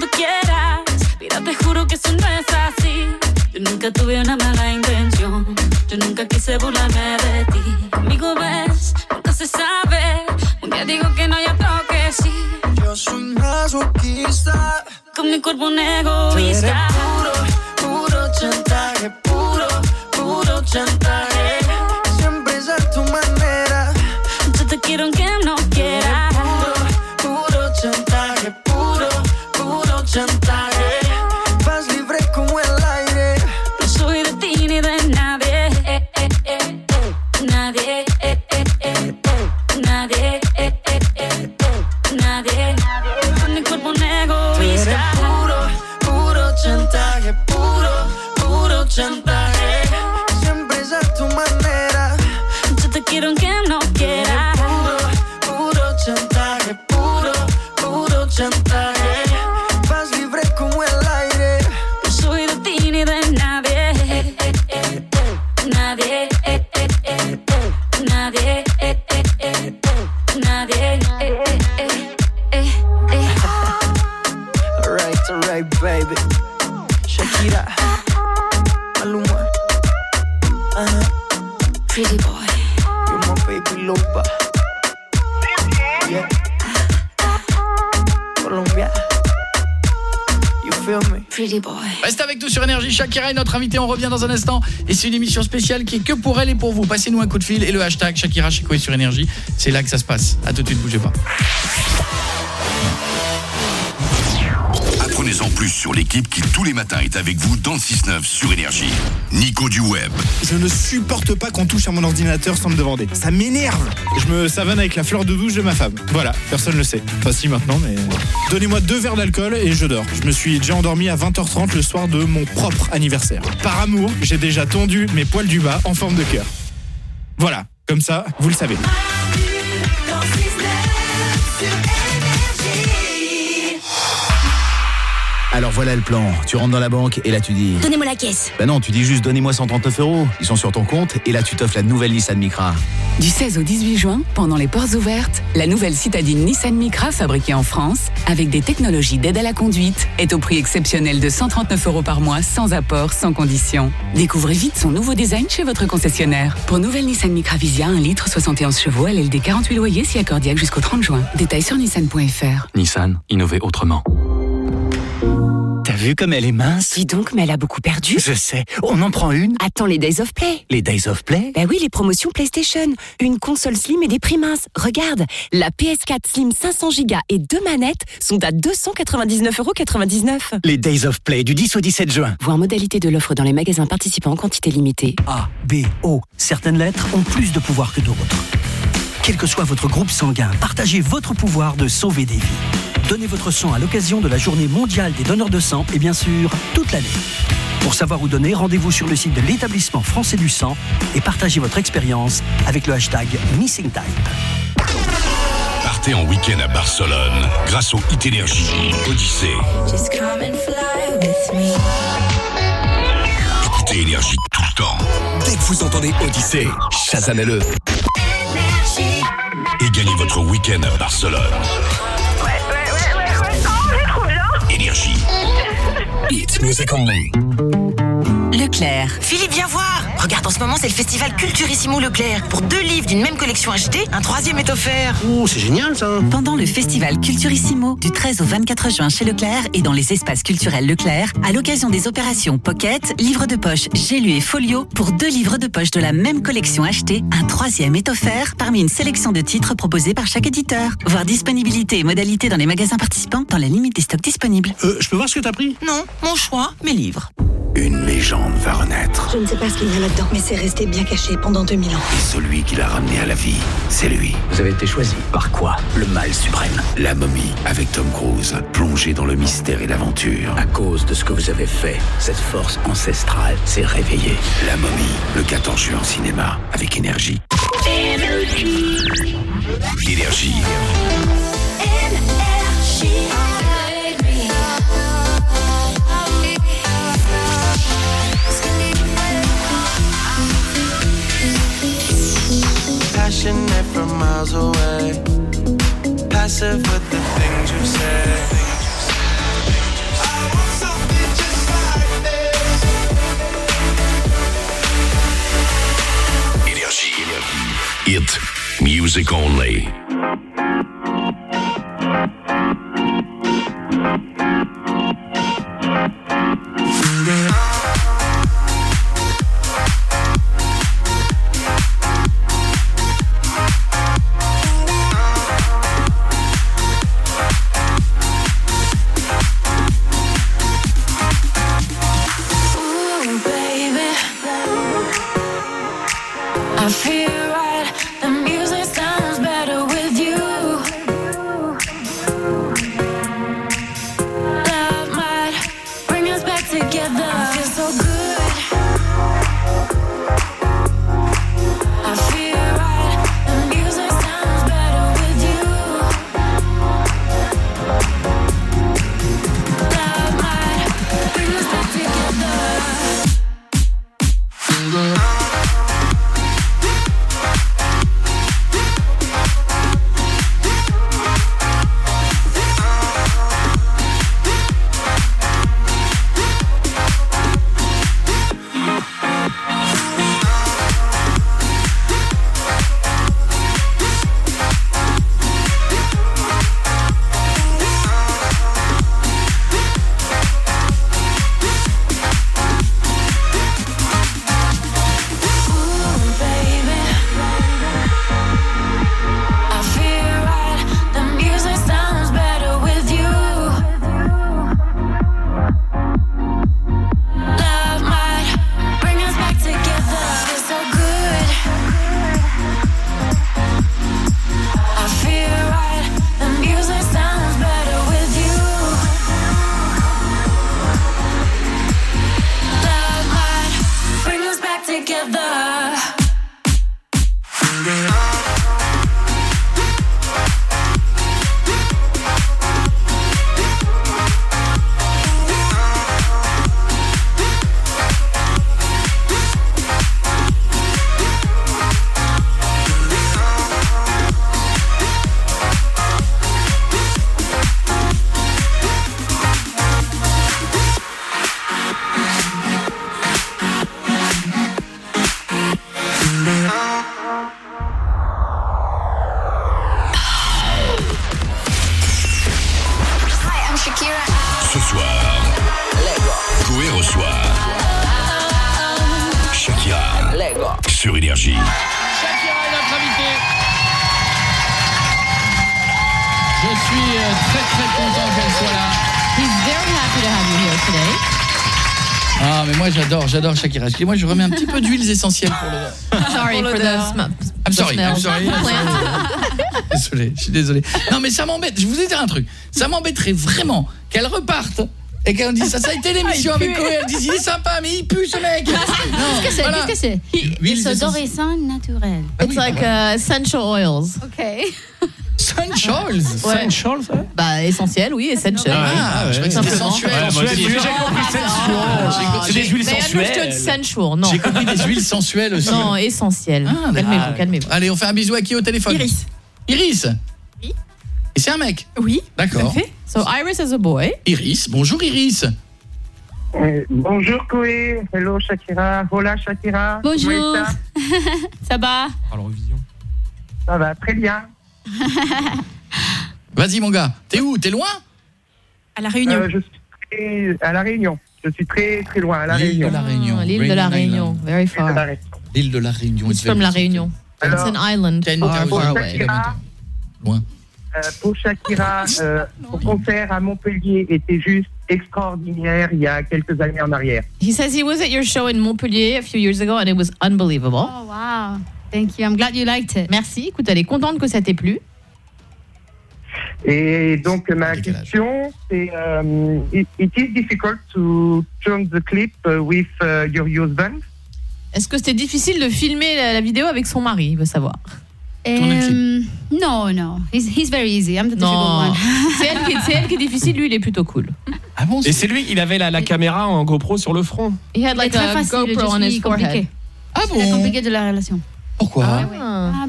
tú quieras. Mira, te juro que eso no es así. Yo nunca tuve una mala intención. Yo nunca quise burlarme de ti. Conmigo ves, nunca se sabe. Un día digo que no, y otro que sí.
Yo soy masoquista
Con mi cuerpo un
Tú eres
egoísta.
puro, puro chantaje Puro, puro chantaje chantaje Vas libre como el aire
No soy de ti ni de nadie. Eh, eh. Nadie. eh, eh, eh. Nadie. eh, eh, eh. Nadie. Con mi cuerpo un
Tú eres
egoísta.
puro, puro chantaje Puro, puro chantaje Shakira
est notre invité. On revient dans un instant. Et c'est une émission spéciale qui est que pour elle et pour vous. Passez-nous un coup de fil et le hashtag Shakira Chico est sur Énergie. C'est là que ça se passe. À tout de suite, bougez pas.
Sur l'équipe qui tous les matins est avec vous dans le 6-9 sur Énergie. Nico du web.
Je ne supporte pas qu'on touche à mon ordinateur sans me demander. Ça m'énerve. Je me savonne avec la fleur de douche de ma femme. Voilà, personne ne le sait. Enfin si maintenant, mais... Donnez-moi deux verres d'alcool et je dors. Je me suis déjà endormi à 20h30 le soir de mon propre anniversaire. Par amour, j'ai déjà tondu mes poils du bas en forme de cœur. Voilà, comme ça, vous le savez.
Alors voilà le plan. Tu rentres dans la banque et là tu dis.
Donnez-moi la caisse.
Bah non, tu dis juste donnez-moi 139 euros. Ils sont sur ton compte et là tu t'offres la nouvelle Nissan Micra.
Du 16 au 18 juin, pendant les portes ouvertes, la nouvelle citadine Nissan Micra fabriquée en France, avec des technologies d'aide à la conduite, est au prix exceptionnel de 139 euros par mois, sans apport, sans condition. Découvrez vite son nouveau design chez votre concessionnaire. Pour nouvelle Nissan Micra Visia, 1 litre 71 chevaux, LLD 48 loyers, si accordiaque jusqu'au 30 juin. Détails sur nissan.fr.
Nissan, innover autrement.
Vu comme elle est mince
Dis donc, mais elle a beaucoup perdu.
Je sais. On en prend une
Attends les Days of Play.
Les Days of Play?
Bah oui, les promotions PlayStation. Une console Slim et des prix minces. Regarde, la PS4 Slim 500 Go et deux manettes sont à 299,99€.
Les Days of Play du 10 au 17 juin.
Voir modalité de l'offre dans les magasins participants en quantité limitée.
A, B, O. Certaines lettres ont plus de pouvoir que d'autres. Quel que soit votre groupe sanguin, partagez votre pouvoir de sauver des vies. Donnez votre sang à l'occasion de la journée mondiale des donneurs de sang et bien sûr, toute l'année. Pour savoir où donner, rendez-vous sur le site de l'établissement français du sang et partagez votre expérience avec le hashtag MissingType.
Partez
en week-end à Barcelone grâce au Hit Energy Odyssée.
Just come and fly with me.
Écoutez Énergie tout le temps. Dès que vous entendez Odyssée, chasamez-le. Et gagnez votre week-end à Barcelone. Énergie. Hit Music Only.
Leclerc. Philippe, viens voir. Regarde, en ce moment, c'est le festival Culturissimo Leclerc. Pour deux livres d'une même collection achetée, un troisième est offert.
Oh, c'est génial ça
Pendant le festival Culturissimo du 13 au 24 juin chez Leclerc et dans les espaces culturels Leclerc, à l'occasion des opérations Pocket, livres de poche, J'ai lu et Folio, pour deux livres de poche de la même collection achetés, un troisième est offert parmi une sélection de titres proposés par chaque éditeur. Voir disponibilité et modalités dans les magasins participants dans la limite des stocks disponibles.
Euh, je peux voir ce que t'as pris?
Non, mon choix, mes livres.
Une légende va renaître.
Je ne sais pas ce qu'il y a là-dedans, mais c'est resté bien caché pendant 2000 ans.
Et celui qui l'a ramené à la vie, c'est lui. Vous avez été choisi. Par quoi Le mal suprême. La momie, avec Tom Cruise, plongé dans le mystère et l'aventure. À cause de ce que vous avez fait, cette force ancestrale s'est réveillée. La momie, le 14 juin cinéma, avec énergie.
Énergie.
Passionate from miles away. Passive with the things you say.
Hit Music Only.
Shakira.
Excusez-moi, je remets un petit peu d'huiles essentielles pour le.
Sorry for the
I'm sorry, I'm sorry. I'm sorry. Désolé, je suis désolé. Non mais ça m'embête, je vous ai dit un truc. Ça m'embêterait vraiment qu'elle reparte et qu'elle dise ça, ça a été l'émission
Ah,
avec. Coé, elle dit il est sympa mais il pue ce mec. Non,
Qu'est-ce que c'est
voilà.
Qu'est-ce que c'est
Huiles essentielles.
naturels.
Ah
It's like uh, essential oils.
Okay.
Sun Charles
Ouais.
Charles, ça
Bah, essentiel, oui, essentiel.
Ah, je croyais que c'était sensuel. J'ai-
compris. C'est des huiles sensuelles.
sensual, non.
J'ai compris des huiles sensuelles aussi.
Non, essentiel.
Ah,
calmez-vous, calmez-vous.
Allez, on fait un bisou à qui au téléphone
Iris.
Iris Oui. Et c'est un mec
Oui.
D'accord.
So Iris is a boy.
Iris, bonjour Iris.
Euh, bonjour Koé, hello Shakira, hola Shakira.
Bonjour.
Ça
Ça va?
Ça va très bien.
Vas-y mon gars, t'es où? T'es loin?
À la Réunion.
Euh, je suis très- à la Réunion. Je suis très très loin à la
L'île de
Réunion.
la Réunion.
Ah, L'île de la Réunion, very far.
L'île de la Réunion.
It's from la Réunion. It's
Alors,
an island far, far away.
Shakira,
Loin.
euh, pour Shakira, euh, son concert à Montpellier était juste extraordinaire il y a quelques années en arrière.
He says he was at your show in Montpellier a few years ago and it was unbelievable.
Oh, wow. Thank you. I'm glad you liked it.
Merci. Écoute, elle est contente que ça t'ait plu.
Et donc ma question, c'est euh, it, it is difficult to turn the clip uh, with uh, your husband?
Est-ce que c'était difficile de filmer la, la vidéo avec son mari Il veut savoir?
Um, no, no. He's, he's very easy. I'm the difficult
Non.
one.
c'est elle, qui est- c'est elle qui est difficile, lui il est plutôt cool.
Ah bon
Et c'est lui, il avait la, la caméra en GoPro sur le front.
He had like
C'est très
a GoPro on his forehead.
Ah
C'est la compliquée de la relation.
Pourquoi
Ah.
Ah,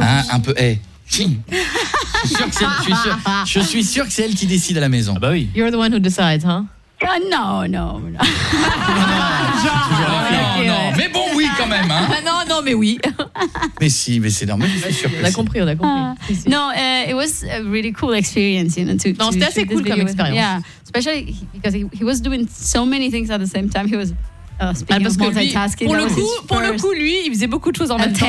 Hein, Un peu. Eh. Si. Je suis sûr que c'est- je suis sûr- Je suis sûr que c'est elle qui décide à la maison.
Ah bah oui.
You're the one who decides, huh?
Ah, non, non, non.
Ah, non, non. Mais bon, oui quand même. Hein.
Ah non, non, mais oui.
Mais si, mais c'est normal. Je suis sûr que
On a
si.
compris, on a compris.
Ah. No, uh, it was a really cool experience, you know, to,
Non,
to
c'était assez
shoot this
cool comme
video with him.
expérience.
Yeah, especially he- because he, he was doing so many things at the same time. He was uh,
Ah,
speaking
parce que lui,
multitasking.
pour le
was
coup, pour le coup, lui, il faisait beaucoup de choses en même temps.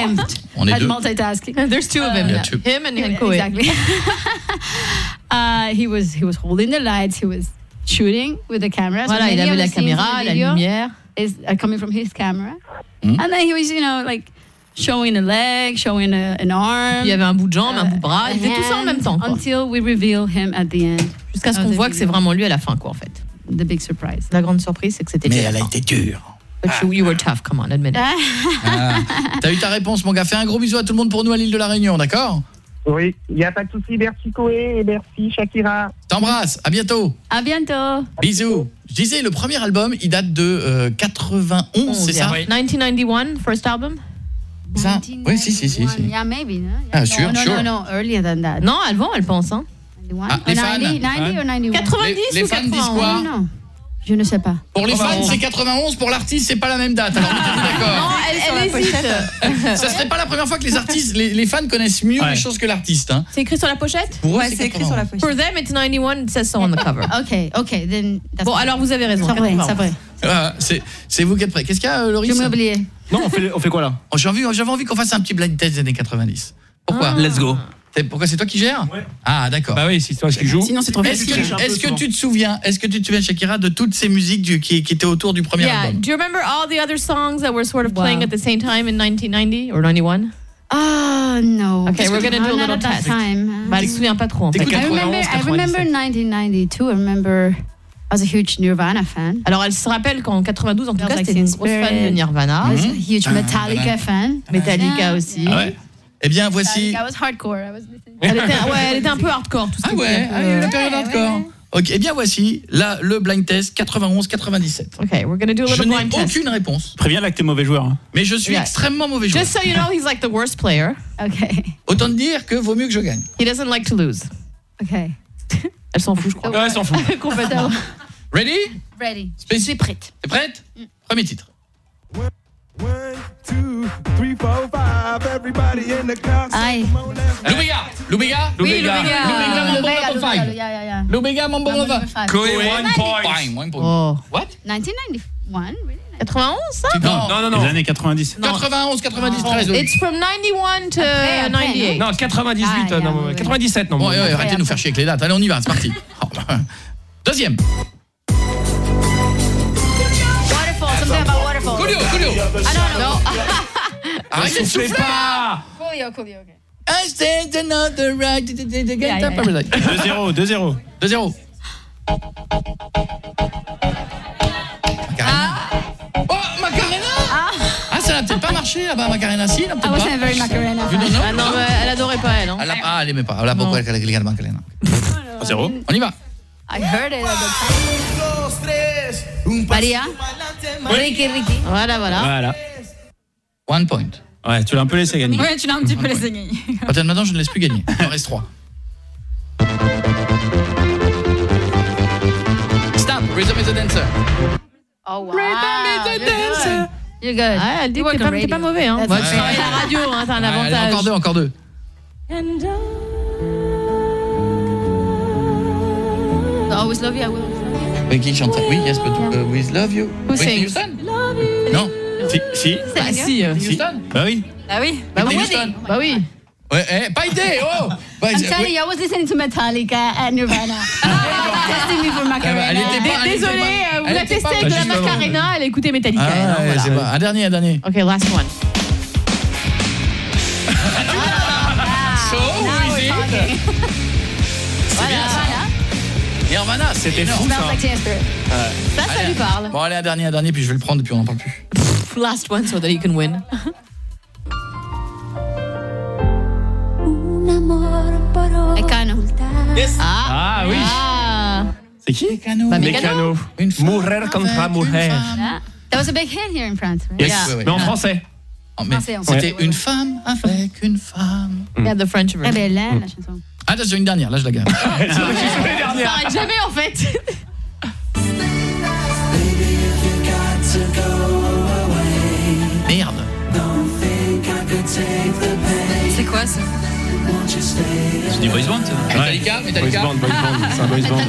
On est deux.
multitasking.
There's two of him.
Yeah, two.
Him and, Koé.
Exactly. uh, he was he was holding the lights. He was shooting with the camera.
Voilà, il avait la caméra, la lumière.
is are coming from his camera,
Hmm.
and then he was, you know, like showing a leg, showing a, an arm.
Il y avait un bout de jambe, un bout de bras.
a
Il faisait tout ça en même temps. quoi.
Until we reveal him at the end.
Jusqu'à ce qu'on voit que c'est vraiment lui à la fin, quoi, en fait.
The big surprise.
La grande surprise, c'est que c'était
Mais elle a été dure.
But you, you were tough, come on, admit it.
Ah. T'as eu ta réponse, mon gars. Fais un gros bisou à tout le monde pour nous à l'île de la Réunion, d'accord?
Oui, il n'y a pas de souci. Merci Koé et merci Shakira.
T'embrasse. À bientôt.
À bientôt.
Bisous. Je disais, le premier album, il date de euh, 91, c'est ça?
1991, first album?
Ça Oui, si, si, si. si.
Yeah, maybe. No?
Ah,
no,
sûr,
no,
sûr.
no, no, earlier than that.
Non, avant, elle pense. Hein.
91?
Ah, les
Oh,
fans.
90, 90 or 91?
90
Les- les
ou
fans
91
disent quoi
Non. Je ne sais pas.
Pour les fans,
91.
c'est 91. Pour l'artiste, c'est pas la même date. Alors, mettez-vous
Non,
d'accord.
elle, elle hésite.
Ça serait pas la première fois que les artistes, les, les fans connaissent mieux
Ouais.
les choses que l'artiste. Hein.
C'est écrit sur la pochette?
Pour eux,
Ouais, c'est écrit
91.
sur la pochette.
For them, it's 91, it says so on the cover.
Ok, ok, then. that's
Bon, alors vous avez raison.
C'est vrai,
91.
c'est vrai.
Ah, c'est vous qui êtes prêts. Qu'est-ce qu'il y a, euh, Loris?
Je m'ai oublié.
Non, on fait, on fait quoi là?
Oh, envie, j'avais envie qu'on fasse un petit blind test des années 90. Pourquoi?
Ah.
Let's go.
C'est- Pourquoi c'est toi qui gères Ah, d'accord.
Bah oui, c'est toi qui joues.
Sinon, c'est trop facile.
est-ce que tu te souviens, est-ce que tu te souviens, Shakira, de toutes ces musiques du- qui, qui étaient autour du premier
Yeah,
album
do you remember all the other songs that were sort of playing
Wow.
at the same time in 1990 or 91
Ah, no.
Okay, we're gonna do a little test.
time.
Bah, elle se souvient pas trop en fait.
I
91,
remember, I remember 1992. I remember I was a huge Nirvana fan.
Alors elle se rappelle qu'en 92 en tout cas c'était une grosse fan de Nirvana,
I was a huge
Ah,
Metallica fan.
Metallica aussi.
Ah ouais Eh bien, voici.
I was hardcore. I was.
Elle était, ouais, elle était un peu hardcore tout ce
Ah ouais, ah, il y a eu la
Ouais,
période
ouais,
hardcore.
ouais.
Ok, eh bien voici là le blind test 91-97.
Ok, we're gonna do a
Je
little
n'ai
blind test.
aucune réponse,
Préviens là que t'es mauvais joueur. hein.
mais je suis
Yeah.
extrêmement mauvais joueur.
Just so you know, he's like the worst player.
Okay.
Autant te dire que vaut mieux que je gagne.
He doesn't like to lose.
Okay.
Elle s'en fout, je crois.
Ouais, elle s'en fout.
Complètement.
Ready?
Ready. Je suis prête.
T'es prête? Premier titre.
Aïe.
Loubega Loubega
Oui,
Loubega
Loubega.
Mambo
Loubega,
Number
Loubega,
five.
yeah, yeah, yeah.
Loubega Mambo. Koé,
Koé,
one point. Fine, one point.
Oh.
What?
1991, really?
91 ça?
Non,
Non, non, non. Les années 90.
91, 93. oui.
It's from 91 to
Après, après,
98.
Non, 98,
Ah,
euh,
yeah,
non,
ouais, ouais.
97, non.
Bon, ouais, ouais,
après,
arrêtez de nous faire chier avec les dates. Allez, on y va, c'est parti. Oh. Deuxième.
Something about waterfall.
Coolio, Coolio.
Ah non, non.
Arrêtez de souffler.
pas
Coolio, Coolio, ok.
I stand another right
Yeah, yeah, yeah.
2-0, 2-0.
2-0. Macarena. Oh, Macarena Ah, ça n'a peut-être pas marché. là-bas, Macarena Si, non,
I
peut-être
wasn't
pas.
very Macarena.
You don't know
Ah non, elle adorait pas elle. Hein.
Elle a- Ah, elle aimait pas. Elle a beaucoup avec la Macarena.
Zéro.
On y va.
I heard it at the time. Maria? Ricky, Ricky.
Voilà, voilà.
Voilà.
One point.
Ouais, tu l'as un peu laissé gagner.
Ouais, tu l'as un petit peu laissé gagner.
À partir de maintenant, je ne laisse plus gagner. Il en reste trois. Stop. Rhythm is a dancer.
Oh wow. You're good. You're good.
Ah, elle dit que t'es pas, pas mauvais. Hein. Bah, à la radio, hein, t'as un
allez,
avantage.
encore deux, encore deux.
Always love you, I will.
Mais qui chante ça Oui, yes, but uh, with love you.
Who
Whitney
sings?
Houston Non.
Si, si.
Bah si. euh,
Whitney Houston
Bah oui.
Ah oui.
Bah oui.
Houston.
Bah oui.
Ouais, eh, pas idée, oh Bah,
I'm
oui.
you, I was listening to Metallica and Nirvana. Testing me for
Ah, bah,
Macarena.
elle était pas-
euh, vous la testez avec de la. Macarena, elle a écouté Metallica.
Ah, ouais, c'est pas. Un dernier, un dernier.
Ok, last one.
So, who is it C'est bien ça. Nirvana, c'était
C'était fou,
énorme.
ça.
Spirit.
Ça, ça lui parle.
Bon, allez, un dernier, un dernier, puis je vais le prendre, puis on n'en parle plus.
Last one so that he can win.
Mecano.
Ah,
Ah oui.
Ah.
C'est qui?
Mécano.
Bah,
avec
mujer.
une femme.
Yeah. That was a big hit here in France, right?
Yes.
Ouais, ouais.
Mais en français.
Oh, mais
Français, en
C'était une femme avec une femme.
Yeah, the French
Eh
version.
ben, là, la chanson.
Ah, là, j'ai une dernière, là, je la gagne.
Ça arrête jamais en fait.
Merde.
C'est quoi ça
C'est du boys band, ça.
Metallica, Metallica.
Boys band, boys band. C'est un boys band.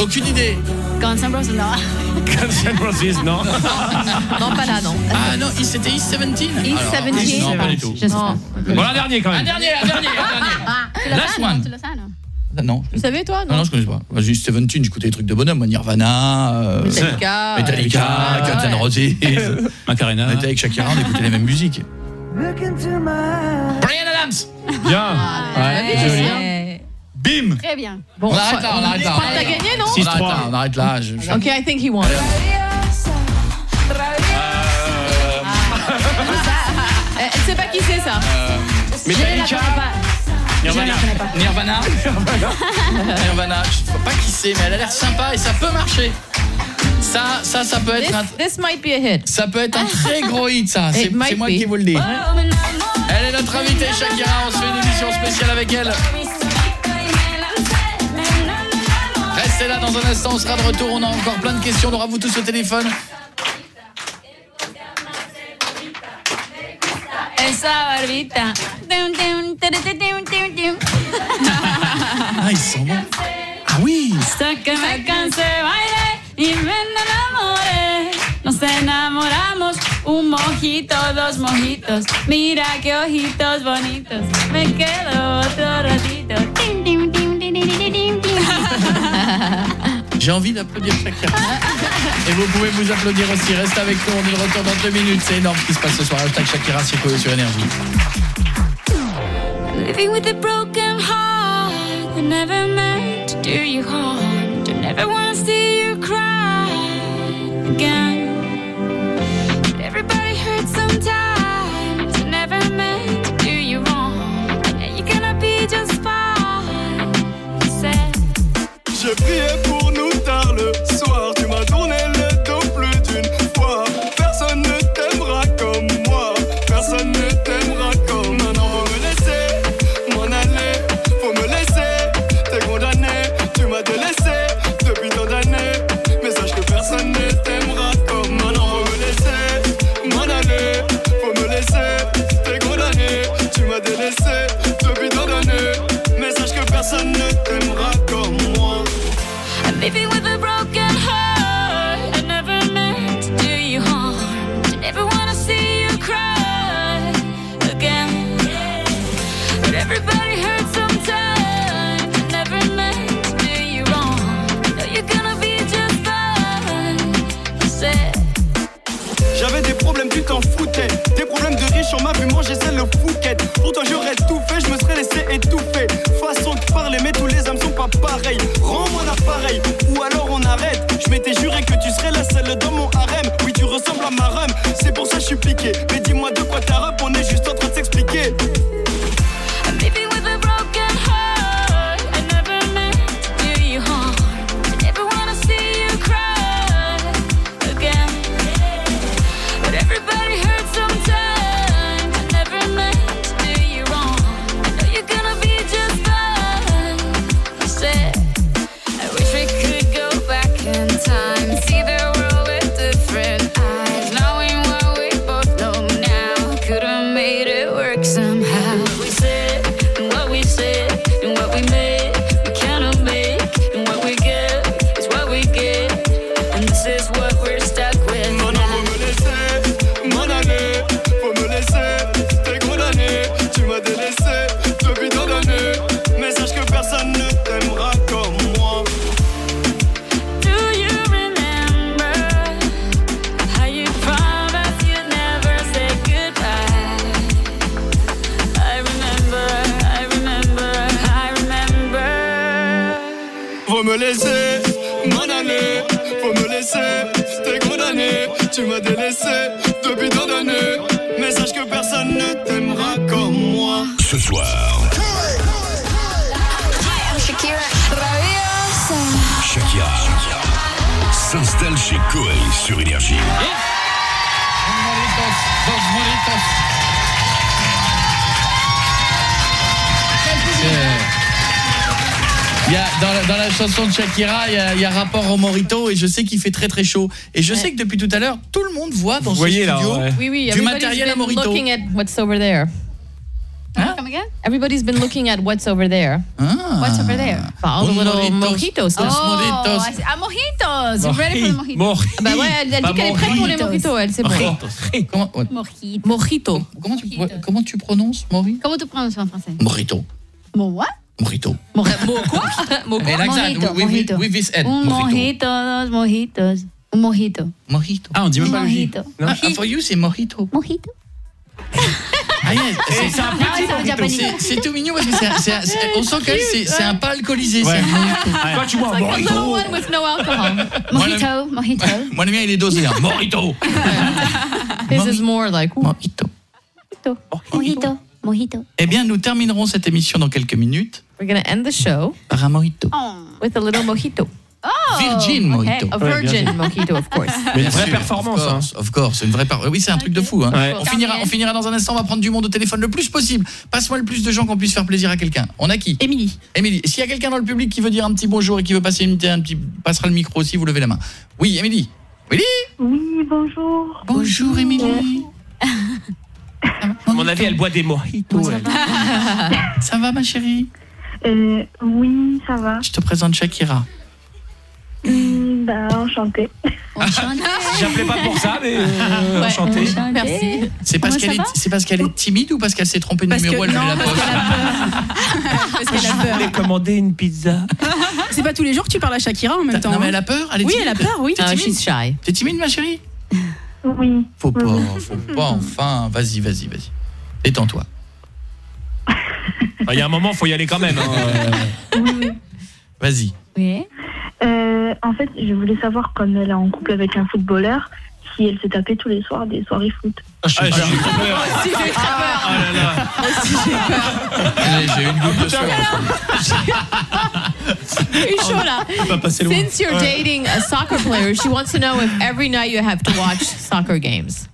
Aucune idée.
Guns N' Roses, non.
Guns N' Roses, non.
Non, pas là, non.
Ah non, c'était East 17
East
Alors,
17.
Non, pas du tout.
Je sais pas.
Bon, un dernier quand
Un
même.
dernier, un dernier, un dernier. Last one.
Tu le sais, non
Ah, Non.
Tu savais, toi
Non, non, je connais pas. Moi, J'ai East 17, j'écoutais des trucs de bonhomme, moi, Nirvana, euh,
Metallica.
Metallica,
Ah,
Guns N'
ouais.
Roses.
Macarena.
On était avec Shakira, on écoutait les mêmes musiques. Brian Adams.
Bien. Ouais, joli.
Ouais.
Bim.
Très bien.
Bon,
On arrête là, on arrête là.
T'as gagné, non
On arrête là, on arrête là. je- je-
Ok, I think he won. Elle elle sait pas qui c'est ça.
Metallica.
Nirvana. Nirvana. Nirvana. Je sais pas qui c'est, mais elle a l'air sympa et ça peut marcher. Ça, ça, ça peut
This,
être un,
this might be a hit.
ça peut être un très gros hit, ça. C'est moi
be.
qui vous le dis. Elle est notre invitée, Shakira. On se fait une émission spéciale avec elle. Restez là dans un instant, on sera de retour. On a encore plein de questions. On aura vous tous au téléphone.
Esa barbita.
Ah, ils sont bons. Ah oui
Hasta que me canse baile y me enamore. Nos enamoramos, un mojito, dos mojitos. Mira qué ojitos bonitos. Me quedo otro ratito.
J'ai envie d'applaudir Shakira. Et vous pouvez vous applaudir aussi. Restez avec nous, on est de retour dans deux minutes. C'est énorme ce qui se passe ce soir. Hashtag Shakira sur, sur Énergie.
Living with a broken heart that never meant to do you harm. To never want to see you cry again.
J'ai prié pour nous tard le soir. On m'a vu manger celle le fouquet. Pour toi, j'aurais tout fait, je me serais laissé étouffer. Façon de parler, mais tous les âmes sont pas pareils. Rends-moi l'appareil, ou alors on arrête. Je m'étais juré que
s'installe chez Coé sur Énergie.
Il y a, dans, la, dans la chanson de Shakira, il y, a, il y a rapport au Morito et je sais qu'il fait très très chaud. Et je sais que depuis tout à l'heure, tout le monde voit dans
Vous
ce
voyez, là,
studio
ouais.
Oui, oui,
du matériel à Morito.
looking at what's over there.
Come again?
Everybody's been looking at what's over there.
Ah.
What's over there?
All the little
mojito.
mojito stuff.
Oh,
mojitos.
I see. Mojitos. You're ready for the mojito.
Mojito?
Bah ouais, elle, dit qu'elle est prête pour les
mojitos.
mojitos, elle, c'est bon.
Comment, ouais.
Mojito.
Mojito.
comment, tu, comment tu prononces Mori?
Comment tu prononces en français?
Morito.
Mon what?
Morito.
Mo quoi?
Mojito, mojito.
with this head.
Mojito, mojitos. Un mojito.
Mojito.
Ah, on dit même pas le J.
Mojito.
Ah, ah, for you, c'est mojito.
Mojito.
C'est
tout mignon parce que c'est on sent que c'est un pas alcoolisé.
Toi, tu vois un
Like a little
mojito.
one with no alcohol.
Mojito, mojito.
Moi, le mien, il est dosé. Hein. Morito.
His is more like, ooh,
Mojito.
Mojito. Mojito.
Eh bien, nous terminerons cette émission dans quelques minutes
we're gonna end the show
par un mojito.
Oh.
with a little mojito.
Virgin mojito.
A
bien
virgin mojito, of course.
Mais une vraie
sûr,
performance.
Of
hein.
course, of course, une vraie par- Oui, c'est un truc de fou. Hein.
Ouais.
On, finira, on finira dans un instant, on va prendre du monde au téléphone le plus possible. Passe-moi le plus de gens qu'on puisse faire plaisir à quelqu'un. On a qui
Émilie.
Émilie. S'il y a quelqu'un dans le public qui veut dire un petit bonjour et qui veut passer une, un petit, passera le micro aussi, vous levez la main. Oui, Émilie. Oui
Oui, bonjour.
Bonjour, Émilie.
À mon avis, elle boit des mojitos.
Ça va, ma chérie?
Euh, oui, ça va.
Je te présente Shakira.
Hmm, bah, enchantée.
J'appelais pas pour ça, mais euh,
Ouais.
enchanté.
Merci.
C'est parce qu'elle est, c'est parce qu'elle est timide ou parce qu'elle s'est trompée de
Parce
numéro
que-
elle
non,
la
parce qu'elle a peur. Parce qu'elle a
Je voulais
peur.
commander une pizza.
C'est pas tous les jours que tu parles à Shakira en même temps.
Non, mais
hein.
elle a peur elle est
Oui,
timide.
elle a peur, oui.
T'es
Uh,
timide
shy.
T'es timide, ma chérie
Oui.
Faut pas, faut pas, enfin. Vas-y, vas-y, vas-y. Détends-toi.
Il y a un moment, faut y aller quand même. hein.
Vas-y.
Oui.
Euh, en fait, je voulais savoir, comme elle est en couple avec un footballeur, si elle se tapait tous les soirs des soirées foot.
Ah, j'ai peur.
Si, j'ai très peur.
Là là.
Allez, J'ai une goutte de sueur.
Since you're dating a soccer player, she wants to know if every night you have to watch soccer games.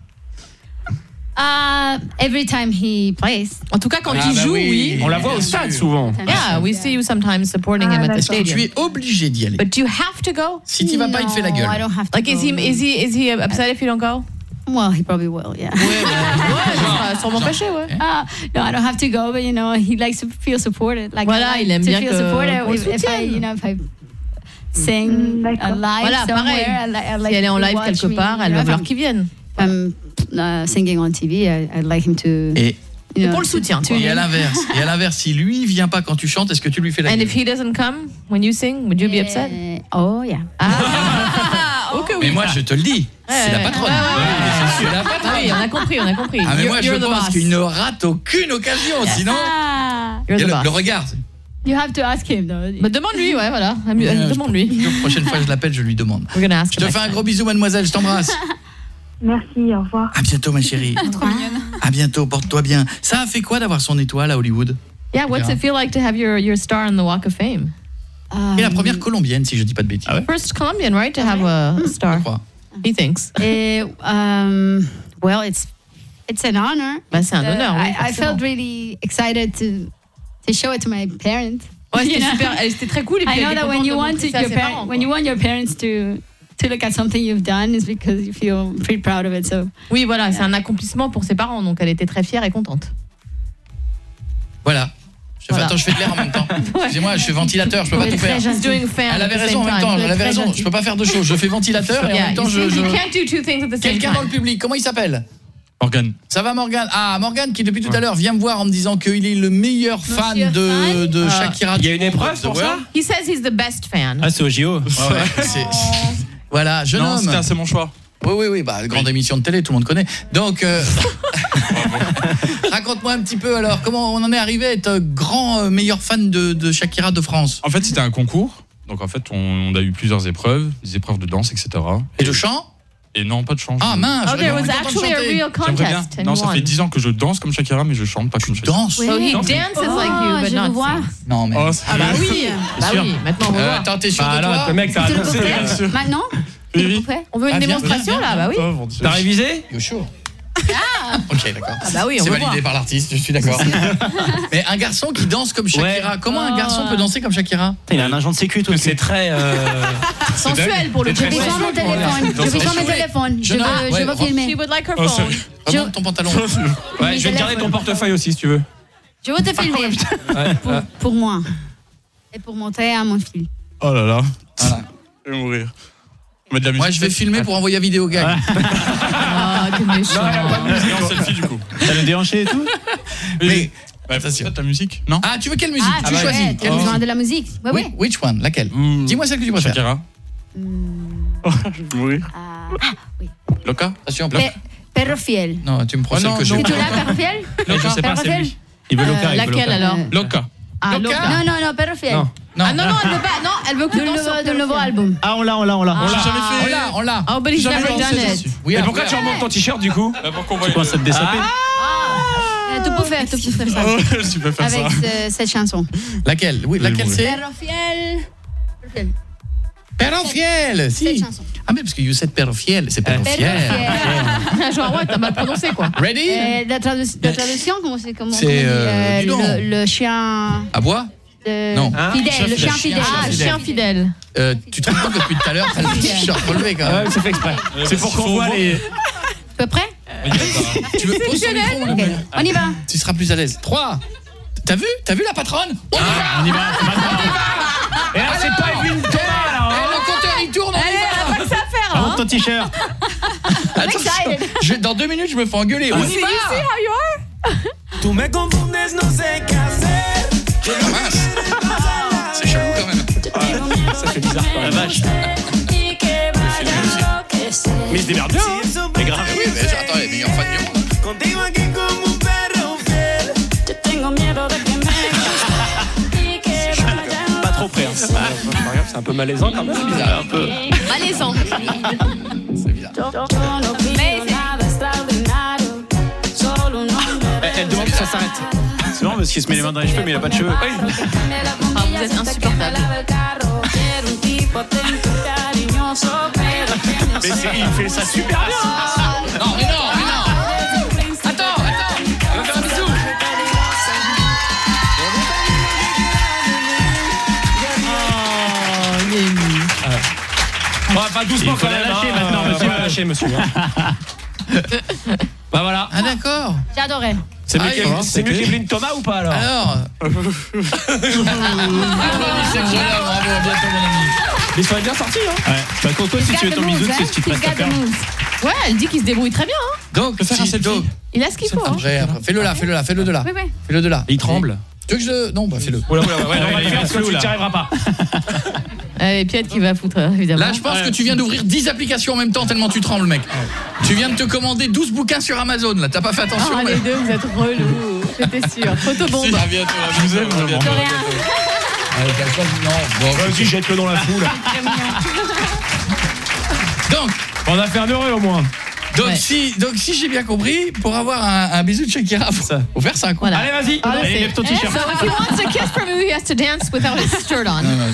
Uh, every time he plays.
En tout cas, quand
Ah,
il
bah
joue,
oui.
oui.
On la voit au stade souvent.
Yeah, we see you sometimes supporting him
Ah,
at the stadium.
Tu es obligé d'y aller.
But do you have to go?
Si tu vas pas, il te fait la
No, I
gueule.
don't have to
Like, is
go,
he
no.
is he is he upset if you don't go?
Well, he probably will, yeah.
Ouais, ouais.
Ouais, sûrement péché, ouais.
Uh, no, I don't have to go, but you know, he likes to feel supported. Like
Voilà,
I like
il aime
to
bien
feel
que-
supported if, if I, you know, if I sing
Mm,
a live
Voilà,
somewhere,
pareil.
I, I like
Si elle est en
to
live quelque
me,
part, elle va
I'm-
qu'il vienne.
I'm uh, singing on TV, I, I'd like him to.
Et,
you know,
pour le soutien, quoi.
et à l'inverse, et à l'inverse, si lui vient pas quand tu chantes, est-ce que tu lui fais la
And
gueule
if he doesn't come when you sing, would you be upset?
Oh yeah.
Ah, ok,
Mais
oui.
moi, je te le dis, c'est
Ouais,
la patronne.
Ouais,
c'est la
Ah
patronne.
oui, on a compris, on a compris.
Ah mais
You're-
moi je
you're the
pense
boss.
qu'il ne rate aucune occasion, sinon
Ah.
Le, le regard.
You have to ask him though.
Bah, demande-lui, ouais, voilà.
Euh, je-
Demande-lui.
La prochaine fois que je l'appelle, je lui demande.
We're gonna ask
Je te fais un gros bisou mademoiselle, je t'embrasse.
Merci, au revoir.
À bientôt ma chérie.
Trop mignonne.
À bientôt, porte-toi bien. Ça a fait quoi d'avoir son étoile à Hollywood?
Yeah, what's it feel like to have your, your star on the Walk of Fame?
Et la première colombienne si je dis pas de bêtises.
First Colombian, right, to have a star.
Je crois.
He thinks.
Eh, um, well, it's it's an honor.
Bah, c'est un
Uh,
honneur, oui,
I, I felt really excited to to show it to my parents.
Ouais, c'était super, c'était très cool. Et puis
I know that when you want to, your
parents,
when you want your parents to to look at something you've done is because you feel pretty proud of it. So
Oui, voilà, c'est un accomplissement pour ses parents, donc elle était très fière et contente.
Voilà. Je fais,
Voilà.
Attends, je fais de l'air en même temps. Excusez-moi, je fais ventilateur, je peux pas tout faire. Elle avait raison en même temps, elle avait raison. Je peux pas faire deux choses. Je fais ventilateur et en
Yeah,
même temps
you
je. je- Quelqu'un dans le public, comment il s'appelle? Morgan. Ça va Morgan? Ah Morgan qui depuis tout à l'heure vient me voir en me disant qu'il est le meilleur fan
Monsieur
de, de
Ah.
Shakira.
Il y a une épreuve pour ça.
He says he's the best fan.
Ah, c'est au JO.
Voilà, jeune
Non,
homme.
c'était- c'est mon choix.
Oui, oui, oui, bah, grande émission de télé, tout le monde connaît. Donc, euh, raconte-moi un petit peu alors, comment on en est arrivé à être grand euh, meilleur fan de, de Shakira de France?
En fait, c'était un concours. Donc en fait, on, on a eu plusieurs épreuves, des épreuves de danse, etc.
Et de chant?
Et non, pas de chant.
Ah mince,
Oh, there was actually a real
J'aimerais bien. Non, ça
won.
fait 10 ans que je danse comme Shakira, mais je chante pas comme Shakira.
danses
So he dances like you, but
je
not sings.
Non, mais.
Oh,
Ah bah oui, bah oui. Maintenant on veut
Euh,
voir.
attends, t'es sûr
Ah
de toi
le mec, t'as annoncé, bien
faire Maintenant
Oui,
Tu
oui.
On veut une
Ah,
démonstration là, bah oui.
Oh.
T'as révisé
Yo, chaud. Ok, d'accord.
Ah bah oui, on
C'est validé
voir.
par l'artiste, je suis d'accord. Mais un garçon qui danse comme Shakira, comment un garçon peut danser comme Shakira?
Il a un agent de sécu, toi.
C'est très. euh,
Sensuel pour le
Je
coup.
vais
très
sur mon téléphone. Je vais sur mon téléphone. Je
Je
veux, je filmer.
She would like her
Oh, c'est-
phone.
Remonte ton pantalon.
Ouais, je vais te garder ton portefeuille aussi si tu veux.
Je veux te filmer.
Ouais.
Pour, moi. Et pour montrer à mon fil.
Oh là là.
Voilà.
Je vais mourir. La.
Moi, je vais filmer pour envoyer à vidéo gag.
Méchant.
Selfie du coup.
T'as le déhanché et tout
Mais
Bah, ta musique, non
ah, tu veux quelle musique
Ah,
Tu choisis.
ouais, tu as
Quelle
besoin
musique
de la musique. Ouais,
Oui,
ouais.
which one? Laquelle
Hmm.
Dis-moi celle que tu préfères.
Shakira. Oh, vais mourir.
Ah, oui.
Loca Attention,
Pe- Perro fiel.
Non, tu me prends
Oh,
celle
non,
que
non.
Tu là, Perro fiel
Non, je sais pas,
Perro
c'est
fiel
lui. Il veut Loca,
Euh,
il veut
laquelle
Loca.
alors
Loca.
Ah,
Loca.
Loca.
Non, non, non, Perro fiel.
Non.
Non.
Ah non, non, elle veut pas. Non, elle veut que sur
nouveau,
Perro
nouveau album.
Ah, on l'a, on l'a, on l'a.
On l'a jamais
On
fait.
l'a, on l'a.
Oh, but he's never done it.
Oui,
Mais
ah,
pourquoi tu remontes ton t-shirt du coup
Bah, pourquoi on
Tu penses à te dessaper
Euh, Tu peux faire, tu peux faire ça.
Tu peux faire ça.
Avec ce- cette chanson.
Laquelle? Oui, laquelle c'est?
Perro fiel. Perro fiel.
Fiel.
Cette
Si.
chanson.
Ah, mais parce que you said perro fiel, c'est perro
Perro
fiel.
fiel.
Genre, ouais, t'as mal prononcé quoi.
Ready?
Euh, la, tradu- la traduction, comment c'est comment
C'est,
on
euh,
le, le chien?
À bois?
De-
Non.
Hein
fidèle, le chien fidèle.
Ah, chien fidèle.
Euh, Tu te rends compte que depuis tout à l'heure, t'as le t-shirt relevé quand même.
Ouais, c'est fait exprès. C'est pour qu'on voit les.
Tu es prêt
Tu veux pose ton micro, mon
Ok,
ami.
On y va.
Tu seras plus à l'aise. 3. T'as vu? T'as vu la patronne? On y va
On y va. Et là, c'est pas Evelyne Thomas.
Eh,
hein
le compteur il tourne, on y va
Pas que ça à faire, hein.
ton t-shirt.
Attention, Dans deux minutes, je me fais engueuler. On y va
how you are?
Tú me confundes, no sé qué hacer.
Ça fait bizarre quand même.
La vache.
Mais il se démerde bien. hein.
C'est grave.
Mais oui, mais attends, les meilleurs fans du monde.
Pas trop près. hein.
C'est pas grave, C'est un peu malaisant quand même.
C'est bizarre.
Un peu.
Malaisant.
C'est bizarre.
Elle, elle demande que ça s'arrête. C'est marrant parce qu'il se met les mains dans les cheveux, mais il a pas de cheveux.
Ah, vous êtes insupportable.
Mais il fait ça super bien.
Non, mais non, mais non. Attends, attends. On va faire un bisou.
Oh, il est ému.
Bon, enfin, doucement
Il faut
quand
la
même.
lâcher
hein.
maintenant, monsieur.
lâcher, monsieur. hein. Bah voilà.
Ah d'accord.
J'adorais.
C'est mieux
Ah,
c'est mieux
c'était-
qu'Evelyne Thomas ou pas alors
Alors. Bravo.
Mais ça va bien sorti, hein
Ouais. Bah, Coco, si tu veux ton bisou, c'est ce qu'il te reste à faire.
Ouais, elle dit qu'il se débrouille très bien. Hein.
Donc,
faire un
si,
selfie.
donc,
Il a ce qu'il faut. Hein.
après, après, fais-le là, fais-le là, fais-le de là.
Oui, oui.
Fais-le de là.
Il tremble.
Tu veux que je... Non, bah fais-le.
Oula, oula, ouais, on va le faire parce que tu
là.
n'y arriveras pas.
Et Piette qui va foutre, euh, évidemment.
Là, je pense que tu viens d'ouvrir 10 applications en même temps tellement tu trembles, mec. Tu viens de te commander 12 bouquins sur Amazon, là. T'as pas fait attention,
Ah,
mais...
les deux, vous êtes relous. J'étais sûre. Photobombe.
À bientôt, à
vous aime,
bientôt, à bientôt, Avec la chance, non. Bon,
Vas-y, jette-le dans la foule.
Donc,
On a fait un heureux au moins.
donc
Ouais.
si, donc si j'ai bien compris, pour avoir un, un bisou de Shakira, faut, faut faire ça, quoi.
Voilà.
Allez, vas-y.
Ah,
Allez, lève ton t-shirt.
So if he wants a kiss from you, he has to dance without his shirt on.
Non, non,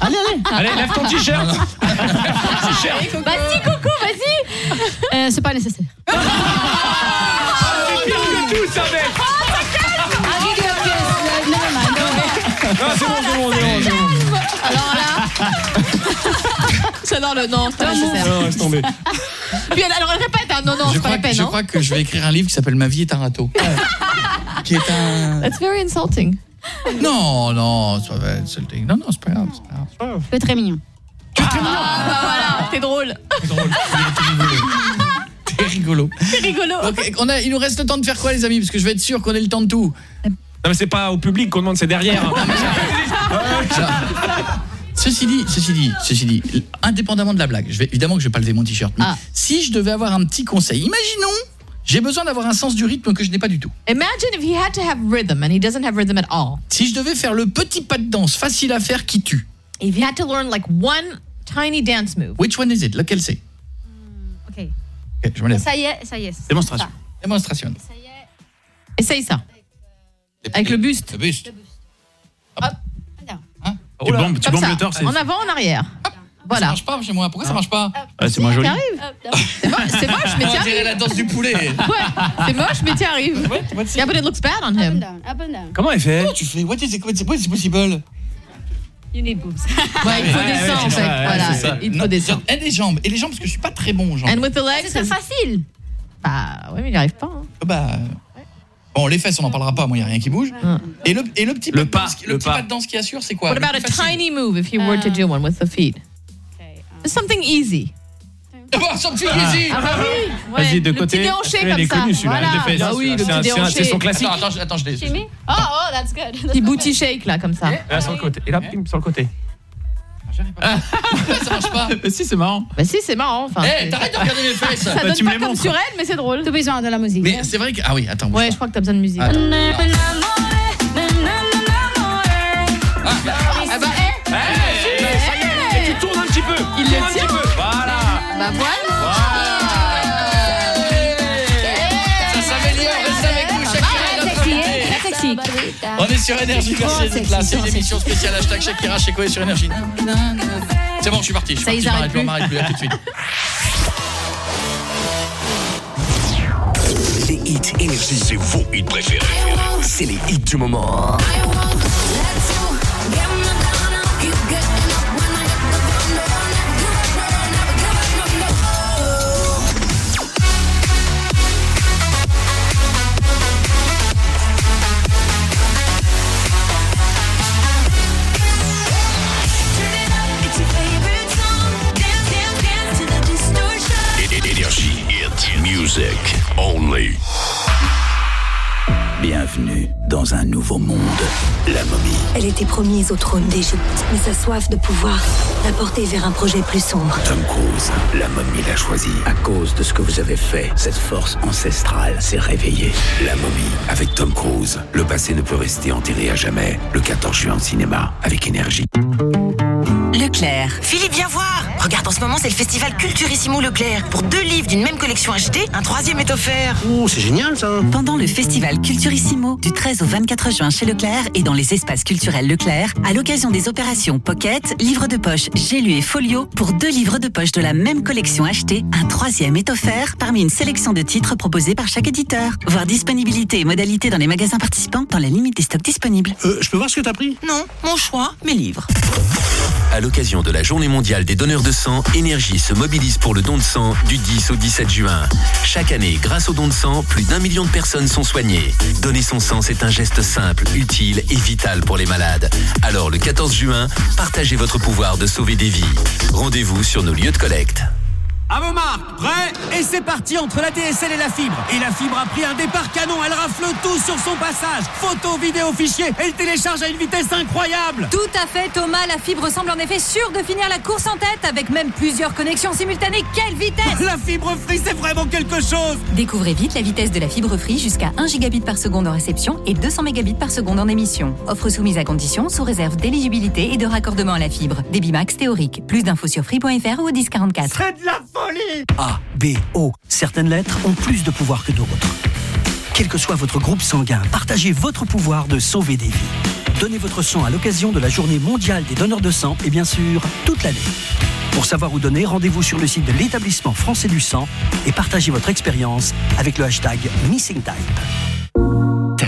Allez, allez.
Allez, lève ton t-shirt.
Vas-y, Coco, vas-y.
Euh, c'est pas nécessaire.
C'est pire que tout, ça, mec.
J'adore le non, c'est pas nécessaire.
Non, laisse tomber.
Puis elle, alors elle répète, hein, non, non,
je
c'est pas
crois,
la
que,
peine.
je
hein.
crois que je vais écrire un livre qui s'appelle Ma vie est un râteau. qui est un...
That's very insulting.
Non, non, c'est pas insulting. Non, non, c'est pas grave. c'est pas grave.
Tu es très mignon.
Ah, bah voilà, t'es drôle.
T'es rigolo.
C'est rigolo.
Ok, on a, il nous reste le temps de faire quoi, les amis? Parce que je vais être sûr qu'on ait le temps de tout.
Non, mais c'est pas au public qu'on demande, c'est derrière.
Ceci dit, ceci dit, ceci dit, indépendamment de la blague, je vais, évidemment que je vais pas lever mon t-shirt. mais
Ah.
Si je devais avoir un petit conseil, imaginons, j'ai besoin d'avoir un sens du rythme que je n'ai pas du tout.
Imagine if he had to have rhythm and he doesn't have rhythm at all.
Si je devais faire le petit pas de danse facile à faire qui tue,
If you had to learn like one tiny dance move.
Which one is it? Lequel c'est?
Ok.
Ok, je me lève.
Ça y est, ça y est.
Démonstration. Démonstration.
Essaye ça. Avec le buste.
Le buste.
Tu bombes, tu bombes
ça.
le torse.
En avant, en arrière. Voilà.
Ça marche pas chez moi. Pourquoi ça marche pas
Ouais, c'est moins joli.
T'arrives. C'est mo- c'est moche, mais
On
t'y
dirait la danse du poulet.
Ouais, c'est moche, mais t'y arrives. Yeah, but it looks bad on him.
Up and down.
Comment elle fait
Comment tu fais What is it, what is what possible
You need boobs.
Ouais, il faut
Ouais,
descendre,
ouais,
en fait.
ouais,
Voilà,
c'est ça.
il faut
Non,
descendre.
Et les jambes, et les jambes parce que je suis pas très bon aux jambes.
And with the legs,
C'est facile.
Bah, ouais, mais il n'y arrive pas. hein.
Bah Bon, les fesses, on n'en parlera pas, moi, il n'y a rien qui bouge. Et le, et le petit
Le
pas, de
pas,
danse, le
le
petit
pas.
pas de danse qui assure, c'est quoi
What
Le
about a tiny move if you were to do one with the feet? Something easy.
Oh, something easy
Ah bah oui. ouais.
Vas-y, de
le
côté.
petit déhanché comme
est
ça. Voilà.
le.
Ah oui, le
C'est
petit déhanché.
c'est son classique.
Attends, attends, attends, je l'ai.
Oh, oh, that's good.
Petit booty shake là, comme ça.
Là, sur le côté. Et là, pim, sur le côté.
Ça marche pas.
Bah, si, c'est marrant.
Bah si, c'est marrant. Enfin,
Eh, t'arrêtes de regarder mes fesses
ça
Bah,
donne
tu me
pas
les
comme
montres.
sur elle, mais c'est drôle.
Tu as besoin de la musique.
Mais c'est vrai que. Ah oui, attends. bouge
Ouais,
pas.
je crois que t'as besoin de musique.
Attends.
Ah bah, eh,
Eh, ça y est, et tu tournes un petit peu.
Il
Tourne
le
un
tient.
petit peu. Voilà.
bah voilà.
On est sur Énergie, merci
Trop
d'être là. C'est une émission spéciale hashtag Shakira chez Koé sur Énergie. C'est bon, je suis parti. Je suis
Ça,
parti,
ils
je m'arrête
arrêtent
plus, m'arrête plus. À tout de suite.
Les hits énergie.
C'est vos hits préférés.
C'est les hits du moment.
Music Only.
Bienvenue dans un nouveau monde. La momie.
Elle était promise au trône d'Égypte, mais sa soif de pouvoir l'a portée vers un projet plus sombre.
Tom Cruise, la momie l'a choisi. À cause de ce que vous avez fait, cette force ancestrale s'est réveillée. La momie, avec Tom Cruise. Le passé ne peut rester enterré à jamais. Le 14 juin au cinéma, avec énergie.
Leclerc.
Philippe, viens voir Regarde, en ce moment, c'est le festival Culturissimo Leclerc. Pour deux livres d'une même collection achetée, un troisième est offert.
Oh, c'est génial ça
Pendant le festival Culturissimo du 13 au 24 juin chez Leclerc et dans les espaces culturels Leclerc, à l'occasion des opérations Pocket, livres de poche, J'ai lu et Folio, pour deux livres de poche de la même collection achetés, un troisième est offert parmi une sélection de titres proposés par chaque éditeur. Voir disponibilité et modalités dans les magasins participants dans la limite des stocks disponibles.
Euh, je peux voir ce que t'as pris?
Non, mon choix, mes livres.
À l'occasion de la journée mondiale des donneurs de sang, Énergie se mobilise pour le don de sang du 10 au 17 juin. Chaque année, grâce au don de sang, plus d'un million de personnes sont soignées. Donner son sang, c'est un geste simple, utile et vital pour les malades. Alors, le 14 juin, partagez votre pouvoir de sauver des vies. Rendez-vous sur nos lieux de collecte.
À vos marques, prêts Et c'est parti entre la DSL et la fibre. Et la fibre a pris un départ canon, elle rafle tout sur son passage. Photo, vidéo, fichier, elle télécharge à une vitesse incroyable.
Tout à fait, Thomas. La fibre semble en effet sûre de finir la course en tête avec même plusieurs connexions simultanées. Quelle vitesse
La fibre free, c'est vraiment quelque chose
Découvrez vite la vitesse de la fibre free jusqu'à 1 gigabit par seconde en réception et 200 mégabits par seconde en émission. Offre soumise à condition sous réserve d'éligibilité et de raccordement à la fibre. Débit max théorique. Plus d'infos sur free.fr ou au 1044.
C'est de la
A, B, O. Certaines lettres ont plus de pouvoir que d'autres. Quel que soit votre groupe sanguin, partagez votre pouvoir de sauver des vies. Donnez votre sang à l'occasion de la journée mondiale des donneurs de sang et bien sûr, toute l'année. Pour savoir où donner, rendez-vous sur le site de l'établissement français du sang et partagez votre expérience avec le hashtag MissingType.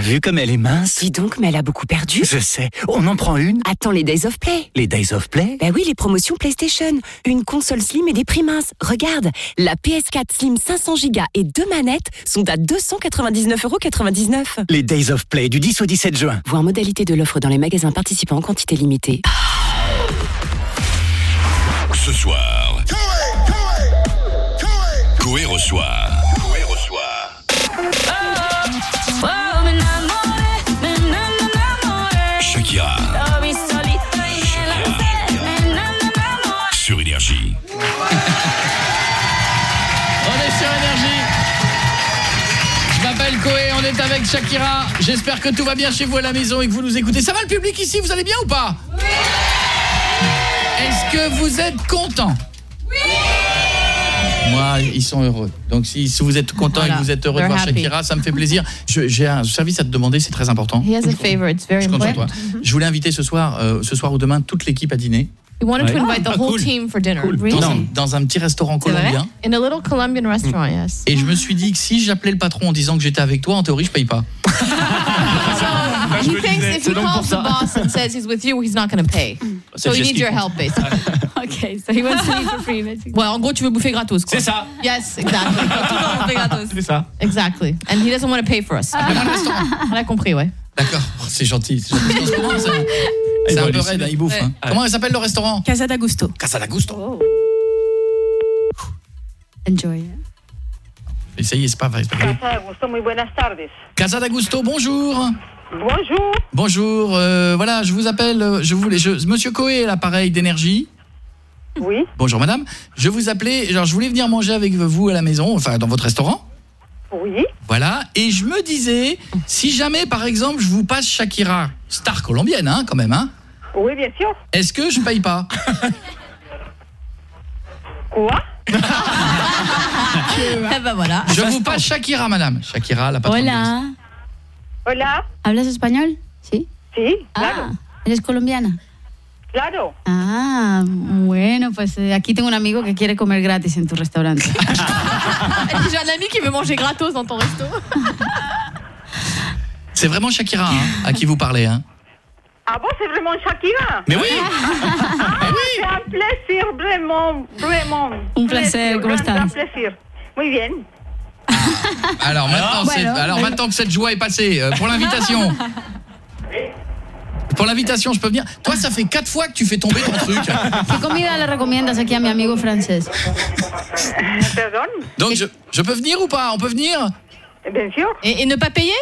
Vu comme elle est mince
Dis donc, mais elle a beaucoup perdu.
Je sais. On en prend une
Attends les Days of Play.
Les Days of Play?
Bah oui, les promotions PlayStation. Une console Slim et des prix minces. Regarde, la PS4 Slim 500 Go et deux manettes sont à 299,99€.
Les Days of Play du 10 au 17 juin.
Voir modalité de l'offre dans les magasins participants en quantité limitée.
Ce soir. Coé reçoit.
Avec Shakira. J'espère que tout va bien chez vous à la maison et que vous nous écoutez. Ça va le public ici Vous allez bien ou pas? Est-ce que vous êtes content? Moi, ils sont heureux. Donc si, si vous êtes content et que vous êtes heureux de voir
happy.
Shakira, ça me fait plaisir. J'ai un service à te demander, c'est très important.
He has a favor. It's very important.
Je voulais inviter ce soir, euh, ce soir ou demain toute l'équipe à dîner.
He wanted to
Ouais.
invite the
Ah,
whole
cool.
team for dinner.
Dans, dans un petit restaurant colombien.
In a little Colombian restaurant, yes.
Et je me suis dit que si j'appelais le patron en disant que j'étais avec toi, en théorie, je paye pas.
he thinks if he calls the boss and says he's with you, he's not going to pay. So needs
qu'il
your help, basically.
okay, so he wants to eat for free, basically.
Ouais, en gros, tu veux bouffer gratos.
C'est ça.
Yes, exactly. Il faut toujours bouffer gratos.
C'est ça.
Exactly. And he doesn't want to pay for us. On a compris, ouais.
D'accord, Oh, c'est gentil. c'est gentil. C'est- un peu raide, hein, il bouffe. hein. Comment il s'appelle le restaurant
Casa d'Agusto.
Casa d'Agusto.
Enjoy.
Essayez, c'est pas vrai.
Casa de Gusto, muy buenas tardes.
Casa d'Agusto, bonjour.
Bonjour.
Bonjour, euh, voilà, je vous appelle, euh, je voulais, je, Monsieur Coé, l'appareil d'énergie.
Oui.
Bonjour madame, je vous appelais, genre je voulais venir manger avec vous à la maison, enfin dans votre restaurant.
Oui.
Voilà, et je me disais, si jamais par exemple je vous passe Shakira, star colombienne hein, quand même, hein,
Oui, bien sûr.
est-ce que je paye pas
Quoi
Eh ben voilà.
Je vous passe Shakira madame, Shakira la patronne.
Hola.
Hola.
¿Hablas español? Sí.
Sí,
Ah,
claro.
¿eres colombiana?
Claro.
Ah, bueno, pues eh, aquí tengo un amigo que quiere comer gratis en tu restaurante.
J'ai un ami qui veut manger gratos dans ton resto.
C'est vraiment Shakira hein, à qui vous parlez hein.
Ah bon, c'est vraiment Shakira
Mais oui
Ah, C'est un plaisir, vraiment, vraiment.
Un placer, ¿cómo
vraiment,
estás?
Un plaisir. Muy bien.
Alors maintenant, c'est-
Bueno,
alors maintenant que cette joie est passée, euh, pour l'invitation. Pour l'invitation, je peux venir. Toi, ça fait quatre fois que tu fais tomber ton truc.
¿Qué comida le recomiendas aquí a mi amigo francés?
Pardon
Donc, je, je peux venir ou pas? On peut venir?
Bien sûr.
Et, et ne pas payer?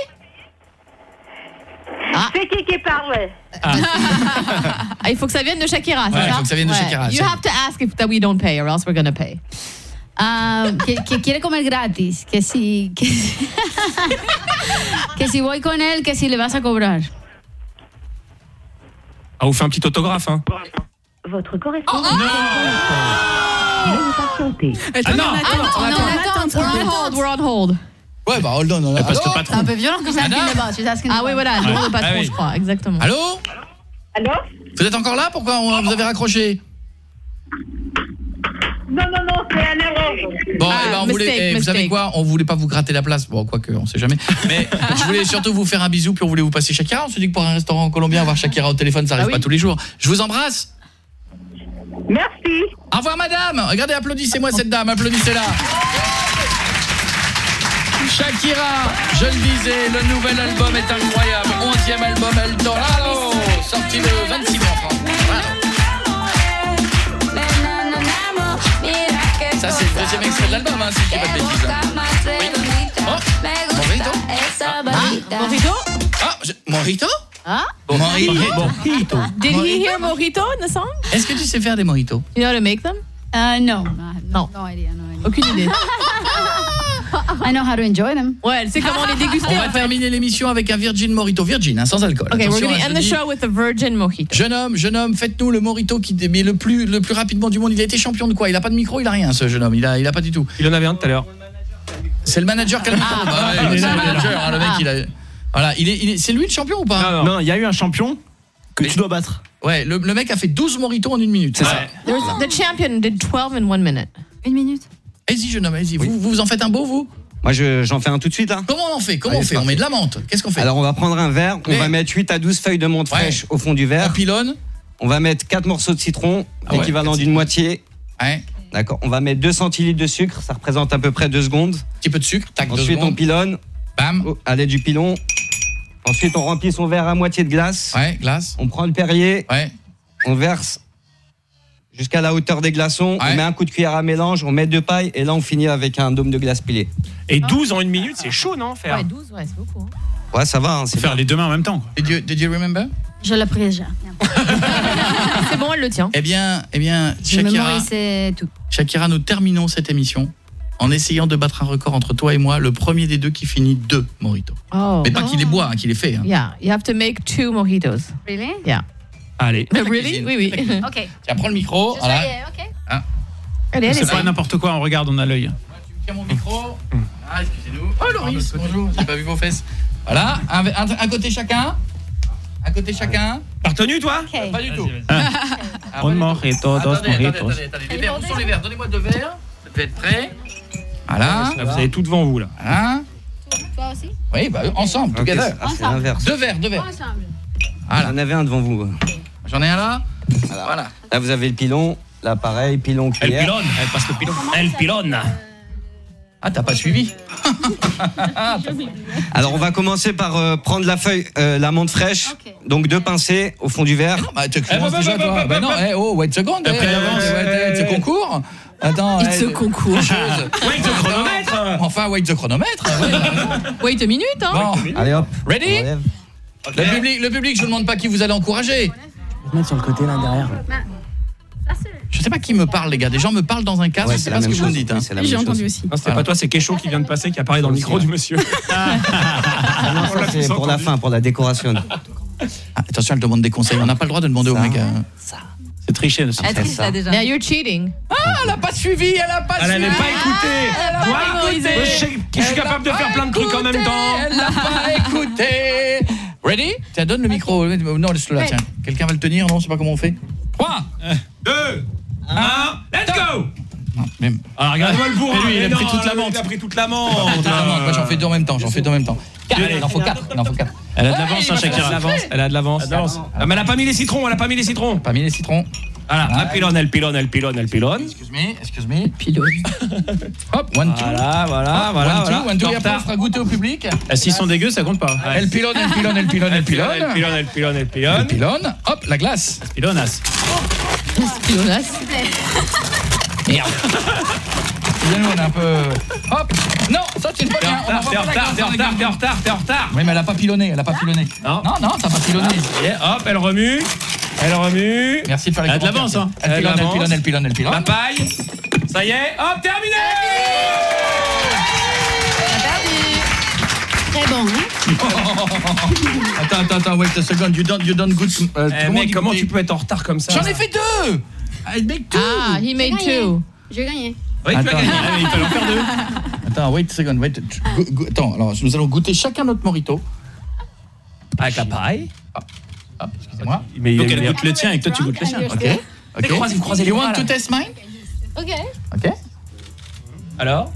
C'est qui qui parle
Ah, il faut que ça vienne de Shakira, c'est
Ouais,
ça?
il faut que ça vienne de Shakira,
You
c'est-
have to ask if that we don't pay or else we're going to pay.
Ah, que, que quiere comer gratis, que si que, si- que si voy con él, que si le vas a cobrar.
Ah, vous fait un petit autographe, hein.
Votre correspondant. patienter.
Ah non,
Ah non, non, attends, we're on hold, we're on hold.
Ouais, bah hold on. on-
Parce que
Allô
patron.
C'est un peu violent comme ça.
Ah oui, voilà, le nom de patron,
Ah oui.
je crois, exactement.
Allô
Allô
Vous êtes encore là Pourquoi on- vous avez raccroché
Non, non, non, c'est un erreur.
Bon,
Ah,
eh ben, on
mistake,
voulait, eh, vous savez quoi On voulait pas vous gratter la place. Bon, quoique, on sait jamais. Mais je voulais surtout vous faire un bisou, puis on voulait vous passer Shakira. On se dit que pour un restaurant colombien, avoir Shakira au téléphone, ça arrive
Ah oui.
pas tous les jours. Je vous embrasse.
Merci.
Au revoir, madame. Regardez, applaudissez-moi cette dame. Applaudissez-la. Shakira, je le disais, le nouvel album est incroyable. 11e album El Dorado, sorti le 26 mai en France. Voilà. Ça, c'est le deuxième extrait de l'album, hein, si je dis pas de bêtises. hein. Oh, Morito
Morito
Ah, je- Morito?
Ah
Morito
Mojito.
Did
Morito?
he hear Morito in the song?
Est-ce que tu sais faire des mojitos
You know how to make them?
Uh, no, no,
Non.
no idea, no idea.
Aucune idée.
I know how to enjoy them.
Ouais, elle sait comment les
On
déguster.
va
en fait.
terminer l'émission avec un Virgin Morito. Virgin, hein, sans alcool.
Okay, we're
Attention,
going
hein,
to end the show with a virgin mojito.
Jeune homme, jeune homme, faites-nous le Morito qui mais le plus le plus rapidement du monde. Il a été champion de quoi? Il a pas de micro, il a rien ce jeune homme. Il a il a pas du tout.
Il en avait un tout à l'heure.
C'est le manager qui a le micro. Bah ouais,
est
c'est le manager, hein, le mec il a Voilà, il est, il c'est lui le champion ou pas?
Non, il y a eu un champion que
Mais-
tu dois battre.
Ouais, le, le mec a fait 12 Moritos en une minute.
C'est ça.
There was- the champion did 12 in one minute.
Une minute.
Allez-y jeune homme, allez-y. Vous, vous en faites un beau vous?
Moi, je- j'en fais un tout de suite, là.
Comment on en fait? Comment
Allez,
on fait On met de la menthe. Qu'est-ce qu'on fait?
Alors, on va prendre un verre, on
Mais-
va mettre 8 à 12 feuilles de menthe
Ouais.
fraîche au fond du verre.
On pilonne.
On va mettre 4 morceaux de citron,
Ah ouais,
l'équivalent
quatre
d'une moitié.
Ouais.
D'accord. On va mettre 2 centilitres de sucre, ça représente à peu près 2 secondes.
Petit peu de sucre, tac,
Ensuite, on pilonne
Bam.
oh, à l'aide du pilon. Ensuite, on remplit son verre à moitié de glace.
Ouais, glace.
On prend le Perrier,
Ouais.
on verse jusqu'à la hauteur des glaçons.
Ouais.
On met un coup de cuillère à mélange, on met deux pailles et là, on finit avec un dôme de glace pilé.
Et 12 en une minute, c'est chaud, non faire
Ouais, 12, ouais, c'est beaucoup. hein.
Ouais, ça va. Hein, c'est
Faire les deux mains en même temps. quoi.
Did you, did you remember?
Je l'ai pris déjà.
C'est bon, elle le tient.
Eh bien, eh bien,
Je
Shakira,
tout.
Shakira, nous terminons cette émission en essayant de battre un record entre toi et moi, le premier des deux qui finit deux Moritos.
Oh.
Mais pas qu'il les boit, hein, qu'il les fait. hein.
Yeah, you have to make two mojitos.
Really?
Yeah.
Allez.
Mais really? Oui, oui.
Ok.
Tiens, prends le micro. Voilà.
ok.
Hein.
Allez, allez,
C'est pas n'importe quoi, on regarde, on a l'œil.
Tiens mon micro. Ah, excusez-nous. Oh, Loris, bonjour. J'ai pas vu vos fesses. Voilà, un, un- un côté chacun. Un côté chacun.
T'as retenu, toi
Pas du tout.
Ah.
Ah,
Un
pas du tout.
mojito, dos
Attendez. Les verres, où sont les verres Donnez-moi deux verres. Ça devait être prêt. Voilà.
Là, vous avez tout devant vous, là.
Voilà.
Toi aussi
Oui, bah, ensemble, together.
ah, l'inverse.
Deux verres, deux verres.
Ensemble.
Voilà.
J'en avais un devant vous.
J'en ai un là. Voilà.
Là, vous avez le pilon. Là, pareil, pilon
Elle
cuillère.
pilonne, elle passe le pilon. Elle pilonne.
Ah, t'as pas suivi
Alors, on va commencer par euh, prendre la feuille, euh, la menthe fraîche. Donc, deux pincées au fond du verre.
Bah, tu
Eh,
commences
bah,
déjà,
bah,
toi.
bah,
Bah non,
bah,
eh, oh, wait a second.
T'as
eh,
pris l'avance.
eh, eh, C'est concours Attends.
It's
eh,
a concours.
chose.
Wait the chronomètre.
Enfin, wait the chronomètre. ouais.
Wait a minute, hein.
Bon,
Allez, hop.
ready?
Enlève.
Le public, le public, je vous demande pas qui vous allez encourager.
mettre sur le côté là derrière.
Je sais pas qui me parle, les gars. Des gens me parlent dans un casque,
Ouais, c'est
pas ce
même
que vous me
chose.
dites. hein.
Oui, c'est la
J'ai
même
entendu
chose.
aussi.
Non, c'était pas toi, c'est Kécho qui vient de passer, qui apparaît dans le micro du monsieur.
Ah non, ça, c'est pour la fin, pour la décoration.
Ah, attention, elle demande des conseils. On n'a pas le droit de demander au
Ça.
mec. euh.
C'est tricher aussi.
Elle triche là déjà.
Cheating.
Ah, elle a pas suivi, elle a pas
Elle
suivi.
n'avait pas écouté.
Elle a pas écouté.
moi, je sais que je suis
Elle
capable de faire plein de trucs en même temps.
Elle l'a pas écouté. Ready? Tiens, donne le micro. Non, laisse-le là, tiens. Quelqu'un va le tenir, non? Je sais pas comment on fait. 3
Deux, un, let's go
Même.
Ah, regardez-moi le bourrin.
Lui, il a pris
non,
toute la menthe.
Il a pris toute la menthe.
Moi, j'en fais deux en même temps. J'en fais deux en même temps. Allez, il en faut quatre. Il en faut quatre.
Elle a de l'avance, hein, Shakira.
faire ça.
Elle a de l'avance.
Ah, mais elle a pas mis les citrons, elle a pas mis les citrons.
Pas mis les citrons.
Voilà, elle pilonne, elle pilonne, elle pilonne, elle pilonne.
Excuse me, excuse me. Pilonne. Hop, one, two.
Voilà, voilà,
Hop,
voilà.
One, two,
voilà.
one, two.
En
Et après, on
retard.
fera goûter au public.
Ah, S'ils sont dégueux, ça compte pas.
Elle pilonne, elle pilonne, elle pilonne, elle
Elle pilonne,
pilonne.
elle pilonne, elle pilonne, elle
Elle
pilonne.
pilonne. Hop, la glace.
Pilonas.
Pilonas.
Merde. Excusez-nous, on est un peu... Hop Non, ça c'est pas
T'es
bien.
en
On va
retard, t'es en retard, t'es en
les
retard, t'es en retard, t'es en retard.
Oui, mais elle a pas pilonné, elle a pas pilonné.
Non.
Non, non, ça a pas pilonné.
Et hop, elle remue. Elle remue.
Merci de faire les
Elle a de l'avance, hein.
Elle
Elle
pilonne, elle pilonne, elle pilonne, elle pilonne.
La paille. Ça y est, hop, terminé
Très bon, hein
Attends, attends, attends, wait a second. You don't, you don't good. euh,
Eh, mec, comment tu peux être en retard comme ça
J'en ai fait deux I make two
Ah, he made two.
J'ai gagné.
Oui, tu as
Attends.
gagné. Ah, Il fallait en faire deux.
Attends, wait a second, wait. Go- go- Attends, alors nous allons goûter chacun notre morito.
Avec la paille.
Hop, excusez-moi.
Mais il
Donc
est
elle goûte le tien et que toi tu goûtes le sien.
Ok. Ok.
croisez- vous croisez les
You want to test mine?
Ok.
Ok.
Alors?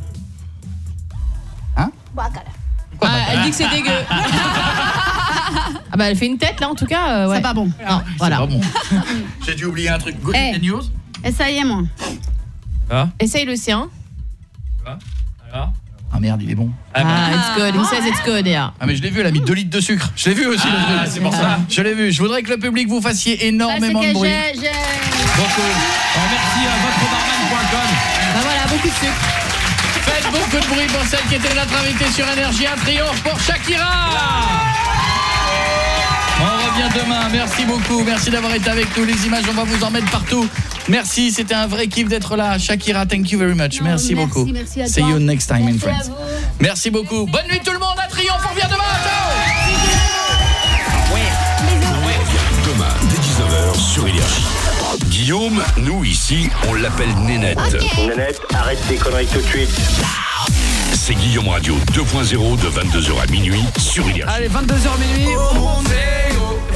Bacala.
Ah, elle dit que c'est dégueu. ah bah elle fait une tête là en tout cas. euh, ouais.
C'est pas bon.
Non, voilà.
Pas bon. J'ai dû oublier un truc. Good
Eh.
news.
Essaye le sien.
Alors
Ah merde, il est bon.
Ah, it's good. He says it's good, yeah.
Ah mais je l'ai vu, elle a mis 2 litres de sucre. Je l'ai vu aussi le
Ah,
truc.
c'est pour ça.
Je l'ai vu. Je voudrais que le public vous fassiez énormément de bruit.
j'ai- j'ai-
Beaucoup.
Merci à votrebarman.com.
Bah voilà, beaucoup de sucre.
Faites beaucoup de bruit pour celle qui était notre invitée sur Énergie. Un triomphe pour Shakira. On revient demain. Merci beaucoup. Merci d'avoir été avec nous. Les images, on va vous en mettre partout. Merci. C'était un vrai kiff d'être là. Shakira, thank you very much.
Non,
merci,
merci,
beaucoup.
merci à
See you next time in
Merci à
France. Merci beaucoup. Bonne nuit tout le monde. Un triomphe. On revient demain. Ciao.
Demain, dès 19h sur Énergie. Guillaume, nous ici, on l'appelle Nénette.
Nanette, arrête tes conneries tout de suite.
C'est Guillaume Radio 2.0 de 22h à minuit sur Énergie.
Allez, 22h minuit.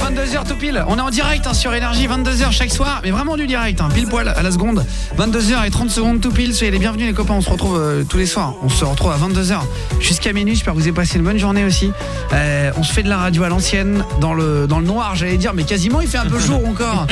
22h tout pile. On est en direct hein, sur Énergie, 22h chaque soir, mais vraiment du direct, hein, pile poil à la seconde. 22h et 30 secondes tout pile. Soyez les bienvenus les copains, on se retrouve euh, tous les soirs. On se retrouve à 22h jusqu'à minuit. J'espère que vous avez passé une bonne journée aussi. Euh, on se fait de la radio à l'ancienne, dans le, dans le noir, j'allais dire, mais quasiment il fait un peu jour encore.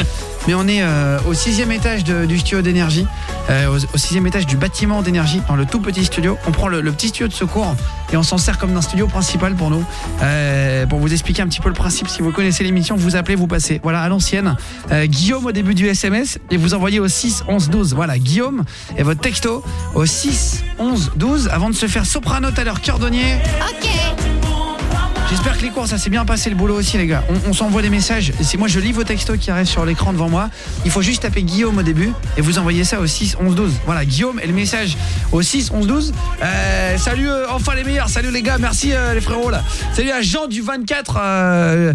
Mais on est euh, au sixième étage du studio d'énergie, euh, au, sixième étage du bâtiment d'énergie, dans le tout petit studio. On prend le, le petit studio de secours et on s'en sert comme d'un studio principal pour nous. Euh, pour vous expliquer un petit peu le principe, si vous connaissez l'émission, vous appelez, vous passez. Voilà, à l'ancienne. Euh, Guillaume au début du SMS et vous envoyez au 6 11 12. Voilà, Guillaume et votre texto au 6 11 12 avant de se faire soprano tout à l'heure, cordonnier.
Ok.
J'espère que les cours ça s'est bien passé le boulot aussi les gars. On, s'envoie des messages. C'est moi je lis vos textos qui arrivent sur l'écran devant moi. Il faut juste taper Guillaume au début et vous envoyez ça au 6 11 12. Voilà Guillaume et le message au 6 11 12. Euh, salut euh, enfin les meilleurs. Salut les gars. Merci euh, les frérots là. Salut à Jean du 24. euh,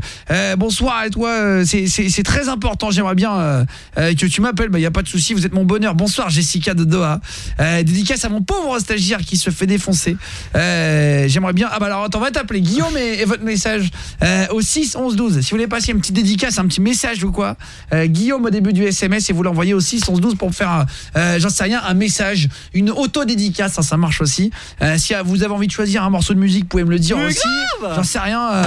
bonsoir et toi. c'est- très important. J'aimerais bien que tu m'appelles. Bah y a pas de souci. Vous êtes mon bonheur. Bonsoir Jessica de Doha. Dédicace à mon pauvre stagiaire qui se fait défoncer. J'aimerais bien. Ah bah alors attends, on va t'appeler Guillaume et, et votre message euh, au 6 11 12. Si vous voulez passer une petite dédicace, un petit message ou quoi, euh, Guillaume au début du SMS et vous l'envoyez au 6 11 12 pour faire, euh, j'en sais rien, un message, une auto dédicace, ça, ça marche aussi. Si vous avez envie de choisir un morceau de musique, vous pouvez me le dire
Mais
aussi. J'en sais rien.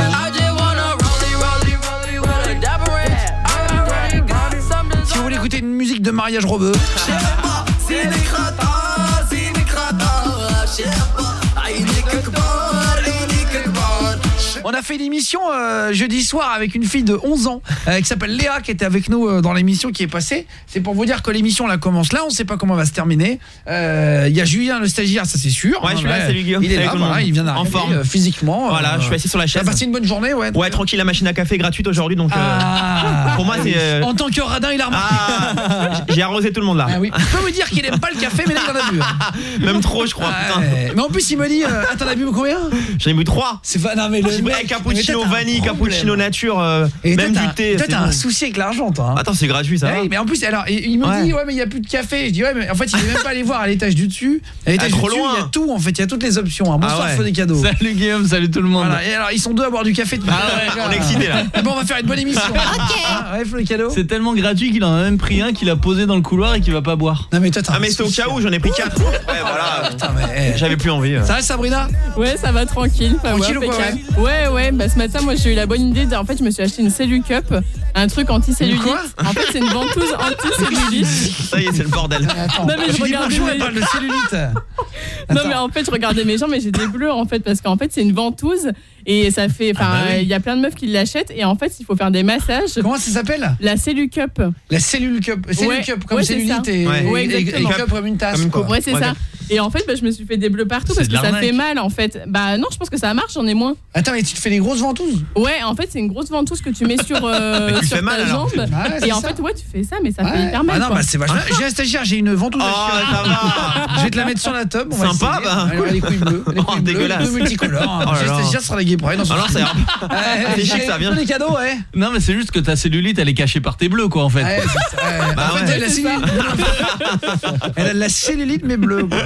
si vous voulez écouter une musique de mariage robeux. On a fait une émission euh, jeudi soir avec une fille de 11 ans euh, qui s'appelle Léa qui était avec nous euh, dans l'émission qui est passée. C'est pour vous dire que l'émission là commence là, on sait pas comment elle va se terminer. Il y a Julien le stagiaire, ça c'est sûr.
Ouais, je suis là, salut Guillaume.
Il est là, voilà, il vient
En
d'arriver
forme.
physiquement.
Voilà, je suis assis sur la chaise.
T'as passé une bonne journée, ouais.
Ouais, tranquille, la machine à café est gratuite aujourd'hui donc
Ah.
pour moi c'est
En tant que radin, il a remarqué.
j'ai arrosé tout le monde là.
Ah oui. Je peux vous dire qu'il aime pas le café, mais là il en a bu. hein.
Même trop, je crois.
Ouais. Mais en plus, il me dit Attends, t'en as bu combien?
J'en ai bu 3.
C'est pas non mais le mec,
un cappuccino
mais
vanille, cappuccino nature, euh,
Et
même du thé.
Toi,
c'est
t'as un souci avec l'argent, toi. hein.
Attends, c'est gratuit ça.
Ouais,
va
mais en plus, alors, il il me
Ouais.
dit, ouais, mais il n'y a plus de café. Je dis, ouais, mais en fait, il est même pas allé voir à l'étage du dessus. À l'étage
Ah,
du
trop
dessus,
loin.
il y a tout, en fait, il y a toutes les options. hein. Bonsoir,
Ah ouais.
faut des cadeaux.
Salut Guillaume, salut tout le monde.
Voilà, et alors, ils sont deux à boire du café. depuis
Ah
tout à
ouais,
l'heure.
on est excités, là.
Et Bon, on va faire une bonne émission. Ah, ouais, faut les cadeaux.
C'est tellement gratuit qu'il en a même pris un qu'il a posé dans le couloir et qu'il va pas boire.
Non mais toi t'as
Ah mais c'est au cas où, j'en ai pris 4. Ouais, voilà.
Putain, mais.
J'avais plus envie. euh.
Ça va, Sabrina?
Ouais, ça va tranquille. Enfin,
Tranquille
ouais,
ou
impeccable. Ouais, ouais, bah ce matin, moi j'ai eu la bonne idée. De, en fait, je me suis acheté une Cellu Cup, un truc anti-cellulite. En fait, c'est une ventouse anti-cellulite.
Ça y est, c'est le bordel.
Attends,
Non, mais je regardais mes-
parle de cellulite.
Non, mais en fait, je regardais mes jambes, mais j'ai des bleus en fait, parce qu'en fait, c'est une ventouse et ça fait. Enfin,
Ah bah oui.
il y a plein de meufs qui l'achètent et en fait, il faut faire des massages.
Comment ça s'appelle?
La Cellu Cup.
La cellule cup. Cellule
Ouais,
cup, comme
ouais,
cellulite et,
Ouais.
et-
Ouais,
et- et cup comme une tasse.
Comme.
Ouais, c'est
Ouais,
ça. Et en fait, bah, je me suis fait des bleus partout parce que ça fait mal en fait. Bah non, je pense que ça marche, j'en ai moins.
Attends, mais tu te fais des grosses ventouses
Ouais, en fait, c'est une grosse ventouse que tu mets sur, euh,
Mais tu
sur
fais mal,
ta
alors.
jambe.
Ah ouais,
et en
ça.
fait, ouais, tu fais ça, mais ça
Ouais.
fait hyper mal.
Ah non,
quoi.
bah c'est vachement. J'ai un stagiaire, j'ai une ventouse.
Oh,
à
ça va.
Je vais te la mettre sur la tub. On va
Sympa,
essayer.
bah.
Allez, on va les couilles bleues. Les
Oh,
couilles bleues,
dégueulasse.
bleues multicolores.
Oh là
J'ai un
là.
stagiaire sera la gay pride.
Alors ça ira. C'est chic, ça, bien.
Les cadeaux, ouais.
Non mais c'est juste que ta cellulite elle est cachée par tes bleus quoi en fait.
Ouais, c'est ça, ouais.
Bah
en fait,
ouais.
elle a la cellulite. Elle a de la cellulite mais bleue. quoi.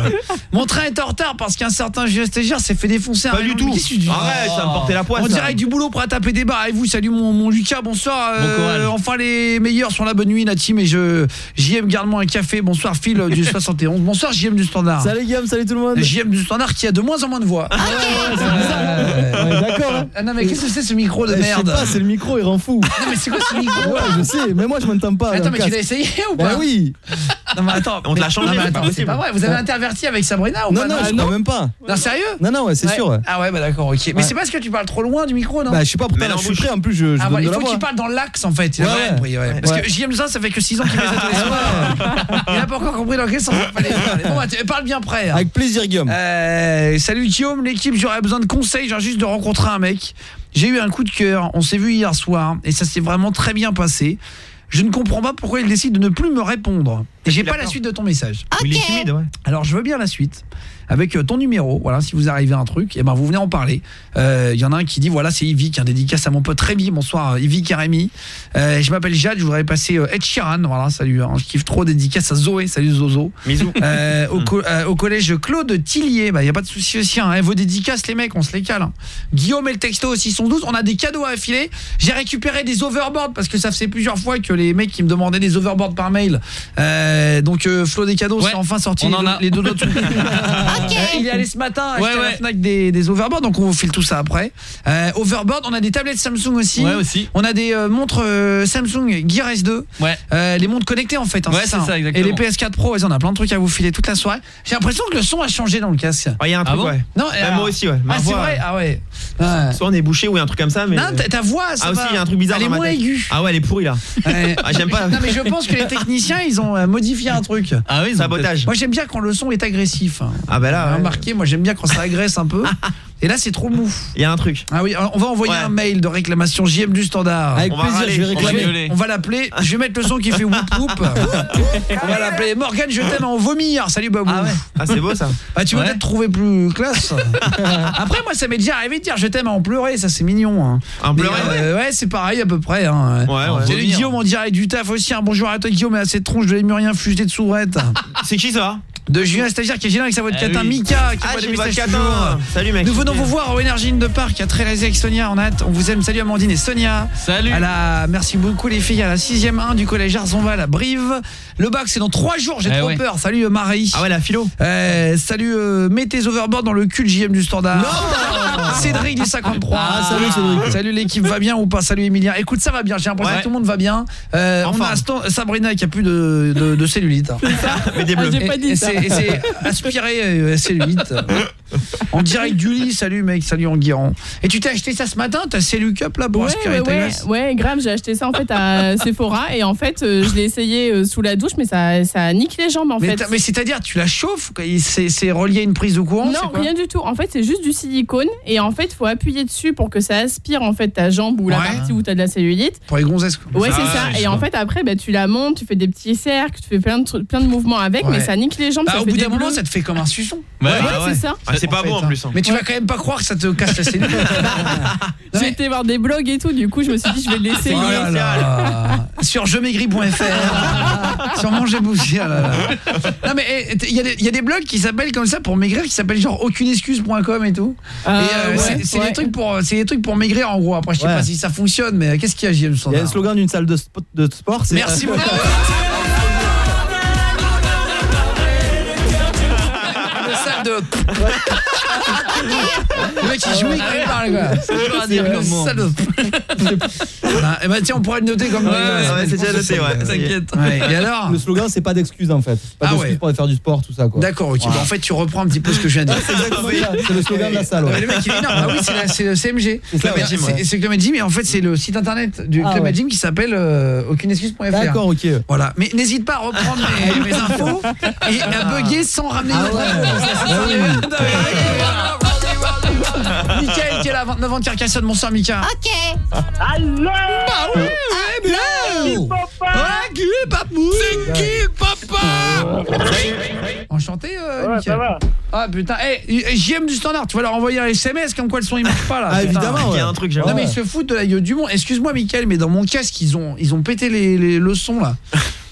Mon train est en retard parce qu'un certain Julien Stagiaire s'est fait défoncer. un
Pas du
rayon.
tout. Arrête, ça me la poisse.
En
ça.
direct du boulot pour à taper des barres. Et vous, salut mon, mon Lucas, bonsoir.
Bon
euh,
courage.
enfin les meilleurs sur la bonne nuit, la team. Et je JM garde-moi un café. Bonsoir Phil euh, du 71. Bonsoir JM du Standard.
Salut Guillaume, salut tout le monde.
JM du Standard qui a de moins en moins de voix.
Ouais, D'accord. hein.
Ah non mais qu'est-ce que c'est ce micro de
Eh,
merde
Je sais pas, c'est le micro, il rend fou.
Non mais c'est quoi ce micro
Ouais, je sais, mais moi je m'entends pas.
Attends mais tu l'as essayé ou
Bah
pas
oui.
Non mais attends.
On te l'a changé,
non, mais
c'est pas
attends, c'est
possible.
pas vrai. Vous avez interverti avec Sabrina ou
Non,
pas
non, je crois même pas.
Non sérieux
Non, non, ouais, c'est
Ouais.
sûr. ouais.
Ah ouais bah d'accord ok. Mais
Ouais.
c'est parce que tu parles trop loin du micro non
Bah, je sais pas, là,
en
je suis prêt, en plus, je, je
Ah
donne
ouais,
de
il faut que tu parles dans l'axe en fait.
Ouais, ouais.
compris, ouais. Parce que JM ça, ça fait que 6 ans qu'il fait ça tous les soirs. Il n'a pas encore compris dans quel sens il fallait parler. Bon, bah, parle bien près. hein.
Avec plaisir, Guillaume.
Euh, salut Guillaume, l'équipe, j'aurais besoin de conseils, j'ai juste de rencontrer un mec. J'ai eu un coup de cœur, on s'est vu hier soir et ça s'est vraiment très bien passé. Je ne comprends pas pourquoi il décide de ne plus me répondre. Et j'ai pas la suite de ton message.
Il est timide, ouais.
Alors je veux bien la suite avec euh, ton numéro. Voilà, si vous arrivez à un truc, et ben vous venez en parler. Euh, Il y en a un qui dit voilà c'est Yvick, un dédicace à mon pote Rémi. Bonsoir euh, Yvick et Rémi. Euh, je m'appelle Jade, je voudrais passer euh, Ed Sheeran. Voilà, salut. hein, je kiffe trop dédicace à Zoé. Salut Zozo.
Bisous.
Euh, au, co- euh, au collège Claude Tillier, bah y a pas de souci aussi. Hein, vos dédicaces les mecs, on se les cale. hein. Guillaume et le texto aussi sont 12. On a des cadeaux à affiler. J'ai récupéré des overboards parce que ça faisait plusieurs fois que les mecs qui me demandaient des overboards par mail. Euh, donc euh, Flo des cadeaux,
Ouais,
c'est enfin sorti.
on en a.
les deux autres. Euh, il est allé ce matin acheter
Ouais,
à la
ouais.
Fnac des, des overboards, donc on vous file tout ça après. Euh, overboard, on a des tablettes Samsung aussi.
Ouais aussi.
On a des euh, montres euh, Samsung Gear S2.
Ouais.
Euh, les montres connectées en fait. hein,
Ouais,
c'est
c'est
hein. Et les PS4 Pro, on a plein de trucs à vous filer toute la soirée. J'ai l'impression que le son a changé dans le casque.
Il y a un
Ah
truc,
bon
ouais.
Non, alors-
moi aussi, ouais. Ma
Ah, c'est
voix,
vrai
euh,
Ah ouais. Ouais.
Soit on est bouché ou il y a un truc comme ça, mais.
Non, ta, ta voix, ça
Ah aussi, il y a un truc bizarre
Elle est moins aiguë.
Ah ouais, elle est pourrie là.
Ouais.
Ah, j'aime pas.
Non, mais je pense que les techniciens, ils ont euh, modifié un truc.
Ah oui, ils ont
Sabotage.
Moi, j'aime bien quand le son est agressif.
Ah bah là.
Remarqué, moi, j'aime bien quand ça agresse un peu. Et là, c'est trop mou.
Il y a un truc.
Ah oui, alors, on va envoyer
Ouais.
un mail de réclamation JM du standard.
Avec
On va
plaisir,
râler,
je vais
on va
réclamer.
gueuler.
On va l'appeler, je vais mettre le son qui fait whoop whoop. on va l'appeler Morgane, je t'aime à en vomir. Salut Babou.
Ah ouais. Ah c'est beau ça.
Bah, tu vas
Ouais.
peut-être trouver plus classe. Après moi ça m'est déjà arrivé de dire je t'aime à en pleurer, ça c'est mignon hein.
Un
Mais,
pleurer
euh, Ouais, c'est pareil à peu près hein.
Ouais, ouais.
J'ai le Guillaume en direct du taf aussi. Un bonjour à toi Guillaume et à cette tronche de lémurien fusée de soubrette.
C'est qui ça?
De Julien Stagiaire qui est gênant avec sa voix de
Ah
catin
oui.
Mika qui
Ah j'ai
des
vu votre
messages
catin.
toujours.
Salut mec.
Venons vous voir au Énergine de Parc à Trélazé avec Sonia en hâte. On vous aime. Salut Amandine et Sonia.
Salut.
À la... Merci beaucoup les filles. À la 6ème 1 du collège Arzonval à Brive. Le bac c'est dans 3 jours. J'ai
Eh
trop
ouais.
peur. Salut euh, Marie.
Ah ouais la philo.
Euh, salut euh, mettez tes overboard dans le cul de JM du standard. Cédric du 53.
Ah, salut, Cédric.
Salut l'équipe va bien ou pas? Salut Emilien. Écoute ça va bien. J'ai l'impression
Ouais.
que tout le monde va bien. Euh,
En
on a Sabrina qui a plus de, de, de cellulite.
Mais des
Ah,
bleus.
j'ai pas
Et-
dit
et
ça.
c'est- et c'est aspiré euh, cellulite. En direct du lit. Salut mec. Salut Enguerrand. Et tu t'es acheté ça ce matin? Ta Cellu Cup là pour
Ouais, ouais, ouais, ouais, grave, j'ai acheté ça en fait à Sephora et en fait euh, je l'ai essayé euh, sous la douche mais ça, ça nique les jambes en
Mais,
fait.
mais c'est-à-dire tu la chauffes C'est c'est relié à une prise de courant
Non,
quoi?
rien du tout. En fait, c'est juste du silicone et en fait, il faut appuyer dessus pour que ça aspire en fait ta jambe ou la
Ouais.
partie où tu as de la cellulite.
Pour les gonzesses quoi.
Ouais,
Ah
c'est
ouais,
ça. Et en fait, après, bah, tu la montes, tu fais des petits cercles, tu fais plein de, plein de mouvements avec,
Ouais.
mais ça nique les jambes.
Bah,
ça
au
fait
bout d'un moment ça te fait comme un suçon.
Ouais,
Ah
c'est ça.
Ah, c'est pas beau en
hein.
plus. hein.
Mais tu vas quand même pas croire que ça te casse la cellule.
J'ai été voir des blogs et tout, du coup, je me suis dit, je vais le laisser.
Oh là là. sur jemaigris.fr sur manger là. Non mais eh, il y, a des- il y a des blogs qui s'appellent comme ça pour maigrir qui s'appellent genre aucuneexcuse.com et tout.
Euh,
et euh,
ouais,
c'est
ouais.
des trucs pour c'est des trucs pour maigrir en gros. Après je sais
Ouais.
pas si ça fonctionne mais qu'est-ce qu'il y a JM
Il y a un slogan d'une salle de, spo- de sport. c'est-
Merci beaucoup. De Le mec il quand il parle quoi.
C'est dur à dire
Le
comme mot.
salle de Ah, Eh ben tiens on pourrait le noter comme
Ouais, ouais, c'est déjà noté, ouais.
T'inquiète. Ouais, Et alors
Le slogan, c'est pas d'excuse en fait. Pas
Ah
d'excuse
ouais.
pour aller faire du sport, tout ça quoi.
D'accord, ok.
Voilà.
Bah, en fait, tu reprends un petit peu ce que je viens de dire.
C'est exactement ça. C'est le slogan de la salle.
Ouais, le mec il est énorme. Ah oui, c'est la- c'est le CMG.
C'est ça,
Club
ouais.
Med Gym, C'est c'est Club Med Gym et en fait, c'est le site internet du
Ah,
Club Med
ouais.
Gym qui s'appelle euh, aucuneexcuse.fr.
D'accord, ok.
Voilà, mais n'hésite pas à reprendre mes, mes infos et à bugger sans ramener
Ah
notre info. Ça, c'est
Ah oui.
Michael qui est là, 29 ans de Carcassonne, bonsoir Mika.
Ok.
Allô
Bah oui, ouais, bien. Ah, qui est papou C'est qui le papa Enchanté, euh,
Ouais,
Mickaël.
ça va.
Ah putain, hey, JM du standard, tu vas leur envoyer un SMS comme quoi le son il marche pas là.
Ah,
putain.
évidemment,
Il y a un truc, j'avoue.
Non mais ils se foutent de la gueule du monde. Excuse-moi Mickaël, mais dans mon casque ils ont ils ont pété les, les le son là.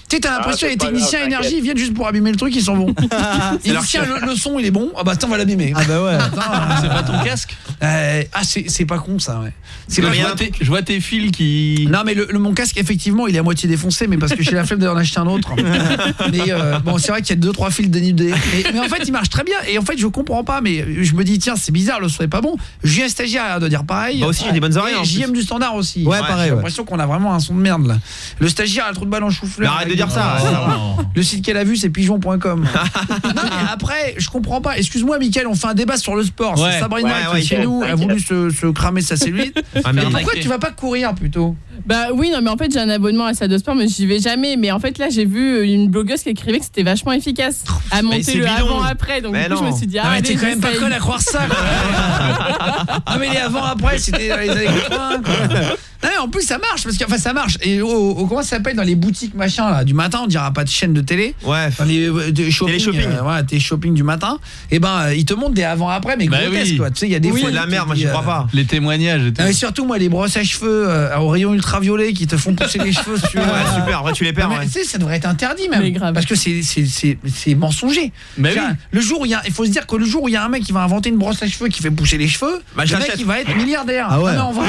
Tu sais, t'as l'impression
Ah,
les techniciens
grave,
énergie ils viennent juste pour abîmer le truc, ils s'en vont. Ils disent tiens le, le son il est bon, ah bah attends on va l'abîmer.
Ah bah ouais.
C'est pas ton casque
Euh, ah c'est c'est pas con ça ouais. C'est
je, vois tes, je vois tes fils qui...
non mais le, le- mon casque effectivement il est à moitié défoncé mais parce que j'ai la flemme d'en acheter un autre. mais euh, bon c'est vrai qu'il y a deux trois fils dénudés. Mais, mais en fait il marche très bien et en fait je comprends pas mais je me dis tiens c'est bizarre le son est pas bon. Julien Stagiaire a l'air de dire pareil.
Bah aussi, j'ai des bonnes oreilles,
Et. JM du standard aussi.
Ouais, pareil,
J'ai l'impression qu'on a vraiment un son de merde là. Le stagiaire a le trou de balle en chou-fleur.
Mais arrête de dire ça.
Oh. Le site qu'elle a vu c'est pigeon.com. après je comprends pas. Excuse-moi Mickaël on fait un débat sur le sport. Sabrina chez nous a voulu se, cramer sa cellulite.
Ah,
pourquoi tu vas pas courir plutôt?
Bah oui, non, mais en fait, j'ai un abonnement à la salle de sport, mais j'y vais jamais. Mais en fait, là, j'ai vu une blogueuse qui écrivait que c'était vachement efficace à monter le
bidon.
avant-après. Donc,
Mais
du coup, je me suis dit, ah,
mais t'es quand même pas conne à croire ça. Non mais les avant après c'était dans les années 80 quoi. Non mais en plus ça marche parce que enfin ça marche et au, au- comment ça s'appelle dans les boutiques machin là du matin on dira pas de chaîne de télé
Ouais.
dans les euh, de shopping,
Télé-shopping.
euh, ouais, tes shopping du matin et ben euh, ils te montrent des avant après mais
Bah
grotesques
oui.
quoi tu sais il y a des
Oui,
fois
c'est de la merde, moi
euh,
crois pas.
Les témoignages et tout.
surtout moi les brosses à cheveux euh, au rayon ultraviolet qui te font pousser les cheveux veux.
Ouais, super, après tu les perds.
Mais
ouais.
tu sais, ça devrait être interdit même.
Mais grave.
Parce que c'est c'est mensonger.
Mais oui.
Le jour où il y a il faut se dire que le jour où il y a un mec qui va inventer une brosse à cheveux qui fait pousser les cheveux,
Bah,
le mec il va être milliardaire.
Ah ouais.
Non, mais en vrai.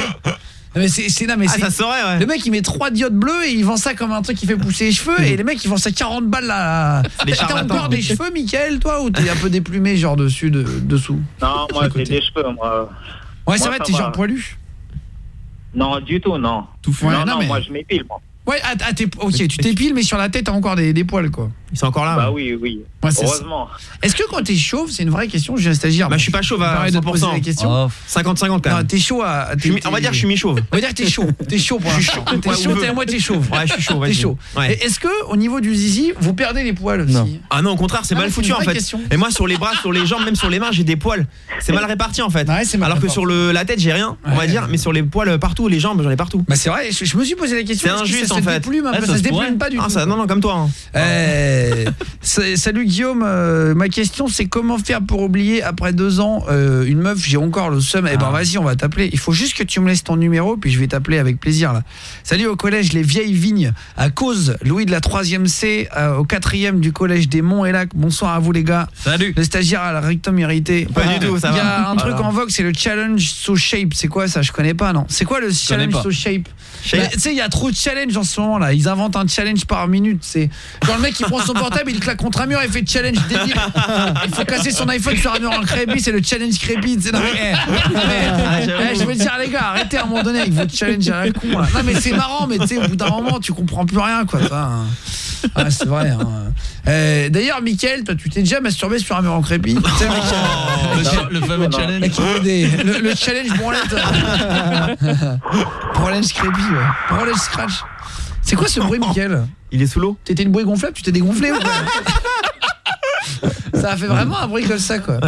Mais c'est non mais
Ah,
c'est
ça saurait, ouais.
le mec il met trois diodes bleues et il vend ça comme un truc qui fait pousser les cheveux et les mecs ils vendent ça 40 balles là.
Les
T'as encore des cheveux Michael toi ou t'es un peu déplumé genre dessus de, dessous
Non, moi, j'ai des cheveux, moi.
Ouais, c'est
Moi,
vrai
ça
t'es genre poilu.
Non, du tout, non.
Tout Ouais,
non,
non, mais-
moi, je m'épile, moi.
Ouais, ah, ah, OK, tu t'épiles mais sur la tête t'as encore des, des poils quoi.
Ils sont encore là.
Bah oui, oui.
Ouais, c'est
Heureusement.
Est-ce que quand t'es chauve, c'est une vraie question, je viens stagiaire.
Bah, je suis pas chauve à
Pareil de te poser
100%.
la question.
50-50 quand
Non,
même.
t'es chaud à.
Je suis mi- on va dire que je suis mi-chauve.
On va dire que t'es chaud. T'es chaud pour
Je suis
l'instant.
chaud.
T'es
Ouais,
chaud,
on
t'es à
veut.
moitié chauve.
Ouais, je suis chaud,
T'es
vas-y.
chaud.
Ouais.
Et Est-ce que au niveau du zizi, vous perdez les poils aussi
Ah non, au contraire, c'est
Ah,
mal
mais c'est
foutu
une
en
vraie
fait.
question.
Et moi, sur les bras, sur les jambes, même sur les mains, j'ai des poils. C'est mal réparti en fait. Alors que sur le, la tête, j'ai rien, on va
Ouais.
dire, mais sur les poils partout, les jambes, j'en ai partout.
Bah c'est vrai, je, je me suis posé la question.
C'est
que
injuste
ça
en fait.
déplume un peu, ça, se déplume pas du
Ah,
tout.
ça- non, non, comme toi. hein.
Eh, salut Guillaume, euh, ma question c'est comment faire pour oublier après deux ans euh, une meuf, j'ai encore le seum. Eh ben vas-y, on va t'appeler. Il faut juste que tu me laisses ton numéro, puis je vais t'appeler avec plaisir là. Salut au collège Les Vieilles Vignes, à cause Louis de la 3e C, euh, au 4e du collège des Monts et Lacs. Bonsoir à vous les gars.
Salut.
Le stagiaire à la rectum irrité.
Pas du tout, ça
Il y a
va.
un truc
Voilà.
en vogue, c'est le challenge so shape. C'est quoi ça? Je connais pas, non. C'est quoi le challenge so shape?
Shape?
Bah, Tu sais, il y a trop de challenge en ce moment là. Ils inventent un challenge par minute. C'est quand le mec il prend son portable, il claque contre un mur et fait challenge débile. Il faut casser son iPhone sur un mur en crépi, c'est le challenge crépi. C'est non, mais, eh, eh, eh, je veux dire les gars, arrêtez à un moment donné avec votre challenge à la con là. Non mais c'est marrant, mais tu sais au bout d'un moment tu comprends plus rien quoi. hein. Ah, c'est vrai. hein. Euh, D'ailleurs, Mickaël, toi, tu t'es déjà masturbé sur un mur en crépi?
Oh, le cha- le fameux challenge.
Le, le challenge branlette. branlette crépi, ouais. Branlette scratch. C'est quoi ce bruit, Mickaël
Il est sous l'eau
T'étais une bruit gonflable, tu t'es dégonflé ou quoi Ça a fait vraiment un bruit comme ça, quoi.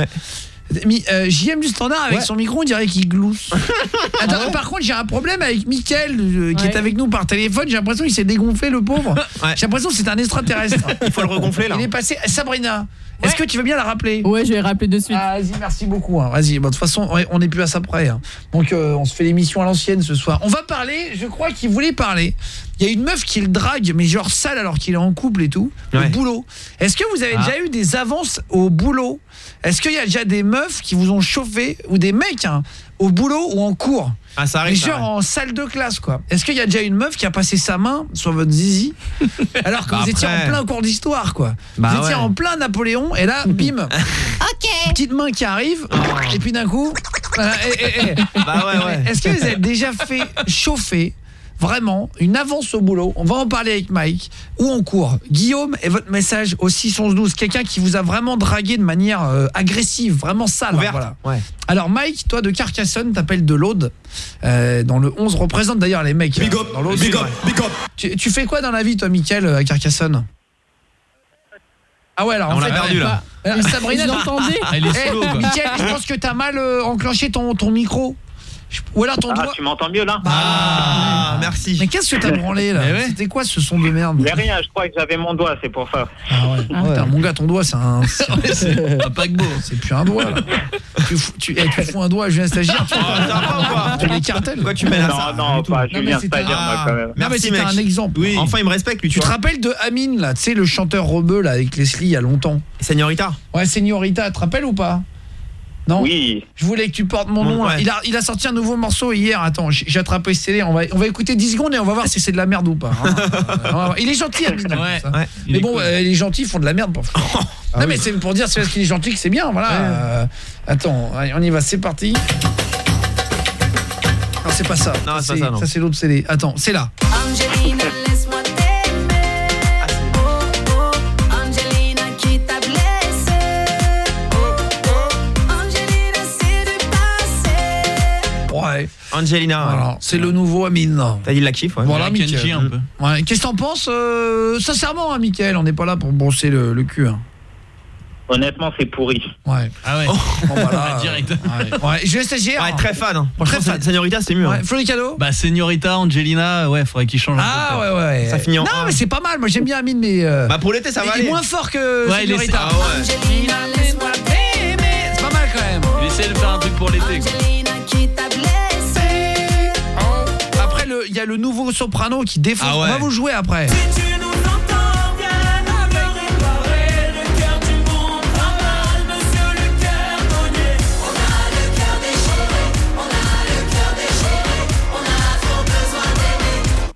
Mi- euh, JM du standard avec
Ouais.
son micro on dirait qu'il glousse. Attends, par contre j'ai un problème avec Mickaël euh, qui
Ouais.
est avec nous par téléphone, j'ai l'impression qu'il s'est dégonflé le pauvre.
Ouais.
J'ai l'impression que c'est un extraterrestre.
Il faut le regonfler là.
Il est passé Sabrina. Est-ce que tu veux bien la rappeler
Ouais, je vais rappeler de suite.
ah, Vas-y, merci beaucoup. hein. Vas-y, bon, de toute façon, ouais, on n'est plus à ça près. hein. Donc, euh, on se fait l'émission à l'ancienne ce soir. On va parler, je crois qu'il voulait parler. Il y a une meuf qui le drague, mais genre sale alors qu'il est en couple et tout.
Ouais.
Le boulot. Est-ce que vous avez
Ah.
déjà eu des avances au boulot? Est-ce qu'il y a déjà des meufs qui vous ont chauffé ou des mecs hein, au boulot ou en cours?
Ah, ça
mais
arrive. ça
genre
arrive.
en salle de classe quoi. Est-ce qu'il y a déjà une meuf qui a passé sa main sur votre zizi? Alors que
Bah
vous étiez
après-
en plein cours d'histoire quoi.
Bah
vous étiez
ouais.
en plein Napoléon et là bim.
Ok.
Petite main qui arrive et puis d'un coup voilà, eh, eh, eh.
Bah ouais, ouais.
Est-ce que vous avez déjà fait chauffer vraiment une avance au boulot On va en parler avec Mike ou en cours. Guillaume et votre message au 61112, quelqu'un qui vous a vraiment dragué de manière euh, agressive, vraiment sale hein,
Ouverte.
voilà.
Ouais.
Alors Mike, toi de Carcassonne, t'appelles de l'Aude. Euh, dans le 11 représente d'ailleurs les mecs.
Big
euh,
up,
dans l'Aude.
big up, big up.
Tu, tu fais quoi dans la vie toi Mickaël à Carcassonne? Ah ouais alors
Ah,
en
on l'a perdu, là.
euh, Sabrina.
Ah, il est
Eh,
l'eau, quoi.
Mickaël, je pense que t'as mal euh, enclenché ton, ton micro. Ou alors ton
Ah,
doigt.
tu m'entends mieux là
Ah, merci.
Mais qu'est-ce que t'as branlé là
Mais ouais.
C'était quoi ce son de merde
Mais rien, je crois que j'avais mon doigt, c'est pour ça.
Ah ouais. Putain, mon gars, ton doigt, c'est un. C'est
Un paquebot.
c'est plus un doigt là. tu, fous, tu, eh, tu fous un doigt à Julien Stagiaire, tu,
Ah, pas
tu les cartels.
Pourquoi tu mets là ça
Non, non, pas
Non, mais
Julien Stagiaire, moi,
Ah,
quand même.
Non, mais
Merci
c'était
mec.
un exemple.
Oui. Enfin, il me respecte lui,
Tu
tu
te rappelles de Amine là, tu sais le chanteur rebeu là avec Leslie il y a longtemps.
Señorita.
Ouais, Señorita, tu te rappelles ou pas? Non
Oui.
Je voulais que tu portes mon nom.
ouais.
Il, a, il a sorti un nouveau morceau hier. Attends, j'ai attrapé CD. On va, on va écouter 10 secondes et on va voir si c'est de la merde ou pas. hein. Il est gentil, Amine.
Ouais.
Ouais.
Il
Mais
est
bon,
cool.
euh, les gentils font de la merde parfois. non, mais c'est pour dire c'est parce qu'il est gentil que c'est bien. Voilà. Euh, attends, allez, on y va. C'est parti. Non, c'est pas ça.
Non, c'est pas ça, non.
Ça, c'est l'autre CD. Attends, c'est là.
Angelina,
Angelina.
Voilà. C'est le nouveau Amine.
T'as dit la kiff, ouais.
Voilà,
Kenji,
Mickaël.
un peu.
Ouais. Qu'est-ce que t'en penses euh, Sincèrement, hein, Mickaël, on n'est pas là pour brosser le, le cul. hein.
Honnêtement, c'est pourri.
Ouais.
Ah ouais.
Bon, bah là,
Direct.
euh, ouais. ouais. Je vais stagiaire.
Ouais, très fan. hein.
Très
Franchement,
fan.
Señorita, c'est mieux. hein.
Ouais. Cadeaux
Bah, Señorita, Angelina, ouais, faudrait qu'il change un
Ah
peu.
ouais ouais.
Ça finit en
Non
un.
mais c'est pas mal. Moi j'aime bien Amine mais euh,
Bah, pour l'été, ça va
il est moins fort que
Ouais, il est-
Señorita.
Ah ouais.
Angelina, laisse-moi t'aimer.
C'est pas mal quand même.
Il essaie de faire un truc pour l'été.
Angelina qui
y a le nouveau soprano qui défonce.
Ah
On va vous jouer après.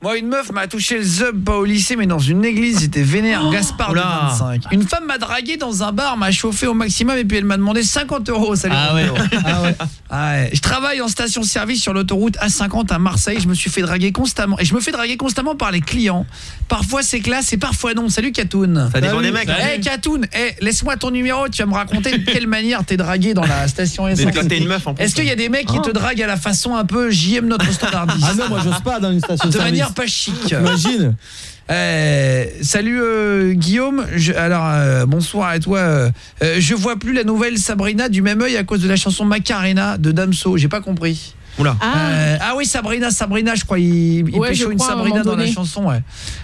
Moi, une meuf m'a touché le zub, pas au lycée, mais dans une église, j'étais vénère, Gaspard de
Oula.
25. Une femme m'a dragué dans un bar, m'a chauffé au maximum, et puis elle m'a demandé 50 euros. Salut,
Ah ouais.
Ah ouais. Je travaille en station-service sur l'autoroute A50 à Marseille. Je me suis fait draguer constamment. Et je me fais draguer constamment par les clients. Parfois c'est classe et parfois non. Salut Katoun.
Ça dépend des mecs, hein.
Eh Katoun, eh, laisse-moi ton numéro. Tu vas me raconter de quelle manière t'es dragué dans la station
Mais
A50.
quand t'es une meuf, en plus.
Est-ce qu'il y a des mecs qui te draguent à la façon un peu JM notre standardiste
Ah non, moi j'ose pas dans une station
De manière pas chic.
Imagine.
Euh, salut euh, Guillaume, je- alors euh, bonsoir à toi. je vois plus la nouvelle Sabrina du même œil à cause de la chanson Macarena de Damso, j'ai pas compris.
Oula.
Euh, ah oui Sabrina, Sabrina, je crois il, il
Ouais,
pécho une Sabrina dans la chanson. Ouais.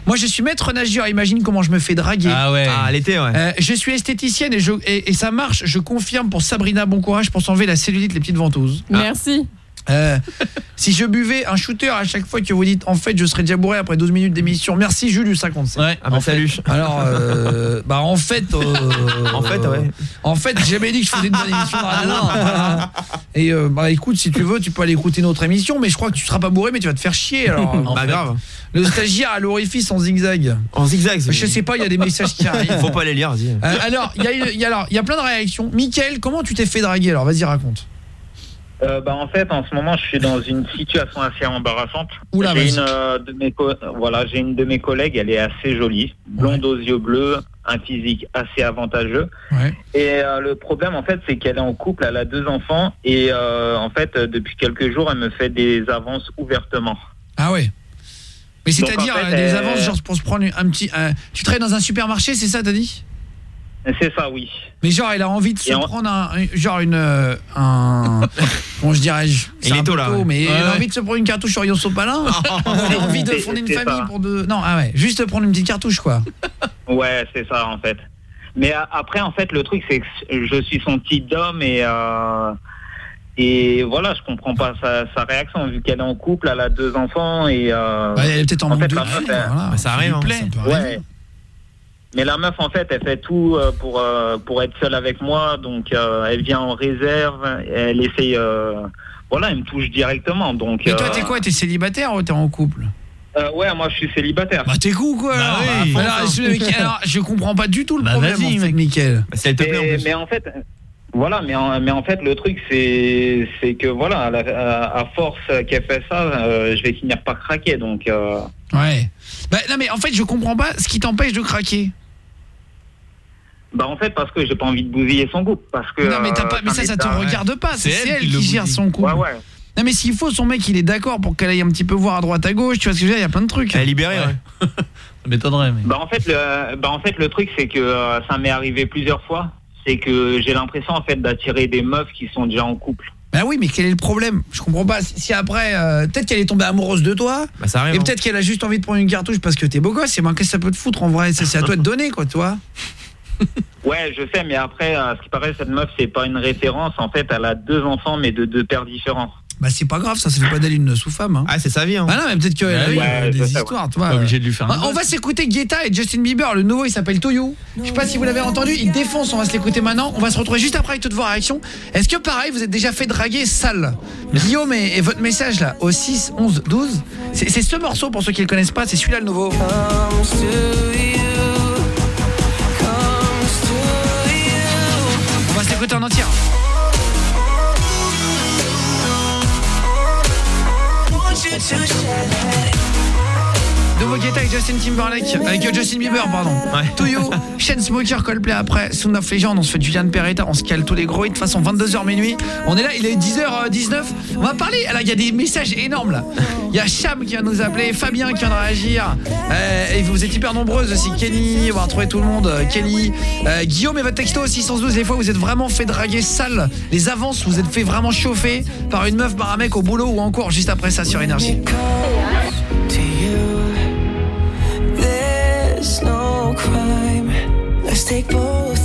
Moi je suis maître nageur, imagine comment je me fais draguer.
Ah ouais.
Ah, l'été, ouais.
Euh, je suis esthéticienne et, je, et, et ça marche, je confirme pour Sabrina, bon courage pour s'enlever la cellulite, les petites ventouses.
Merci.
Euh, si je buvais un shooter à chaque fois que vous dites en fait je serais déjà bourré après 12 minutes d'émission. Merci Jules du 57.
Ouais.
Ah bah salut.
Alors euh, bah en fait euh,
En fait, ouais.
En fait, j'ai jamais dit que je faisais une bonne émission. Voilà. Et euh, bah écoute, si tu veux, tu peux aller écouter notre émission mais je crois que tu seras pas bourré mais tu vas te faire chier alors. en
Bah
fait.
grave.
Le stagiaire à l'orifice en zigzag.
En zigzag. c'est-
Je sais pas, il y a des messages qui arrivent.
Faut pas les lire.
Euh, alors, il y a, il y a alors, il y a plein de réactions. Mickaël, comment tu t'es fait draguer alors? Vas-y raconte.
Euh, bah, en fait, en ce moment, je suis dans une situation assez embarrassante.
Oula,
j'ai une euh, de mes voilà, j'ai une de mes collègues, elle est assez jolie, blonde aux yeux bleus, un physique assez avantageux.
Ouais.
Et euh, le problème, en fait, c'est qu'elle est en couple, elle a deux enfants, et euh, en fait, depuis quelques jours, elle me fait des avances ouvertement.
Ah ouais. Mais c'est-à-dire
en fait,
des avances genre pour se prendre un petit tu travailles dans un supermarché, c'est ça t'as dit?
C'est ça, oui.
Mais genre elle a envie de se
en-
prendre un un- genre une euh, un comment je dirais-je? C'est
Il est tôt, là,
tôt,
ouais.
mais
Ouais,
elle a
ouais.
envie de se prendre une cartouche sur Yosso Palin. elle a envie de fonder une famille
ça.
pour deux Non, ah ouais, juste prendre une petite cartouche quoi.
Ouais, c'est ça, en fait. Mais après, en fait, le truc, c'est que je suis son type d'homme et... euh, et voilà, je comprends pas sa, sa réaction vu qu'elle est en couple, elle a deux enfants et. Euh,
Bah, elle est peut-être en manque
fait,
de voilà.
Bah, ça arrive, hein, ça
peut arriver.
Mais la meuf, en fait, elle fait tout euh, pour euh, pour être seule avec moi, donc euh, elle vient en réserve, elle essaye, euh, voilà, elle me touche directement, donc.
Mais toi
euh,
t'es quoi? T'es célibataire ou t'es en couple?
Euh, Ouais, moi, je suis célibataire.
Bah t'es con quoi
Bah
alors,
oui.
Bah, alors, je, mais- alors, je comprends pas du tout le problème
vas-y,
en fait, Mickaël.
Bah, si elle te plaît, en
mais,
plus.
mais en fait, voilà, mais en, mais en fait, le truc, c'est c'est que voilà, à, la- à- à force qu'elle fait ça, euh, je vais finir par craquer, donc. euh,
Ouais. Bah non mais en fait je comprends pas ce qui t'empêche de craquer.
Bah en fait parce que j'ai pas envie de bousiller son couple parce que
Non mais t'as
euh,
pas mais ça ça te regarde pas, c'est
elle
elle
qui
gère son couple.
Ouais ouais.
Non mais s'il faut son mec il est d'accord pour qu'elle aille un petit peu voir à droite à gauche, tu vois ce que je veux dire, il y a plein de trucs.
Elle est libérée, ouais.
Ça m'étonnerait, mais.
Bah en fait le bah en fait le truc c'est que euh, ça m'est arrivé plusieurs fois, c'est que j'ai l'impression en fait d'attirer des meufs qui sont déjà en couple.
Bah oui, mais quel est le problème? Je comprends pas si après euh, peut-être qu'elle est tombée amoureuse de toi
Bah ça arrive.
et
hein.
peut-être qu'elle a juste envie de prendre une cartouche parce que t'es beau gosse, et ben qu'est-ce que ça peut te foutre en vrai, c'est à toi de donner quoi, tu vois.
Ouais, je sais mais après à ce qui paraît cette meuf c'est pas une référence, en fait elle a deux enfants mais de deux pères différents.
Bah c'est pas grave, ça ça fait pas d'elle une sous-femme hein.
Ah, c'est sa vie, hein.
Bah non, mais peut-être qu'elle a
Ouais,
eu
ouais,
des histoires, tu vois.
Pas obligé de lui faire un
On va s'écouter Guetta et Justin Bieber, le nouveau il s'appelle Toyo. Je sais pas si vous l'avez entendu, il défonce, on va se l'écouter maintenant. On va se retrouver juste après avec toutes vos réactions. Est-ce que pareil, vous êtes déjà fait draguer sale? Guillaume et, et votre message là au 6 11 12. C'est c'est ce morceau pour ceux qui le connaissent pas, c'est celui-là le nouveau. L'écouter en entier. Nouveau Guetta avec Justin Timberlake Avec euh, Justin Bieber pardon. Toyo, Smoker, Coldplay après Sound of Legend On se fait Julian Peretta On se cale tous les gros hits De toute façon 22h minuit. On est là il est 10h19 On va parler Alors il y a des messages énormes là. Il y a Cham qui vient nous appeler Fabien qui vient de réagir euh, Et vous êtes hyper nombreuses aussi Kenny On va retrouver tout le monde euh, Kelly euh, Guillaume et votre texto aussi 612 Les fois vous êtes vraiment fait draguer sale. Les avances vous êtes fait vraiment chauffer Par une meuf, par un mec au boulot Ou encore juste après ça sur Énergie
There's no crime. Let's take both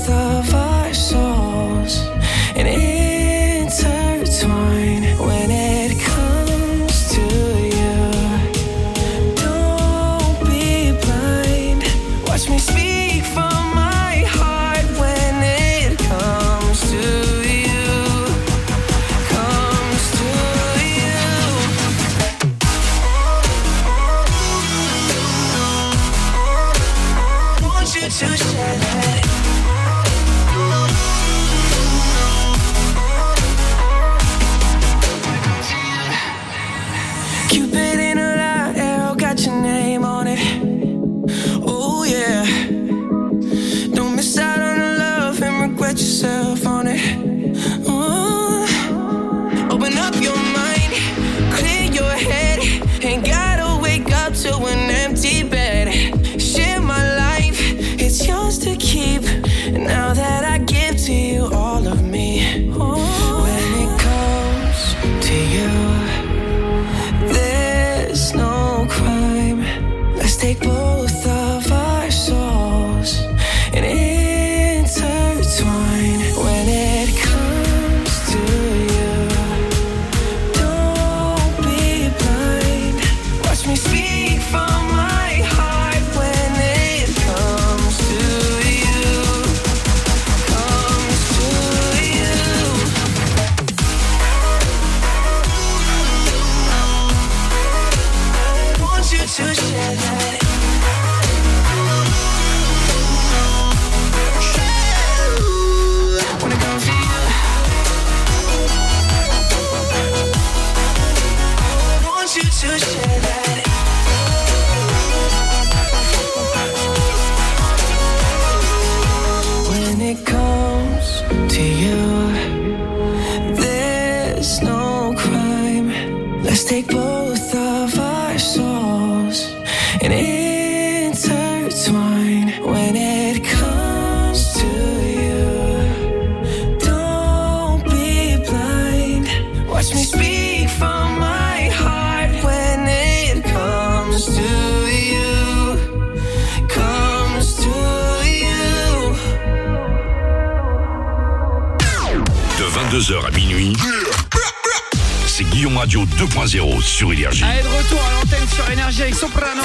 Radio 2.0 sur Énergie.
Allez, de retour à l'antenne sur Énergie avec Soprano.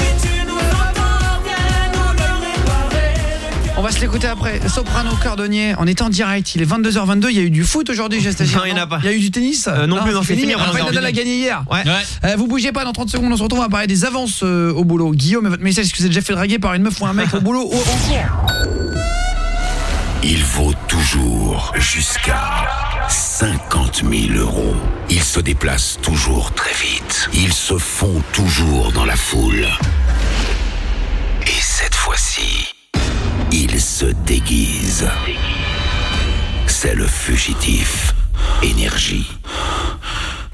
On va se l'écouter après. Soprano Cordonnier, on est en direct. Il est 22h22. Il y a eu du foot aujourd'hui, j'ai
Non, il y en a pas.
Il y a eu du tennis
Euh, non plus, non, c'est fini,
Rafael. Nadal a gagné hier.
Ouais.
Euh, vous bougez pas dans 30 secondes. On se retrouve. On va parler des avances euh, au boulot. Guillaume, votre message, est-ce que vous êtes déjà fait draguer par une meuf ou un mec au boulot ou en cours
Il vaut toujours jusqu'à 50 000 euros. Ils se déplacent toujours très vite. Ils se font toujours dans la foule. Et cette fois-ci, ils se déguisent. C'est le fugitif Énergie.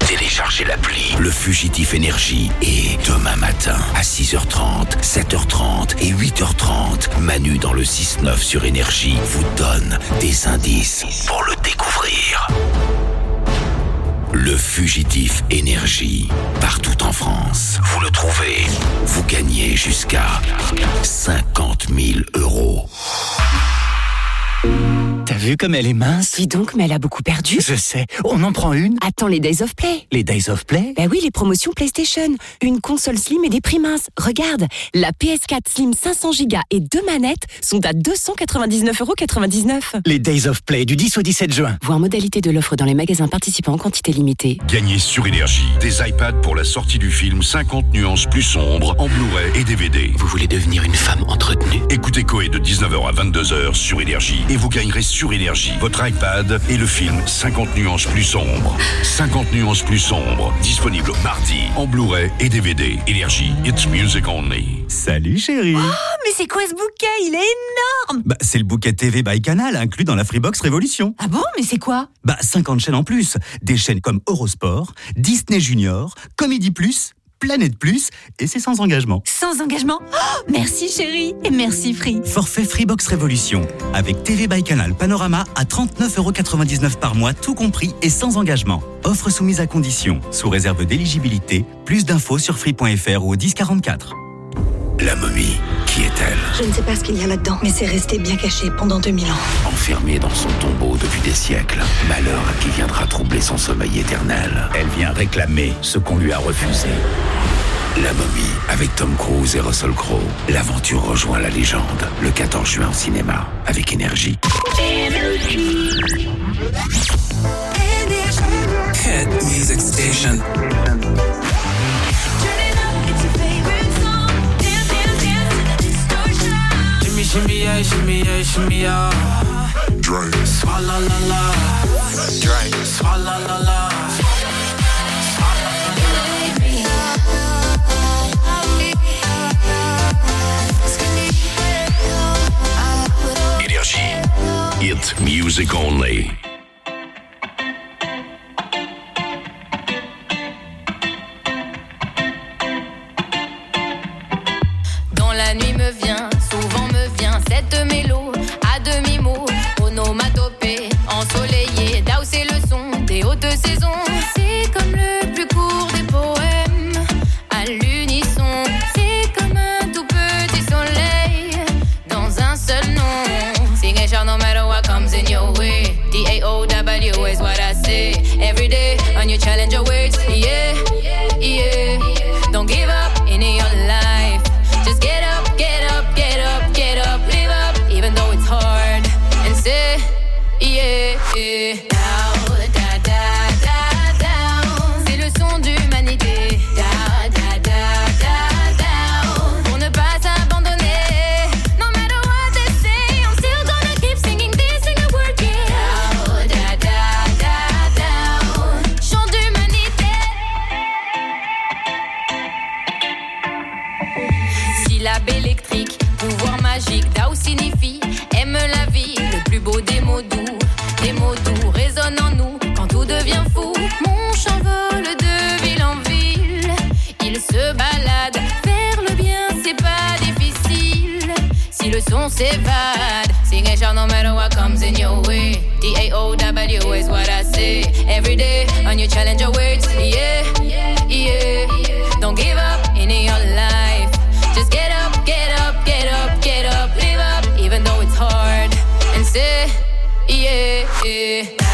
Téléchargez l'appli Le Fugitif Énergie et demain matin à 6h30, 7h30 et 8h30, Manu dans le 6-9 sur Énergie vous donne des indices pour le découvrir. Le Fugitif Énergie, partout en France. Vous le trouvez, vous gagnez jusqu'à 50 000 euros.
T'as vu comme elle est mince?
Dis donc, mais elle a beaucoup perdu.
Je sais. On en prend une?
Attends les Days of Play.
Les Days of Play?
Bah oui, les promotions PlayStation. Une console Slim et des prix minces. Regarde, la PS4 Slim 500 Go et deux manettes sont à 299,99€.
Les Days of Play du 10 au 17 juin.
Voir modalité de l'offre dans les magasins participants en quantité limitée.
Gagnez sur Énergie des iPads pour la sortie du film 50 nuances plus sombres en Blu-ray et DVD.
Vous voulez devenir une femme entretenue?
Écoutez Coé de 19h à 22h sur Énergie et vous gagnerez sur Énergie votre iPad et le film 50 nuances plus sombres. 50 nuances plus sombres, disponible mardi en Blu-ray et DVD. Énergie, it's music only.
Salut chérie
Oh, mais c'est quoi ce bouquet? Il est énorme
Bah c'est le bouquet TV by Canal inclus dans la Freebox Révolution.
Ah bon? Mais c'est quoi?
Bah 50 chaînes en plus. Des chaînes comme Eurosport, Disney Junior, Comédie Plus, Planète Plus et c'est sans engagement.
Sans engagement Oh, Merci chérie Et merci Free.
Forfait Freebox Révolution avec TV by Canal Panorama à 39,99€ par mois, tout compris et sans engagement. Offre soumise à condition, sous réserve d'éligibilité. Plus d'infos sur free.fr ou au 1044.
La momie, qui est-elle
Je ne sais pas ce qu'il y a là-dedans, mais c'est resté bien caché pendant 2000 ans.
Enfermée dans son tombeau depuis des siècles, malheur à qui viendra troubler son sommeil éternel. Elle vient réclamer ce qu'on lui a refusé. La momie, avec Tom Cruise et Russell Crowe. L'aventure rejoint la légende le 14 juin au cinéma, avec énergie.
Hit Music Station.
Shimmy yeah, shimmy yeah, shimmy yeah.
Drink.
Swalla la la.
Drink.
Swalla la la.
Énergie. Hit music only.
Dans la nuit me vient mélo à demi-mot, onomatopée, ensoleillée, Dao c'est le son des hautes saisons. Le son s'évade, sing it shout no matter what comes in your way. D-A-O-W is what I say. Every day on your challenge words, yeah, yeah. Don't give up in your life. Just get up, get up, get up, get up, live up, even though it's hard. And say, yeah, yeah.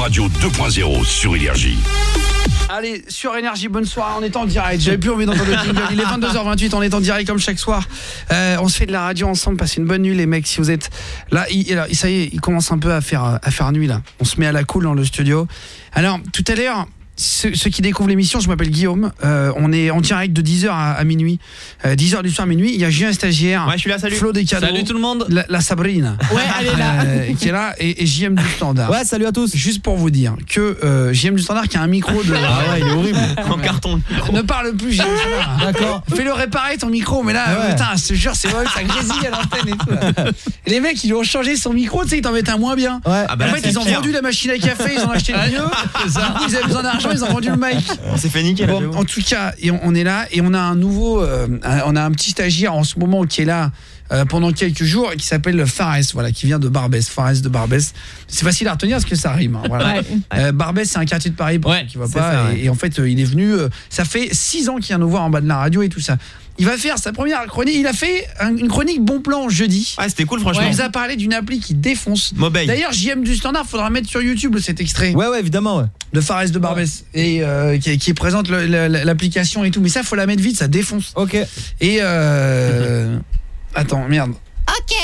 Radio 2.0 sur Énergie.
Allez, sur Énergie, bonne soirée, on est en direct. J'avais plus envie d'entendre le jingle. Il est 22h28, on est en direct comme chaque soir. Euh, on se fait de la radio ensemble, passez une bonne nuit les mecs si vous êtes là. il- ça y est, il commence un peu à faire à faire nuit là. On se met à la cool dans le studio. Alors, tout à l'heure ceux, ceux qui découvrent l'émission, je m'appelle Guillaume. Euh, on est en direct de 10h à, à minuit. Euh, 10h du soir à minuit. Il y a Julien Stagiaire.
Ouais, je suis là, salut.
Flo Descadeaux.
Salut tout le monde.
La, la Sabrine.
Ouais, elle est là.
Euh, qui est là. Et, et JM du Standard.
Ouais, salut à tous.
Juste pour vous dire que euh, JM du Standard qui a un micro de.
Ah ouais, il est horrible.
En carton.
Ne parle plus, JM du Standard.
D'accord.
Fais-le réparer ton micro, mais là,
Ouais.
putain, je te jure, c'est vrai que ça grésille à l'antenne et tout. là. Les mecs, ils lui ont changé son micro, tu sais, ils t'en mettent un moins bien.
Ouais.
Ah bah
en
là,
fait, ils ont vendu la machine à café, ils ont acheté le coup, ils avaient besoin d'argent, ils ont vendu le mic.
On s'est fait niquer là.
Bon, en tout cas, et on, on est là et on a un nouveau, euh, on a un petit stagiaire en ce moment qui est là euh, pendant quelques jours et qui s'appelle Fares, voilà, qui vient de Barbès, Fares de Barbès. C'est facile à retenir parce que ça rime. hein, voilà.
Ouais.
Euh, Barbès, c'est un quartier de Paris pour ceux qui voient
c'est
pas.
ça,
et,
ouais.
et en fait, euh, il est venu. euh, ça fait six ans qu'il vient nous voir en bas de la radio et tout ça. Il va faire sa première chronique. Il a fait un- une chronique bon plan jeudi.
Ah, c'était cool, franchement.
Il nous a parlé d'une appli qui défonce.
Mobile.
D'ailleurs, JM du Standard, faudra mettre sur YouTube cet extrait
Ouais, ouais, évidemment, ouais.
de Fares de Barbès et euh, qui, qui présente l'application et tout mais ça faut la mettre vite ça défonce
Ok.
et euh... attends merde
Ok.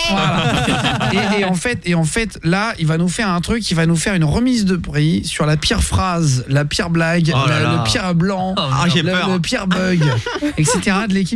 et, et en fait et en fait là il va nous faire un truc il va nous faire une remise de prix sur la pire phrase la pire blague
Oh là
la-
là.
le pire blanc
Ah, j'ai
le,
peur.
le pire bug etc de l'équipe